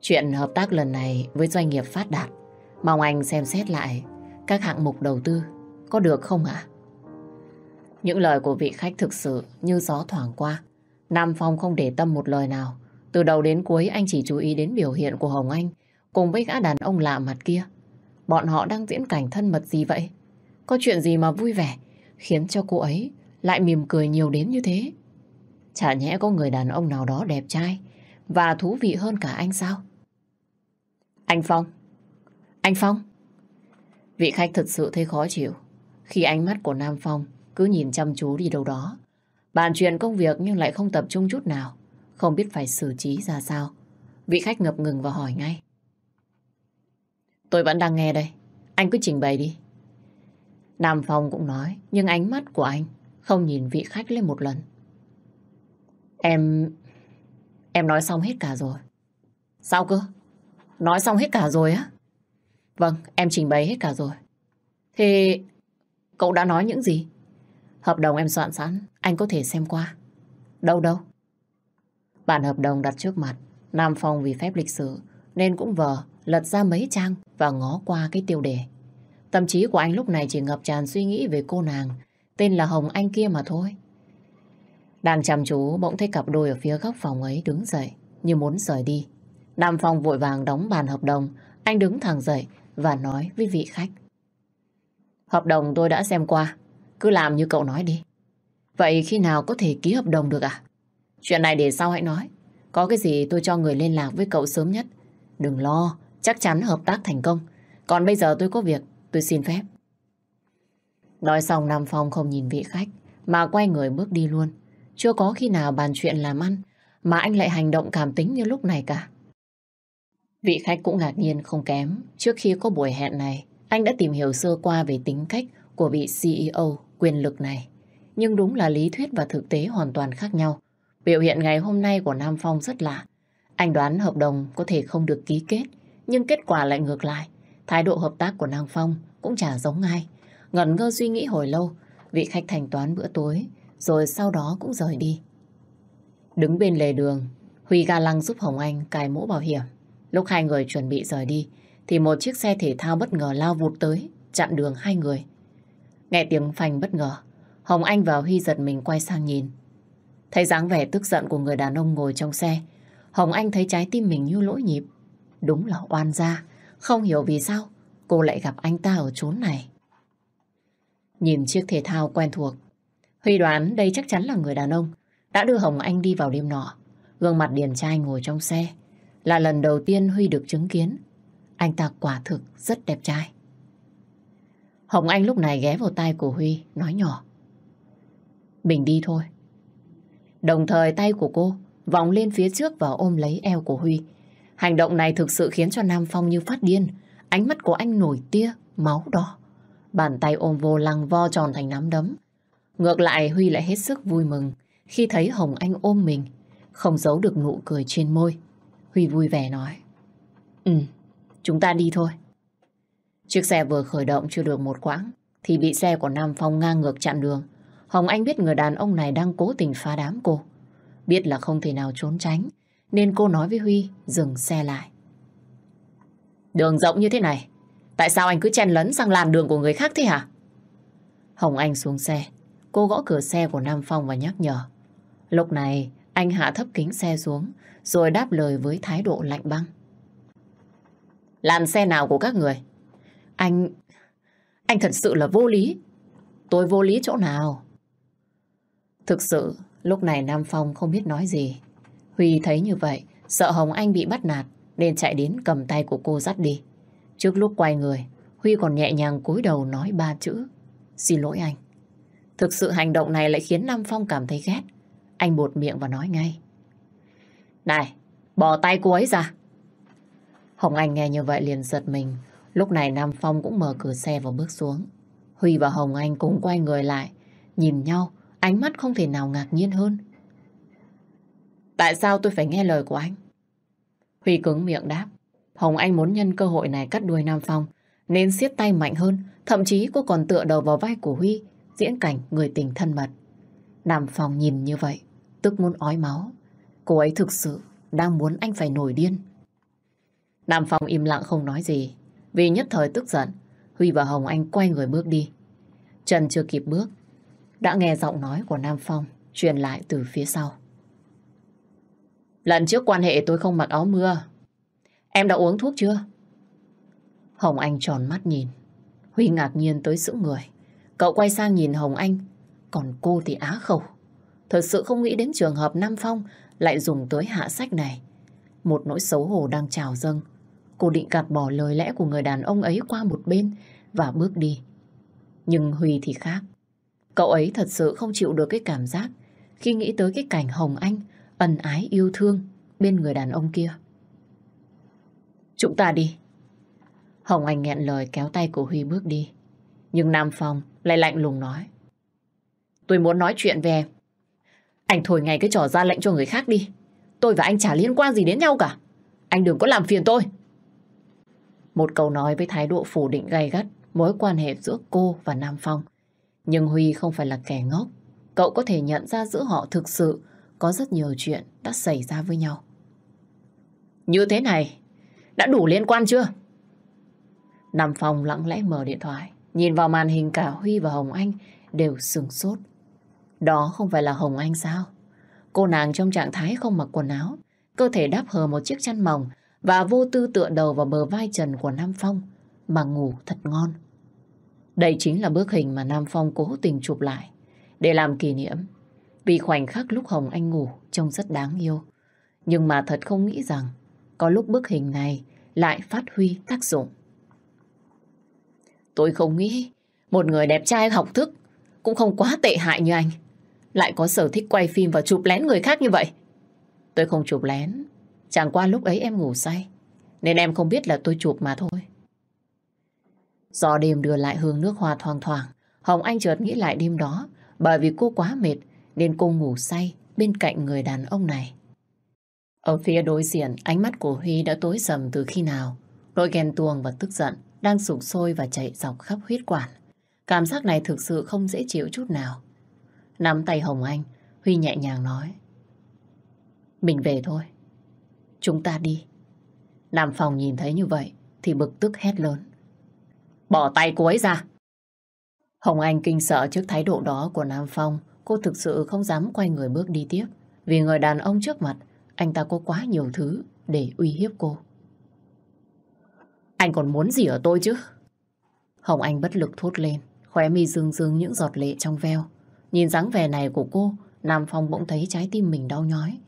Chuyện hợp tác lần này Với doanh nghiệp phát đạt. Mong anh xem xét lại Các hạng mục đầu tư. Có được không ạ? Những lời của vị khách thực sự như gió thoảng qua. Nam Phong không để tâm một lời nào. Từ đầu đến cuối, anh chỉ chú ý đến biểu hiện của Hồng Anh, cùng với gã đàn ông lạ mặt kia. Bọn họ đang diễn cảnh thân mật gì vậy? Có chuyện gì mà vui vẻ, khiến cho cô ấy lại mỉm cười nhiều đến như thế? Chả nhẽ có người đàn ông nào đó đẹp trai và thú vị hơn cả anh sao? Anh Phong! Anh Phong! Vị khách thật sự thấy khó chịu khi ánh mắt của Nam Phong cứ nhìn chăm chú đi đâu đó Bàn chuyện công việc nhưng lại không tập trung chút nào. Không biết phải xử trí ra sao. Vị khách ngập ngừng và hỏi ngay. Tôi vẫn đang nghe đây. Anh cứ trình bày đi. Nam Phong cũng nói, nhưng ánh mắt của anh không nhìn vị khách lên một lần. Em... Em nói xong hết cả rồi. Sao cơ? Nói xong hết cả rồi á? Vâng, em trình bày hết cả rồi. Thế cậu đã nói những gì? Hợp đồng em soạn sẵn, anh có thể xem qua. Đâu đâu? Bản hợp đồng đặt trước mặt, Nam Phong vì phép lịch sử nên cũng vờ lật ra mấy trang và ngó qua cái tiêu đề. Tâm trí của anh lúc này chỉ ngập tràn suy nghĩ về cô nàng tên là Hồng Anh kia mà thôi. Đang chăm chú bỗng thấy cặp đôi ở phía góc phòng ấy đứng dậy như muốn rời đi. Nam Phong vội vàng đóng bàn hợp đồng, anh đứng thẳng dậy và nói với vị khách. Hợp đồng tôi đã xem qua, cứ làm như cậu nói đi. Vậy khi nào có thể ký hợp đồng được à? Chuyện này để sau hãy nói. Có cái gì tôi cho người liên lạc với cậu sớm nhất. Đừng lo, chắc chắn hợp tác thành công. Còn bây giờ tôi có việc, tôi xin phép. Nói xong Nam Phong không nhìn vị khách, mà quay người bước đi luôn. Chưa có khi nào bàn chuyện làm ăn, mà anh lại hành động cảm tính như lúc này cả. Vị khách cũng ngạc nhiên không kém. Trước khi có buổi hẹn này, anh đã tìm hiểu sơ qua về tính cách của vị CEO quyền lực này. Nhưng đúng là lý thuyết và thực tế hoàn toàn khác nhau. Biểu hiện ngày hôm nay của Nam Phong rất lạ. Anh đoán hợp đồng có thể không được ký kết, nhưng kết quả lại ngược lại. Thái độ hợp tác của Nam Phong cũng chả giống ai. Ngẩn ngơ suy nghĩ hồi lâu, vị khách thanh toán bữa tối, rồi sau đó cũng rời đi. Đứng bên lề đường, Huy ga lăng giúp Hồng Anh cài mũ bảo hiểm. Lúc hai người chuẩn bị rời đi, thì một chiếc xe thể thao bất ngờ lao vụt tới, chặn đường hai người. Nghe tiếng phanh bất ngờ, Hồng Anh và Huy giật mình quay sang nhìn. Thấy dáng vẻ tức giận của người đàn ông ngồi trong xe, Hồng Anh thấy trái tim mình như lỗi nhịp. Đúng là oan gia, không hiểu vì sao cô lại gặp anh ta ở chốn này. Nhìn chiếc thể thao quen thuộc, Huy đoán đây chắc chắn là người đàn ông đã đưa Hồng Anh đi vào đêm nọ. Gương mặt điển trai ngồi trong xe là lần đầu tiên Huy được chứng kiến. Anh ta quả thực rất đẹp trai. Hồng Anh lúc này ghé vào tay của Huy, nói nhỏ. Mình đi thôi. Đồng thời tay của cô vòng lên phía trước và ôm lấy eo của Huy. Hành động này thực sự khiến cho Nam Phong như phát điên. Ánh mắt của anh nổi tia, máu đỏ. Bàn tay ôm vô lăng vo tròn thành nắm đấm. Ngược lại Huy lại hết sức vui mừng khi thấy Hồng Anh ôm mình. Không giấu được nụ cười trên môi. Huy vui vẻ nói. Ừ, chúng ta đi thôi. Chiếc xe vừa khởi động chưa được một quãng thì bị xe của Nam Phong ngang ngược chặn đường. Hồng Anh biết người đàn ông này đang cố tình phá đám cô. Biết là không thể nào trốn tránh, nên cô nói với Huy dừng xe lại. Đường rộng như thế này, Tại sao anh cứ chen lấn sang làn đường của người khác thế hả? Hồng Anh xuống xe, Cô gõ cửa xe của Nam Phong và nhắc nhở Lúc này, anh hạ thấp kính xe xuống, Rồi đáp lời với thái độ lạnh băng Làn xe nào của các người anh... Anh thật sự là vô lý. Tôi vô lý chỗ nào? Thực sự, lúc này Nam Phong không biết nói gì. Huy thấy như vậy, sợ Hồng Anh bị bắt nạt, nên chạy đến cầm tay của cô dắt đi. Trước lúc quay người, Huy còn nhẹ nhàng cúi đầu nói ba chữ. Xin lỗi anh. Thực sự hành động này lại khiến Nam Phong cảm thấy ghét. Anh bột miệng và nói ngay. Này, bỏ tay cô ấy ra. Hồng Anh nghe như vậy liền giật mình, Lúc này Nam Phong cũng mở cửa xe và bước xuống. Huy và Hồng Anh cũng quay người lại, nhìn nhau, ánh mắt không thể nào ngạc nhiên hơn. Tại sao tôi phải nghe lời của anh? Huy cứng miệng đáp. Hồng Anh muốn nhân cơ hội này cắt đuôi Nam Phong, nên siết tay mạnh hơn, thậm chí cô còn tựa đầu vào vai của Huy, diễn cảnh người tình thân mật. Nam Phong nhìn như vậy, tức muốn ói máu. Cô ấy thực sự đang muốn anh phải nổi điên. Nam Phong im lặng không nói gì, vì nhất thời tức giận, Huy và Hồng Anh quay người bước đi. Trần chưa kịp bước, đã nghe giọng nói của Nam Phong truyền lại từ phía sau. Lần trước quan hệ tôi không mặc áo mưa. Em đã uống thuốc chưa? Hồng Anh tròn mắt nhìn. Huy ngạc nhiên tới sững người. Cậu quay sang nhìn Hồng Anh, còn cô thì á khẩu. Thật sự không nghĩ đến trường hợp Nam Phong lại dùng tới hạ sách này. Một nỗi xấu hổ đang trào dâng Cô định gạt bỏ lời lẽ của người đàn ông ấy qua một bên và bước đi. Nhưng Huy thì khác. Cậu ấy thật sự không chịu được cái cảm giác khi nghĩ tới cái cảnh Hồng Anh ẩn ái yêu thương bên người đàn ông kia. Chúng ta đi. Hồng Anh nghẹn lời kéo tay của Huy bước đi. Nhưng Nam Phong lại lạnh lùng nói. Tôi muốn nói chuyện về em. Anh thổi ngay cái trò ra lệnh cho người khác đi. Tôi và anh chả liên quan gì đến nhau cả. Anh đừng có làm phiền tôi. Một câu nói với thái độ phủ định gay gắt mối quan hệ giữa cô và Nam Phong. Nhưng Huy không phải là kẻ ngốc. Cậu có thể nhận ra giữa họ thực sự có rất nhiều chuyện đã xảy ra với nhau. Như thế này, đã đủ liên quan chưa? Nam Phong lặng lẽ mở điện thoại, nhìn vào màn hình cả Huy và Hồng Anh đều sừng sốt. Đó không phải là Hồng Anh sao? Cô nàng trong trạng thái không mặc quần áo, cơ thể đắp hờ một chiếc chăn mỏng và vô tư tựa đầu vào bờ vai trần của Nam Phong, mà ngủ thật ngon. Đây chính là bức hình mà Nam Phong cố tình chụp lại, để làm kỷ niệm. Vì khoảnh khắc lúc Hồng Anh ngủ trông rất đáng yêu. Nhưng mà thật không nghĩ rằng, có lúc bức hình này lại phát huy tác dụng. Tôi không nghĩ một người đẹp trai học thức cũng không quá tệ hại như anh. Lại có sở thích quay phim và chụp lén người khác như vậy. Tôi không chụp lén Chẳng qua lúc ấy em ngủ say, Nên em không biết là tôi chụp mà thôi. Do đêm đưa lại hương nước hoa thoang thoảng, Hồng Anh chợt nghĩ lại đêm đó, Bởi vì cô quá mệt Nên cô ngủ say bên cạnh người đàn ông này. Ở phía đối diện, Ánh mắt của Huy đã tối sầm từ khi nào. Nỗi ghen tuông và tức giận Đang sụp sôi và chạy dọc khắp huyết quản. Cảm giác này thực sự không dễ chịu chút nào. Nắm tay Hồng Anh, Huy nhẹ nhàng nói, Mình về thôi chúng ta đi. Nam Phong nhìn thấy như vậy thì bực tức hét lớn. Bỏ tay cô ấy ra. Hồng Anh kinh sợ trước thái độ đó của Nam Phong. Cô thực sự không dám quay người bước đi tiếp. Vì người đàn ông trước mặt, anh ta có quá nhiều thứ để uy hiếp cô. Anh còn muốn gì ở tôi chứ? Hồng Anh bất lực thốt lên, khóe mi dương dương những giọt lệ trong veo. Nhìn dáng vẻ này của cô, Nam Phong bỗng thấy trái tim mình đau nhói.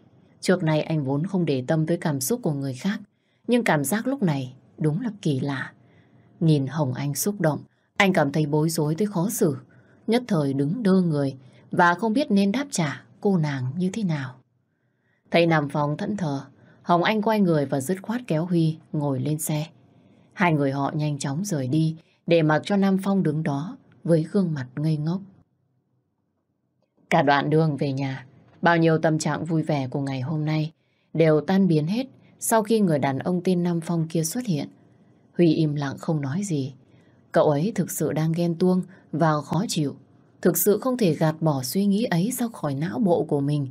Trước nay anh vốn không để tâm tới cảm xúc của người khác, nhưng cảm giác lúc này đúng là kỳ lạ. Nhìn Hồng Anh xúc động, anh cảm thấy bối rối tới khó xử, nhất thời đứng đơ người và không biết nên đáp trả cô nàng như thế nào. thầy nằm phòng thẫn thờ, Hồng Anh quay người và dứt khoát kéo Huy ngồi lên xe. Hai người họ nhanh chóng rời đi để mặc cho Nam Phong đứng đó với gương mặt ngây ngốc. Cả đoạn đường về nhà, Bao nhiêu tâm trạng vui vẻ của ngày hôm nay đều tan biến hết sau khi người đàn ông tên Nam Phong kia xuất hiện. Huy im lặng không nói gì. Cậu ấy thực sự đang ghen tuông và khó chịu. Thực sự không thể gạt bỏ suy nghĩ ấy ra khỏi não bộ của mình.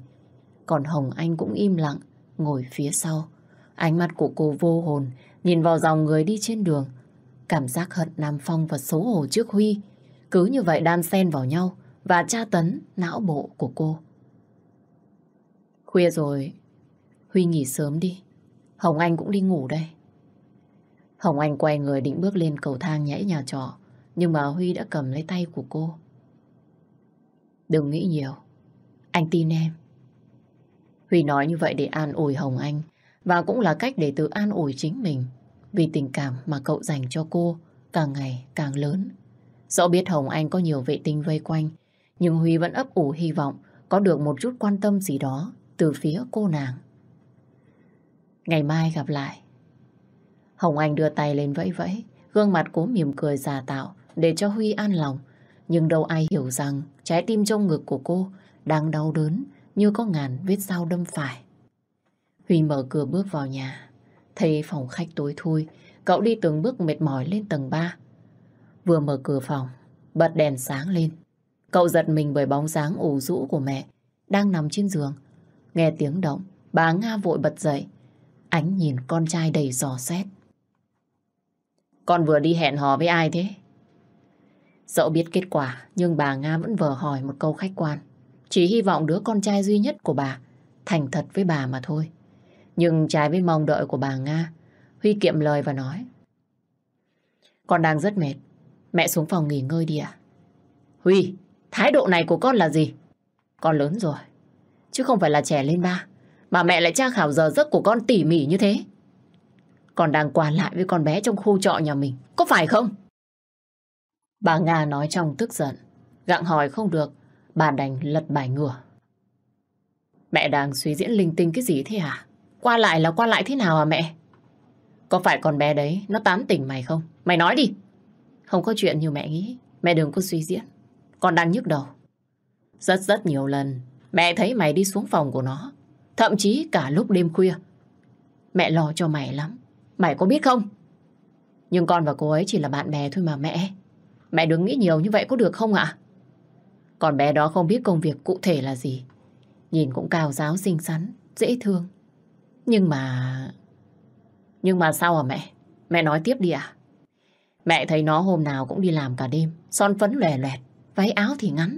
Còn Hồng Anh cũng im lặng, ngồi phía sau. Ánh mắt của cô vô hồn, nhìn vào dòng người đi trên đường. Cảm giác hận Nam Phong và xấu hổ trước Huy. Cứ như vậy đan xen vào nhau và tra tấn não bộ của cô. Khuya rồi, Huy nghỉ sớm đi. Hồng Anh cũng đi ngủ đây. Hồng Anh quay người định bước lên cầu thang nhảy nhà trọ, nhưng mà Huy đã cầm lấy tay của cô. Đừng nghĩ nhiều, anh tin em. Huy nói như vậy để an ủi Hồng Anh, và cũng là cách để tự an ủi chính mình, vì tình cảm mà cậu dành cho cô càng ngày càng lớn. Rõ biết Hồng Anh có nhiều vệ tinh vây quanh, nhưng Huy vẫn ấp ủ hy vọng có được một chút quan tâm gì đó từ phía cô nàng. Ngày mai gặp lại. Hồng Anh đưa tay lên vẫy vẫy, gương mặt cố mỉm cười giả tạo để cho Huy an lòng. Nhưng đâu ai hiểu rằng trái tim trong ngực của cô đang đau đớn như có ngàn vết dao đâm phải. Huy mở cửa bước vào nhà, thấy phòng khách tối thui, cậu đi từng bước mệt mỏi lên tầng 3. Vừa mở cửa phòng, bật đèn sáng lên. Cậu giật mình bởi bóng dáng ủ rũ của mẹ đang nằm trên giường, Nghe tiếng động, bà Nga vội bật dậy. Ánh nhìn con trai đầy giò xét. Con vừa đi hẹn hò với ai thế? Dẫu biết kết quả, nhưng bà Nga vẫn vờ hỏi một câu khách quan. Chỉ hy vọng đứa con trai duy nhất của bà thành thật với bà mà thôi. Nhưng trái với mong đợi của bà Nga, Huy kiệm lời và nói. Con đang rất mệt, mẹ xuống phòng nghỉ ngơi đi ạ. À? Huy, thái độ này của con là gì? Con lớn rồi, chứ không phải là trẻ lên ba. Mà mẹ lại tra khảo giờ giấc của con tỉ mỉ như thế. Còn đang qua lại với con bé trong khu trọ nhà mình, có phải không? Bà Nga nói trong tức giận, gặng hỏi không được, bà đành lật bài ngửa. Mẹ đang suy diễn linh tinh cái gì thế hả? Qua lại là qua lại thế nào à mẹ? Có phải con bé đấy nó tán tỉnh mày không? Mày nói đi. Không có chuyện như mẹ nghĩ. Mẹ đừng có suy diễn. Con đang nhức đầu. Rất rất nhiều lần Mẹ thấy mày đi xuống phòng của nó, Thậm chí cả lúc đêm khuya. Mẹ lo cho mày lắm. Mày có biết không? Nhưng con và cô ấy chỉ là bạn bè thôi mà mẹ. Mẹ đừng nghĩ nhiều như vậy có được không ạ? Còn bé đó không biết công việc cụ thể là gì. Nhìn cũng cao giáo xinh xắn, Dễ thương. Nhưng mà Nhưng mà sao hả mẹ? Mẹ nói tiếp đi ạ. Mẹ thấy nó hôm nào cũng đi làm cả đêm, Son phấn lè loẹt, Váy áo thì ngắn,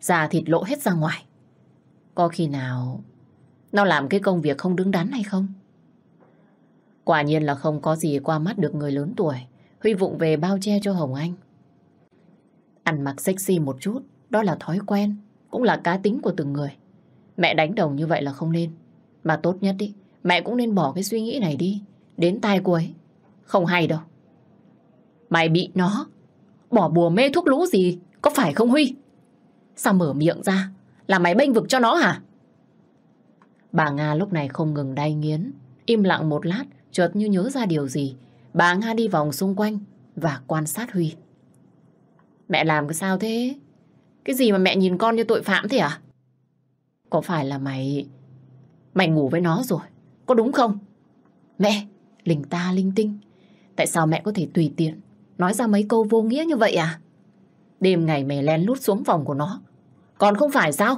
Da thịt lộ hết ra ngoài. Có khi nào Nó làm cái công việc không đứng đắn hay không? Quả nhiên là không có gì qua mắt được người lớn tuổi, Huy vụng về bao che cho Hồng Anh. Ăn mặc sexy một chút, Đó là thói quen, Cũng là cá tính của từng người. Mẹ đánh đồng như vậy là không nên. Mà tốt nhất đi Mẹ cũng nên bỏ cái suy nghĩ này đi, Đến tai cô ấy. Không hay đâu. Mày bị nó, Bỏ bùa mê thuốc lũ gì, Có phải không Huy? Sao mở miệng ra? Là mày bênh vực cho nó hả? Bà Nga lúc này không ngừng đay nghiến. Im lặng một lát, chợt như nhớ ra điều gì. Bà Nga đi vòng xung quanh và quan sát Huy. Mẹ làm cái sao thế? Cái gì mà mẹ nhìn con như tội phạm thế à? Có phải là mày... Mày ngủ với nó rồi, có đúng không? Mẹ, linh ta linh tinh. Tại sao mẹ có thể tùy tiện nói ra mấy câu vô nghĩa như vậy à? Đêm ngày mày len lút xuống phòng của nó con không phải sao?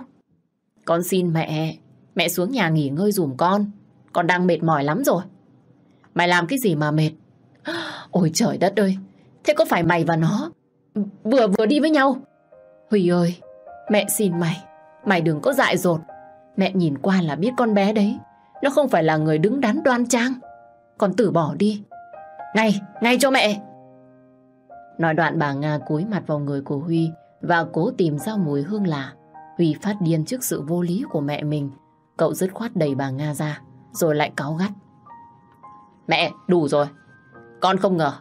Con xin mẹ, mẹ xuống nhà nghỉ ngơi dùm con. Con đang mệt mỏi lắm rồi. Mày làm cái gì mà mệt? Ôi trời đất ơi, thế có phải mày và nó vừa vừa đi với nhau? Huy ơi, mẹ xin mày, mày đừng có dại dột. Mẹ nhìn qua là biết con bé đấy, nó không phải là người đứng đắn đoan trang. Con tử bỏ đi. Ngay, ngay cho mẹ. Nói đoạn bà Nga cúi mặt vào người của Huy và cố tìm ra mùi hương lạ. Huy phát điên trước sự vô lý của mẹ mình. Cậu dứt khoát đẩy bà Nga ra, rồi lại cáu gắt. Mẹ, đủ rồi. Con không ngờ,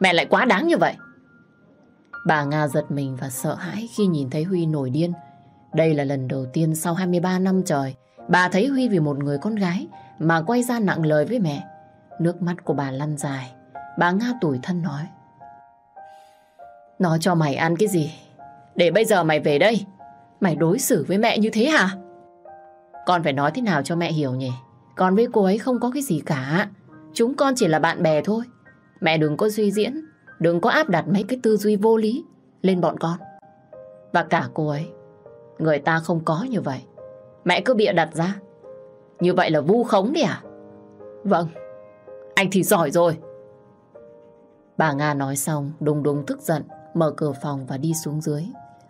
mẹ lại quá đáng như vậy. Bà Nga giật mình và sợ hãi khi nhìn thấy Huy nổi điên. Đây là lần đầu tiên sau 23 năm trời, bà thấy Huy vì một người con gái mà quay ra nặng lời với mẹ. Nước mắt của bà lăn dài, bà Nga tủi thân nói. Nó cho mày ăn cái gì để bây giờ mày về đây. Mày đối xử với mẹ như thế hả? Con phải nói thế nào cho mẹ hiểu nhỉ? Con với cô ấy không có cái gì cả. Chúng con chỉ là bạn bè thôi. Mẹ đừng có suy diễn, Đừng có áp đặt mấy cái tư duy vô lý Lên bọn con. Và cả cô ấy, Người ta không có như vậy. Mẹ cứ bịa đặt ra. Như vậy là vu khống đi à? Vâng Anh thì giỏi rồi. Bà Nga nói xong, đùng đùng tức giận, Mở cửa phòng và đi xuống dưới.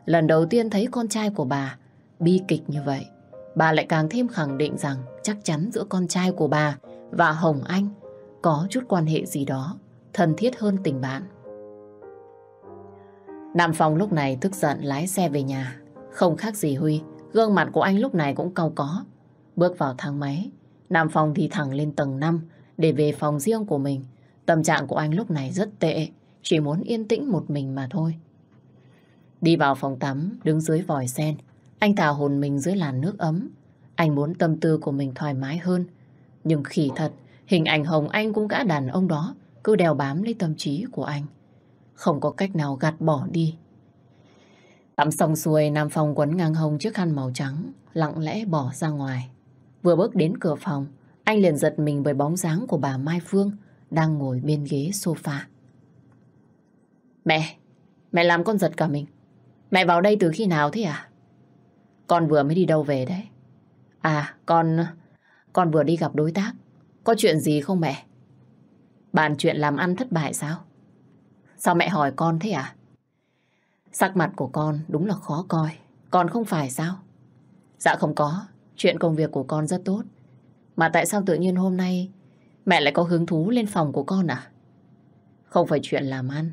Lần đầu tiên thấy con trai của bà bi kịch như vậy, bà lại càng thêm khẳng định rằng chắc chắn giữa con trai của bà và Hồng Anh có chút quan hệ gì đó thân thiết hơn tình bạn. Nam Phong lúc này tức giận lái xe về nhà. Không khác gì Huy, gương mặt của anh lúc này cũng cau có. Bước vào thang máy, Nam Phong đi thẳng lên tầng 5 để về phòng riêng của mình. Tâm trạng của anh lúc này rất tệ, chỉ muốn yên tĩnh một mình mà thôi. Đi vào phòng tắm, đứng dưới vòi sen, anh thả hồn mình dưới làn nước ấm. Anh muốn tâm tư của mình thoải mái hơn. Nhưng khỉ thật, hình ảnh Hồng Anh cũng gã đàn ông đó, cứ đèo bám lấy tâm trí của anh. Không có cách nào gạt bỏ đi. Tắm xong xuôi, Nam phòng quấn ngang hông chiếc khăn màu trắng, lặng lẽ bỏ ra ngoài. Vừa bước đến cửa phòng, anh liền giật mình bởi bóng dáng của bà Mai Phương đang ngồi bên ghế sofa. Mẹ, mẹ làm con giật cả mình. Mẹ vào đây từ khi nào thế à? Con vừa mới đi đâu về đấy? À, con... Con vừa đi gặp đối tác. Có chuyện gì không mẹ? Bàn chuyện làm ăn thất bại sao? Sao mẹ hỏi con thế à? Sắc mặt của con đúng là khó coi. Con không phải sao? Dạ không có. Chuyện công việc của con rất tốt. Mà tại sao tự nhiên hôm nay mẹ lại có hứng thú lên phòng của con à? Không phải chuyện làm ăn.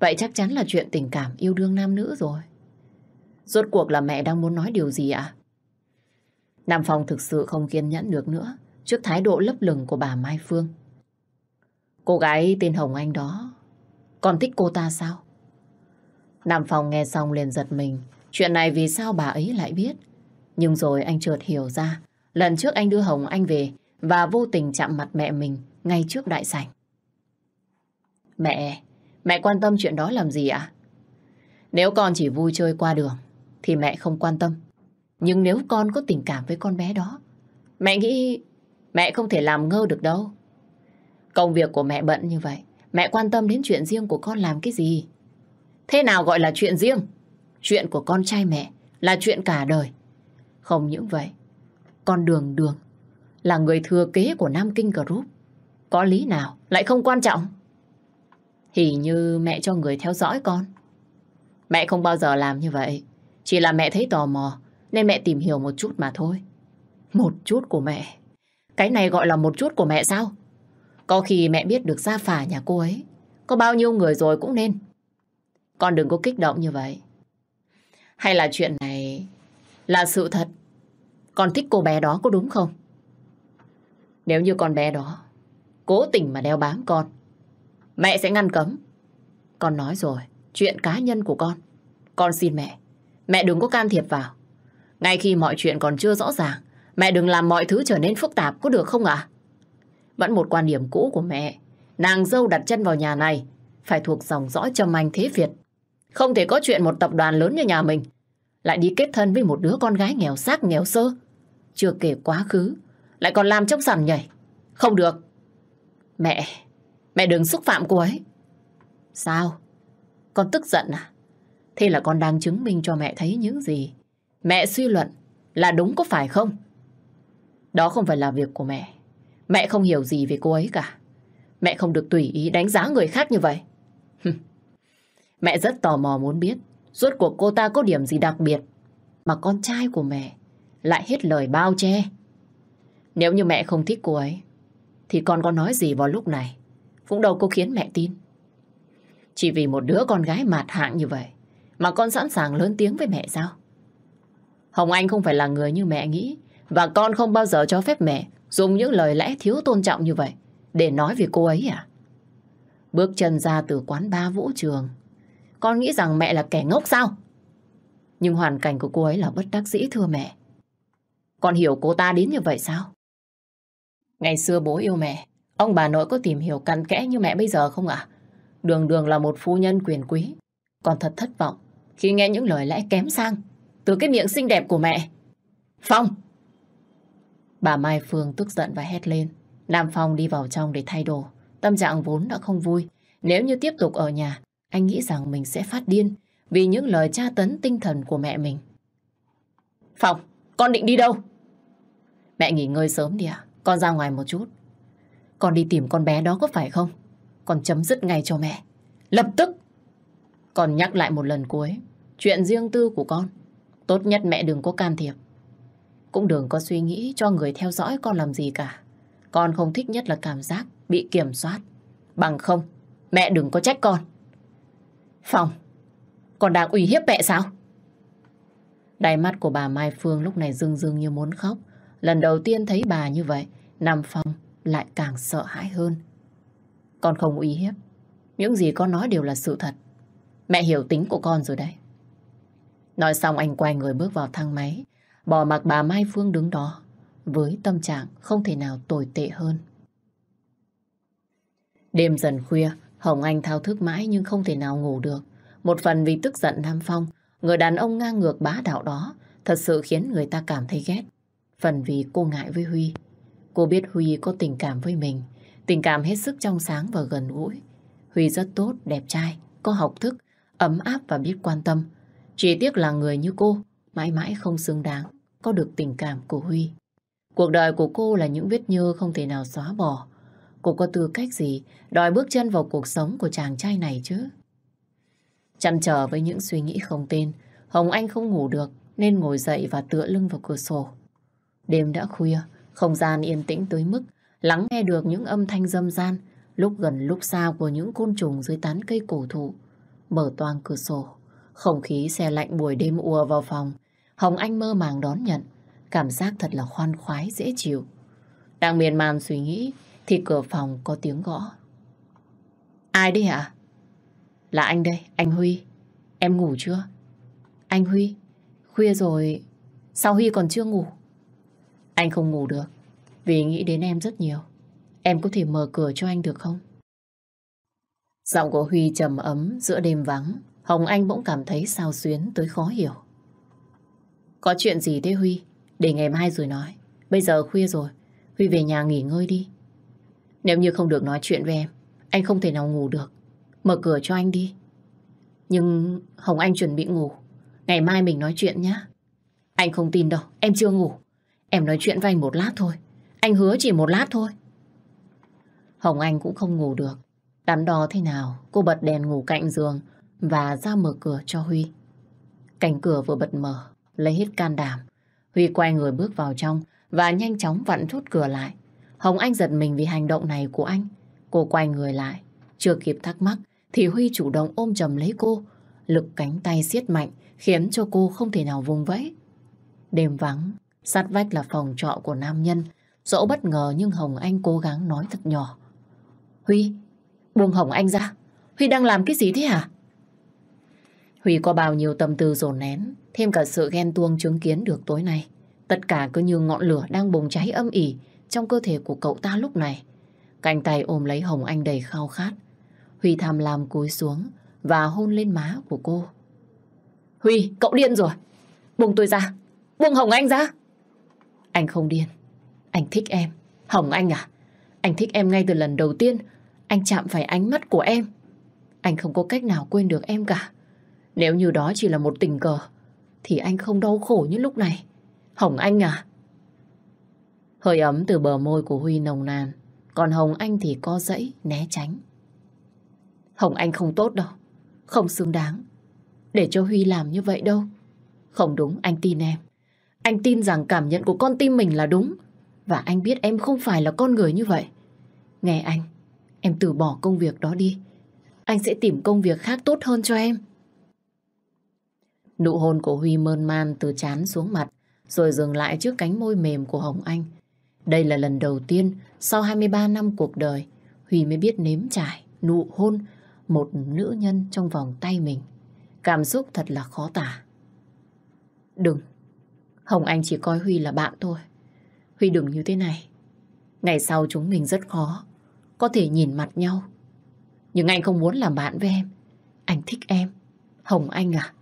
Vậy chắc chắn là chuyện tình cảm yêu đương nam nữ rồi. Rốt cuộc là mẹ đang muốn nói điều gì ạ? Nam Phong thực sự không kiên nhẫn được nữa trước thái độ lấp lửng của bà Mai Phương. Cô gái tên Hồng Anh đó, còn thích cô ta sao? Nam Phong nghe xong liền giật mình, chuyện này vì sao bà ấy lại biết? Nhưng rồi anh chợt hiểu ra, lần trước anh đưa Hồng Anh về và vô tình chạm mặt mẹ mình ngay trước đại sảnh. Mẹ, mẹ quan tâm chuyện đó làm gì ạ? Nếu con chỉ vui chơi qua đường, thì mẹ không quan tâm. Nhưng nếu con có tình cảm với con bé đó, mẹ nghĩ mẹ không thể làm ngơ được đâu. Công việc của mẹ bận như vậy, mẹ quan tâm đến chuyện riêng của con làm cái gì? Thế nào gọi là chuyện riêng? Chuyện của con trai mẹ là chuyện cả đời. Không những vậy, con Đường Đường là người thừa kế của Nam Kinh Group. Có lý nào lại không quan trọng? Hình như mẹ cho người theo dõi con. Mẹ không bao giờ làm như vậy. Chỉ là mẹ thấy tò mò nên mẹ tìm hiểu một chút mà thôi. Một chút của mẹ? Cái này gọi là một chút của mẹ sao? Có khi mẹ biết được gia phả nhà cô ấy. Có bao nhiêu người rồi cũng nên. Con đừng có kích động như vậy. Hay là chuyện này là sự thật. Con thích cô bé đó có đúng không? Nếu như con bé đó cố tình mà đeo bám con, mẹ sẽ ngăn cấm. Con nói rồi, chuyện cá nhân của con. Con xin mẹ, Mẹ đừng có can thiệp vào. Ngay khi mọi chuyện còn chưa rõ ràng, mẹ đừng làm mọi thứ trở nên phức tạp có được không ạ? Vẫn một quan điểm cũ của mẹ, nàng dâu đặt chân vào nhà này phải thuộc dòng dõi trầm anh thế Việt. Không thể có chuyện một tập đoàn lớn như nhà mình lại đi kết thân với một đứa con gái nghèo xác nghèo sơ. Chưa kể quá khứ, lại còn làm trong sàn nhảy. Không được. Mẹ, mẹ đừng xúc phạm cô ấy. Sao? Con tức giận à? Thế là con đang chứng minh cho mẹ thấy những gì? Mẹ suy luận là đúng có phải không? Đó không phải là việc của mẹ. Mẹ không hiểu gì về cô ấy cả. Mẹ không được tùy ý đánh giá người khác như vậy. Mẹ rất tò mò muốn biết Rốt cuộc cô ta có điểm gì đặc biệt Mà con trai của mẹ Lại hết lời bao che. Nếu như mẹ không thích cô ấy, Thì con có nói gì vào lúc này? Cũng đâu có khiến mẹ tin. Chỉ vì một đứa con gái mạt hạng như vậy mà con sẵn sàng lớn tiếng với mẹ sao? Hồng Anh không phải là người như mẹ nghĩ và con không bao giờ cho phép mẹ dùng những lời lẽ thiếu tôn trọng như vậy để nói về cô ấy à? Bước chân ra từ quán ba vũ trường con nghĩ rằng mẹ là kẻ ngốc sao? Nhưng hoàn cảnh của cô ấy là bất đắc dĩ thưa mẹ. Con hiểu cô ta đến như vậy sao? Ngày xưa bố yêu mẹ, ông bà nội có tìm hiểu cặn kẽ như mẹ bây giờ không ạ? Đường đường là một phu nhân quyền quý, còn thật thất vọng khi nghe những lời lẽ kém sang từ cái miệng xinh đẹp của mẹ. Phong! Bà Mai Phương tức giận và hét lên. Nam Phong đi vào trong để thay đồ. Tâm trạng vốn đã không vui. Nếu như tiếp tục ở nhà, anh nghĩ rằng mình sẽ phát điên vì những lời tra tấn tinh thần của mẹ mình. Phong, con định đi đâu? Mẹ nghỉ ngơi sớm đi ạ. À? Con ra ngoài một chút. Con đi tìm con bé đó có phải không? Con chấm dứt ngay cho mẹ. Lập tức! Con nhắc lại một lần cuối. Chuyện riêng tư của con, tốt nhất mẹ đừng có can thiệp. Cũng đừng có suy nghĩ cho người theo dõi con làm gì cả. Con không thích nhất là cảm giác bị kiểm soát. Bằng không, mẹ đừng có trách con. Phòng, con đang uy hiếp mẹ sao? Đáy mắt của bà Mai Phương lúc này rưng rưng như muốn khóc. Lần đầu tiên thấy bà như vậy, Nam Phong lại càng sợ hãi hơn. Con không uy hiếp. Những gì con nói đều là sự thật. Mẹ hiểu tính của con rồi đấy. Nói xong anh quay người bước vào thang máy, bỏ mặc bà Mai Phương đứng đó, với tâm trạng không thể nào tồi tệ hơn. Đêm dần khuya, Hồng Anh thao thức mãi nhưng không thể nào ngủ được. Một phần vì tức giận Nam Phong, người đàn ông ngang ngược bá đạo đó, thật sự khiến người ta cảm thấy ghét. Phần vì cô ngại với Huy. Cô biết Huy có tình cảm với mình, tình cảm hết sức trong sáng và gần gũi. Huy rất tốt, đẹp trai, có học thức, ấm áp và biết quan tâm. Chỉ tiếc là người như cô mãi mãi không xứng đáng có được tình cảm của Huy. Cuộc đời của cô là những vết nhơ không thể nào xóa bỏ. Cô có tư cách gì đòi bước chân vào cuộc sống của chàng trai này chứ? Chăn trở với những suy nghĩ không tên, Hồng Anh không ngủ được nên ngồi dậy và tựa lưng vào cửa sổ. Đêm đã khuya, không gian yên tĩnh tới mức lắng nghe được những âm thanh dâm gian lúc gần lúc xa của những côn trùng dưới tán cây cổ thụ. Mở toang cửa sổ, không khí xe lạnh buổi đêm ùa vào phòng. Hồng Anh mơ màng đón nhận. Cảm giác thật là khoan khoái, dễ chịu. Đang miền màn suy nghĩ thì cửa phòng có tiếng gõ. Ai đấy hả? Là anh đây, anh Huy. Em ngủ chưa? Anh Huy, khuya rồi, sao Huy còn chưa ngủ? Anh không ngủ được, vì nghĩ đến em rất nhiều. Em có thể mở cửa cho anh được không? Giọng của Huy trầm ấm giữa đêm vắng. Hồng Anh bỗng cảm thấy sao xuyến tới khó hiểu. Có chuyện gì thế Huy? Để ngày mai rồi nói. Bây giờ khuya rồi, Huy về nhà nghỉ ngơi đi. Nếu như không được nói chuyện với em, anh không thể nào ngủ được. Mở cửa cho anh đi. Nhưng Hồng Anh chuẩn bị ngủ. Ngày mai mình nói chuyện nhé. Anh không tin đâu, em chưa ngủ. Em nói chuyện với anh một lát thôi. Anh hứa chỉ một lát thôi. Hồng Anh cũng không ngủ được. Đắn đo thế nào, cô bật đèn ngủ cạnh giường, và ra mở cửa cho Huy. Cánh cửa vừa bật mở, lấy hết can đảm. Huy quay người bước vào trong và nhanh chóng vặn thút cửa lại. Hồng Anh giật mình vì hành động này của anh. Cô quay người lại, chưa kịp thắc mắc thì Huy chủ động ôm chầm lấy cô. Lực cánh tay siết mạnh khiến cho cô không thể nào vùng vẫy. Đêm vắng, sát vách là phòng trọ của nam nhân. Dẫu bất ngờ nhưng Hồng Anh cố gắng nói thật nhỏ. Huy, buông Hồng Anh ra. Huy đang làm cái gì thế hả? Huy có bao nhiêu tâm tư dồn nén, thêm cả sự ghen tuông chứng kiến được tối nay. Tất cả cứ như ngọn lửa đang bùng cháy âm ỉ trong cơ thể của cậu ta lúc này. Cành tay ôm lấy Hồng Anh đầy khao khát. Huy tham lam cúi xuống và hôn lên má của cô. Huy, cậu điên rồi. Buông tôi ra. Buông Hồng Anh ra. Anh không điên. Anh thích em. Hồng Anh à? Anh thích em ngay từ lần đầu tiên. Anh chạm phải ánh mắt của em. Anh không có cách nào quên được em cả. Nếu như đó chỉ là một tình cờ, thì anh không đau khổ như lúc này. Hồng Anh à? Hơi ấm từ bờ môi của Huy nồng nàn, còn Hồng Anh thì co dẫy, né tránh. Hồng Anh không tốt đâu, không xứng đáng. Để cho Huy làm như vậy đâu. Không đúng, anh tin em. Anh tin rằng cảm nhận của con tim mình là đúng. Và anh biết em không phải là con người như vậy. Nghe anh, em từ bỏ công việc đó đi. Anh sẽ tìm công việc khác tốt hơn cho em. Nụ hôn của Huy mơn man từ chán xuống mặt, rồi dừng lại trước cánh môi mềm của Hồng Anh. Đây là lần đầu tiên sau 23 năm cuộc đời, Huy mới biết nếm trải, nụ hôn một nữ nhân trong vòng tay mình. Cảm xúc thật là khó tả. Đừng, Hồng Anh chỉ coi Huy là bạn thôi. Huy đừng như thế này. Ngày sau chúng mình rất khó, có thể nhìn mặt nhau. Nhưng anh không muốn làm bạn với em. Anh thích em. Hồng Anh à?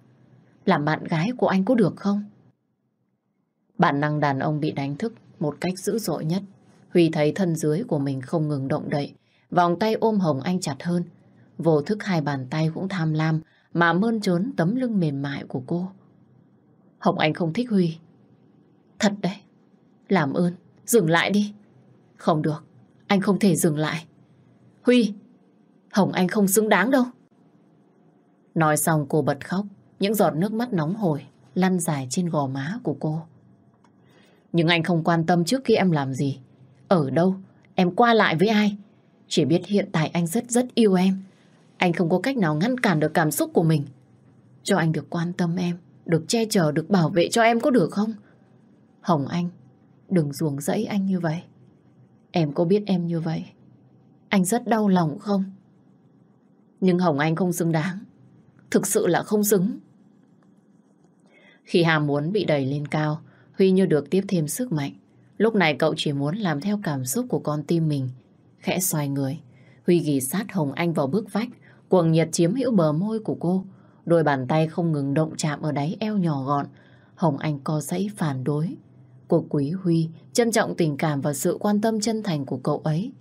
làm bạn gái của anh có được không? Bạn năng đàn ông bị đánh thức một cách dữ dội nhất. Huy thấy thân dưới của mình không ngừng động đậy. Vòng tay ôm hồng anh chặt hơn. Vô thức hai bàn tay cũng tham lam mà mơn trốn tấm lưng mềm mại của cô. Hồng Anh không thích Huy. Thật đấy. Làm ơn, dừng lại đi. Không được, anh không thể dừng lại. Huy, Hồng Anh không xứng đáng đâu. Nói xong cô bật khóc, những giọt nước mắt nóng hổi lăn dài trên gò má của cô. Nhưng anh không quan tâm trước khi em làm gì. Ở đâu? Em qua lại với ai? Chỉ biết hiện tại anh rất rất yêu em. Anh không có cách nào ngăn cản được cảm xúc của mình. Cho anh được quan tâm em, được che chở, được bảo vệ cho em có được không? Hồng Anh, đừng ruồng rẫy anh như vậy. Em có biết em như vậy? Anh rất đau lòng không? Nhưng Hồng Anh không xứng đáng. Thực sự là không xứng. Khi ham muốn bị đẩy lên cao, Huy như được tiếp thêm sức mạnh. Lúc này cậu chỉ muốn làm theo cảm xúc của con tim mình. Khẽ xoay người, Huy ghi sát Hồng Anh vào bước vách, cuồng nhiệt chiếm hữu bờ môi của cô. Đôi bàn tay không ngừng động chạm ở đáy eo nhỏ gọn. Hồng Anh co dãy phản đối. Cô quý Huy trân trọng tình cảm và sự quan tâm chân thành của cậu ấy.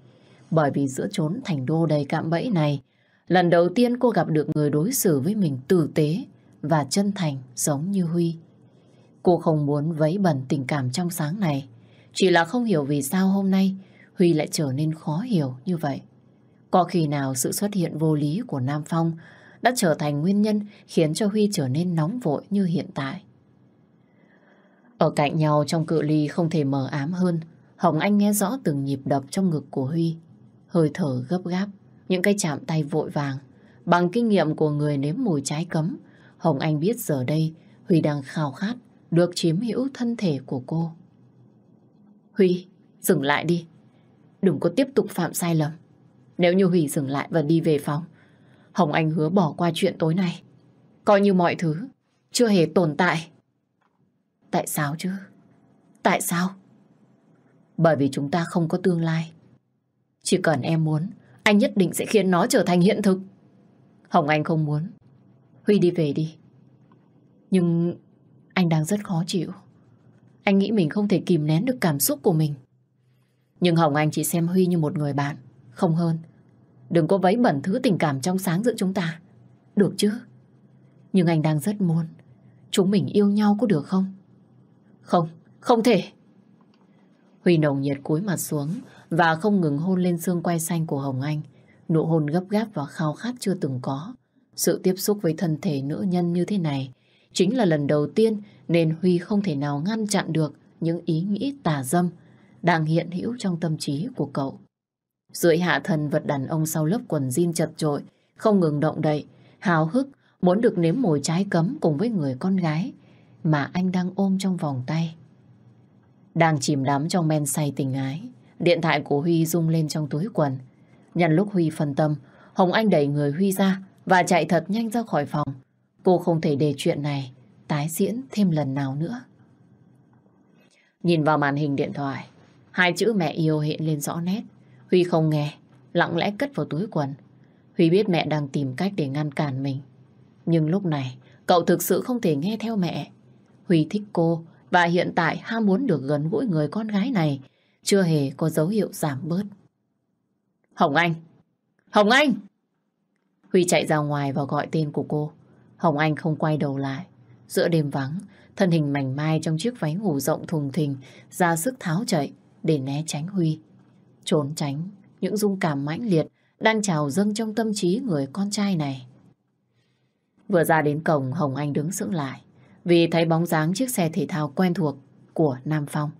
Bởi vì giữa chốn thành đô đầy cạm bẫy này, lần đầu tiên cô gặp được người đối xử với mình tử tế, và chân thành giống như Huy. Cô không muốn vấy bẩn tình cảm trong sáng này, chỉ là không hiểu vì sao hôm nay Huy lại trở nên khó hiểu như vậy. Có khi nào sự xuất hiện vô lý của Nam Phong đã trở thành nguyên nhân khiến cho Huy trở nên nóng vội như hiện tại. Ở cạnh nhau trong cự ly không thể mờ ám hơn, Hồng Anh nghe rõ từng nhịp đập trong ngực của Huy. Hơi thở gấp gáp, những cái chạm tay vội vàng. Bằng kinh nghiệm của người nếm mùi trái cấm, Hồng Anh biết giờ đây Huy đang khao khát được chiếm hữu thân thể của cô. Huy, dừng lại đi. Đừng có tiếp tục phạm sai lầm. Nếu như Huy dừng lại và đi về phòng, Hồng Anh hứa bỏ qua chuyện tối nay. Coi như mọi thứ chưa hề tồn tại. Tại sao chứ? Tại sao? Bởi vì chúng ta không có tương lai. Chỉ cần em muốn, anh nhất định sẽ khiến nó trở thành hiện thực. Hồng Anh không muốn Huy đi về đi. Nhưng anh đang rất khó chịu. Anh nghĩ mình không thể kìm nén được cảm xúc của mình. Nhưng Hồng Anh chỉ xem Huy như một người bạn, không hơn. Đừng có vấy bẩn thứ tình cảm trong sáng giữa chúng ta. Được chứ? Nhưng anh đang rất muốn. Chúng mình yêu nhau có được không? Không, không thể. Huy nồng nhiệt cúi mặt xuống và không ngừng hôn lên xương quay xanh của Hồng Anh. Nụ hôn gấp gáp và khao khát chưa từng có. Sự tiếp xúc với thân thể nữ nhân như thế này chính là lần đầu tiên nên Huy không thể nào ngăn chặn được những ý nghĩ tà dâm đang hiện hữu trong tâm trí của cậu. Dưới hạ thần vật đàn ông sau lớp quần jean chật trội, không ngừng động đậy, hào hức muốn được nếm mùi trái cấm cùng với người con gái mà anh đang ôm trong vòng tay. Đang chìm đắm trong men say tình ái, điện thoại của Huy rung lên trong túi quần. Nhân lúc Huy phân tâm, Hồng Anh đẩy người Huy ra, và chạy thật nhanh ra khỏi phòng. Cô không thể để chuyện này tái diễn thêm lần nào nữa. Nhìn vào màn hình điện thoại, hai chữ mẹ yêu hiện lên rõ nét. Huy không nghe, lặng lẽ cất vào túi quần. Huy biết mẹ đang tìm cách để ngăn cản mình. Nhưng lúc này, cậu thực sự không thể nghe theo mẹ. Huy thích cô và hiện tại ham muốn được gần gũi người con gái này chưa hề có dấu hiệu giảm bớt. Hồng Anh! Hồng Anh! Huy chạy ra ngoài và gọi tên của cô. Hồng Anh không quay đầu lại. Giữa đêm vắng, thân hình mảnh mai trong chiếc váy ngủ rộng thùng thình ra sức tháo chạy để né tránh Huy. Trốn tránh những dung cảm mãnh liệt đang trào dâng trong tâm trí người con trai này. Vừa ra đến cổng, Hồng Anh đứng sững lại vì thấy bóng dáng chiếc xe thể thao quen thuộc của Nam Phong.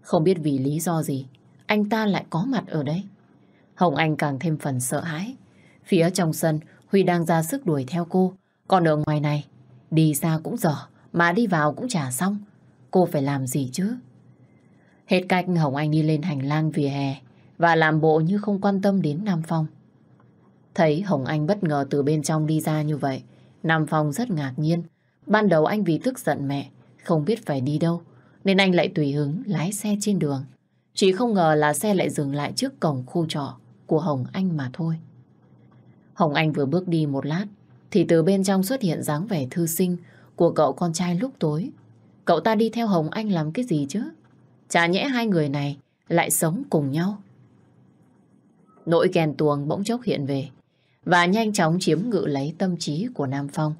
Không biết vì lý do gì, anh ta lại có mặt ở đây. Hồng Anh càng thêm phần sợ hãi Phía trong sân, Huy đang ra sức đuổi theo cô. Còn ở ngoài này, đi ra cũng dở, mà đi vào cũng chả xong. Cô phải làm gì chứ? Hết cách Hồng Anh đi lên hành lang vỉa hè và làm bộ như không quan tâm đến Nam Phong. Thấy Hồng Anh bất ngờ từ bên trong đi ra như vậy, Nam Phong rất ngạc nhiên. Ban đầu anh vì tức giận mẹ, không biết phải đi đâu, nên anh lại tùy hứng lái xe trên đường. Chỉ không ngờ là xe lại dừng lại trước cổng khu trọ của Hồng Anh mà thôi. Hồng Anh vừa bước đi một lát thì từ bên trong xuất hiện dáng vẻ thư sinh của cậu con trai lúc tối. Cậu ta đi theo Hồng Anh làm cái gì chứ? Chả nhẽ hai người này lại sống cùng nhau. Nỗi ghen tuồng bỗng chốc hiện về và nhanh chóng chiếm ngự lấy tâm trí của Nam Phong.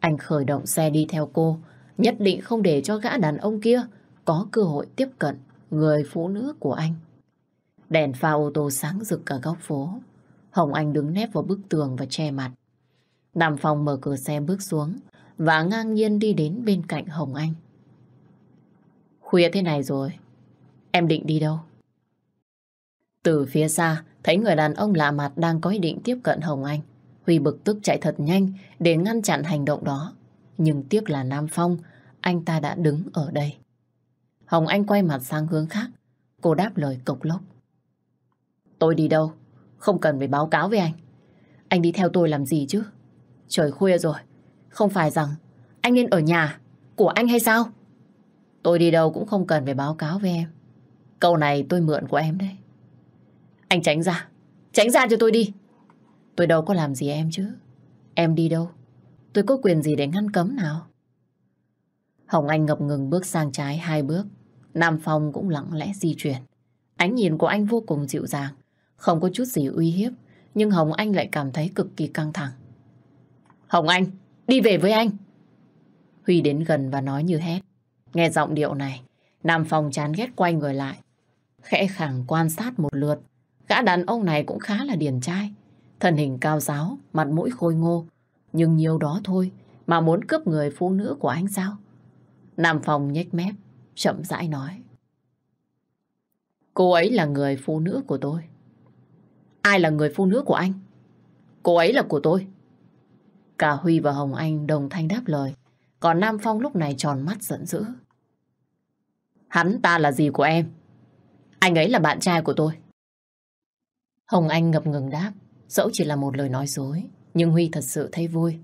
Anh khởi động xe đi theo cô, nhất định không để cho gã đàn ông kia có cơ hội tiếp cận người phụ nữ của anh. Đèn pha ô tô sáng rực cả góc phố. Hồng Anh đứng nép vào bức tường và che mặt. Đàm Phong mở cửa xe bước xuống và ngang nhiên đi đến bên cạnh Hồng Anh. Khuya thế này rồi, em định đi đâu? Từ phía xa, thấy người đàn ông lạ mặt đang có ý định tiếp cận Hồng Anh. Huy bực tức chạy thật nhanh để ngăn chặn hành động đó. Nhưng tiếc là Nam Phong, anh ta đã đứng ở đây. Hồng Anh quay mặt sang hướng khác. Cô đáp lời cộc lốc. Tôi đi đâu? Không cần phải báo cáo với anh. Anh đi theo tôi làm gì chứ? Trời khuya rồi. Không phải rằng anh nên ở nhà của anh hay sao? Tôi đi đâu cũng không cần phải báo cáo với em. Câu này tôi mượn của em đấy. Anh tránh ra. Tránh ra cho tôi đi. Tôi đâu có làm gì em chứ. Em đi đâu? Tôi có quyền gì để ngăn cấm nào? Hồng Anh ngập ngừng bước sang trái hai bước. Nam Phong cũng lặng lẽ di chuyển. Ánh nhìn của anh vô cùng dịu dàng. Không có chút gì uy hiếp, nhưng Hồng Anh lại cảm thấy cực kỳ căng thẳng. Hồng Anh, đi về với anh. Huy đến gần và nói như hét. Nghe giọng điệu này, Nam Phong chán ghét quay người lại. Khẽ khàng quan sát một lượt, gã đàn ông này cũng khá là điển trai. Thân hình cao giáo, mặt mũi khôi ngô. Nhưng nhiều đó thôi, mà muốn cướp người phụ nữ của anh sao? Nam Phong nhếch mép, chậm rãi nói. Cô ấy là người phụ nữ của tôi. Ai là người phụ nữ của anh? Cô ấy là của tôi. Cả Huy và Hồng Anh đồng thanh đáp lời. Còn Nam Phong lúc này tròn mắt giận dữ. Hắn ta là gì của em? Anh ấy là bạn trai của tôi. Hồng Anh ngập ngừng đáp. Dẫu chỉ là một lời nói dối. Nhưng Huy thật sự thấy vui.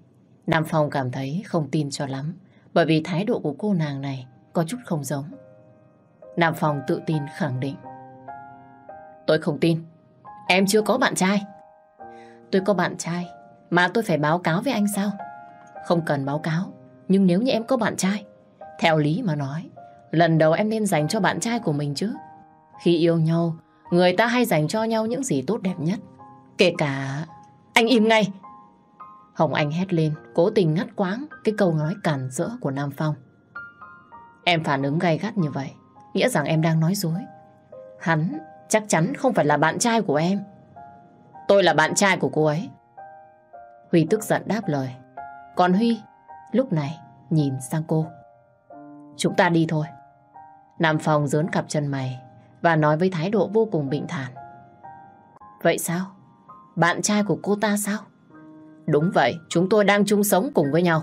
Nam Phong cảm thấy không tin cho lắm. Bởi vì thái độ của cô nàng này có chút không giống. Nam Phong tự tin khẳng định. Tôi không tin. Em chưa có bạn trai. Tôi có bạn trai, mà tôi phải báo cáo với anh sao? Không cần báo cáo, nhưng nếu như em có bạn trai, theo lý mà nói, lần đầu em nên dành cho bạn trai của mình chứ. Khi yêu nhau, người ta hay dành cho nhau những gì tốt đẹp nhất. Kể cả... Anh im ngay! Hồng Anh hét lên, cố tình ngắt quáng cái câu nói cản rỡ của Nam Phong. Em phản ứng gay gắt như vậy, nghĩa rằng em đang nói dối. Hắn chắc chắn không phải là bạn trai của em. Tôi là bạn trai của cô ấy. Huy tức giận đáp lời. Còn Huy, lúc này nhìn sang cô. Chúng ta đi thôi. Nam Phong dớn cặp chân mày và nói với thái độ vô cùng bình thản. Vậy sao? Bạn trai của cô ta sao? Đúng vậy, chúng tôi đang chung sống cùng với nhau.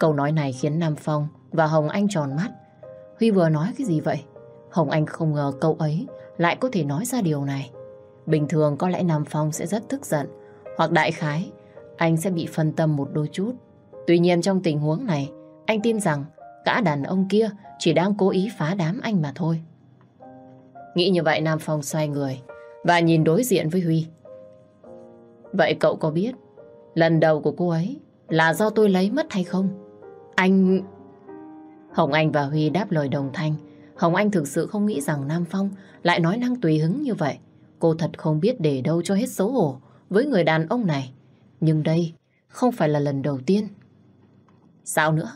Câu nói này khiến Nam Phong và Hồng Anh tròn mắt. Huy vừa nói cái gì vậy? Hồng Anh không ngờ cậu ấy lại có thể nói ra điều này. Bình thường có lẽ Nam Phong sẽ rất tức giận, hoặc đại khái, anh sẽ bị phân tâm một đôi chút. Tuy nhiên trong tình huống này, anh tin rằng gã đàn ông kia chỉ đang cố ý phá đám anh mà thôi. Nghĩ như vậy Nam Phong xoay người và nhìn đối diện với Huy. Vậy cậu có biết lần đầu của cô ấy là do tôi lấy mất hay không? Anh... Hồng Anh và Huy đáp lời đồng thanh Hồng Anh thực sự không nghĩ rằng Nam Phong lại nói năng tùy hứng như vậy. Cô thật không biết để đâu cho hết xấu hổ với người đàn ông này. Nhưng đây không phải là lần đầu tiên. Sao nữa?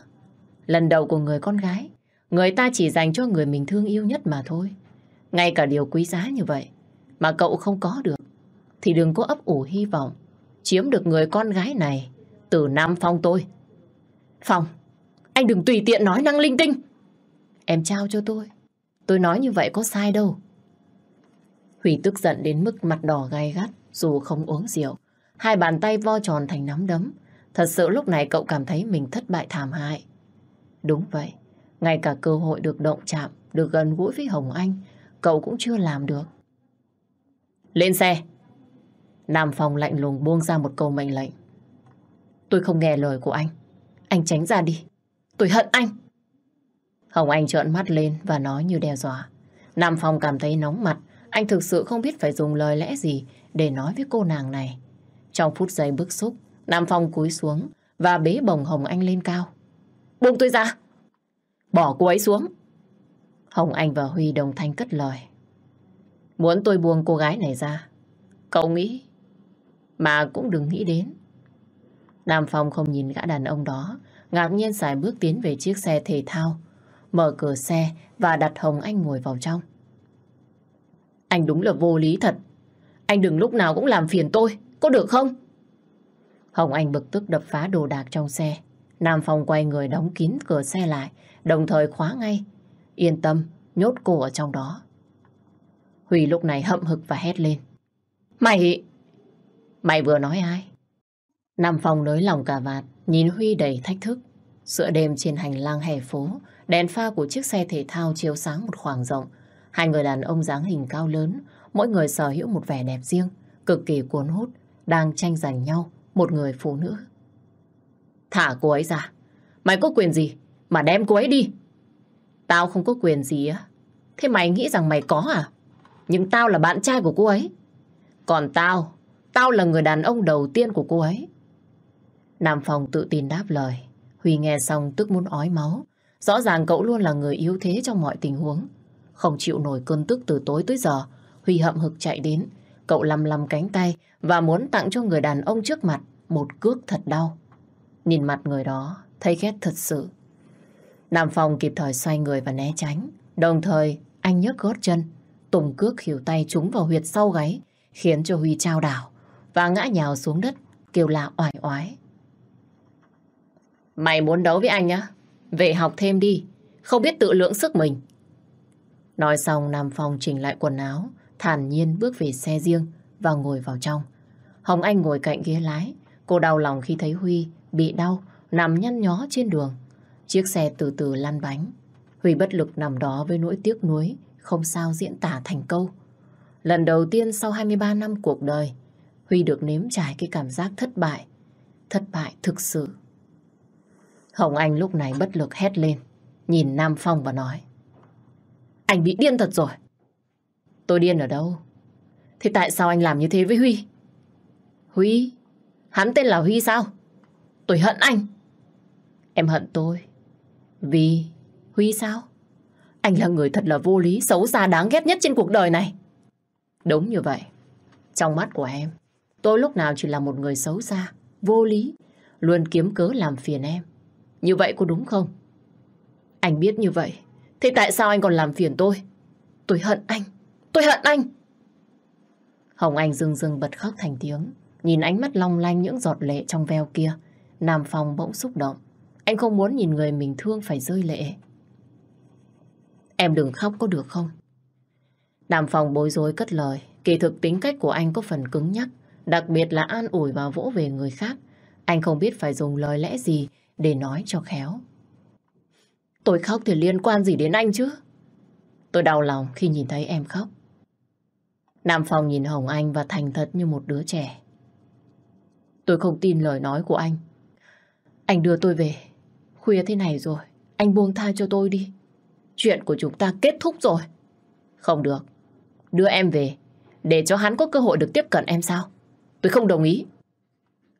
Lần đầu của người con gái, người ta chỉ dành cho người mình thương yêu nhất mà thôi. Ngay cả điều quý giá như vậy mà cậu không có được thì đừng có ấp ủ hy vọng chiếm được người con gái này từ Nam Phong tôi. Phong, anh đừng tùy tiện nói năng linh tinh. Em trao cho tôi Tôi nói như vậy có sai đâu. Hủy tức giận đến mức mặt đỏ gai gắt dù không uống rượu. Hai bàn tay vo tròn thành nắm đấm. Thật sự lúc này cậu cảm thấy mình thất bại thảm hại. Đúng vậy. Ngay cả cơ hội được động chạm, được gần gũi với Hồng Anh, cậu cũng chưa làm được. Lên xe! Nam Phong lạnh lùng buông ra một câu mệnh lệnh. Tôi không nghe lời của anh. Anh tránh ra đi. Tôi hận anh! Hồng Anh trợn mắt lên và nói như đe dọa. Nam Phong cảm thấy nóng mặt, anh thực sự không biết phải dùng lời lẽ gì để nói với cô nàng này. Trong phút giây bức xúc, Nam Phong cúi xuống và bế bồng Hồng Anh lên cao. Buông tôi ra! Bỏ cô ấy xuống! Hồng Anh và Huy đồng thanh cất lời. Muốn tôi buông cô gái này ra, cậu nghĩ, mà cũng đừng nghĩ đến. Nam Phong không nhìn gã đàn ông đó, ngạc nhiên xài bước tiến về chiếc xe thể thao mở cửa xe và đặt Hồng Anh ngồi vào trong. Anh đúng là vô lý thật. Anh đừng lúc nào cũng làm phiền tôi, có được không? Hồng Anh bực tức đập phá đồ đạc trong xe. Nam Phong quay người đóng kín cửa xe lại, đồng thời khóa ngay. Yên tâm, nhốt cô ở trong đó. Huy lúc này hậm hực và hét lên. Mày... Mày vừa nói ai? Nam Phong nới lòng cà vạt, nhìn Huy đầy thách thức. Sữa đêm trên hành lang hè phố Đèn pha của chiếc xe thể thao chiếu sáng một khoảng rộng. Hai người đàn ông dáng hình cao lớn, mỗi người sở hữu một vẻ đẹp riêng, cực kỳ cuốn hút, đang tranh giành nhau một người phụ nữ. Thả cô ấy ra. Mày có quyền gì mà đem cô ấy đi? Tao không có quyền gì á. Thế mày nghĩ rằng mày có à? Nhưng tao là bạn trai của cô ấy. Còn tao, tao là người đàn ông đầu tiên của cô ấy. Nam Phong tự tin đáp lời. Huy nghe xong tức muốn ói máu. Rõ ràng cậu luôn là người yếu thế trong mọi tình huống. Không chịu nổi cơn tức từ tối tới giờ, Huy hậm hực chạy đến. Cậu lầm lầm cánh tay và muốn tặng cho người đàn ông trước mặt một cước thật đau. Nhìn mặt người đó, thấy ghét thật sự. Nam Phong kịp thời xoay người và né tránh. Đồng thời, anh nhấc gót chân. Tùng cước hiểu tay trúng vào huyệt sau gáy, khiến cho Huy trao đảo và ngã nhào xuống đất, kêu la oải oái. Mày muốn đấu với anh á? Về học thêm đi, không biết tự lượng sức mình. Nói xong Nam Phong chỉnh lại quần áo, thản nhiên bước về xe riêng và ngồi vào trong. Hồng Anh ngồi cạnh ghế lái, cô đau lòng khi thấy Huy bị đau, nằm nhăn nhó trên đường. Chiếc xe từ từ lăn bánh. Huy bất lực nằm đó với nỗi tiếc nuối, không sao diễn tả thành câu. Lần đầu tiên sau 23 năm cuộc đời, Huy được nếm trải cái cảm giác thất bại. Thất bại thực sự. Hồng Anh lúc này bất lực hét lên, nhìn Nam Phong và nói. Anh bị điên thật rồi. Tôi điên ở đâu? Thế tại sao anh làm như thế với Huy? Huy? Hắn tên là Huy sao? Tôi hận anh. Em hận tôi. Vì Huy sao? Anh là người thật là vô lý, xấu xa đáng ghét nhất trên cuộc đời này. Đúng như vậy. Trong mắt của em, tôi lúc nào chỉ là một người xấu xa, vô lý, luôn kiếm cớ làm phiền em. Như vậy có đúng không? Anh biết như vậy. Thế tại sao anh còn làm phiền tôi? Tôi hận anh. Tôi hận anh. Hồng Anh rưng rưng bật khóc thành tiếng. Nhìn ánh mắt long lanh những giọt lệ trong veo kia. Nam Phong bỗng xúc động. Anh không muốn nhìn người mình thương phải rơi lệ. Em đừng khóc có được không? Nam Phong bối rối cất lời. Kỳ thực tính cách của anh có phần cứng nhắc. Đặc biệt là an ủi và vỗ về người khác. Anh không biết phải dùng lời lẽ gì để nói cho khéo. Tôi khóc thì liên quan gì đến anh chứ? Tôi đau lòng khi nhìn thấy em khóc. Nam Phong nhìn Hồng Anh và thành thật như một đứa trẻ. Tôi không tin lời nói của anh. Anh đưa tôi về. Khuya thế này rồi, anh buông tha cho tôi đi. Chuyện của chúng ta kết thúc rồi. Không được. Đưa em về, để cho hắn có cơ hội được tiếp cận em sao? Tôi không đồng ý.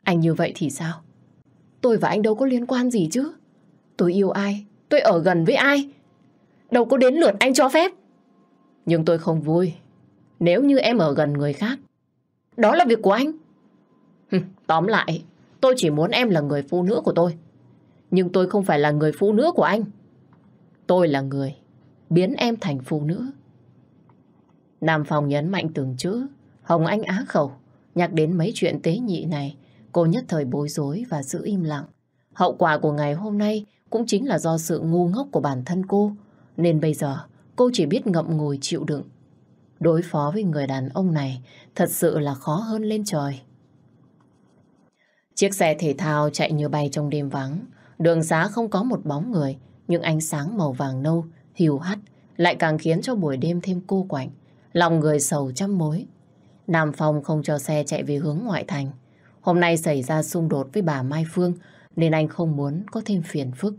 Anh như vậy thì sao? Tôi và anh đâu có liên quan gì chứ. Tôi yêu ai, Tôi ở gần với ai. Đâu có đến lượt anh cho phép. Nhưng tôi không vui. Nếu như em ở gần người khác, Đó là việc của anh. Tóm lại, Tôi chỉ muốn em là người phụ nữ của tôi. Nhưng tôi không phải là người phụ nữ của anh. Tôi là người Biến em thành phụ nữ. Nam Phong nhấn mạnh từng chữ, Hồng Anh á khẩu, Nhắc đến mấy chuyện tế nhị này. Cô nhất thời bối rối và giữ im lặng. Hậu quả của ngày hôm nay cũng chính là do sự ngu ngốc của bản thân cô. Nên bây giờ cô chỉ biết ngậm ngùi chịu đựng. Đối phó với người đàn ông này thật sự là khó hơn lên trời. Chiếc xe thể thao chạy như bay trong đêm vắng. Đường xá không có một bóng người, nhưng ánh sáng màu vàng nâu, hiu hắt lại càng khiến cho buổi đêm thêm cô quạnh. Lòng người sầu trăm mối. Nam Phong không cho xe chạy về hướng ngoại thành. Hôm nay xảy ra xung đột với bà Mai Phương nên anh không muốn có thêm phiền phức.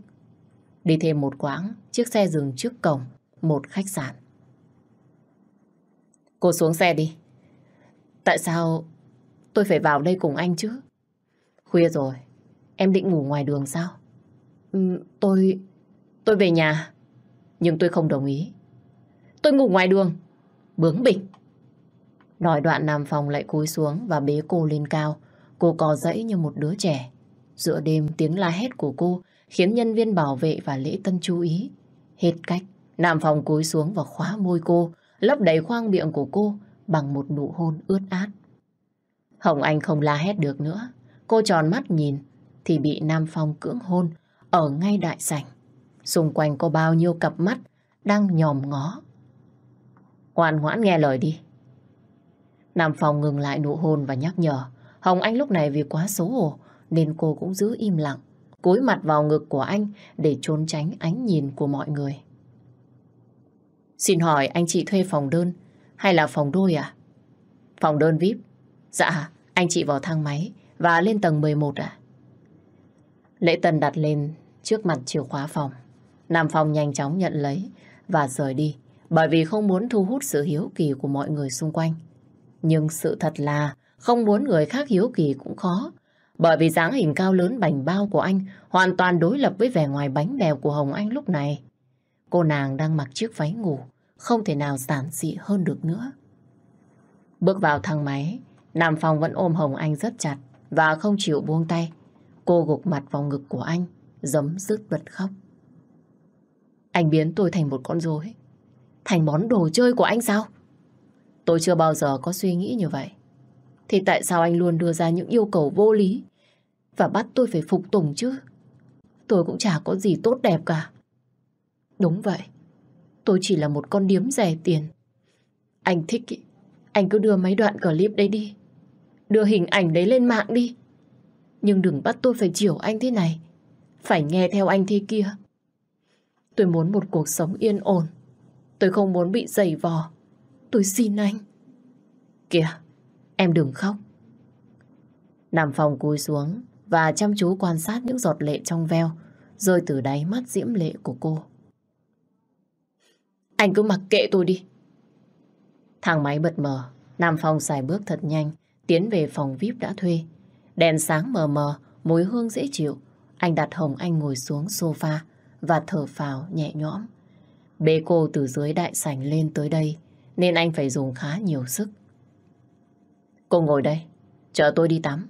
Đi thêm một quãng, chiếc xe dừng trước cổng, một khách sạn. Cô xuống xe đi. Tại sao tôi phải vào đây cùng anh chứ? Khuya rồi, em định ngủ ngoài đường sao? Ừ, tôi... tôi về nhà. Nhưng tôi không đồng ý. Tôi ngủ ngoài đường. Bướng bỉnh. Nói đoạn Nam phòng lại cúi xuống và bế cô lên cao. Cô cò dẫy như một đứa trẻ. Giữa đêm tiếng la hét của cô khiến nhân viên bảo vệ và lễ tân chú ý. Hết cách, Nam phòng cúi xuống và khóa môi cô, lấp đầy khoang miệng của cô bằng một nụ hôn ướt át. Hồng Anh không la hét được nữa. Cô tròn mắt nhìn thì bị Nam Phong cưỡng hôn ở ngay đại sảnh. Xung quanh có bao nhiêu cặp mắt đang nhòm ngó. Ngoan ngoãn nghe lời đi. Nam Phong ngừng lại nụ hôn và nhắc nhở. Hồng Anh lúc này vì quá xấu hổ nên cô cũng giữ im lặng, cúi mặt vào ngực của anh để trốn tránh ánh nhìn của mọi người. Xin hỏi anh chị thuê phòng đơn hay là phòng đôi à? Phòng đơn VIP. Dạ, anh chị vào thang máy và lên tầng 11 à? Lễ Tân đặt lên trước mặt chìa khóa phòng. Nam Phong nhanh chóng nhận lấy và rời đi bởi vì không muốn thu hút sự hiếu kỳ của mọi người xung quanh. Nhưng sự thật là không muốn người khác hiếu kỳ cũng khó. Bởi vì dáng hình cao lớn bành bao của anh hoàn toàn đối lập với vẻ ngoài bánh bèo của Hồng Anh lúc này. Cô nàng đang mặc chiếc váy ngủ, không thể nào giản dị hơn được nữa. Bước vào thang máy, Nam Phong vẫn ôm Hồng Anh rất chặt và không chịu buông tay. Cô gục mặt vào ngực của anh, giấm dứt bật khóc. Anh biến tôi thành một con rối, thành món đồ chơi của anh sao? Tôi chưa bao giờ có suy nghĩ như vậy thì tại sao anh luôn đưa ra những yêu cầu vô lý và bắt tôi phải phục tùng chứ? Tôi cũng chả có gì tốt đẹp cả. Đúng vậy, tôi chỉ là một con điếm rẻ tiền. Anh thích ý, anh cứ đưa mấy đoạn clip đấy đi. Đưa hình ảnh đấy lên mạng đi. Nhưng đừng bắt tôi phải chiều anh thế này. Phải nghe theo anh thế kia. Tôi muốn một cuộc sống yên ổn. Tôi không muốn bị giày vò. Tôi xin anh. Kìa, Em đừng khóc. Nam Phong cúi xuống và chăm chú quan sát những giọt lệ trong veo rơi từ đáy mắt diễm lệ của cô. Anh cứ mặc kệ tôi đi. Thang máy bật mở, Nam Phong xài bước thật nhanh, tiến về phòng VIP đã thuê. Đèn sáng mờ mờ, mùi hương dễ chịu. Anh đặt Hồng Anh ngồi xuống sofa và thở phào nhẹ nhõm. Bê cô từ dưới đại sảnh lên tới đây, nên anh phải dùng khá nhiều sức. Cô ngồi đây, chờ tôi đi tắm.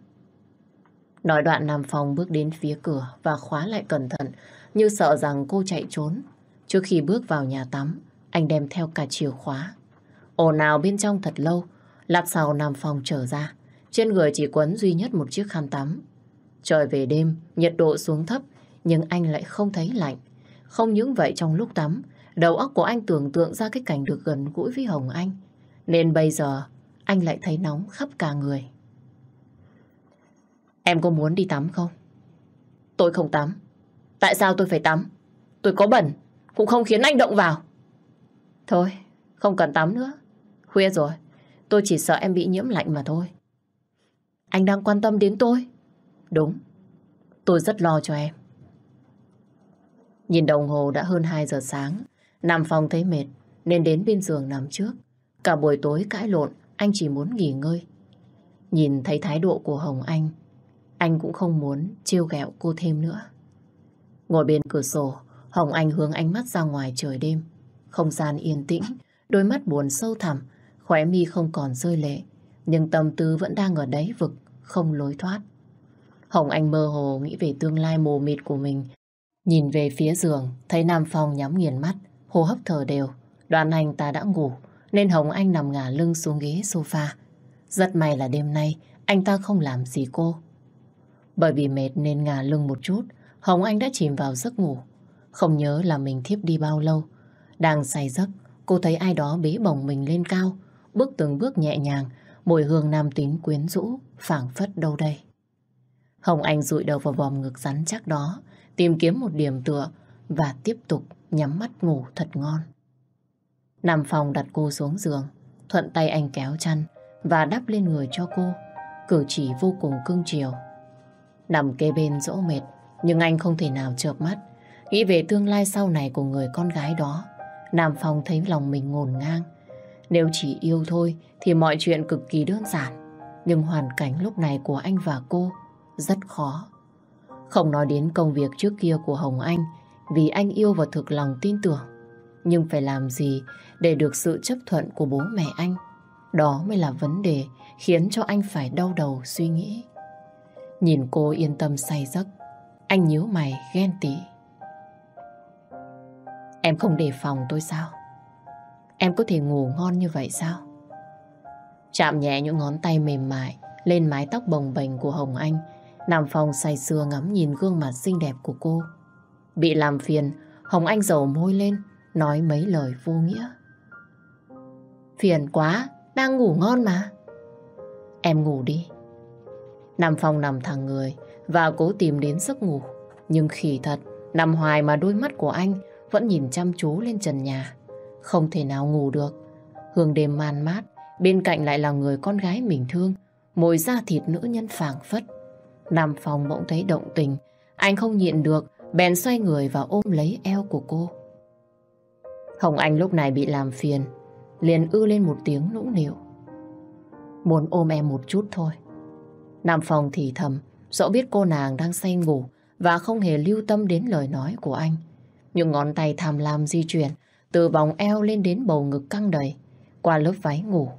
Nói đoạn Nam Phong bước đến phía cửa và khóa lại cẩn thận, như sợ rằng cô chạy trốn. Trước khi bước vào nhà tắm, anh đem theo cả chìa khóa. Ồn ào bên trong thật lâu, lát sau Nam Phong trở ra. Trên người chỉ quấn duy nhất một chiếc khăn tắm. Trời về đêm, nhiệt độ xuống thấp, nhưng anh lại không thấy lạnh. Không những vậy trong lúc tắm, đầu óc của anh tưởng tượng ra cái cảnh được gần gũi với Hồng Anh. Nên bây giờ, anh lại thấy nóng khắp cả người. Em có muốn đi tắm không? Tôi không tắm. Tại sao tôi phải tắm? Tôi có bẩn, cũng không khiến anh động vào. Thôi, không cần tắm nữa. Khuya rồi, tôi chỉ sợ em bị nhiễm lạnh mà thôi. Anh đang quan tâm đến tôi. Đúng, tôi rất lo cho em. Nhìn đồng hồ đã hơn 2 giờ sáng, Nam Phong thấy mệt nên đến bên giường nằm trước. Cả buổi tối cãi lộn, anh chỉ muốn nghỉ ngơi. Nhìn thấy thái độ của Hồng Anh, anh cũng không muốn trêu ghẹo cô thêm nữa. Ngồi bên cửa sổ, Hồng Anh hướng ánh mắt ra ngoài trời đêm. Không gian yên tĩnh, đôi mắt buồn sâu thẳm, khóe mi không còn rơi lệ. Nhưng tâm tư vẫn đang ở đáy vực, không lối thoát. Hồng Anh mơ hồ nghĩ về tương lai mù mịt của mình. Nhìn về phía giường, thấy Nam Phong nhắm nghiền mắt, hô hấp thở đều. Đoàn anh ta đã ngủ, nên Hồng Anh nằm ngả lưng xuống ghế sofa. Rất may là đêm nay anh ta không làm gì cô. Bởi vì mệt nên ngả lưng một chút, Hồng Anh đã chìm vào giấc ngủ. Không nhớ là mình thiếp đi bao lâu. Đang say giấc, cô thấy ai đó bế bổng mình lên cao, bước từng bước nhẹ nhàng, mùi hương nam tính quyến rũ, phảng phất đâu đây. Hồng Anh rụi đầu vào vòng ngực rắn chắc đó, tìm kiếm một điểm tựa và tiếp tục nhắm mắt ngủ thật ngon. Nam Phong đặt cô xuống giường, thuận tay anh kéo chăn và đắp lên người cho cô, cử chỉ vô cùng cưng chiều. Nằm kế bên dỗ mệt, nhưng anh không thể nào chợp mắt, nghĩ về tương lai sau này của người con gái đó. Nam Phong thấy lòng mình ngổn ngang. Nếu chỉ yêu thôi thì mọi chuyện cực kỳ đơn giản, nhưng hoàn cảnh lúc này của anh và cô rất khó. Không nói đến công việc trước kia của Hồng Anh, vì anh yêu và thực lòng tin tưởng. Nhưng phải làm gì để được sự chấp thuận của bố mẹ anh. Đó mới là vấn đề khiến cho anh phải đau đầu suy nghĩ. Nhìn cô yên tâm say giấc, anh nhíu mày ghen tị. Em không đề phòng tôi sao? Em có thể ngủ ngon như vậy sao? Chạm nhẹ những ngón tay mềm mại lên mái tóc bồng bềnh của Hồng Anh, nằm phòng say sưa ngắm nhìn gương mặt xinh đẹp của cô. Bị làm phiền, Hồng Anh dầu môi lên, nói mấy lời vô nghĩa. Phiền quá, đang ngủ ngon mà. Em ngủ đi. Nam Phong nằm thẳng người và cố tìm đến giấc ngủ. Nhưng khỉ thật, nằm hoài mà đôi mắt của anh vẫn nhìn chăm chú lên trần nhà. Không thể nào ngủ được. Hương đêm man mát, bên cạnh lại là người con gái mình thương, mồi da thịt nữ nhân phảng phất. Nam Phong bỗng thấy động tình, anh không nhịn được, bèn xoay người và ôm lấy eo của cô. Hồng Anh lúc này bị làm phiền liền ư lên một tiếng nũng nịu. Muốn ôm em một chút thôi. Nam Phong thì thầm, rõ biết cô nàng đang say ngủ và không hề lưu tâm đến lời nói của anh. Nhưng ngón tay tham lam di chuyển từ vòng eo lên đến bầu ngực căng đầy. Qua lớp váy ngủ,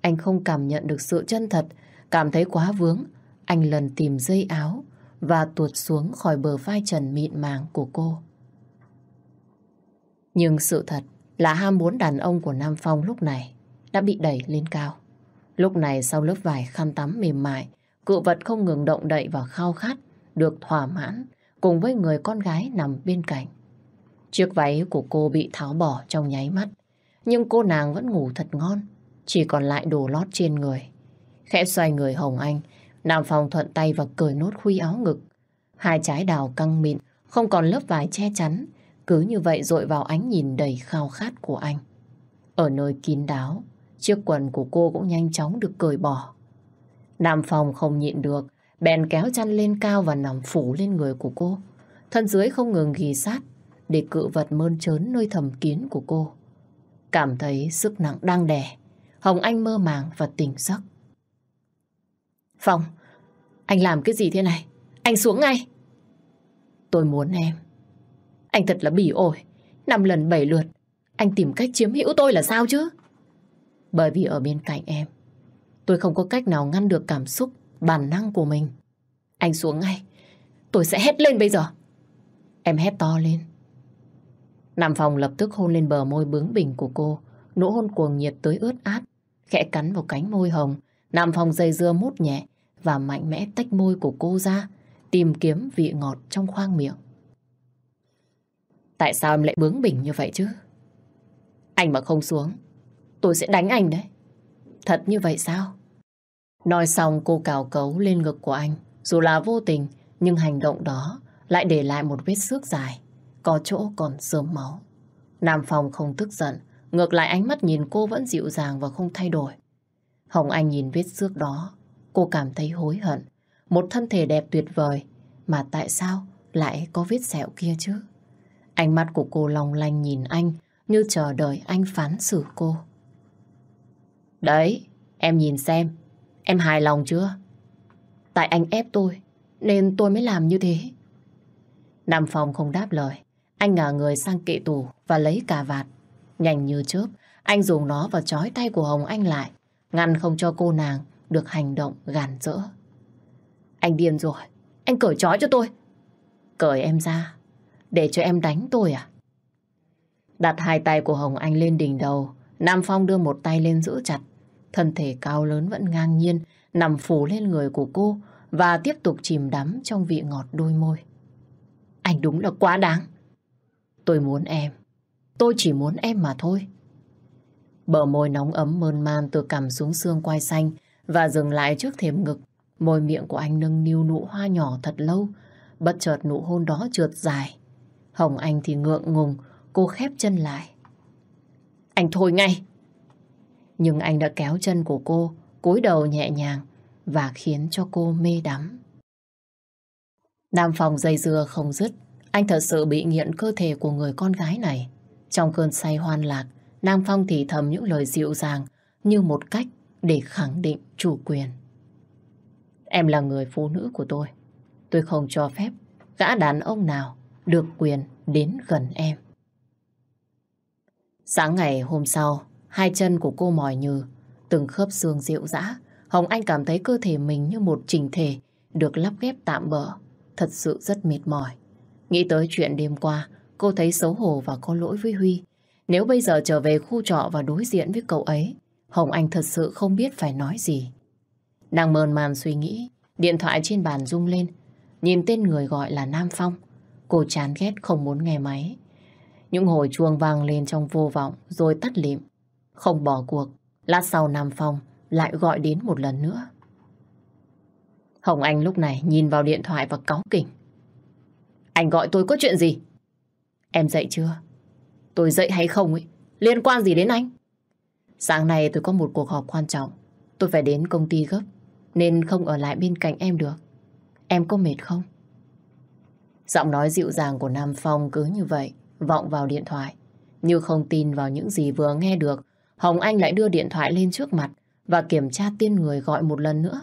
anh không cảm nhận được sự chân thật, cảm thấy quá vướng. Anh lần tìm dây áo và tuột xuống khỏi bờ vai trần mịn màng của cô. Nhưng sự thật là ham muốn đàn ông của Nam Phong lúc này đã bị đẩy lên cao. Lúc này sau lớp vải khăn tắm mềm mại, cự vật không ngừng động đậy và khao khát, được thỏa mãn cùng với người con gái nằm bên cạnh. Chiếc váy của cô bị tháo bỏ trong nháy mắt, nhưng cô nàng vẫn ngủ thật ngon, chỉ còn lại đồ lót trên người. Khẽ xoay người Hồng Anh, Nam Phong thuận tay và cởi nốt khuy áo ngực. Hai trái đào căng mịn, không còn lớp vải che chắn, cứ như vậy dội vào ánh nhìn đầy khao khát của anh. Ở nơi kín đáo, chiếc quần của cô cũng nhanh chóng được cởi bỏ. Nam phòng không nhịn được, bèn kéo chăn lên cao và nằm phủ lên người của cô. Thân dưới không ngừng ghi sát để cự vật mơn trớn nơi thầm kín của cô. Cảm thấy sức nặng đang đè, Hồng Anh mơ màng và tỉnh giấc. Phong, anh làm cái gì thế này? Anh xuống ngay. Tôi muốn em anh thật là bỉ ổi. Năm lần bảy lượt, anh tìm cách chiếm hữu tôi là sao chứ? Bởi vì ở bên cạnh em, tôi không có cách nào ngăn được cảm xúc, bản năng của mình. Anh xuống ngay, tôi sẽ hét lên bây giờ. Em hét to lên. Nam Phong lập tức hôn lên bờ môi bướng bỉnh của cô, nỗ hôn cuồng nhiệt tới ướt át, khẽ cắn vào cánh môi hồng. Nam Phong dây dưa mút nhẹ và mạnh mẽ tách môi của cô ra, tìm kiếm vị ngọt trong khoang miệng. Tại sao em lại bướng bỉnh như vậy chứ? Anh mà không xuống, tôi sẽ đánh anh đấy. Thật như vậy sao? Nói xong cô cào cấu lên ngực của anh. Dù là vô tình, nhưng hành động đó lại để lại một vết xước dài. Có chỗ còn sớm máu. Nam Phong không tức giận. Ngược lại ánh mắt nhìn cô vẫn dịu dàng và không thay đổi. Hồng Anh nhìn vết xước đó. Cô cảm thấy hối hận. Một thân thể đẹp tuyệt vời. Mà tại sao lại có vết sẹo kia chứ? Ánh mắt của cô long lanh nhìn anh như chờ đợi anh phán xử cô. Đấy, em nhìn xem, em hài lòng chưa? Tại anh ép tôi, nên tôi mới làm như thế. Nam Phong không đáp lời, anh ngả người sang kệ tủ và lấy cà vạt. Nhanh như chớp, anh dùng nó vào chói tay của Hồng Anh lại, ngăn không cho cô nàng được hành động gàn rỡ. Anh điên rồi, anh cởi chói cho tôi. Cởi em ra, để cho em đánh tôi à? Đặt hai tay của Hồng Anh lên đỉnh đầu, Nam Phong đưa một tay lên giữ chặt. Thân thể cao lớn vẫn ngang nhiên, nằm phủ lên người của cô và tiếp tục chìm đắm trong vị ngọt đôi môi. Anh đúng là quá đáng. Tôi muốn em. Tôi chỉ muốn em mà thôi. Bờ môi nóng ấm mơn man từ cằm xuống xương quai xanh và dừng lại trước thềm ngực. Môi miệng của anh nâng niu nụ hoa nhỏ thật lâu. Bất chợt nụ hôn đó trượt dài Hồng Anh thì ngượng ngùng, cô khép chân lại. Anh thôi ngay! Nhưng anh đã kéo chân của cô, cúi đầu nhẹ nhàng và khiến cho cô mê đắm. Nam phòng dây dưa không dứt, anh thật sự bị nghiện cơ thể của người con gái này. Trong cơn say hoan lạc, Nam Phong thì thầm những lời dịu dàng như một cách để khẳng định chủ quyền. Em là người phụ nữ của tôi. Tôi không cho phép gã đàn ông nào được quyền đến gần em. Sáng ngày hôm sau, hai chân của cô mỏi nhừ, từng khớp xương dịu dã. Hồng Anh cảm thấy cơ thể mình như một trình thể được lắp ghép tạm bỡ, thật sự rất mệt mỏi. Nghĩ tới chuyện đêm qua, cô thấy xấu hổ và có lỗi với Huy. Nếu bây giờ trở về khu trọ và đối diện với cậu ấy, Hồng Anh thật sự không biết phải nói gì. Đang mờn màn suy nghĩ, điện thoại trên bàn rung lên, nhìn tên người gọi là Nam Phong. Cô chán ghét không muốn nghe máy. Những hồi chuông vang lên trong vô vọng rồi tắt lịm. Không bỏ cuộc, lát sau Nam Phong lại gọi đến một lần nữa. Hồng Anh lúc này nhìn vào điện thoại và cáu kỉnh. Anh gọi tôi có chuyện gì? Em dậy chưa? Tôi dậy hay không ấy? Liên quan gì đến anh? Sáng nay tôi có một cuộc họp quan trọng. Tôi phải đến công ty gấp, nên không ở lại bên cạnh em được. Em có mệt không? Giọng nói dịu dàng của Nam Phong cứ như vậy, vọng vào điện thoại. Như không tin vào những gì vừa nghe được, Hồng Anh lại đưa điện thoại lên trước mặt và kiểm tra tiên người gọi một lần nữa.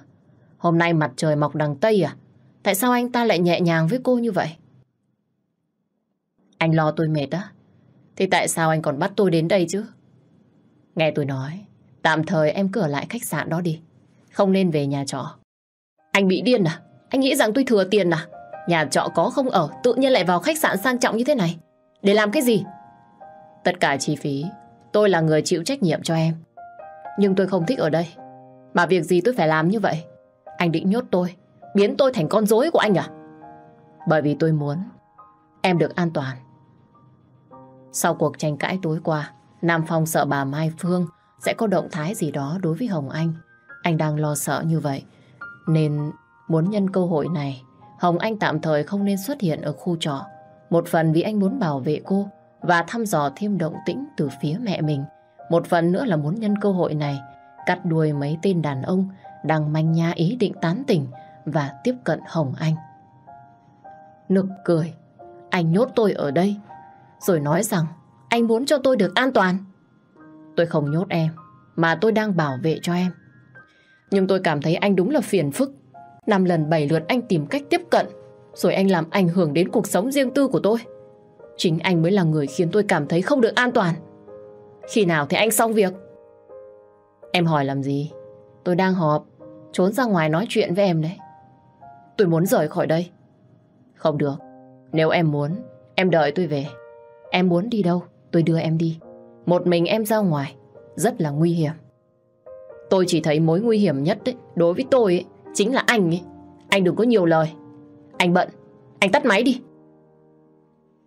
Hôm nay mặt trời mọc đằng Tây à? Tại sao anh ta lại nhẹ nhàng với cô như vậy? Anh lo tôi mệt á. Thì tại sao anh còn bắt tôi đến đây chứ? Nghe tôi nói, tạm thời em cứ lại khách sạn đó đi. Không nên về nhà trọ. Anh bị điên à? Anh nghĩ rằng tôi thừa tiền à? Nhà trọ có không ở, Tự nhiên lại vào khách sạn sang trọng như thế này. Để làm cái gì? Tất cả chi phí, Tôi là người chịu trách nhiệm cho em. Nhưng tôi không thích ở đây. Mà việc gì tôi phải làm như vậy? Anh định nhốt tôi, Biến tôi thành con rối của anh à? Bởi vì tôi muốn Em được an toàn. Sau cuộc tranh cãi tối qua, Nam Phong sợ bà Mai Phương Sẽ có động thái gì đó đối với Hồng Anh. Anh đang lo sợ như vậy, Nên muốn nhân cơ hội này Hồng Anh tạm thời không nên xuất hiện ở khu trò, Một phần vì anh muốn bảo vệ cô và thăm dò thêm động tĩnh từ phía mẹ mình. Một phần nữa là muốn nhân cơ hội này cắt đuôi mấy tên đàn ông đang manh nha ý định tán tỉnh và tiếp cận Hồng Anh. Nực cười, anh nhốt tôi ở đây, rồi nói rằng anh muốn cho tôi được an toàn. Tôi không nhốt em, mà tôi đang bảo vệ cho em. Nhưng tôi cảm thấy anh đúng là phiền phức. Năm lần bảy lượt anh tìm cách tiếp cận Rồi anh làm ảnh hưởng đến cuộc sống riêng tư của tôi. Chính anh mới là người khiến tôi cảm thấy không được an toàn. Khi nào thì anh xong việc? Em hỏi làm gì? Tôi đang họp Trốn ra ngoài nói chuyện với em đấy. Tôi muốn rời khỏi đây. Không được. Nếu em muốn Em đợi tôi về. Em muốn đi đâu Tôi đưa em đi. Một mình em ra ngoài Rất là nguy hiểm. Tôi chỉ thấy mối nguy hiểm nhất đấy, đối với tôi ấy, Chính là anh ấy Anh đừng có nhiều lời Anh bận Anh tắt máy đi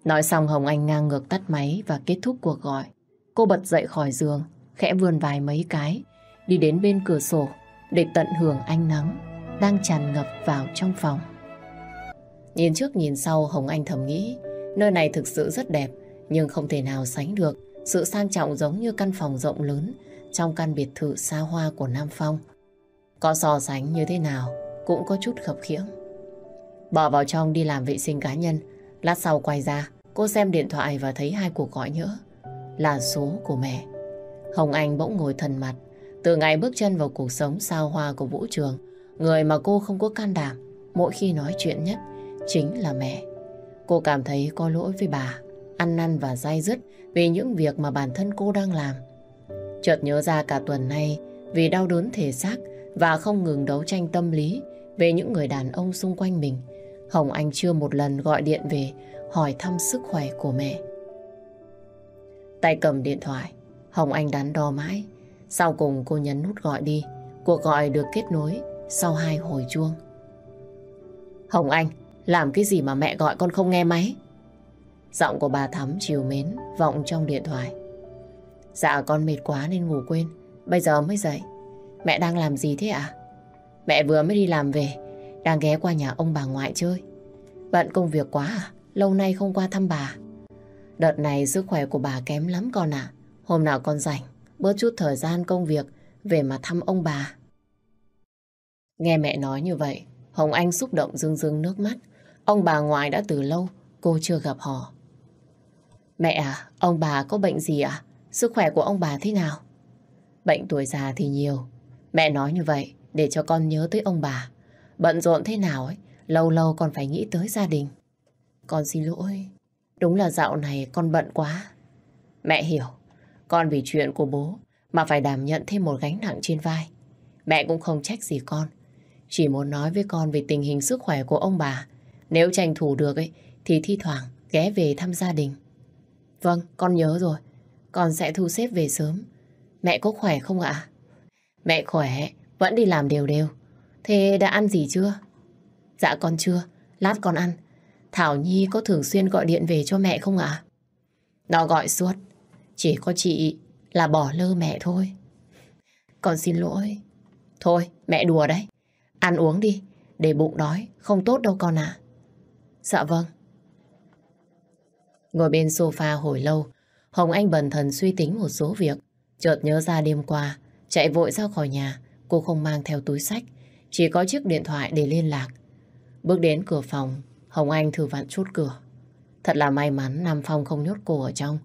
Nói xong Hồng Anh ngang ngược tắt máy và kết thúc cuộc gọi. Cô bật dậy khỏi giường, khẽ vươn vài mấy cái, đi đến bên cửa sổ để tận hưởng ánh nắng đang tràn ngập vào trong phòng. Nhìn trước nhìn sau Hồng Anh thầm nghĩ, nơi này thực sự rất đẹp nhưng không thể nào sánh được sự sang trọng giống như căn phòng rộng lớn trong căn biệt thự xa hoa của Nam Phong. Có so sánh như thế nào cũng có chút khập khiễng. Bỏ vào trong đi làm vệ sinh cá nhân, lát sau quay ra, cô xem điện thoại và thấy hai cuộc gọi nhỡ. Là số của mẹ. Hồng Anh bỗng ngồi thần mặt. Từ ngày bước chân vào cuộc sống sao hoa của Vũ Trường, người mà cô không có can đảm mỗi khi nói chuyện nhất chính là mẹ. Cô cảm thấy có lỗi với bà, ăn năn và dai dứt vì những việc mà bản thân cô đang làm. Chợt nhớ ra cả tuần nay vì đau đớn thể xác và không ngừng đấu tranh tâm lý về những người đàn ông xung quanh mình. Hồng Anh chưa một lần gọi điện về hỏi thăm sức khỏe của mẹ. Tay cầm điện thoại, Hồng Anh đắn đo mãi. Sau cùng cô nhấn nút gọi đi. Cuộc gọi được kết nối sau hai hồi chuông. Hồng Anh, làm cái gì mà mẹ gọi con không nghe máy? Giọng của bà Thắm chiều mến vọng trong điện thoại. Dạ con mệt quá nên ngủ quên, bây giờ mới dậy. Mẹ đang làm gì thế ạ? À? Mẹ vừa mới đi làm về, đang ghé qua nhà ông bà ngoại chơi. Bận công việc quá à? Lâu nay không qua thăm bà. Đợt này sức khỏe của bà kém lắm con ạ. À. Hôm nào con rảnh, bớt chút thời gian công việc về mà thăm ông bà. Nghe mẹ nói như vậy, Hồng Anh xúc động rưng rưng nước mắt. Ông bà ngoại đã từ lâu, cô chưa gặp họ. Mẹ à, ông bà có bệnh gì ạ? À? Sức khỏe của ông bà thế nào? Bệnh tuổi già thì nhiều, Mẹ nói như vậy để cho con nhớ tới ông bà. Bận rộn thế nào ấy, lâu lâu còn phải nghĩ tới gia đình. Con xin lỗi, đúng là dạo này con bận quá. Mẹ hiểu, con vì chuyện của bố mà phải đảm nhận thêm một gánh nặng trên vai. Mẹ cũng không trách gì con. Chỉ muốn nói với con về tình hình sức khỏe của ông bà. Nếu tranh thủ được ấy, thì thi thoảng ghé về thăm gia đình. Vâng, con nhớ rồi. Con sẽ thu xếp về sớm. Mẹ có khỏe không ạ? Mẹ khỏe, vẫn đi làm đều đều. Thế đã ăn gì chưa? Dạ con chưa, lát con ăn. Thảo Nhi có thường xuyên gọi điện về cho mẹ không ạ? Nó gọi suốt, chỉ có chị là bỏ lơ mẹ thôi. Con xin lỗi. Thôi, mẹ đùa đấy. Ăn uống đi, để bụng đói, không tốt đâu con ạ. À. Dạ vâng. Ngồi bên sofa hồi lâu, Hồng Anh bần thần suy tính một số việc, chợt nhớ ra đêm qua Chạy vội ra khỏi nhà, cô không mang theo túi sách, chỉ có chiếc điện thoại để liên lạc. Bước đến cửa phòng, Hồng Anh thử vặn chốt cửa. Thật là may mắn Nam Phong không nhốt cô ở trong.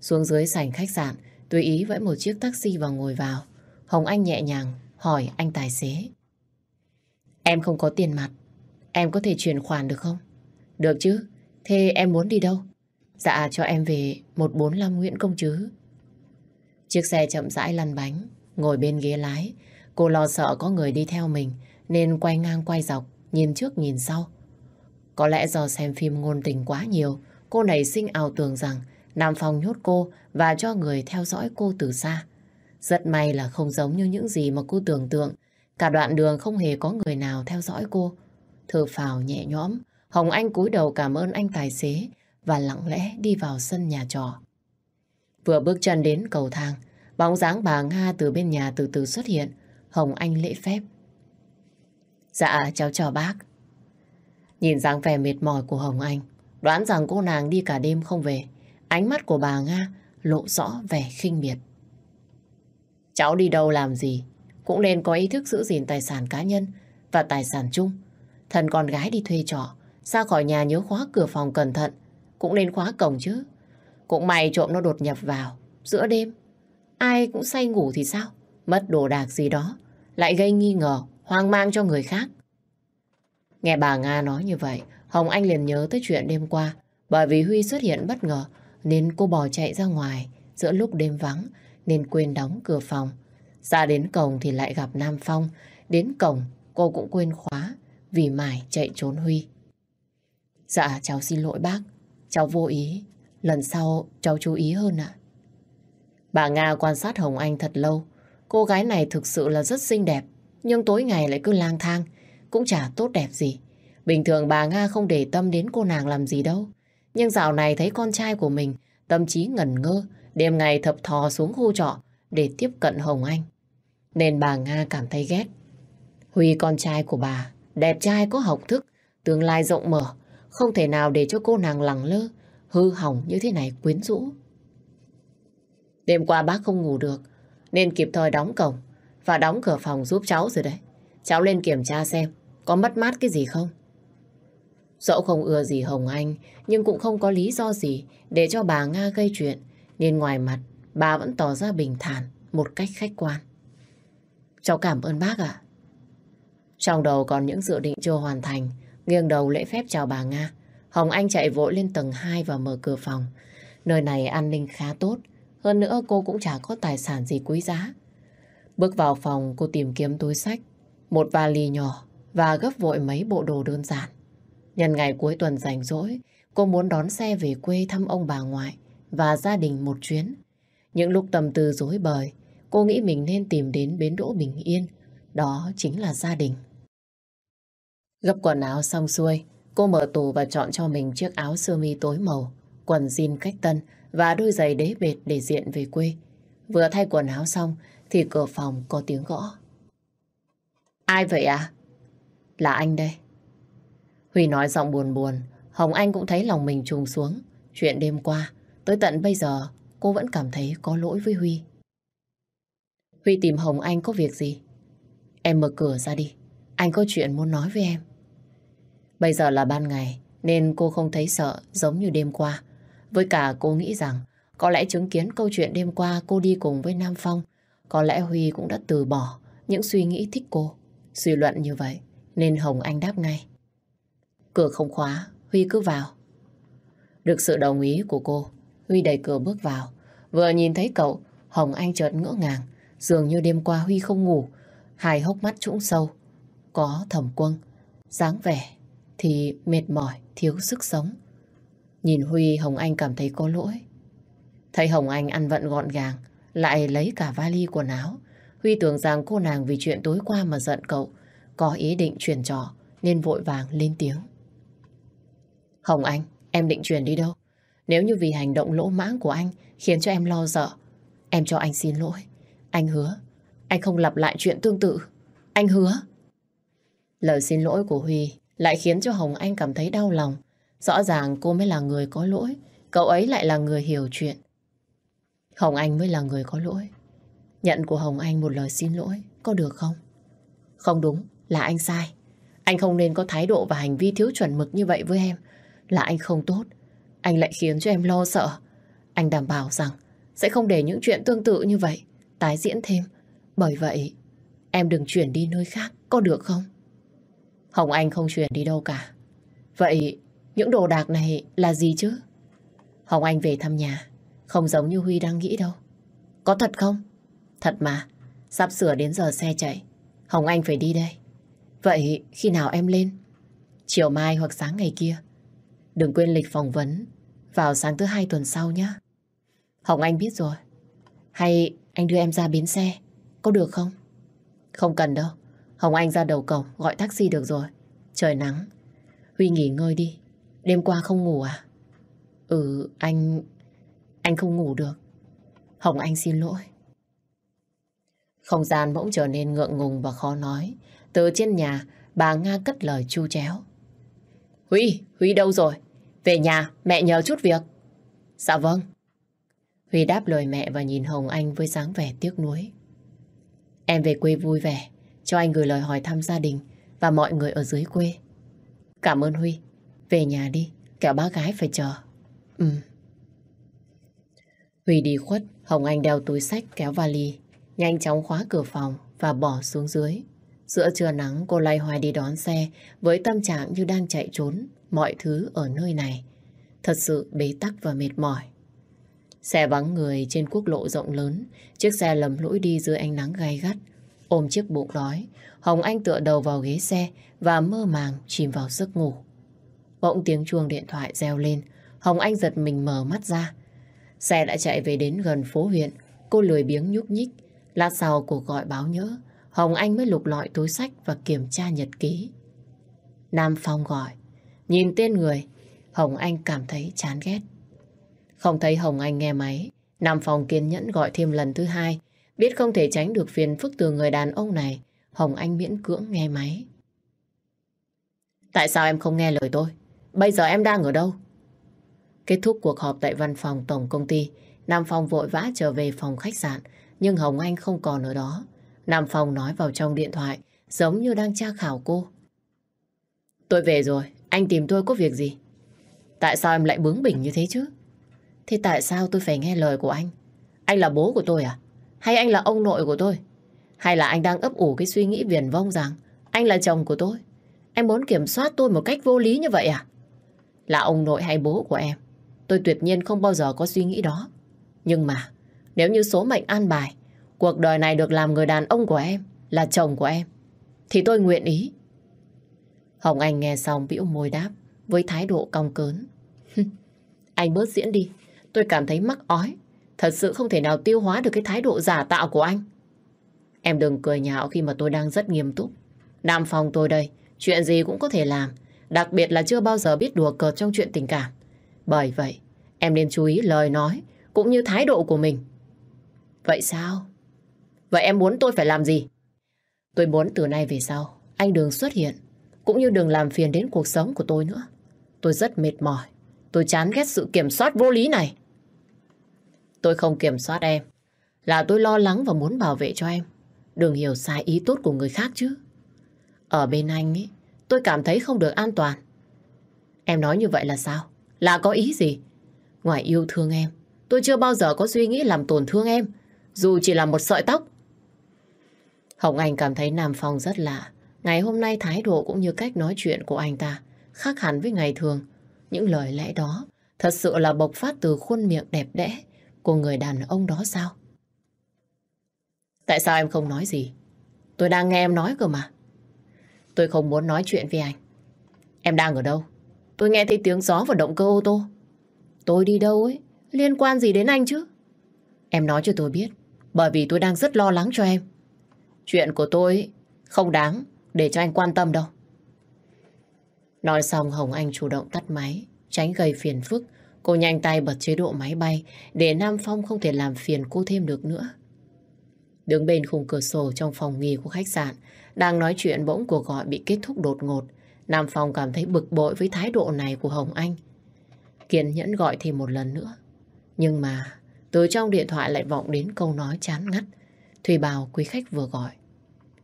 Xuống dưới sảnh khách sạn, tùy ý vẫy một chiếc taxi và ngồi vào. Hồng Anh nhẹ nhàng hỏi anh tài xế. Em không có tiền mặt, em có thể chuyển khoản được không? Được chứ, thế em muốn đi đâu? Dạ cho em về 145 Nguyễn Công chứ. Chiếc xe chậm rãi lăn bánh, Ngồi bên ghế lái, cô lo sợ có người đi theo mình nên quay ngang quay dọc, nhìn trước nhìn sau. Có lẽ do xem phim ngôn tình quá nhiều, cô nảy sinh ảo tưởng rằng Nam Phong nhốt cô và cho người theo dõi cô từ xa. Rất may là không giống như những gì mà cô tưởng tượng. Cả đoạn đường không hề có người nào theo dõi cô. Thở phào nhẹ nhõm, Hồng Anh cúi đầu cảm ơn anh tài xế và lặng lẽ đi vào sân nhà trọ. Vừa bước chân đến cầu thang, Bóng dáng bà Nga từ bên nhà từ từ xuất hiện. Hồng Anh lễ phép. Dạ, cháu chào bác. Nhìn dáng vẻ mệt mỏi của Hồng Anh, đoán rằng cô nàng đi cả đêm không về. Ánh mắt của bà Nga lộ rõ vẻ khinh miệt. Cháu đi đâu làm gì, cũng nên có ý thức giữ gìn tài sản cá nhân và tài sản chung. Thần con gái đi thuê trọ, ra khỏi nhà nhớ khóa cửa phòng cẩn thận, cũng nên khóa cổng chứ. Cũng may trộm nó đột nhập vào, giữa đêm, Ai cũng say ngủ thì sao? Mất đồ đạc gì đó, lại gây nghi ngờ, hoang mang cho người khác. Nghe bà Nga nói như vậy, Hồng Anh liền nhớ tới chuyện đêm qua. Bởi vì Huy xuất hiện bất ngờ, nên cô bò chạy ra ngoài giữa lúc đêm vắng, nên quên đóng cửa phòng. Ra đến cổng thì lại gặp Nam Phong. Đến cổng, cô cũng quên khóa, vì mải chạy trốn Huy. Dạ, cháu xin lỗi bác. Cháu vô ý. Lần sau, cháu chú ý hơn ạ. Bà Nga quan sát Hồng Anh thật lâu. Cô gái này thực sự là rất xinh đẹp, nhưng tối ngày lại cứ lang thang, cũng chả tốt đẹp gì. Bình thường bà Nga không để tâm đến cô nàng làm gì đâu. Nhưng dạo này thấy con trai của mình tâm trí ngẩn ngơ, đêm ngày thập thò xuống khu trọ để tiếp cận Hồng Anh. Nên bà Nga cảm thấy ghét. Huy con trai của bà, đẹp trai có học thức, tương lai rộng mở, không thể nào để cho cô nàng lẳng lơ, hư hỏng như thế này quyến rũ. Đêm qua bác không ngủ được, nên kịp thời đóng cổng và đóng cửa phòng giúp cháu rồi đấy. Cháu lên kiểm tra xem có mất mát cái gì không. Dẫu không ưa gì Hồng Anh, nhưng cũng không có lý do gì để cho bà Nga gây chuyện, nên ngoài mặt bà vẫn tỏ ra bình thản một cách khách quan. Cháu cảm ơn bác ạ. Trong đầu còn những dự định chưa hoàn thành, nghiêng đầu lễ phép chào bà Nga. Hồng Anh chạy vội lên tầng 2 và mở cửa phòng. Nơi này an ninh khá tốt, hơn nữa cô cũng chả có tài sản gì quý giá. Bước vào phòng cô tìm kiếm túi sách, một vali nhỏ và gấp vội mấy bộ đồ đơn giản. Nhân ngày cuối tuần rảnh rỗi, cô muốn đón xe về quê thăm ông bà ngoại và gia đình một chuyến. Những lúc tâm tư rối bời, cô nghĩ mình nên tìm đến bến đỗ bình yên. Đó chính là gia đình. Gấp quần áo xong xuôi, cô mở tủ và chọn cho mình chiếc áo sơ mi tối màu, quần jean cách tân và đôi giày đế bệt để diện về quê. Vừa thay quần áo xong thì cửa phòng có tiếng gõ. Ai vậy à? Là anh đây. Huy nói giọng buồn buồn, Hồng Anh cũng thấy lòng mình trùng xuống. Chuyện đêm qua, tới tận bây giờ cô vẫn cảm thấy có lỗi với Huy. Huy tìm Hồng Anh có việc gì? Em mở cửa ra đi, anh có chuyện muốn nói với em. Bây giờ là ban ngày, nên cô không thấy sợ giống như đêm qua. Với cả cô nghĩ rằng có lẽ chứng kiến câu chuyện đêm qua cô đi cùng với Nam Phong, có lẽ Huy cũng đã từ bỏ những suy nghĩ thích cô. Suy luận như vậy nên Hồng Anh đáp ngay. Cửa không khóa, Huy cứ vào. Được sự đồng ý của cô, Huy đẩy cửa bước vào. Vừa nhìn thấy cậu, Hồng Anh chợt ngỡ ngàng. Dường như đêm qua Huy không ngủ, hai hốc mắt trũng sâu. Có thẩm quân, dáng vẻ thì mệt mỏi, thiếu sức sống. Nhìn Huy, Hồng Anh cảm thấy có lỗi. Thấy Hồng Anh ăn vận gọn gàng, lại lấy cả vali quần áo. Huy tưởng rằng cô nàng vì chuyện tối qua mà giận cậu, có ý định chuyển trò, nên vội vàng lên tiếng. Hồng Anh, em định chuyển đi đâu? Nếu như vì hành động lỗ mãng của anh khiến cho em lo sợ, em cho anh xin lỗi. Anh hứa, anh không lặp lại chuyện tương tự. Anh hứa. Lời xin lỗi của Huy lại khiến cho Hồng Anh cảm thấy đau lòng Rõ ràng cô mới là người có lỗi, cậu ấy lại là người hiểu chuyện. Hồng Anh mới là người có lỗi. Nhận của Hồng Anh một lời xin lỗi, có được không? Không đúng, là anh sai. Anh không nên có thái độ và hành vi thiếu chuẩn mực như vậy với em. Là anh không tốt, anh lại khiến cho em lo sợ. Anh đảm bảo rằng sẽ không để những chuyện tương tự như vậy tái diễn thêm. Bởi vậy, em đừng chuyển đi nơi khác, có được không? Hồng Anh không chuyển đi đâu cả. Vậy những đồ đạc này là gì chứ? Hồng Anh về thăm nhà, không giống như Huy đang nghĩ đâu. Có thật không? Thật mà, sắp sửa đến giờ xe chạy. Hồng Anh phải đi đây. Vậy khi nào em lên? Chiều mai hoặc sáng ngày kia. Đừng quên lịch phỏng vấn vào sáng thứ hai tuần sau nhé. Hồng Anh biết rồi. Hay anh đưa em ra bến xe, có được không? Không cần đâu. Hồng Anh ra đầu cổng gọi taxi được rồi. Trời nắng. Huy nghỉ ngơi đi, Đêm qua không ngủ à? Ừ, anh... Anh không ngủ được. Hồng Anh xin lỗi. Không gian bỗng trở nên ngượng ngùng và khó nói. Từ trên nhà, bà Nga cất lời chu chéo. Huy, Huy đâu rồi? Về nhà, mẹ nhờ chút việc. Dạ vâng. Huy đáp lời mẹ và nhìn Hồng Anh với dáng vẻ tiếc nuối. Em về quê vui vẻ, cho anh gửi lời hỏi thăm gia đình và mọi người ở dưới quê. Cảm ơn Huy, về nhà đi, kẻo bác gái phải chờ. Ừ. Huy đi khuất, Hồng Anh đeo túi sách kéo vali, nhanh chóng khóa cửa phòng và bỏ xuống dưới. Giữa trưa nắng cô lay hoài đi đón xe với tâm trạng như đang chạy trốn mọi thứ ở nơi này. Thật sự bế tắc và mệt mỏi. Xe vắng người trên quốc lộ rộng lớn, chiếc xe lầm lũi đi dưới ánh nắng gay gắt. Ôm chiếc bụng đói, Hồng Anh tựa đầu vào ghế xe và mơ màng chìm vào giấc ngủ bỗng tiếng chuông điện thoại reo lên. Hồng Anh giật mình mở mắt ra. Xe đã chạy về đến gần phố huyện. Cô lười biếng nhúc nhích. Lát sau cuộc gọi báo nhớ. Hồng Anh mới lục lọi túi sách và kiểm tra nhật ký. Nam Phong gọi. Nhìn tên người, Hồng Anh cảm thấy chán ghét. Không thấy Hồng Anh nghe máy. Nam Phong kiên nhẫn gọi thêm lần thứ hai. Biết không thể tránh được phiền phức từ người đàn ông này. Hồng Anh miễn cưỡng nghe máy. Tại sao em không nghe lời tôi? Bây giờ em đang ở đâu? Kết thúc cuộc họp tại văn phòng tổng công ty, Nam Phong vội vã trở về phòng khách sạn, nhưng Hồng Anh không còn ở đó. Nam Phong nói vào trong điện thoại, giống như đang tra khảo cô. Tôi về rồi, anh tìm tôi có việc gì? Tại sao em lại bướng bỉnh như thế chứ? Thế tại sao tôi phải nghe lời của anh? Anh là bố của tôi à? Hay anh là ông nội của tôi? Hay là anh đang ấp ủ cái suy nghĩ viển vông rằng anh là chồng của tôi? Anh muốn kiểm soát tôi một cách vô lý như vậy à? là ông nội hay bố của em. Tôi tuyệt nhiên không bao giờ có suy nghĩ đó. Nhưng mà, nếu như số mệnh an bài, cuộc đời này được làm người đàn ông của em, là chồng của em, thì tôi nguyện ý. Hồng Anh nghe xong bĩu môi đáp với thái độ cong cớn. anh bớt diễn đi, tôi cảm thấy mắc ói. Thật sự không thể nào tiêu hóa được cái thái độ giả tạo của anh. Em đừng cười nhạo khi mà tôi đang rất nghiêm túc. Đàm phòng tôi đây, chuyện gì cũng có thể làm. Đặc biệt là chưa bao giờ biết đùa cợt trong chuyện tình cảm. Bởi vậy, em nên chú ý lời nói cũng như thái độ của mình. Vậy sao? Vậy em muốn tôi phải làm gì? Tôi muốn từ nay về sau, anh đừng xuất hiện, cũng như đừng làm phiền đến cuộc sống của tôi nữa. Tôi rất mệt mỏi, tôi chán ghét sự kiểm soát vô lý này. Tôi không kiểm soát em, là tôi lo lắng và muốn bảo vệ cho em. Đừng hiểu sai ý tốt của người khác chứ. Ở bên anh ấy, tôi cảm thấy không được an toàn. Em nói như vậy là sao? Là có ý gì? Ngoài yêu thương em, tôi chưa bao giờ có suy nghĩ làm tổn thương em, dù chỉ là một sợi tóc. Hồng Anh cảm thấy Nam Phong rất lạ. Ngày hôm nay thái độ cũng như cách nói chuyện của anh ta khác hẳn với ngày thường. Những lời lẽ đó thật sự là bộc phát từ khuôn miệng đẹp đẽ của người đàn ông đó sao? Tại sao em không nói gì? Tôi đang nghe em nói cơ mà. Tôi không muốn nói chuyện với anh. Em đang ở đâu? Tôi nghe thấy tiếng gió và động cơ ô tô. Tôi đi đâu ấy? Liên quan gì đến anh chứ? Em nói cho tôi biết. Bởi vì tôi đang rất lo lắng cho em. Chuyện của tôi không đáng để cho anh quan tâm đâu. Nói xong Hồng Anh chủ động tắt máy, tránh gây phiền phức. Cô nhanh tay bật chế độ máy bay để Nam Phong không thể làm phiền cô thêm được nữa. Đứng bên khung cửa sổ trong phòng nghỉ của khách sạn, đang nói chuyện bỗng cuộc gọi bị kết thúc đột ngột. Nam Phong cảm thấy bực bội với thái độ này của Hồng Anh. Kiên nhẫn gọi thêm một lần nữa. Nhưng mà từ trong điện thoại lại vọng đến câu nói chán ngắt. Thùy bào quý khách vừa gọi.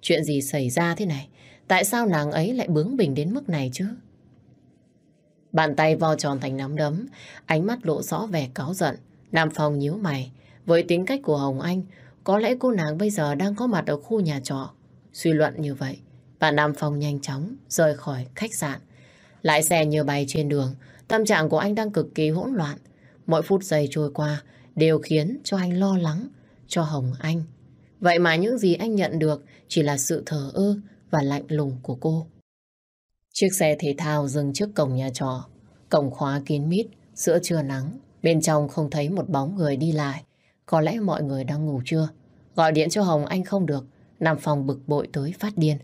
Chuyện gì xảy ra thế này? Tại sao nàng ấy lại bướng bỉnh đến mức này chứ? Bàn tay vo tròn thành nắm đấm, ánh mắt lộ rõ vẻ cáo giận. Nam Phong nhíu mày. Với tính cách của Hồng Anh, có lẽ cô nàng bây giờ đang có mặt ở khu nhà trọ. Suy luận như vậy, bạn Nam Phong nhanh chóng rời khỏi khách sạn. lại xe như bay trên đường, tâm trạng của anh đang cực kỳ hỗn loạn. Mỗi phút giây trôi qua đều khiến cho anh lo lắng, cho Hồng Anh. Vậy mà những gì anh nhận được chỉ là sự thờ ơ và lạnh lùng của cô. Chiếc xe thể thao dừng trước cổng nhà trọ. Cổng khóa kín mít, giữa trưa nắng. Bên trong không thấy một bóng người đi lại. Có lẽ mọi người đang ngủ chưa? Gọi điện cho Hồng Anh không được. Nam Phong bực bội tới phát điên.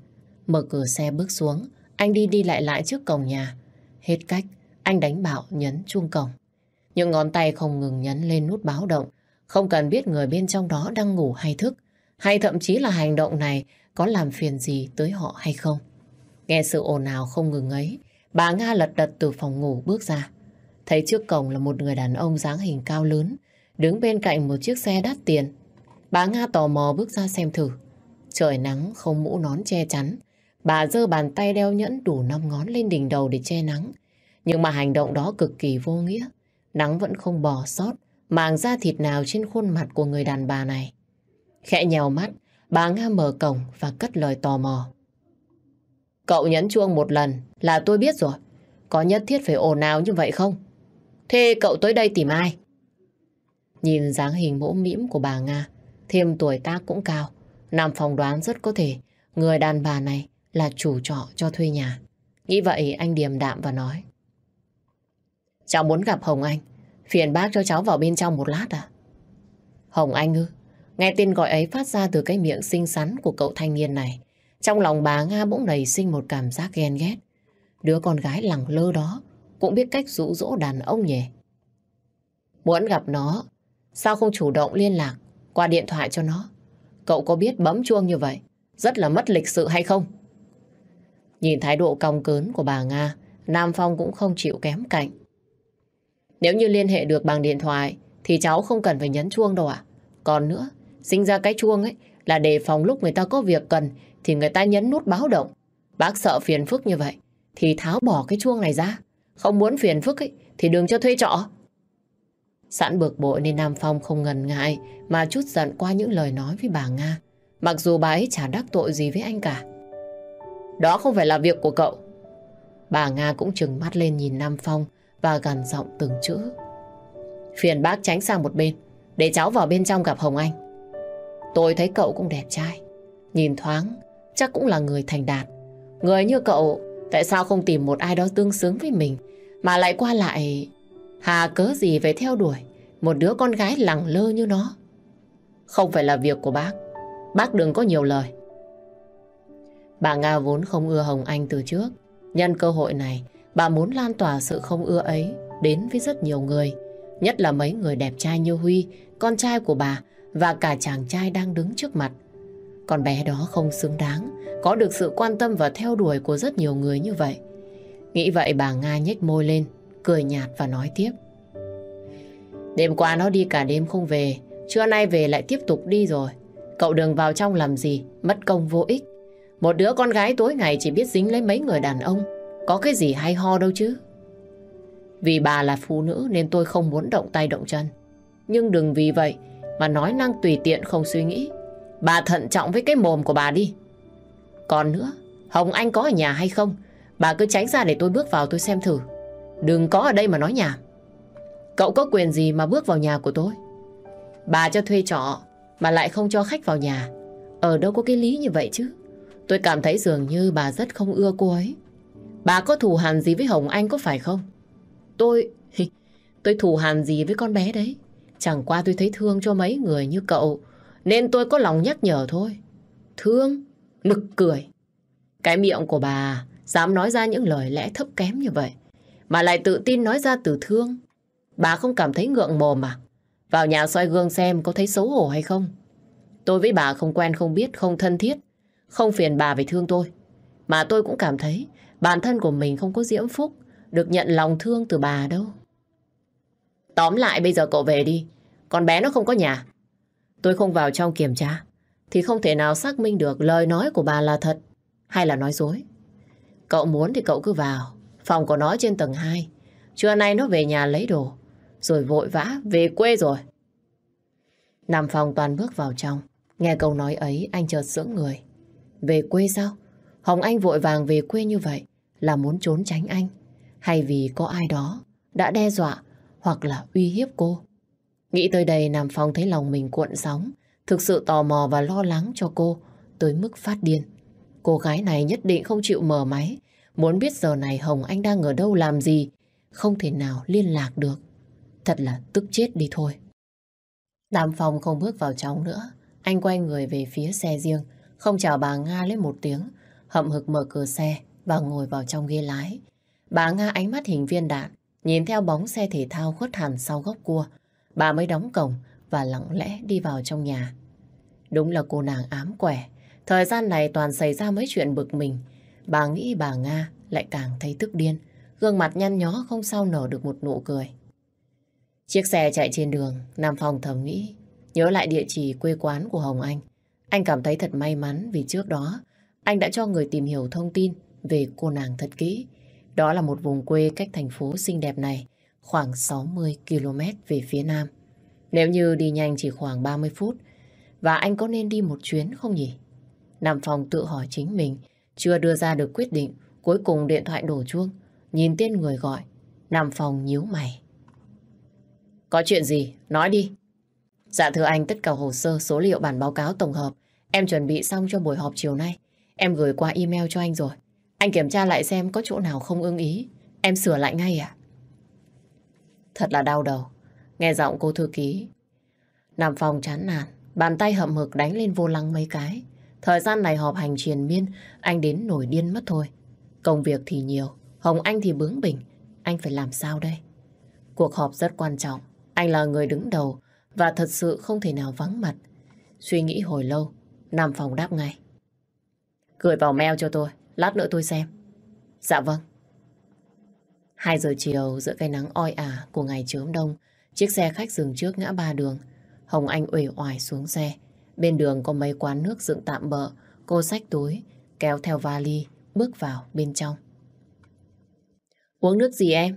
Mở cửa xe bước xuống, anh đi đi lại lại trước cổng nhà. Hết cách, anh đánh bạo nhấn chuông cổng. Những ngón tay không ngừng nhấn lên nút báo động, không cần biết người bên trong đó đang ngủ hay thức, hay thậm chí là hành động này có làm phiền gì tới họ hay không. Nghe sự ồn ào không ngừng ấy, bà Nga lật đật từ phòng ngủ bước ra. Thấy trước cổng là một người đàn ông dáng hình cao lớn, đứng bên cạnh một chiếc xe đắt tiền. Bà Nga tò mò bước ra xem thử. Trời nắng không mũ nón che chắn. Bà giơ bàn tay đeo nhẫn đủ 5 ngón lên đỉnh đầu để che nắng. Nhưng mà hành động đó cực kỳ vô nghĩa. Nắng vẫn không bỏ sót màng da thịt nào trên khuôn mặt của người đàn bà này. Khẽ nhèo mắt, bà Nga mở cổng và cất lời tò mò. Cậu nhấn chuông một lần là tôi biết rồi. Có nhất thiết phải ồn ào như vậy không? Thế cậu tới đây tìm ai? Nhìn dáng hình mẫu mĩm của bà Nga, thêm tuổi ta cũng cao. Nam phòng đoán rất có thể người đàn bà này là chủ trọ cho thuê nhà. Nghĩ vậy anh điềm đạm và nói. Cháu muốn gặp Hồng Anh. Phiền bác cho cháu vào bên trong một lát à? Hồng Anh ư? Nghe tên gọi ấy phát ra từ cái miệng xinh xắn của cậu thanh niên này. Trong lòng bà Nga bỗng nảy sinh một cảm giác ghen ghét. Đứa con gái lẳng lơ đó cũng biết cách rũ rỗ đàn ông nhỉ. Muốn gặp nó, sao không chủ động liên lạc qua điện thoại cho nó? Cậu có biết bấm chuông như vậy Rất là mất lịch sự hay không? Nhìn thái độ cong cớn của bà Nga, Nam Phong cũng không chịu kém cạnh. Nếu như liên hệ được bằng điện thoại Thì cháu không cần phải nhấn chuông đâu ạ? Còn nữa, Sinh ra cái chuông ấy Là đề phòng lúc người ta có việc cần Thì người ta nhấn nút báo động. Bác sợ phiền phức như vậy Thì tháo bỏ cái chuông này ra. Không muốn phiền phức ấy Thì đừng cho thuê trọ. Sẵn bực bội nên Nam Phong không ngần ngại mà chút giận qua những lời nói với bà Nga. Mặc dù bà ấy chả đắc tội gì với anh cả. Đó không phải là việc của cậu. Bà Nga cũng trừng mắt lên nhìn Nam Phong và gằn giọng từng chữ. Phiền bác tránh sang một bên, để cháu vào bên trong gặp Hồng Anh. Tôi thấy cậu cũng đẹp trai, nhìn thoáng, chắc cũng là người thành đạt. Người như cậu, tại sao không tìm một ai đó tương xứng với mình, mà lại qua lại Hà cớ gì phải theo đuổi một đứa con gái lẳng lơ như nó. Không phải là việc của bác. Bác đừng có nhiều lời. Bà Nga vốn không ưa Hồng Anh từ trước. Nhân cơ hội này, bà muốn lan tỏa sự không ưa ấy đến với rất nhiều người. Nhất là mấy người đẹp trai như Huy, con trai của bà và cả chàng trai đang đứng trước mặt. Con bé đó không xứng đáng, có được sự quan tâm và theo đuổi của rất nhiều người như vậy. Nghĩ vậy bà Nga nhếch môi lên, cười nhạt và nói tiếp. Đêm qua nó đi cả đêm không về, trưa nay về lại tiếp tục đi rồi. Cậu đừng vào trong làm gì, mất công vô ích. Một đứa con gái tối ngày chỉ biết dính lấy mấy người đàn ông, có cái gì hay ho đâu chứ. Vì bà là phụ nữ nên tôi không muốn động tay động chân. Nhưng đừng vì vậy mà nói năng tùy tiện không suy nghĩ. Bà thận trọng với cái mồm của bà đi. Còn nữa, Hồng Anh có ở nhà hay không? Bà cứ tránh ra để tôi bước vào tôi xem thử. Đừng có ở đây mà nói nhảm. Cậu có quyền gì mà bước vào nhà của tôi? Bà cho thuê trọ mà lại không cho khách vào nhà. Ở đâu có cái lý như vậy chứ? Tôi cảm thấy dường như bà rất không ưa cô ấy. Bà có thù hằn gì với Hồng Anh có phải không? Tôi... tôi thù hằn gì với con bé đấy? Chẳng qua tôi thấy thương cho mấy người như cậu, Nên tôi có lòng nhắc nhở thôi Thương, Nực cười Cái miệng của bà Dám nói ra những lời lẽ thấp kém như vậy mà lại tự tin nói ra từ thương. Bà không cảm thấy ngượng mồm à? Vào nhà soi gương xem có thấy xấu hổ hay không? Tôi với bà không quen không biết, không thân thiết, không phiền bà về thương tôi. Mà tôi cũng cảm thấy bản thân của mình không có diễm phúc, được nhận lòng thương từ bà đâu. Tóm lại bây giờ cậu về đi, con bé nó không có nhà. Tôi không vào trong kiểm tra, thì không thể nào xác minh được lời nói của bà là thật hay là nói dối. Cậu muốn thì cậu cứ vào, Phòng của nó trên tầng 2. Trưa nay nó về nhà lấy đồ, rồi vội vã về quê rồi. Nam Phong toàn bước vào trong. Nghe câu nói ấy, anh chợt sững người. Về quê sao? Hồng Anh vội vàng về quê như vậy là muốn trốn tránh anh. Hay vì có ai đó đã đe dọa hoặc là uy hiếp cô. Nghĩ tới đây Nam Phong thấy lòng mình cuộn sóng, thực sự tò mò và lo lắng cho cô tới mức phát điên. Cô gái này nhất định không chịu mở máy Muốn biết giờ này Hồng Anh đang ở đâu làm gì, không thể nào liên lạc được. Thật là tức chết đi thôi. Đàm phòng không bước vào trong nữa. Anh quay người về phía xe riêng, không chào bà Nga lên một tiếng, hậm hực mở cửa xe và ngồi vào trong ghế lái. Bà Nga ánh mắt hình viên đạn, nhìn theo bóng xe thể thao khuất hẳn sau góc cua. Bà mới đóng cổng và lặng lẽ đi vào trong nhà. Đúng là cô nàng ám quẻ. Thời gian này toàn xảy ra mấy chuyện bực mình, Bà nghĩ bà Nga lại càng thấy tức điên, gương mặt nhăn nhó không sao nở được một nụ cười. Chiếc xe chạy trên đường, Nam Phong thầm nghĩ, nhớ lại địa chỉ quê quán của Hồng Anh. Anh cảm thấy thật may mắn vì trước đó anh đã cho người tìm hiểu thông tin về cô nàng thật kỹ. Đó là một vùng quê cách thành phố xinh đẹp này khoảng 60 km về phía nam. Nếu như đi nhanh chỉ khoảng 30 phút, và anh có nên đi một chuyến không nhỉ? Nam Phong tự hỏi chính mình, chưa đưa ra được quyết định, cuối cùng điện thoại đổ chuông. Nhìn tên người gọi, Nam Phong nhíu mày. Có chuyện gì? Nói đi. Dạ thưa anh, tất cả hồ sơ, số liệu bản báo cáo tổng hợp. Em chuẩn bị xong cho buổi họp chiều nay. Em gửi qua email cho anh rồi. Anh kiểm tra lại xem có chỗ nào không ưng ý. Em sửa lại ngay ạ Thật là đau đầu. Nghe giọng cô thư ký. Nam Phong chán nản, bàn tay hậm hực đánh lên vô lăng mấy cái. Thời gian này họp hành triền miên, anh đến nổi điên mất thôi. Công việc thì nhiều, Hồng Anh thì bướng bỉnh. Anh phải làm sao đây? Cuộc họp rất quan trọng. Anh là người đứng đầu và thật sự không thể nào vắng mặt. Suy nghĩ hồi lâu, Nam Phòng đáp ngay. Gửi vào mail cho tôi, lát nữa tôi xem. Dạ vâng. Hai giờ chiều giữa cái nắng oi ả của ngày chớm đông, chiếc xe khách dừng trước ngã ba đường. Hồng Anh uể oải xuống xe. Bên đường có mấy quán nước dựng tạm bỡ cô xách túi, kéo theo vali, bước vào bên trong. Uống nước gì em?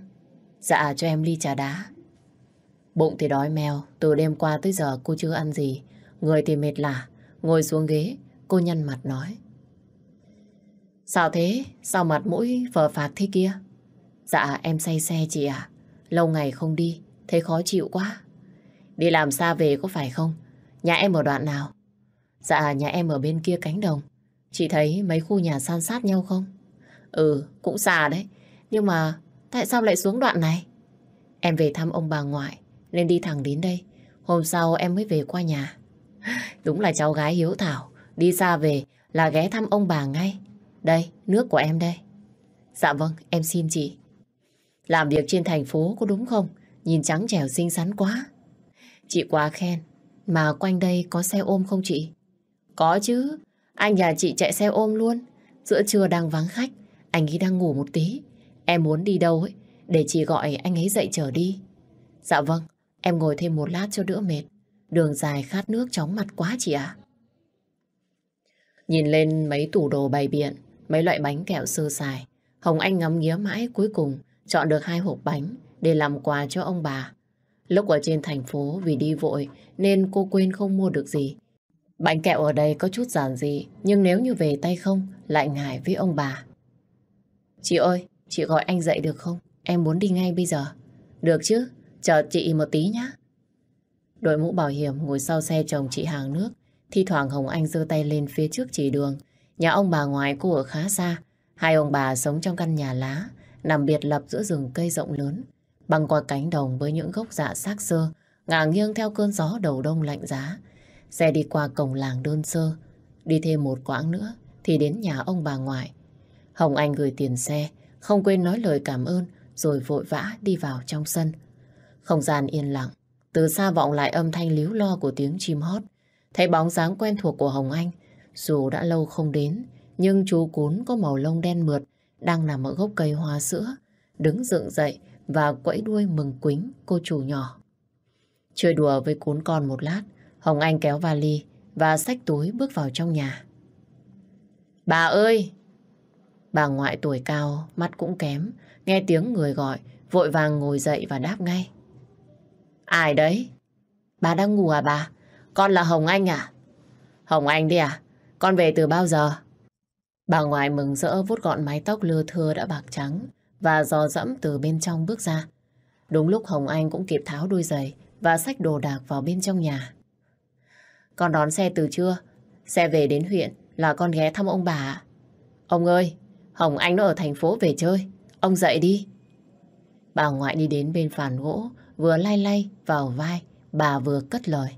Dạ cho em ly trà đá. Bụng thì đói mèo, từ đêm qua tới giờ cô chưa ăn gì. Người thì mệt lả, ngồi xuống ghế, cô nhăn mặt nói. Sao thế? Sao mặt mũi phờ phạc thế kia? Dạ em say xe chị ạ. Lâu ngày không đi, thấy khó chịu quá. Đi làm xa về có phải không? Nhà em ở đoạn nào? Dạ nhà em ở bên kia cánh đồng. Chị thấy mấy khu nhà san sát nhau không? Ừ, cũng xa đấy. Nhưng mà tại sao lại xuống đoạn này? Em về thăm ông bà ngoại, nên đi thẳng đến đây. Hôm sau em mới về qua nhà. Đúng là cháu gái hiếu thảo, đi xa về là ghé thăm ông bà ngay. Đây, nước của em đây. Dạ vâng, em xin chị. Làm việc trên thành phố có đúng không? Nhìn trắng trẻo xinh xắn quá. Chị quá khen, mà quanh đây có xe ôm không chị? Có chứ, anh nhà chị chạy xe ôm luôn. Giữa trưa đang vắng khách, anh ấy đang ngủ một tí. Em muốn đi đâu ấy, để chị gọi anh ấy dậy chở đi. Dạ vâng, em ngồi thêm một lát cho đỡ mệt. Đường dài khát nước chóng mặt quá chị ạ. Nhìn lên mấy tủ đồ bày biện, mấy loại bánh kẹo sơ sài. Hồng Anh ngắm nghía mãi cuối cùng, chọn được hai hộp bánh để làm quà cho ông bà. Lúc ở trên thành phố vì đi vội nên cô quên không mua được gì. Bánh kẹo ở đây có chút giản dị, nhưng nếu như về tay không, lại ngại với ông bà. Chị ơi, chị gọi anh dậy được không? Em muốn đi ngay bây giờ. Được chứ, chờ chị một tí nhé. Đội mũ bảo hiểm ngồi sau xe chồng chị hàng nước. Thi thoảng Hồng Anh giơ tay lên phía trước chỉ đường. Nhà ông bà ngoại cô ở khá xa. Hai ông bà sống trong căn nhà lá, nằm biệt lập giữa rừng cây rộng lớn. Băng qua cánh đồng với những gốc dạ xác sơ ngả nghiêng theo cơn gió đầu đông lạnh giá. Xe đi qua cổng làng đơn sơ, đi thêm một quãng nữa thì đến nhà ông bà ngoại. Hồng Anh gửi tiền xe, không quên nói lời cảm ơn rồi vội vã đi vào trong sân. Không gian yên lặng, từ xa vọng lại âm thanh líu lo của tiếng chim hót. Thấy bóng dáng quen thuộc của Hồng Anh, dù đã lâu không đến, nhưng chú cún có màu lông đen mượt đang nằm ở gốc cây hoa sữa, đứng dựng dậy và quẫy đuôi mừng quính cô chủ nhỏ. Chơi đùa với cún con một lát, Hồng Anh kéo vali và xách túi bước vào trong nhà. Bà ơi! Bà ngoại tuổi cao, mắt cũng kém, nghe tiếng người gọi, vội vàng ngồi dậy và đáp ngay. Ai đấy? Bà đang ngủ à bà? Con là Hồng Anh à? Hồng Anh đi à? Con về từ bao giờ? Bà ngoại mừng rỡ vuốt gọn mái tóc lưa thưa đã bạc trắng và dò dẫm từ bên trong bước ra. Đúng lúc Hồng Anh cũng kịp tháo đôi giày và xách đồ đạc vào bên trong nhà. Con đón xe từ trưa, xe về đến huyện là con ghé thăm ông bà. Ông ơi, Hồng Anh nó ở thành phố về chơi, ông dậy đi. Bà ngoại đi đến bên phản gỗ, vừa lay lay vào vai, bà vừa cất lời.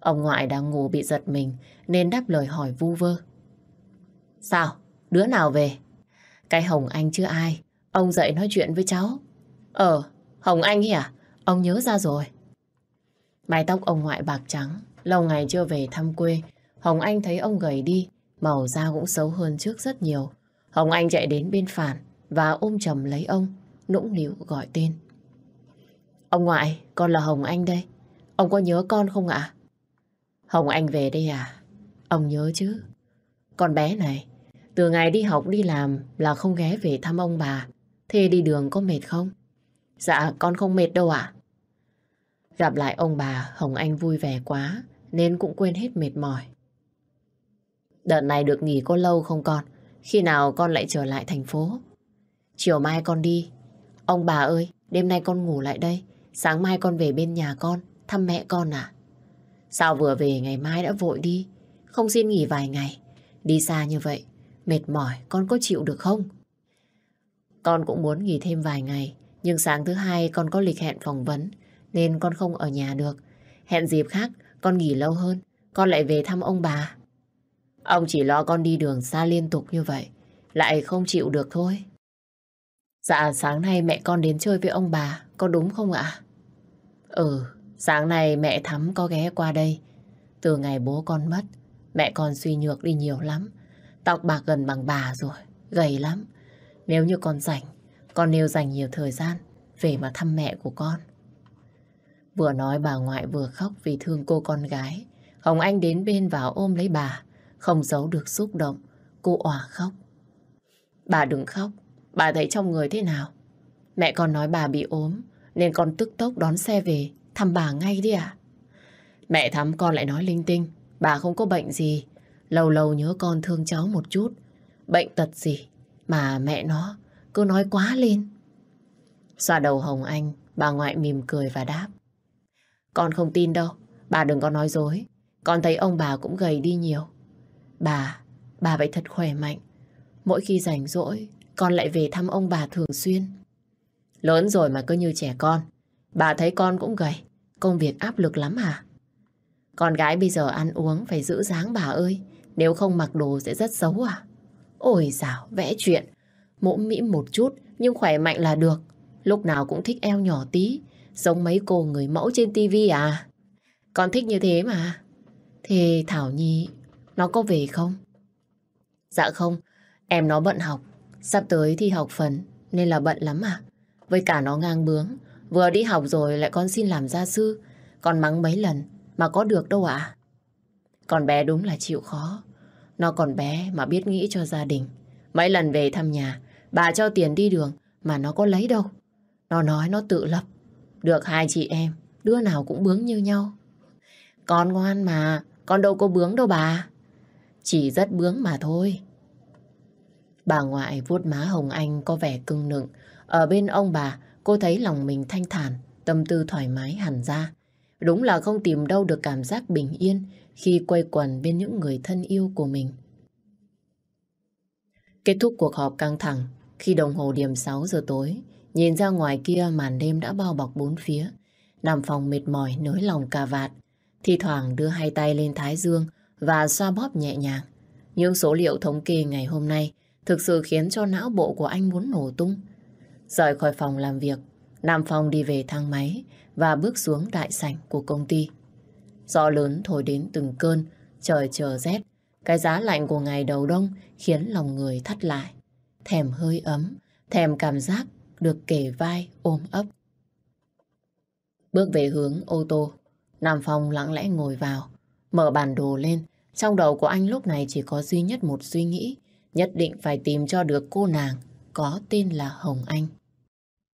Ông ngoại đang ngủ bị giật mình nên đáp lời hỏi vu vơ. Sao? Đứa nào về? Cái Hồng Anh chưa ai? Ông dậy nói chuyện với cháu. Ờ, Hồng Anh ấy à? Ông nhớ ra rồi. Mái tóc ông ngoại bạc trắng, lâu ngày chưa về thăm quê. Hồng Anh thấy ông gầy đi, màu da cũng xấu hơn trước rất nhiều. Hồng Anh chạy đến bên phản và ôm chầm lấy ông, nũng nịu gọi tên. Ông ngoại, con là Hồng Anh đây. Ông có nhớ con không ạ? Hồng Anh về đây à? Ông nhớ chứ. Con bé này, từ ngày đi học đi làm là không ghé về thăm ông bà. Thế đi đường có mệt không? Dạ con không mệt đâu ạ. Gặp lại ông bà, Hồng Anh vui vẻ quá nên cũng quên hết mệt mỏi. Đợt này được nghỉ có lâu không con? Khi nào con lại trở lại thành phố? Chiều mai con đi. Ông bà ơi, đêm nay con ngủ lại đây. Sáng mai con về bên nhà con, thăm mẹ con à? Sao vừa về ngày mai đã vội đi? Không xin nghỉ vài ngày. Đi xa như vậy, mệt mỏi con có chịu được không? Con cũng muốn nghỉ thêm vài ngày, nhưng sáng thứ hai con có lịch hẹn phỏng vấn, nên con không ở nhà được. Hẹn dịp khác, con nghỉ lâu hơn, con lại về thăm ông bà. Ông chỉ lo con đi đường xa liên tục như vậy, lại không chịu được thôi. Dạ, sáng nay mẹ con đến chơi với ông bà, có đúng không ạ? Ừ, sáng nay mẹ Thắm có ghé qua đây. Từ ngày bố con mất, mẹ con suy nhược đi nhiều lắm. Tóc bạc gần bằng bà rồi, gầy lắm. Nếu như con rảnh, con nêu dành nhiều thời gian về mà thăm mẹ của con. Vừa nói bà ngoại vừa khóc vì thương cô con gái. Hồng Anh đến bên vào ôm lấy bà, không giấu được xúc động, cô òa khóc. Bà đừng khóc, bà thấy trong người thế nào? Mẹ con nói bà bị ốm, nên con tức tốc đón xe về, thăm bà ngay đi ạ. Mẹ thắm con lại nói linh tinh, bà không có bệnh gì, lâu lâu nhớ con thương cháu một chút, bệnh tật gì mà mẹ nó cứ nói quá lên. Xoa đầu Hồng Anh, bà ngoại mỉm cười và đáp. Con không tin đâu, bà đừng có nói dối. Con thấy ông bà cũng gầy đi nhiều. Bà, bà vậy thật khỏe mạnh. Mỗi khi rảnh rỗi, con lại về thăm ông bà thường xuyên. Lớn rồi mà cứ như trẻ con. Bà thấy con cũng gầy, công việc áp lực lắm hả? À? Con gái bây giờ ăn uống phải giữ dáng bà ơi, nếu không mặc đồ sẽ rất xấu à? Ôi dào, vẽ chuyện. Mũm mĩm một chút, nhưng khỏe mạnh là được. Lúc nào cũng thích eo nhỏ tí, giống mấy cô người mẫu trên tivi à. Con thích như thế mà. thì Thảo Nhi, nó có về không? Dạ không, em nó bận học. Sắp tới thi học phần, nên là bận lắm à. Với cả nó ngang bướng, vừa đi học rồi lại con xin làm gia sư. Con mắng mấy lần, mà có được đâu ạ. À? Con bé đúng là chịu khó. Nó còn bé mà biết nghĩ cho gia đình. Mấy lần về thăm nhà, bà cho tiền đi đường mà nó có lấy đâu. Nó nói nó tự lập. Được hai chị em, đứa nào cũng bướng như nhau. Con ngoan mà, con đâu có bướng đâu bà. Chỉ rất bướng mà thôi. Bà ngoại vuốt má Hồng Anh có vẻ cưng nựng. Ở bên ông bà, cô thấy lòng mình thanh thản, tâm tư thoải mái hẳn ra. Đúng là không tìm đâu được cảm giác bình yên khi quay quần bên những người thân yêu của mình. Kết thúc cuộc họp căng thẳng, khi đồng hồ điểm 6 giờ tối, nhìn ra ngoài kia màn đêm đã bao bọc bốn phía. Nằm phòng mệt mỏi nới lòng cà vạt, thi thoảng đưa hai tay lên thái dương và xoa bóp nhẹ nhàng. Những số liệu thống kê ngày hôm nay thực sự khiến cho não bộ của anh muốn nổ tung. Rời khỏi phòng làm việc, Nam Phong đi về thang máy và bước xuống đại sảnh của công ty. Gió lớn thổi đến từng cơn, trời chờ rét. Cái giá lạnh của ngày đầu đông khiến lòng người thắt lại. Thèm hơi ấm, thèm cảm giác được kề vai ôm ấp. Bước về hướng ô tô, Nam Phong lặng lẽ ngồi vào, mở bản đồ lên. Trong đầu của anh lúc này chỉ có duy nhất một suy nghĩ, nhất định phải tìm cho được cô nàng có tên là Hồng Anh.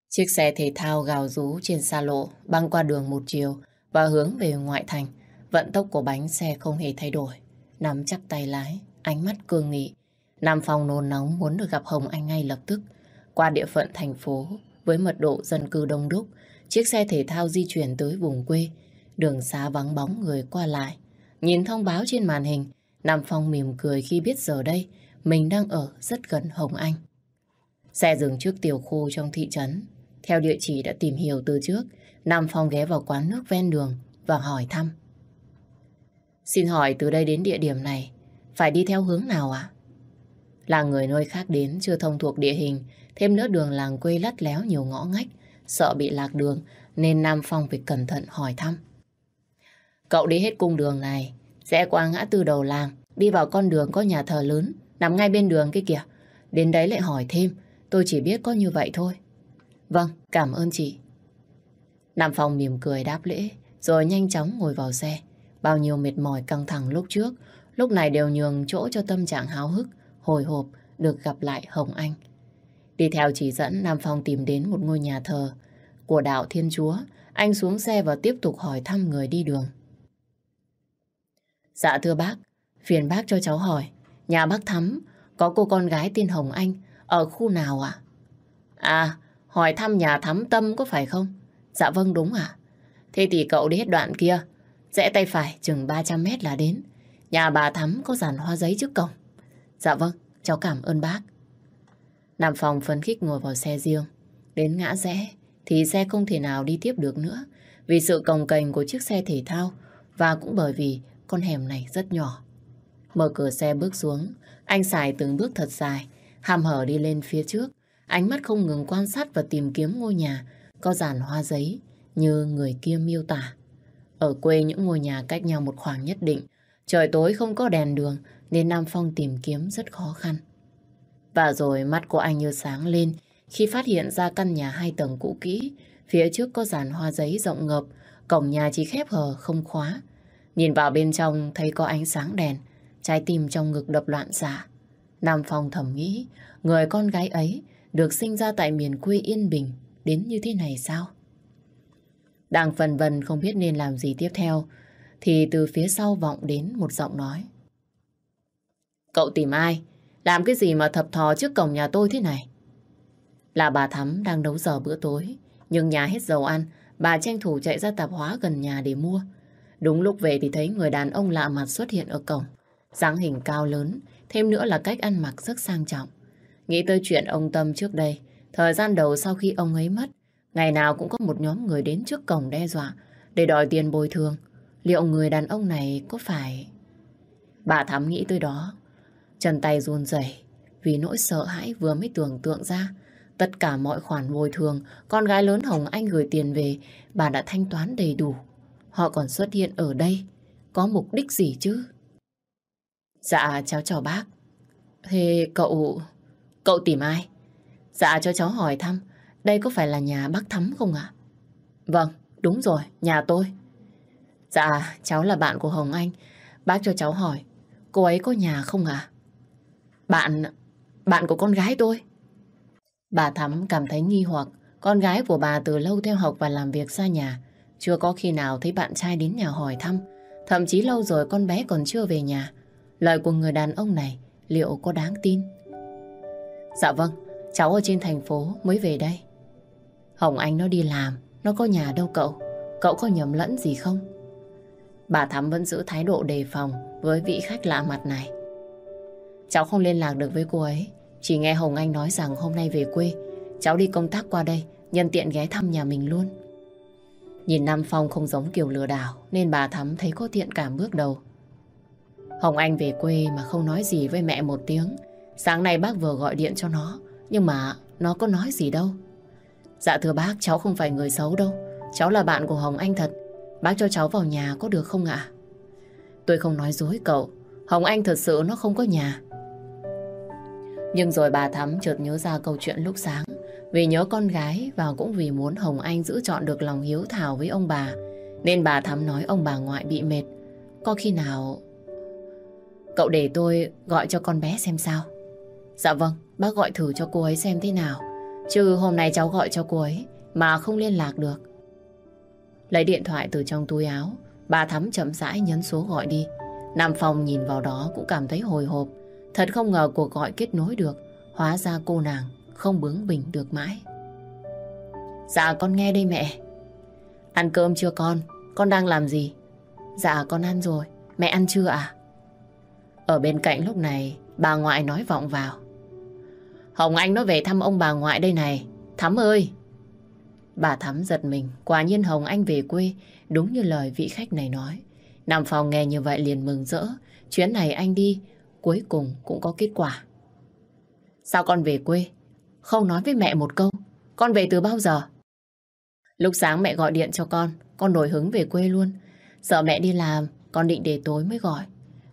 Chiếc xe thể thao gào rú trên xa lộ băng qua đường một chiều và hướng về ngoại thành. Vận tốc của bánh xe không hề thay đổi. Nắm chắc tay lái, ánh mắt cương nghị. Nam Phong nôn nóng muốn được gặp Hồng Anh ngay lập tức. Qua địa phận thành phố, với mật độ dân cư đông đúc, chiếc xe thể thao di chuyển tới vùng quê. Đường xá vắng bóng người qua lại. Nhìn thông báo trên màn hình, Nam Phong mỉm cười khi biết giờ đây mình đang ở rất gần Hồng Anh. Xe dừng trước tiểu khu trong thị trấn. Theo địa chỉ đã tìm hiểu từ trước, Nam Phong ghé vào quán nước ven đường và hỏi thăm. Xin hỏi từ đây đến địa điểm này phải đi theo hướng nào ạ? À? Là người nơi khác đến chưa thông thuộc địa hình, thêm nữa đường làng quê lắt léo nhiều ngõ ngách, sợ bị lạc đường nên Nam Phong phải cẩn thận hỏi thăm. Cậu đi hết cung đường này, sẽ qua ngã tư đầu làng, đi vào con đường có nhà thờ lớn, nằm ngay bên đường kia kìa. Đến đấy lại hỏi thêm, tôi chỉ biết có như vậy thôi. Vâng, cảm ơn chị. Nam Phong mỉm cười đáp lễ, rồi nhanh chóng ngồi vào xe. Bao nhiêu mệt mỏi căng thẳng lúc trước, lúc này đều nhường chỗ cho tâm trạng háo hức, hồi hộp được gặp lại Hồng Anh. Đi theo chỉ dẫn, Nam Phong tìm đến một ngôi nhà thờ của đạo Thiên Chúa. Anh xuống xe và tiếp tục hỏi thăm người đi đường. Dạ thưa bác, phiền bác cho cháu hỏi. Nhà bác Thắm có cô con gái tên Hồng Anh ở khu nào ạ? À? à, hỏi thăm nhà Thắm Tâm có phải không? Dạ vâng đúng ạ. À? Thế thì cậu đi hết đoạn kia Rẽ tay phải chừng 300 mét là đến. Nhà bà Thắm có giàn hoa giấy trước cổng. Dạ vâng, cháu cảm ơn bác. Nam phòng phấn khích ngồi vào xe riêng. Đến ngã rẽ thì xe không thể nào đi tiếp được nữa vì sự cồng cành của chiếc xe thể thao và cũng bởi vì con hẻm này rất nhỏ. Mở cửa xe bước xuống, anh xài từng bước thật dài, hàm hở đi lên phía trước, ánh mắt không ngừng quan sát và tìm kiếm ngôi nhà có dàn hoa giấy như người kia miêu tả. Ở quê những ngôi nhà cách nhau một khoảng nhất định, trời tối không có đèn đường nên Nam Phong tìm kiếm rất khó khăn. Và rồi mắt của anh như sáng lên khi phát hiện ra căn nhà hai tầng cũ kỹ, phía trước có dàn hoa giấy rộng ngập, cổng nhà chỉ khép hờ không khóa. Nhìn vào bên trong thấy có ánh sáng đèn, trái tim trong ngực đập loạn xạ. Nam Phong thầm nghĩ, người con gái ấy được sinh ra tại miền quê yên bình đến như thế này sao? Đang phần vần không biết nên làm gì tiếp theo Thì từ phía sau vọng đến một giọng nói Cậu tìm ai? Làm cái gì mà thập thò trước cổng nhà tôi thế này? Là bà Thắm đang nấu giờ bữa tối Nhưng nhà hết dầu ăn Bà tranh thủ chạy ra tạp hóa gần nhà để mua Đúng lúc về thì thấy người đàn ông lạ mặt xuất hiện ở cổng dáng hình cao lớn Thêm nữa là cách ăn mặc rất sang trọng Nghĩ tới chuyện ông Tâm trước đây Thời gian đầu sau khi ông ấy mất Ngày nào cũng có một nhóm người đến trước cổng đe dọa để đòi tiền bồi thường. Liệu người đàn ông này có phải... Bà Thắm nghĩ tới đó. Chân tay run rẩy vì nỗi sợ hãi vừa mới tưởng tượng ra. Tất cả mọi khoản bồi thường, con gái lớn Hồng Anh gửi tiền về, bà đã thanh toán đầy đủ. Họ còn xuất hiện ở đây, có mục đích gì chứ? Dạ, cháu chào bác. Thế cậu... cậu tìm ai? Dạ, cho cháu hỏi thăm, đây có phải là nhà bác Thắm không ạ? Vâng, đúng rồi, nhà tôi. Dạ, cháu là bạn của Hồng Anh. Bác cho cháu hỏi, cô ấy có nhà không ạ? Bạn, bạn của con gái tôi. Bà Thắm cảm thấy nghi hoặc. Con gái của bà từ lâu theo học và làm việc xa nhà. Chưa có khi nào thấy bạn trai đến nhà hỏi thăm. Thậm chí lâu rồi con bé còn chưa về nhà. Lời của người đàn ông này liệu có đáng tin? Dạ vâng, cháu ở trên thành phố mới về đây. Hồng Anh nó đi làm, nó có nhà đâu cậu. Cậu có nhầm lẫn gì không? Bà Thắm vẫn giữ thái độ đề phòng với vị khách lạ mặt này. Cháu không liên lạc được với cô ấy. Chỉ nghe Hồng Anh nói rằng hôm nay về quê, cháu đi công tác qua đây, nhân tiện ghé thăm nhà mình luôn. Nhìn Nam Phong không giống kiểu lừa đảo nên bà Thắm thấy có thiện cảm bước đầu. Hồng Anh về quê mà không nói gì với mẹ một tiếng. Sáng nay bác vừa gọi điện cho nó, nhưng mà nó có nói gì đâu. Dạ thưa bác, cháu không phải người xấu đâu. Cháu là bạn của Hồng Anh thật. Bác cho cháu vào nhà có được không ạ? Tôi không nói dối cậu. Hồng Anh thật sự nó không có nhà. Nhưng rồi bà Thắm chợt nhớ ra câu chuyện lúc sáng. Vì nhớ con gái và cũng vì muốn Hồng Anh giữ chọn được lòng hiếu thảo với ông bà. Nên bà Thắm nói ông bà ngoại bị mệt. Có khi nào... Cậu để tôi gọi cho con bé xem sao. Dạ vâng, bác gọi thử cho cô ấy xem thế nào. Chứ hôm nay cháu gọi cho cô ấy mà không liên lạc được. Lấy điện thoại từ trong túi áo, bà Thắm chậm rãi nhấn số gọi đi. Nam Phong nhìn vào đó cũng cảm thấy hồi hộp. Thật không ngờ cuộc gọi kết nối được, hóa ra cô nàng không bướng bình được mãi. Dạ con nghe đây mẹ. Ăn cơm chưa con? Con đang làm gì? Dạ con ăn rồi, mẹ ăn chưa? À? Ở bên cạnh lúc này, bà ngoại nói vọng vào. Hồng Anh nó về thăm ông bà ngoại đây này. Thắm ơi! Bà Thắm giật mình, quả nhiên Hồng Anh về quê, đúng như lời vị khách này nói. nằm phòng nghe như vậy liền mừng rỡ, chuyến này anh đi, cuối cùng cũng có kết quả. Sao con về quê? Không nói với mẹ một câu, con về từ bao giờ? Lúc sáng mẹ gọi điện cho con, con nổi hứng về quê luôn. Sợ mẹ đi làm, con định để tối mới gọi.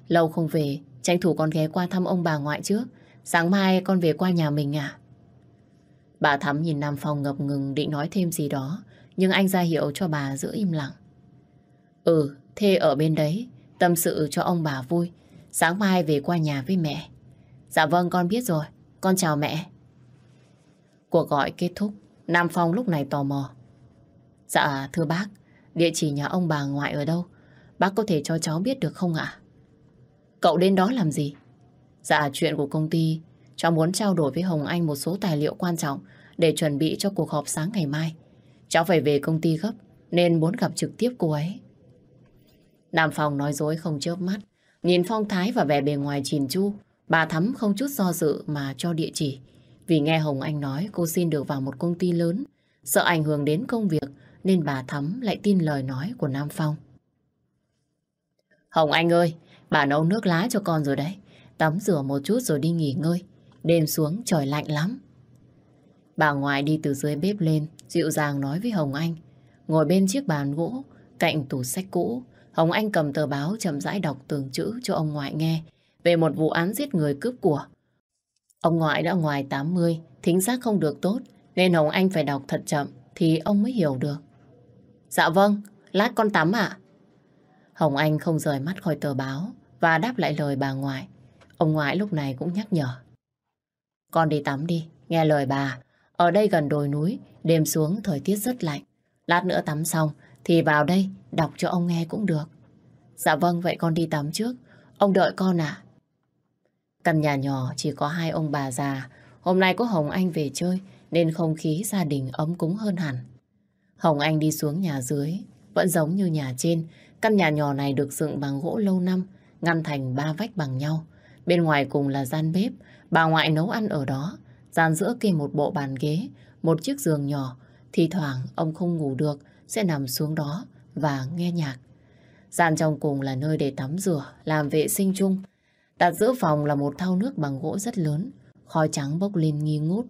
Lâu không về, tranh thủ con ghé qua thăm ông bà ngoại trước. Sáng mai con về qua nhà mình à? Bà Thắm nhìn Nam Phong ngập ngừng định nói thêm gì đó, nhưng anh ra hiệu cho bà giữ im lặng. Ừ, thế ở bên đấy, tâm sự cho ông bà vui. Sáng mai về qua nhà với mẹ. Dạ vâng, con biết rồi. Con chào mẹ. Cuộc gọi kết thúc, Nam Phong lúc này tò mò. Dạ, thưa bác, địa chỉ nhà ông bà ngoại ở đâu? Bác có thể cho cháu biết được không ạ? Cậu đến đó làm gì? Dạ chuyện của công ty. Cháu muốn trao đổi với Hồng Anh một số tài liệu quan trọng Để chuẩn bị cho cuộc họp sáng ngày mai. Cháu phải về công ty gấp, Nên muốn gặp trực tiếp cô ấy. Nam Phong nói dối không chớp mắt. Nhìn phong thái và vẻ bề ngoài chìn chu, Bà Thắm không chút do dự mà cho địa chỉ. Vì nghe Hồng Anh nói cô xin được vào một công ty lớn, Sợ ảnh hưởng đến công việc, Nên bà Thắm lại tin lời nói của Nam Phong. Hồng Anh ơi, Bà nấu nước lá cho con rồi đấy. Tắm rửa một chút rồi đi nghỉ ngơi. Đêm xuống trời lạnh lắm. Bà ngoại đi từ dưới bếp lên Dịu dàng nói với Hồng Anh. Ngồi bên chiếc bàn gỗ Cạnh tủ sách cũ. Hồng Anh cầm tờ báo chậm rãi đọc từng chữ cho ông ngoại nghe Về một vụ án giết người cướp của. Ông ngoại đã ngoài 80 Thính giác không được tốt Nên Hồng Anh phải đọc thật chậm Thì ông mới hiểu được. Dạ vâng, lát con tắm ạ. À? Hồng Anh không rời mắt khỏi tờ báo Và đáp lại lời bà ngoại. Ông ngoại lúc này cũng nhắc nhở. Con đi tắm đi, nghe lời bà. Ở đây gần đồi núi, đêm xuống thời tiết rất lạnh. Lát nữa tắm xong thì vào đây đọc cho ông nghe cũng được. Dạ vâng, vậy con đi tắm trước. Ông đợi con ạ. À? Căn nhà nhỏ chỉ có hai ông bà già. Hôm nay có Hồng Anh về chơi nên không khí gia đình ấm cúng hơn hẳn. Hồng Anh đi xuống nhà dưới, vẫn giống như nhà trên. Căn nhà nhỏ này được dựng bằng gỗ lâu năm, ngăn thành ba vách bằng nhau. Bên ngoài cùng là gian bếp, bà ngoại nấu ăn ở đó. Gian giữa kê một bộ bàn ghế, một chiếc giường nhỏ. Thì thoảng ông không ngủ được, sẽ nằm xuống đó và nghe nhạc. Gian trong cùng là nơi để tắm rửa, làm vệ sinh chung. Đặt giữa phòng là một thau nước bằng gỗ rất lớn, khói trắng bốc lên nghi ngút.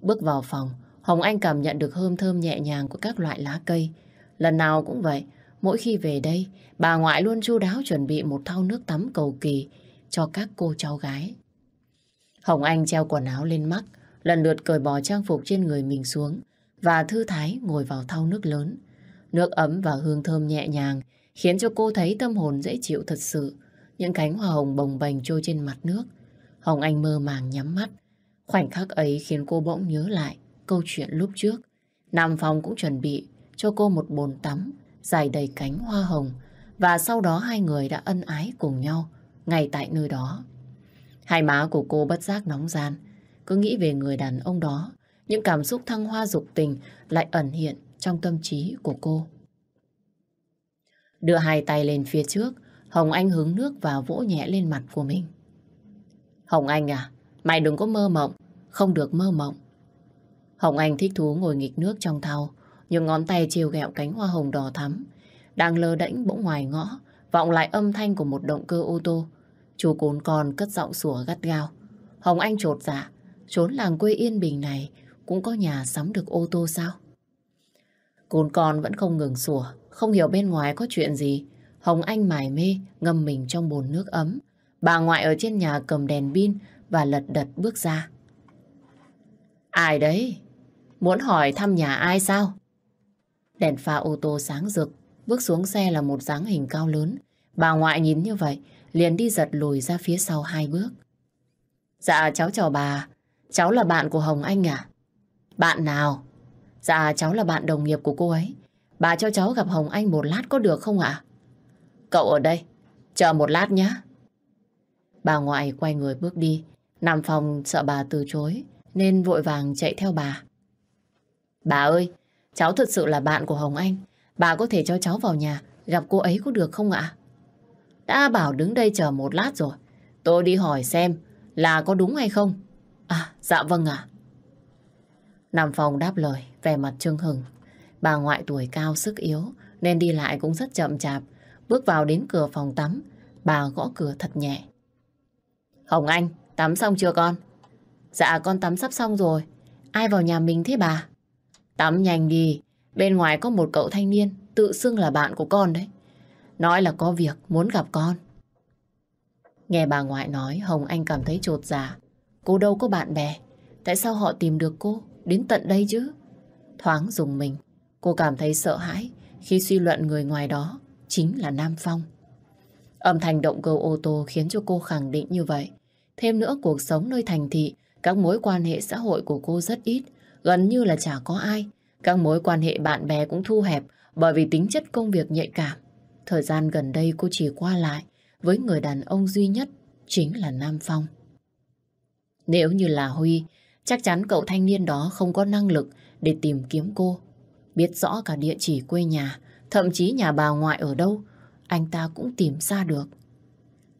Bước vào phòng, Hồng Anh cảm nhận được hương thơm nhẹ nhàng của các loại lá cây. Lần nào cũng vậy, mỗi khi về đây, bà ngoại luôn chu đáo chuẩn bị một thau nước tắm cầu kỳ cho các cô cháu gái. Hồng Anh treo quần áo lên mắt, lần lượt cởi bỏ trang phục trên người mình xuống và thư thái ngồi vào thau nước lớn. Nước ấm và hương thơm nhẹ nhàng khiến cho cô thấy tâm hồn dễ chịu thật sự. Những cánh hoa hồng bồng bềnh trôi trên mặt nước. Hồng Anh mơ màng nhắm mắt. Khoảnh khắc ấy khiến cô bỗng nhớ lại câu chuyện lúc trước. Nam Phong cũng chuẩn bị cho cô một bồn tắm dài đầy cánh hoa hồng và sau đó hai người đã ân ái cùng nhau ngay tại nơi đó. Hai má của cô bất giác nóng gian, cứ nghĩ về người đàn ông đó, những cảm xúc thăng hoa dục tình lại ẩn hiện trong tâm trí của cô. Đưa hai tay lên phía trước, Hồng Anh hứng nước vào vỗ nhẹ lên mặt của mình. Hồng Anh à, mày đừng có mơ mộng, không được mơ mộng. Hồng Anh thích thú ngồi nghịch nước trong thau, những ngón tay chiều gẹo cánh hoa hồng đỏ thắm. Đang lơ đễnh bỗng ngoài ngõ, vọng lại âm thanh của một động cơ ô tô. Chú cún con cất giọng sủa gắt gao. Hồng Anh trột dạ, trốn làng quê yên bình này cũng có nhà sắm được ô tô sao? Cún con vẫn không ngừng sủa, không hiểu bên ngoài có chuyện gì. Hồng Anh mải mê, ngâm mình trong bồn nước ấm. Bà ngoại ở trên nhà cầm đèn pin và lật đật bước ra. Ai đấy? Muốn hỏi thăm nhà ai sao? Đèn pha ô tô sáng rực, Bước xuống xe là một dáng hình cao lớn. Bà ngoại nhìn như vậy, liền đi giật lùi ra phía sau hai bước. Dạ cháu chào bà, cháu là bạn của Hồng Anh à? Bạn nào? Dạ cháu là bạn đồng nghiệp của cô ấy. Bà cho cháu gặp Hồng Anh một lát có được không ạ? Cậu ở đây, chờ một lát nhé. Bà ngoại quay người bước đi, nằm phòng sợ bà từ chối nên vội vàng chạy theo bà. Bà ơi, cháu thật sự là bạn của Hồng Anh. Bà có thể cho cháu vào nhà gặp cô ấy có được không ạ? Đã bảo đứng đây chờ một lát rồi. Tôi đi hỏi xem là có đúng hay không. À, dạ vâng ạ. Nằm phòng đáp lời, vẻ mặt trương hừng. Bà ngoại tuổi cao sức yếu nên đi lại cũng rất chậm chạp. Bước vào đến cửa phòng tắm, bà gõ cửa thật nhẹ. Hồng Anh, tắm xong chưa con? Dạ con tắm sắp xong rồi. Ai vào nhà mình thế bà? Tắm nhanh đi, Bên ngoài có một cậu thanh niên tự xưng là bạn của con đấy. Nói là có việc muốn gặp con. Nghe bà ngoại nói Hồng Anh cảm thấy trột dạ. Cô đâu có bạn bè. Tại sao họ tìm được cô đến tận đây chứ? Thoáng dùng mình, cô cảm thấy sợ hãi khi suy luận người ngoài đó chính là Nam Phong. Âm thanh động cơ ô tô khiến cho cô khẳng định như vậy. Thêm nữa cuộc sống nơi thành thị, các mối quan hệ xã hội của cô rất ít, gần như là chả có ai các mối quan hệ bạn bè cũng thu hẹp bởi vì tính chất công việc nhạy cảm. Thời gian gần đây cô chỉ qua lại với người đàn ông duy nhất chính là Nam Phong. Nếu như là Huy, chắc chắn cậu thanh niên đó không có năng lực để tìm kiếm cô. Biết rõ cả địa chỉ quê nhà, thậm chí nhà bà ngoại ở đâu, anh ta cũng tìm ra được.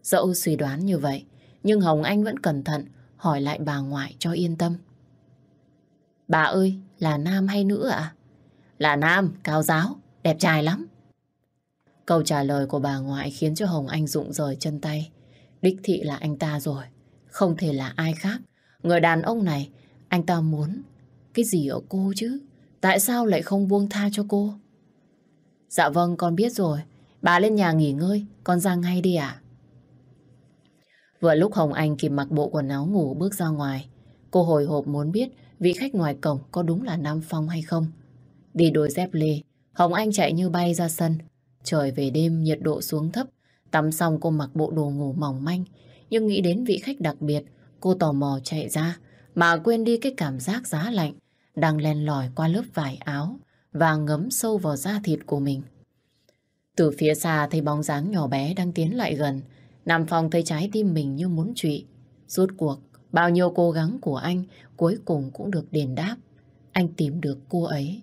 Dẫu suy đoán như vậy, nhưng Hồng Anh vẫn cẩn thận hỏi lại bà ngoại cho yên tâm. Bà ơi, là nam hay nữ ạ? À? Là nam, cao giáo, đẹp trai lắm. Câu trả lời của bà ngoại khiến cho Hồng Anh rụng rời chân tay. Đích thị là anh ta rồi, không thể là ai khác. Người đàn ông này, anh ta muốn cái gì ở cô chứ? Tại sao lại không buông tha cho cô? Dạ vâng, con biết rồi. Bà lên nhà nghỉ ngơi, con ra ngay đi ạ. Vừa lúc Hồng Anh kịp mặc bộ quần áo ngủ bước ra ngoài, cô hồi hộp muốn biết vị khách ngoài cổng có đúng là Nam Phong hay không. Đi đôi dép lê, Hồng Anh chạy như bay ra sân. Trời về đêm nhiệt độ xuống thấp, tắm xong cô mặc bộ đồ ngủ mỏng manh. Nhưng nghĩ đến vị khách đặc biệt, cô tò mò chạy ra, mà quên đi cái cảm giác giá lạnh, đang len lỏi qua lớp vải áo và ngấm sâu vào da thịt của mình. Từ phía xa thấy bóng dáng nhỏ bé đang tiến lại gần, Nam Phong thấy trái tim mình như muốn trụy. suốt cuộc, bao nhiêu cố gắng của anh cuối cùng cũng được đền đáp. Anh tìm được cô ấy.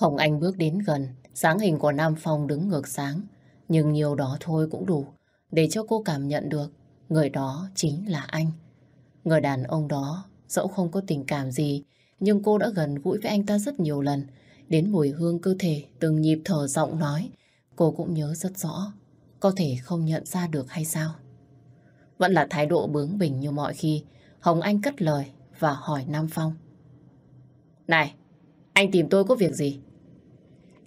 Hồng Anh bước đến gần, dáng hình của Nam Phong đứng ngược sáng. Nhưng nhiều đó thôi cũng đủ, để cho cô cảm nhận được người đó chính là anh. Người đàn ông đó, dẫu không có tình cảm gì, nhưng cô đã gần gũi với anh ta rất nhiều lần. Đến mùi hương cơ thể, từng nhịp thở giọng nói, cô cũng nhớ rất rõ. Có thể không nhận ra được hay sao? Vẫn là thái độ bướng bỉnh như mọi khi, Hồng Anh cất lời và hỏi Nam Phong. Này, anh tìm tôi có việc gì?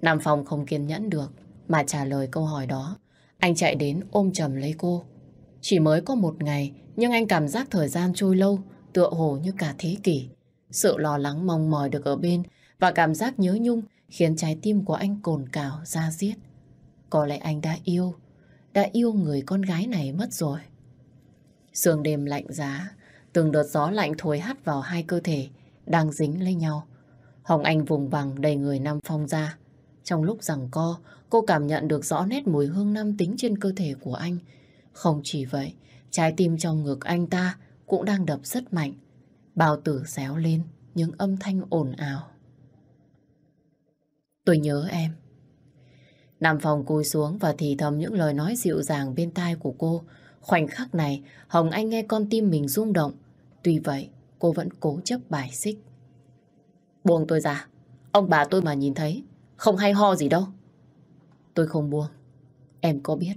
Nam Phong không kiên nhẫn được mà trả lời câu hỏi đó. Anh chạy đến ôm chầm lấy cô. Chỉ mới có một ngày nhưng anh cảm giác thời gian trôi lâu tựa hồ như cả thế kỷ. Sự lo lắng mong mỏi được ở bên và cảm giác nhớ nhung khiến trái tim của anh cồn cào ra giết. Có lẽ anh đã yêu, đã yêu người con gái này mất rồi. Sương đêm lạnh giá Từng đợt gió lạnh thổi hắt vào hai cơ thể đang dính lấy nhau. Hồng Anh vùng vằng đầy người Nam Phong ra. Trong lúc rằng co, cô cảm nhận được rõ nét mùi hương nam tính trên cơ thể của anh. Không chỉ vậy, trái tim trong ngực anh ta cũng đang đập rất mạnh. Bao tử réo lên những âm thanh ồn ào. Tôi nhớ em. Nam Phong cúi xuống và thì thầm những lời nói dịu dàng bên tai của cô. Khoảnh khắc này, Hồng Anh nghe con tim mình rung động. Tuy vậy, cô vẫn cố chấp bài xích. Buông tôi ra, ông bà tôi mà nhìn thấy, không hay ho gì đâu. Tôi không buông. Em có biết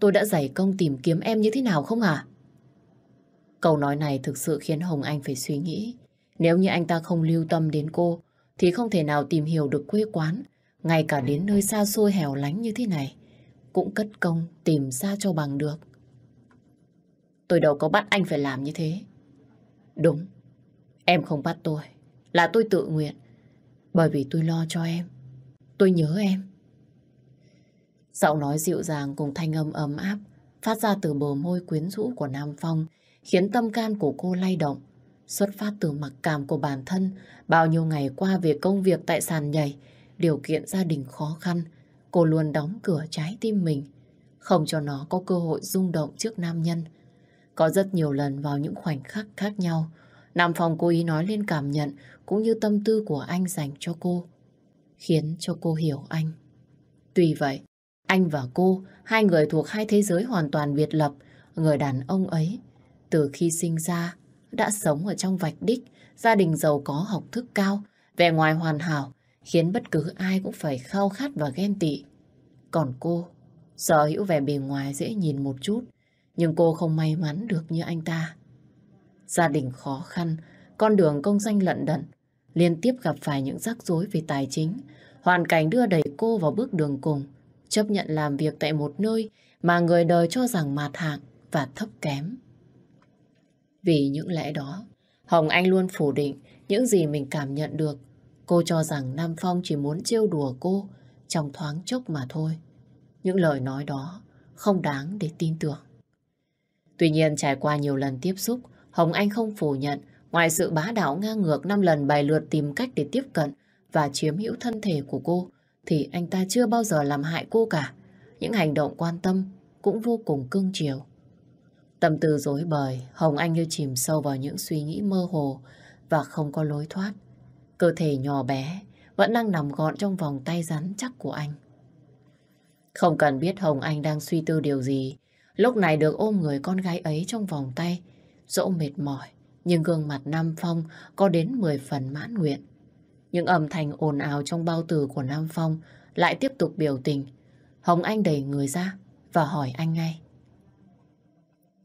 tôi đã giải công tìm kiếm em như thế nào không? À? Câu nói này thực sự khiến Hồng Anh phải suy nghĩ. Nếu như anh ta không lưu tâm đến cô, thì không thể nào tìm hiểu được quê quán, ngay cả đến nơi xa xôi hẻo lánh như thế này, cũng cất công tìm ra cho bằng được. Tôi đâu có bắt anh phải làm như thế. Đúng, em không bắt tôi, là tôi tự nguyện, bởi vì tôi lo cho em, tôi nhớ em. Giọng nói dịu dàng cùng thanh âm ấm áp phát ra từ bờ môi quyến rũ của Nam Phong khiến tâm can của cô lay động. Xuất phát từ mặc cảm của bản thân, bao nhiêu ngày qua về công việc tại sàn nhảy, điều kiện gia đình khó khăn, cô luôn đóng cửa trái tim mình, không cho nó có cơ hội rung động trước nam nhân. Có rất nhiều lần vào những khoảnh khắc khác nhau, Nam Phong cố ý nói lên cảm nhận cũng như tâm tư của anh dành cho cô, khiến cho cô hiểu anh. Tuy vậy, anh và cô, hai người thuộc hai thế giới hoàn toàn biệt lập, người đàn ông ấy, từ khi sinh ra, đã sống ở trong vạch đích, gia đình giàu có học thức cao, vẻ ngoài hoàn hảo, khiến bất cứ ai cũng phải khao khát và ghen tị. Còn cô, sở hữu vẻ bề ngoài dễ nhìn một chút, nhưng cô không may mắn được như anh ta. Gia đình khó khăn, con đường công danh lận đận, liên tiếp gặp phải những rắc rối về tài chính. Hoàn cảnh đưa đẩy cô vào bước đường cùng, chấp nhận làm việc tại một nơi mà người đời cho rằng mạt hạng và thấp kém. Vì những lẽ đó, Hồng Anh luôn phủ định những gì mình cảm nhận được. Cô cho rằng Nam Phong chỉ muốn trêu đùa cô trong thoáng chốc mà thôi. Những lời nói đó không đáng để tin tưởng. Tuy nhiên trải qua nhiều lần tiếp xúc, Hồng Anh không phủ nhận, ngoài sự bá đạo ngang ngược năm lần bài lượt tìm cách để tiếp cận và chiếm hữu thân thể của cô, thì anh ta chưa bao giờ làm hại cô cả. Những hành động quan tâm cũng vô cùng cương chiều. Tâm tư dối bời, Hồng Anh như chìm sâu vào những suy nghĩ mơ hồ và không có lối thoát. Cơ thể nhỏ bé vẫn đang nằm gọn trong vòng tay rắn chắc của anh. Không cần biết Hồng Anh đang suy tư điều gì, Lúc này được ôm người con gái ấy trong vòng tay, dẫu mệt mỏi, nhưng gương mặt Nam Phong có đến 10 phần mãn nguyện. Những âm thanh ồn ào trong bao tử của Nam Phong lại tiếp tục biểu tình. Hồng Anh đẩy người ra và hỏi anh ngay.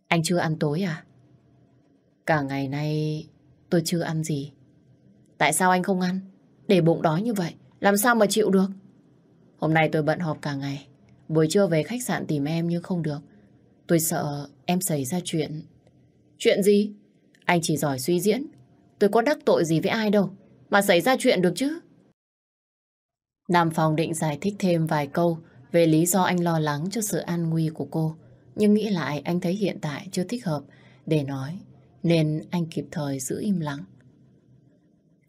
Anh chưa ăn tối à? Cả ngày nay tôi chưa ăn gì. Tại sao anh không ăn? Để bụng đói như vậy, làm sao mà chịu được? Hôm nay tôi bận họp cả ngày. Buổi trưa về khách sạn tìm em nhưng không được. Tôi sợ em xảy ra chuyện. Chuyện gì? Anh chỉ giỏi suy diễn. Tôi có đắc tội gì với ai đâu. Mà xảy ra chuyện được chứ? Nam Phong định giải thích thêm vài câu về lý do anh lo lắng cho sự an nguy của cô. Nhưng nghĩ lại anh thấy hiện tại chưa thích hợp để nói. Nên anh kịp thời giữ im lặng.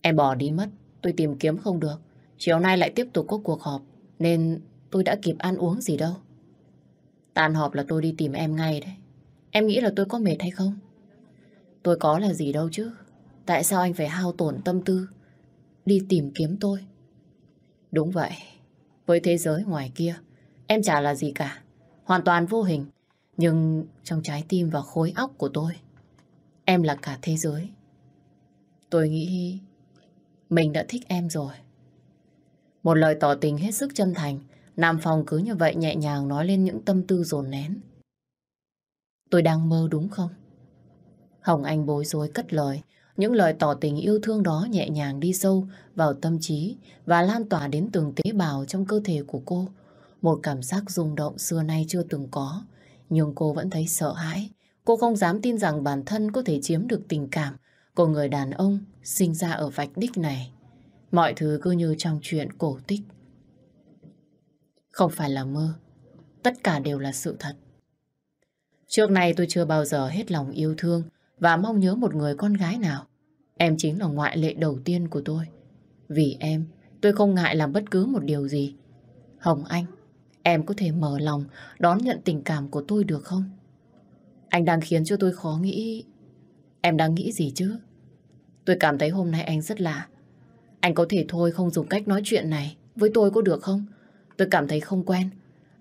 Em bỏ đi mất. Tôi tìm kiếm không được. Chiều nay lại tiếp tục có cuộc họp. Nên tôi đã kịp ăn uống gì đâu. Tàn họp là tôi đi tìm em ngay đấy. Em nghĩ là tôi có mệt hay không? Tôi có là gì đâu chứ. Tại sao anh phải hao tổn tâm tư đi tìm kiếm tôi? Đúng vậy. Với thế giới ngoài kia, em chả là gì cả. Hoàn toàn vô hình. Nhưng trong trái tim và khối óc của tôi, em là cả thế giới. Tôi nghĩ mình đã thích em rồi. Một lời tỏ tình hết sức chân thành Nam Phong cứ như vậy nhẹ nhàng nói lên những tâm tư dồn nén. Tôi đang mơ đúng không? Hồng Anh bối rối cất lời. Những lời tỏ tình yêu thương đó nhẹ nhàng đi sâu vào tâm trí và lan tỏa đến từng tế bào trong cơ thể của cô. Một cảm giác rung động xưa nay chưa từng có. Nhưng cô vẫn thấy sợ hãi. Cô không dám tin rằng bản thân có thể chiếm được tình cảm của người đàn ông sinh ra ở vạch đích này. Mọi thứ cứ như trong chuyện cổ tích. Không phải là mơ, tất cả đều là sự thật. Trước nay tôi chưa bao giờ hết lòng yêu thương và mong nhớ một người con gái nào. Em chính là ngoại lệ đầu tiên của tôi. Vì em, tôi không ngại làm bất cứ một điều gì. Hồng Anh, em có thể mở lòng đón nhận tình cảm của tôi được không? Anh đang khiến cho tôi khó nghĩ. Em đang nghĩ gì chứ? Tôi cảm thấy hôm nay anh rất lạ. Anh có thể thôi không dùng cách nói chuyện này với tôi có được không? Tôi cảm thấy không quen.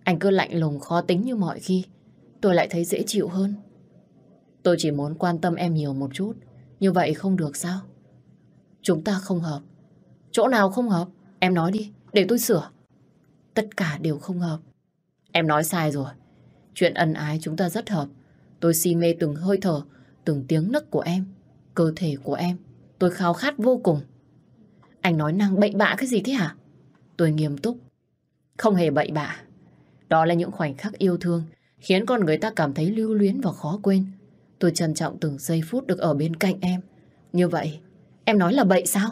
Anh cứ lạnh lùng khó tính như mọi khi. Tôi lại thấy dễ chịu hơn. Tôi chỉ muốn quan tâm em nhiều một chút. Như vậy không được sao? Chúng ta không hợp. Chỗ nào không hợp? Em nói đi, để tôi sửa. Tất cả đều không hợp. Em nói sai rồi. Chuyện ân ái chúng ta rất hợp. Tôi si mê từng hơi thở, từng tiếng nấc của em, cơ thể của em. Tôi khao khát vô cùng. Anh nói năng bệnh bạ cái gì thế hả? Tôi nghiêm túc, không hề bậy bạ. Đó là những khoảnh khắc yêu thương khiến con người ta cảm thấy lưu luyến và khó quên. Tôi trân trọng từng giây phút được ở bên cạnh em. Như vậy, em nói là bậy sao?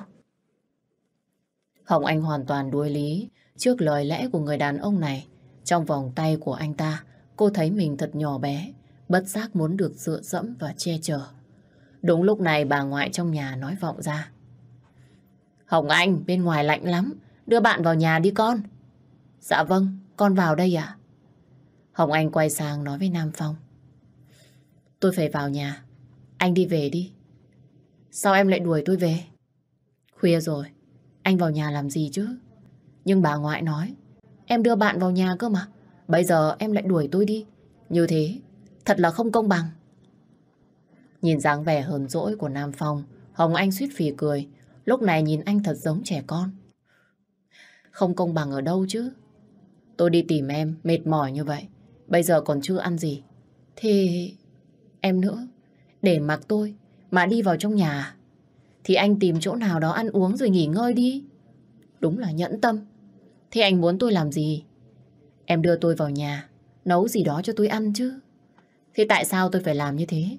Hồng Anh hoàn toàn đuối lý trước lời lẽ của người đàn ông này. Trong vòng tay của anh ta, cô thấy mình thật nhỏ bé, bất giác muốn được dựa dẫm và che chở. Đúng lúc này bà ngoại trong nhà nói vọng ra. Hồng Anh, bên ngoài lạnh lắm, đưa bạn vào nhà đi con. Dạ vâng, con vào đây ạ. Hồng Anh quay sang nói với Nam Phong. Tôi phải vào nhà, anh đi về đi. Sao em lại đuổi tôi về? Khuya rồi, anh vào nhà làm gì chứ? Nhưng bà ngoại nói, em đưa bạn vào nhà cơ mà. Bây giờ em lại đuổi tôi đi. Như thế, thật là không công bằng. Nhìn dáng vẻ hờn dỗi của Nam Phong, Hồng Anh suýt phì cười. Lúc này nhìn anh thật giống trẻ con. Không công bằng ở đâu chứ? Tôi đi tìm em, mệt mỏi như vậy. Bây giờ còn chưa ăn gì. Thì... em nữa. Để mặc tôi, mà đi vào trong nhà. Thì anh tìm chỗ nào đó ăn uống rồi nghỉ ngơi đi. Đúng là nhẫn tâm. Thế anh muốn tôi làm gì? Em đưa tôi vào nhà, nấu gì đó cho tôi ăn chứ. Thế tại sao tôi phải làm như thế?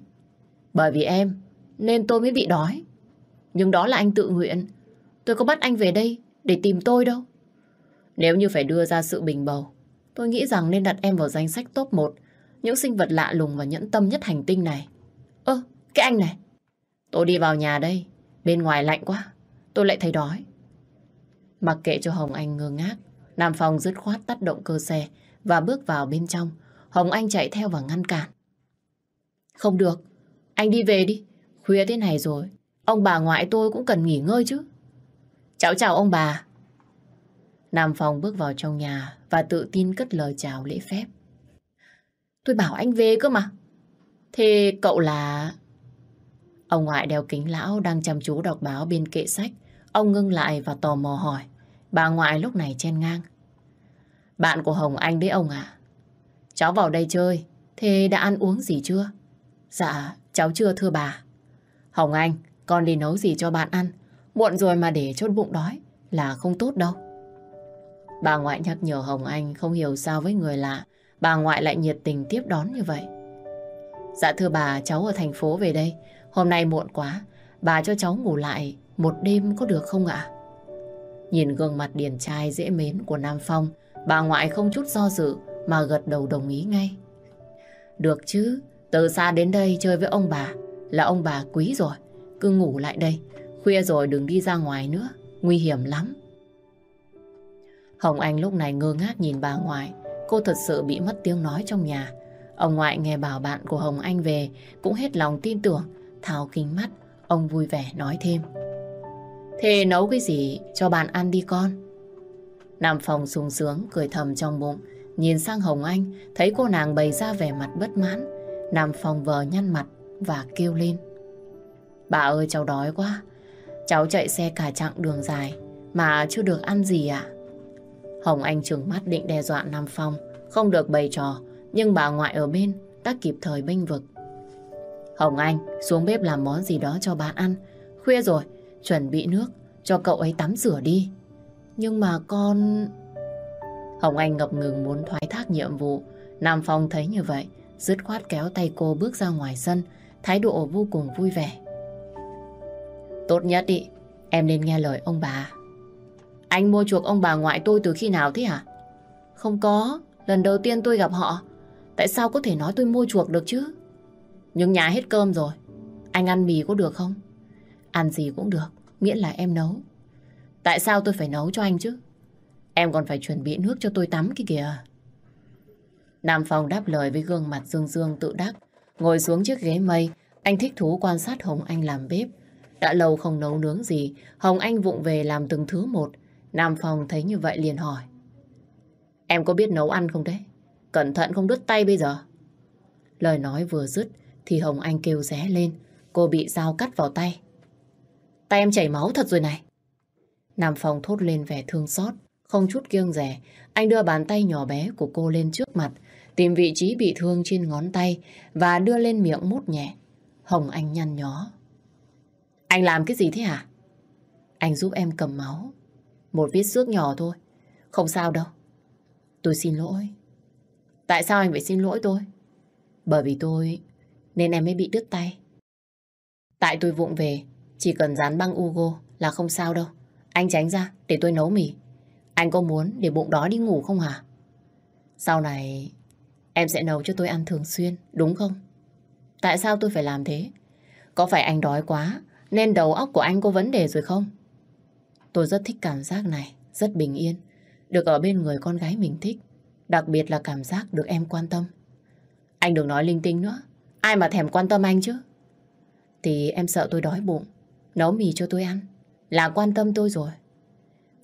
Bởi vì em, nên tôi mới bị đói. Nhưng đó là anh tự nguyện. Tôi có bắt anh về đây để tìm tôi đâu. Nếu như phải đưa ra sự bình bầu, tôi nghĩ rằng nên đặt em vào danh sách top 1 những sinh vật lạ lùng và nhẫn tâm nhất hành tinh này. Ơ, cái anh này. Tôi đi vào nhà đây, bên ngoài lạnh quá, tôi lại thấy đói. Mặc kệ cho Hồng Anh ngơ ngác, Nam Phong dứt khoát tắt động cơ xe và bước vào bên trong. Hồng Anh chạy theo và ngăn cản. Không được, anh đi về đi, khuya thế này rồi, ông bà ngoại tôi cũng cần nghỉ ngơi chứ. Cháu chào ông bà. Nam Phong bước vào trong nhà và tự tin cất lời chào lễ phép. Tôi bảo anh về cơ mà. Thế cậu là... Ông ngoại đeo kính lão đang chăm chú đọc báo bên kệ sách. Ông ngưng lại và tò mò hỏi. Bà ngoại lúc này chen ngang. Bạn của Hồng Anh đấy ông ạ. Cháu vào đây chơi. Thế đã ăn uống gì chưa? Dạ, cháu chưa thưa bà. Hồng Anh, con đi nấu gì cho bạn ăn? Muộn rồi mà để chốt bụng đói là không tốt đâu. Bà ngoại nhắc nhở Hồng Anh không hiểu sao với người lạ, bà ngoại lại nhiệt tình tiếp đón như vậy. Dạ thưa bà, cháu ở thành phố về đây, hôm nay muộn quá, bà cho cháu ngủ lại một đêm có được không ạ? Nhìn gương mặt điển trai dễ mến của Nam Phong, bà ngoại không chút do dự mà gật đầu đồng ý ngay. Được chứ, từ xa đến đây chơi với ông bà, là ông bà quý rồi, cứ ngủ lại đây, khuya rồi đừng đi ra ngoài nữa, nguy hiểm lắm. Hồng Anh lúc này ngơ ngác nhìn bà ngoại. Cô thật sự bị mất tiếng nói trong nhà. Ông ngoại nghe bảo bạn của Hồng Anh về cũng hết lòng tin tưởng. Tháo kính mắt, ông vui vẻ nói thêm. Thế nấu cái gì cho bạn ăn đi con? Nam Phong sung sướng, cười thầm trong bụng. Nhìn sang Hồng Anh, thấy cô nàng bày ra vẻ mặt bất mãn. Nam Phong vờ nhăn mặt và kêu lên. Bà ơi cháu đói quá, cháu chạy xe cả chặng đường dài mà chưa được ăn gì ạ. Hồng Anh trừng mắt định đe dọa Nam Phong, không được bày trò, nhưng bà ngoại ở bên đã kịp thời bênh vực. Hồng Anh xuống bếp làm món gì đó cho bạn ăn. Khuya rồi, chuẩn bị nước, cho cậu ấy tắm rửa đi. Nhưng mà con... Hồng Anh ngập ngừng muốn thoái thác nhiệm vụ. Nam Phong thấy như vậy, dứt khoát kéo tay cô bước ra ngoài sân, thái độ vô cùng vui vẻ. Tốt nhất đi, em nên nghe lời ông bà. Anh mua chuộc ông bà ngoại tôi từ khi nào thế hả? Không có, lần đầu tiên tôi gặp họ. Tại sao có thể nói tôi mua chuộc được chứ? Nhưng nhà hết cơm rồi. Anh ăn mì có được không? Ăn gì cũng được, miễn là em nấu. Tại sao tôi phải nấu cho anh chứ? Em còn phải chuẩn bị nước cho tôi tắm kia kìa. Nam Phong đáp lời với gương mặt dương dương tự đắc. Ngồi xuống chiếc ghế mây, anh thích thú quan sát Hồng Anh làm bếp. Đã lâu không nấu nướng gì, Hồng Anh vụng về làm từng thứ một, Nam Phong thấy như vậy liền hỏi. Em có biết nấu ăn không đấy? Cẩn thận không đứt tay bây giờ. Lời nói vừa dứt thì Hồng Anh kêu ré lên. Cô bị dao cắt vào tay. Tay em chảy máu thật rồi này. Nam Phong thốt lên vẻ thương xót. Không chút kiêng rẻ, anh đưa bàn tay nhỏ bé của cô lên trước mặt, tìm vị trí bị thương trên ngón tay và đưa lên miệng mút nhẹ. Hồng Anh nhăn nhó. Anh làm cái gì thế hả? Anh giúp em cầm máu. Một vết xước nhỏ thôi. Không sao đâu. Tôi xin lỗi. Tại sao anh phải xin lỗi tôi? Bởi vì tôi... Nên em mới bị đứt tay. Tại tôi vụng về. Chỉ cần dán băng Ugo là không sao đâu. Anh tránh ra để tôi nấu mì. Anh có muốn để bụng đó đi ngủ không hả? Sau này em sẽ nấu cho tôi ăn thường xuyên, đúng không? Tại sao tôi phải làm thế? Có phải anh đói quá nên đầu óc của anh có vấn đề rồi không? Tôi rất thích cảm giác này, rất bình yên. Được ở bên người con gái mình thích. Đặc biệt là cảm giác được em quan tâm. Anh đừng nói linh tinh nữa. Ai mà thèm quan tâm anh chứ? Thì em sợ tôi đói bụng. Nấu mì cho tôi ăn. Là quan tâm tôi rồi.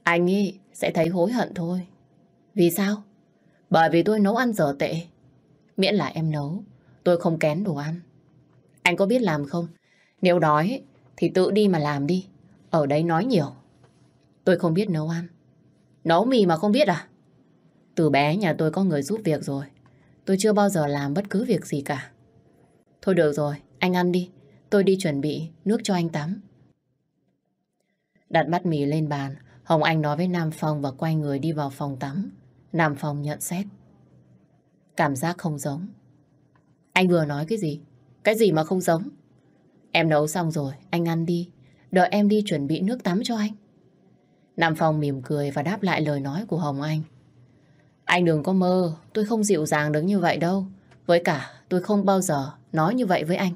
Anh ấy sẽ thấy hối hận thôi. Vì sao? Bởi vì tôi nấu ăn dở tệ. Miễn là em nấu, tôi không kén đồ ăn. Anh có biết làm không? Nếu đói thì tự đi mà làm đi. Ở đấy nói nhiều. Tôi không biết nấu ăn. Nấu mì mà không biết à? Từ bé nhà tôi có người giúp việc rồi. Tôi chưa bao giờ làm bất cứ việc gì cả. Thôi được rồi, anh ăn đi. Tôi đi chuẩn bị nước cho anh tắm. Đặt bát mì lên bàn, Hồng Anh nói với Nam Phong và quay người đi vào phòng tắm. Nam Phong nhận xét. Cảm giác không giống. Anh vừa nói cái gì? Cái gì mà không giống? Em nấu xong rồi, anh ăn đi. Đợi em đi chuẩn bị nước tắm cho anh. Nam Phong mỉm cười và đáp lại lời nói của Hồng Anh. Anh đừng có mơ, tôi không dịu dàng đứng như vậy đâu. Với cả, tôi không bao giờ nói như vậy với anh.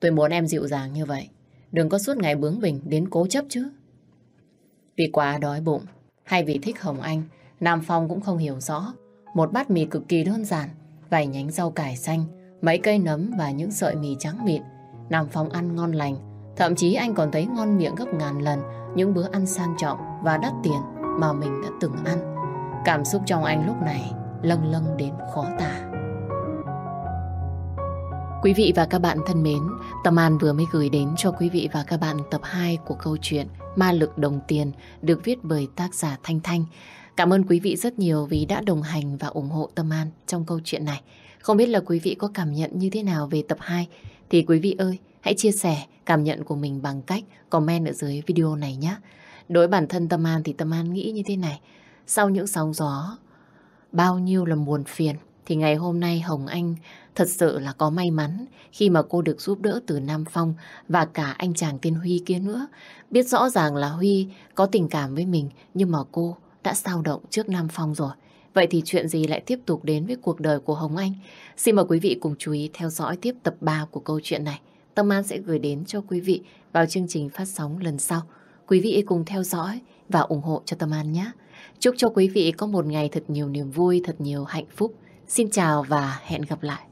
Tôi muốn em dịu dàng như vậy. Đừng có suốt ngày bướng bỉnh đến cố chấp chứ. Vì quá đói bụng, hay vì thích Hồng Anh, Nam Phong cũng không hiểu rõ. Một bát mì cực kỳ đơn giản, vài nhánh rau cải xanh, mấy cây nấm và những sợi mì trắng mịn. Nam Phong ăn ngon lành, Thậm chí anh còn thấy ngon miệng gấp ngàn lần những bữa ăn sang trọng và đắt tiền mà mình đã từng ăn. Cảm xúc trong anh lúc này lâng lâng đến khó tả. Quý vị và các bạn thân mến, Tâm An vừa mới gửi đến cho quý vị và các bạn tập 2 của câu chuyện Ma lực đồng tiền được viết bởi tác giả Thanh Thanh. Cảm ơn quý vị rất nhiều vì đã đồng hành và ủng hộ Tâm An trong câu chuyện này. Không biết là quý vị có cảm nhận như thế nào về tập 2 thì quý vị ơi, Hãy chia sẻ cảm nhận của mình bằng cách comment ở dưới video này nhé. Đối bản thân Tâm An thì Tâm An nghĩ như thế này. Sau những sóng gió, bao nhiêu là buồn phiền, thì ngày hôm nay Hồng Anh thật sự là có may mắn khi mà cô được giúp đỡ từ Nam Phong và cả anh chàng tên Huy kia nữa. Biết rõ ràng là Huy có tình cảm với mình nhưng mà cô đã sao động trước Nam Phong rồi. Vậy thì chuyện gì lại tiếp tục đến với cuộc đời của Hồng Anh? Xin mời quý vị cùng chú ý theo dõi tiếp tập 3 của câu chuyện này. Tâm An sẽ gửi đến cho quý vị vào chương trình phát sóng lần sau. Quý vị cùng theo dõi và ủng hộ cho Tâm An nhé. Chúc cho quý vị có một ngày thật nhiều niềm vui, thật nhiều hạnh phúc. Xin chào và hẹn gặp lại.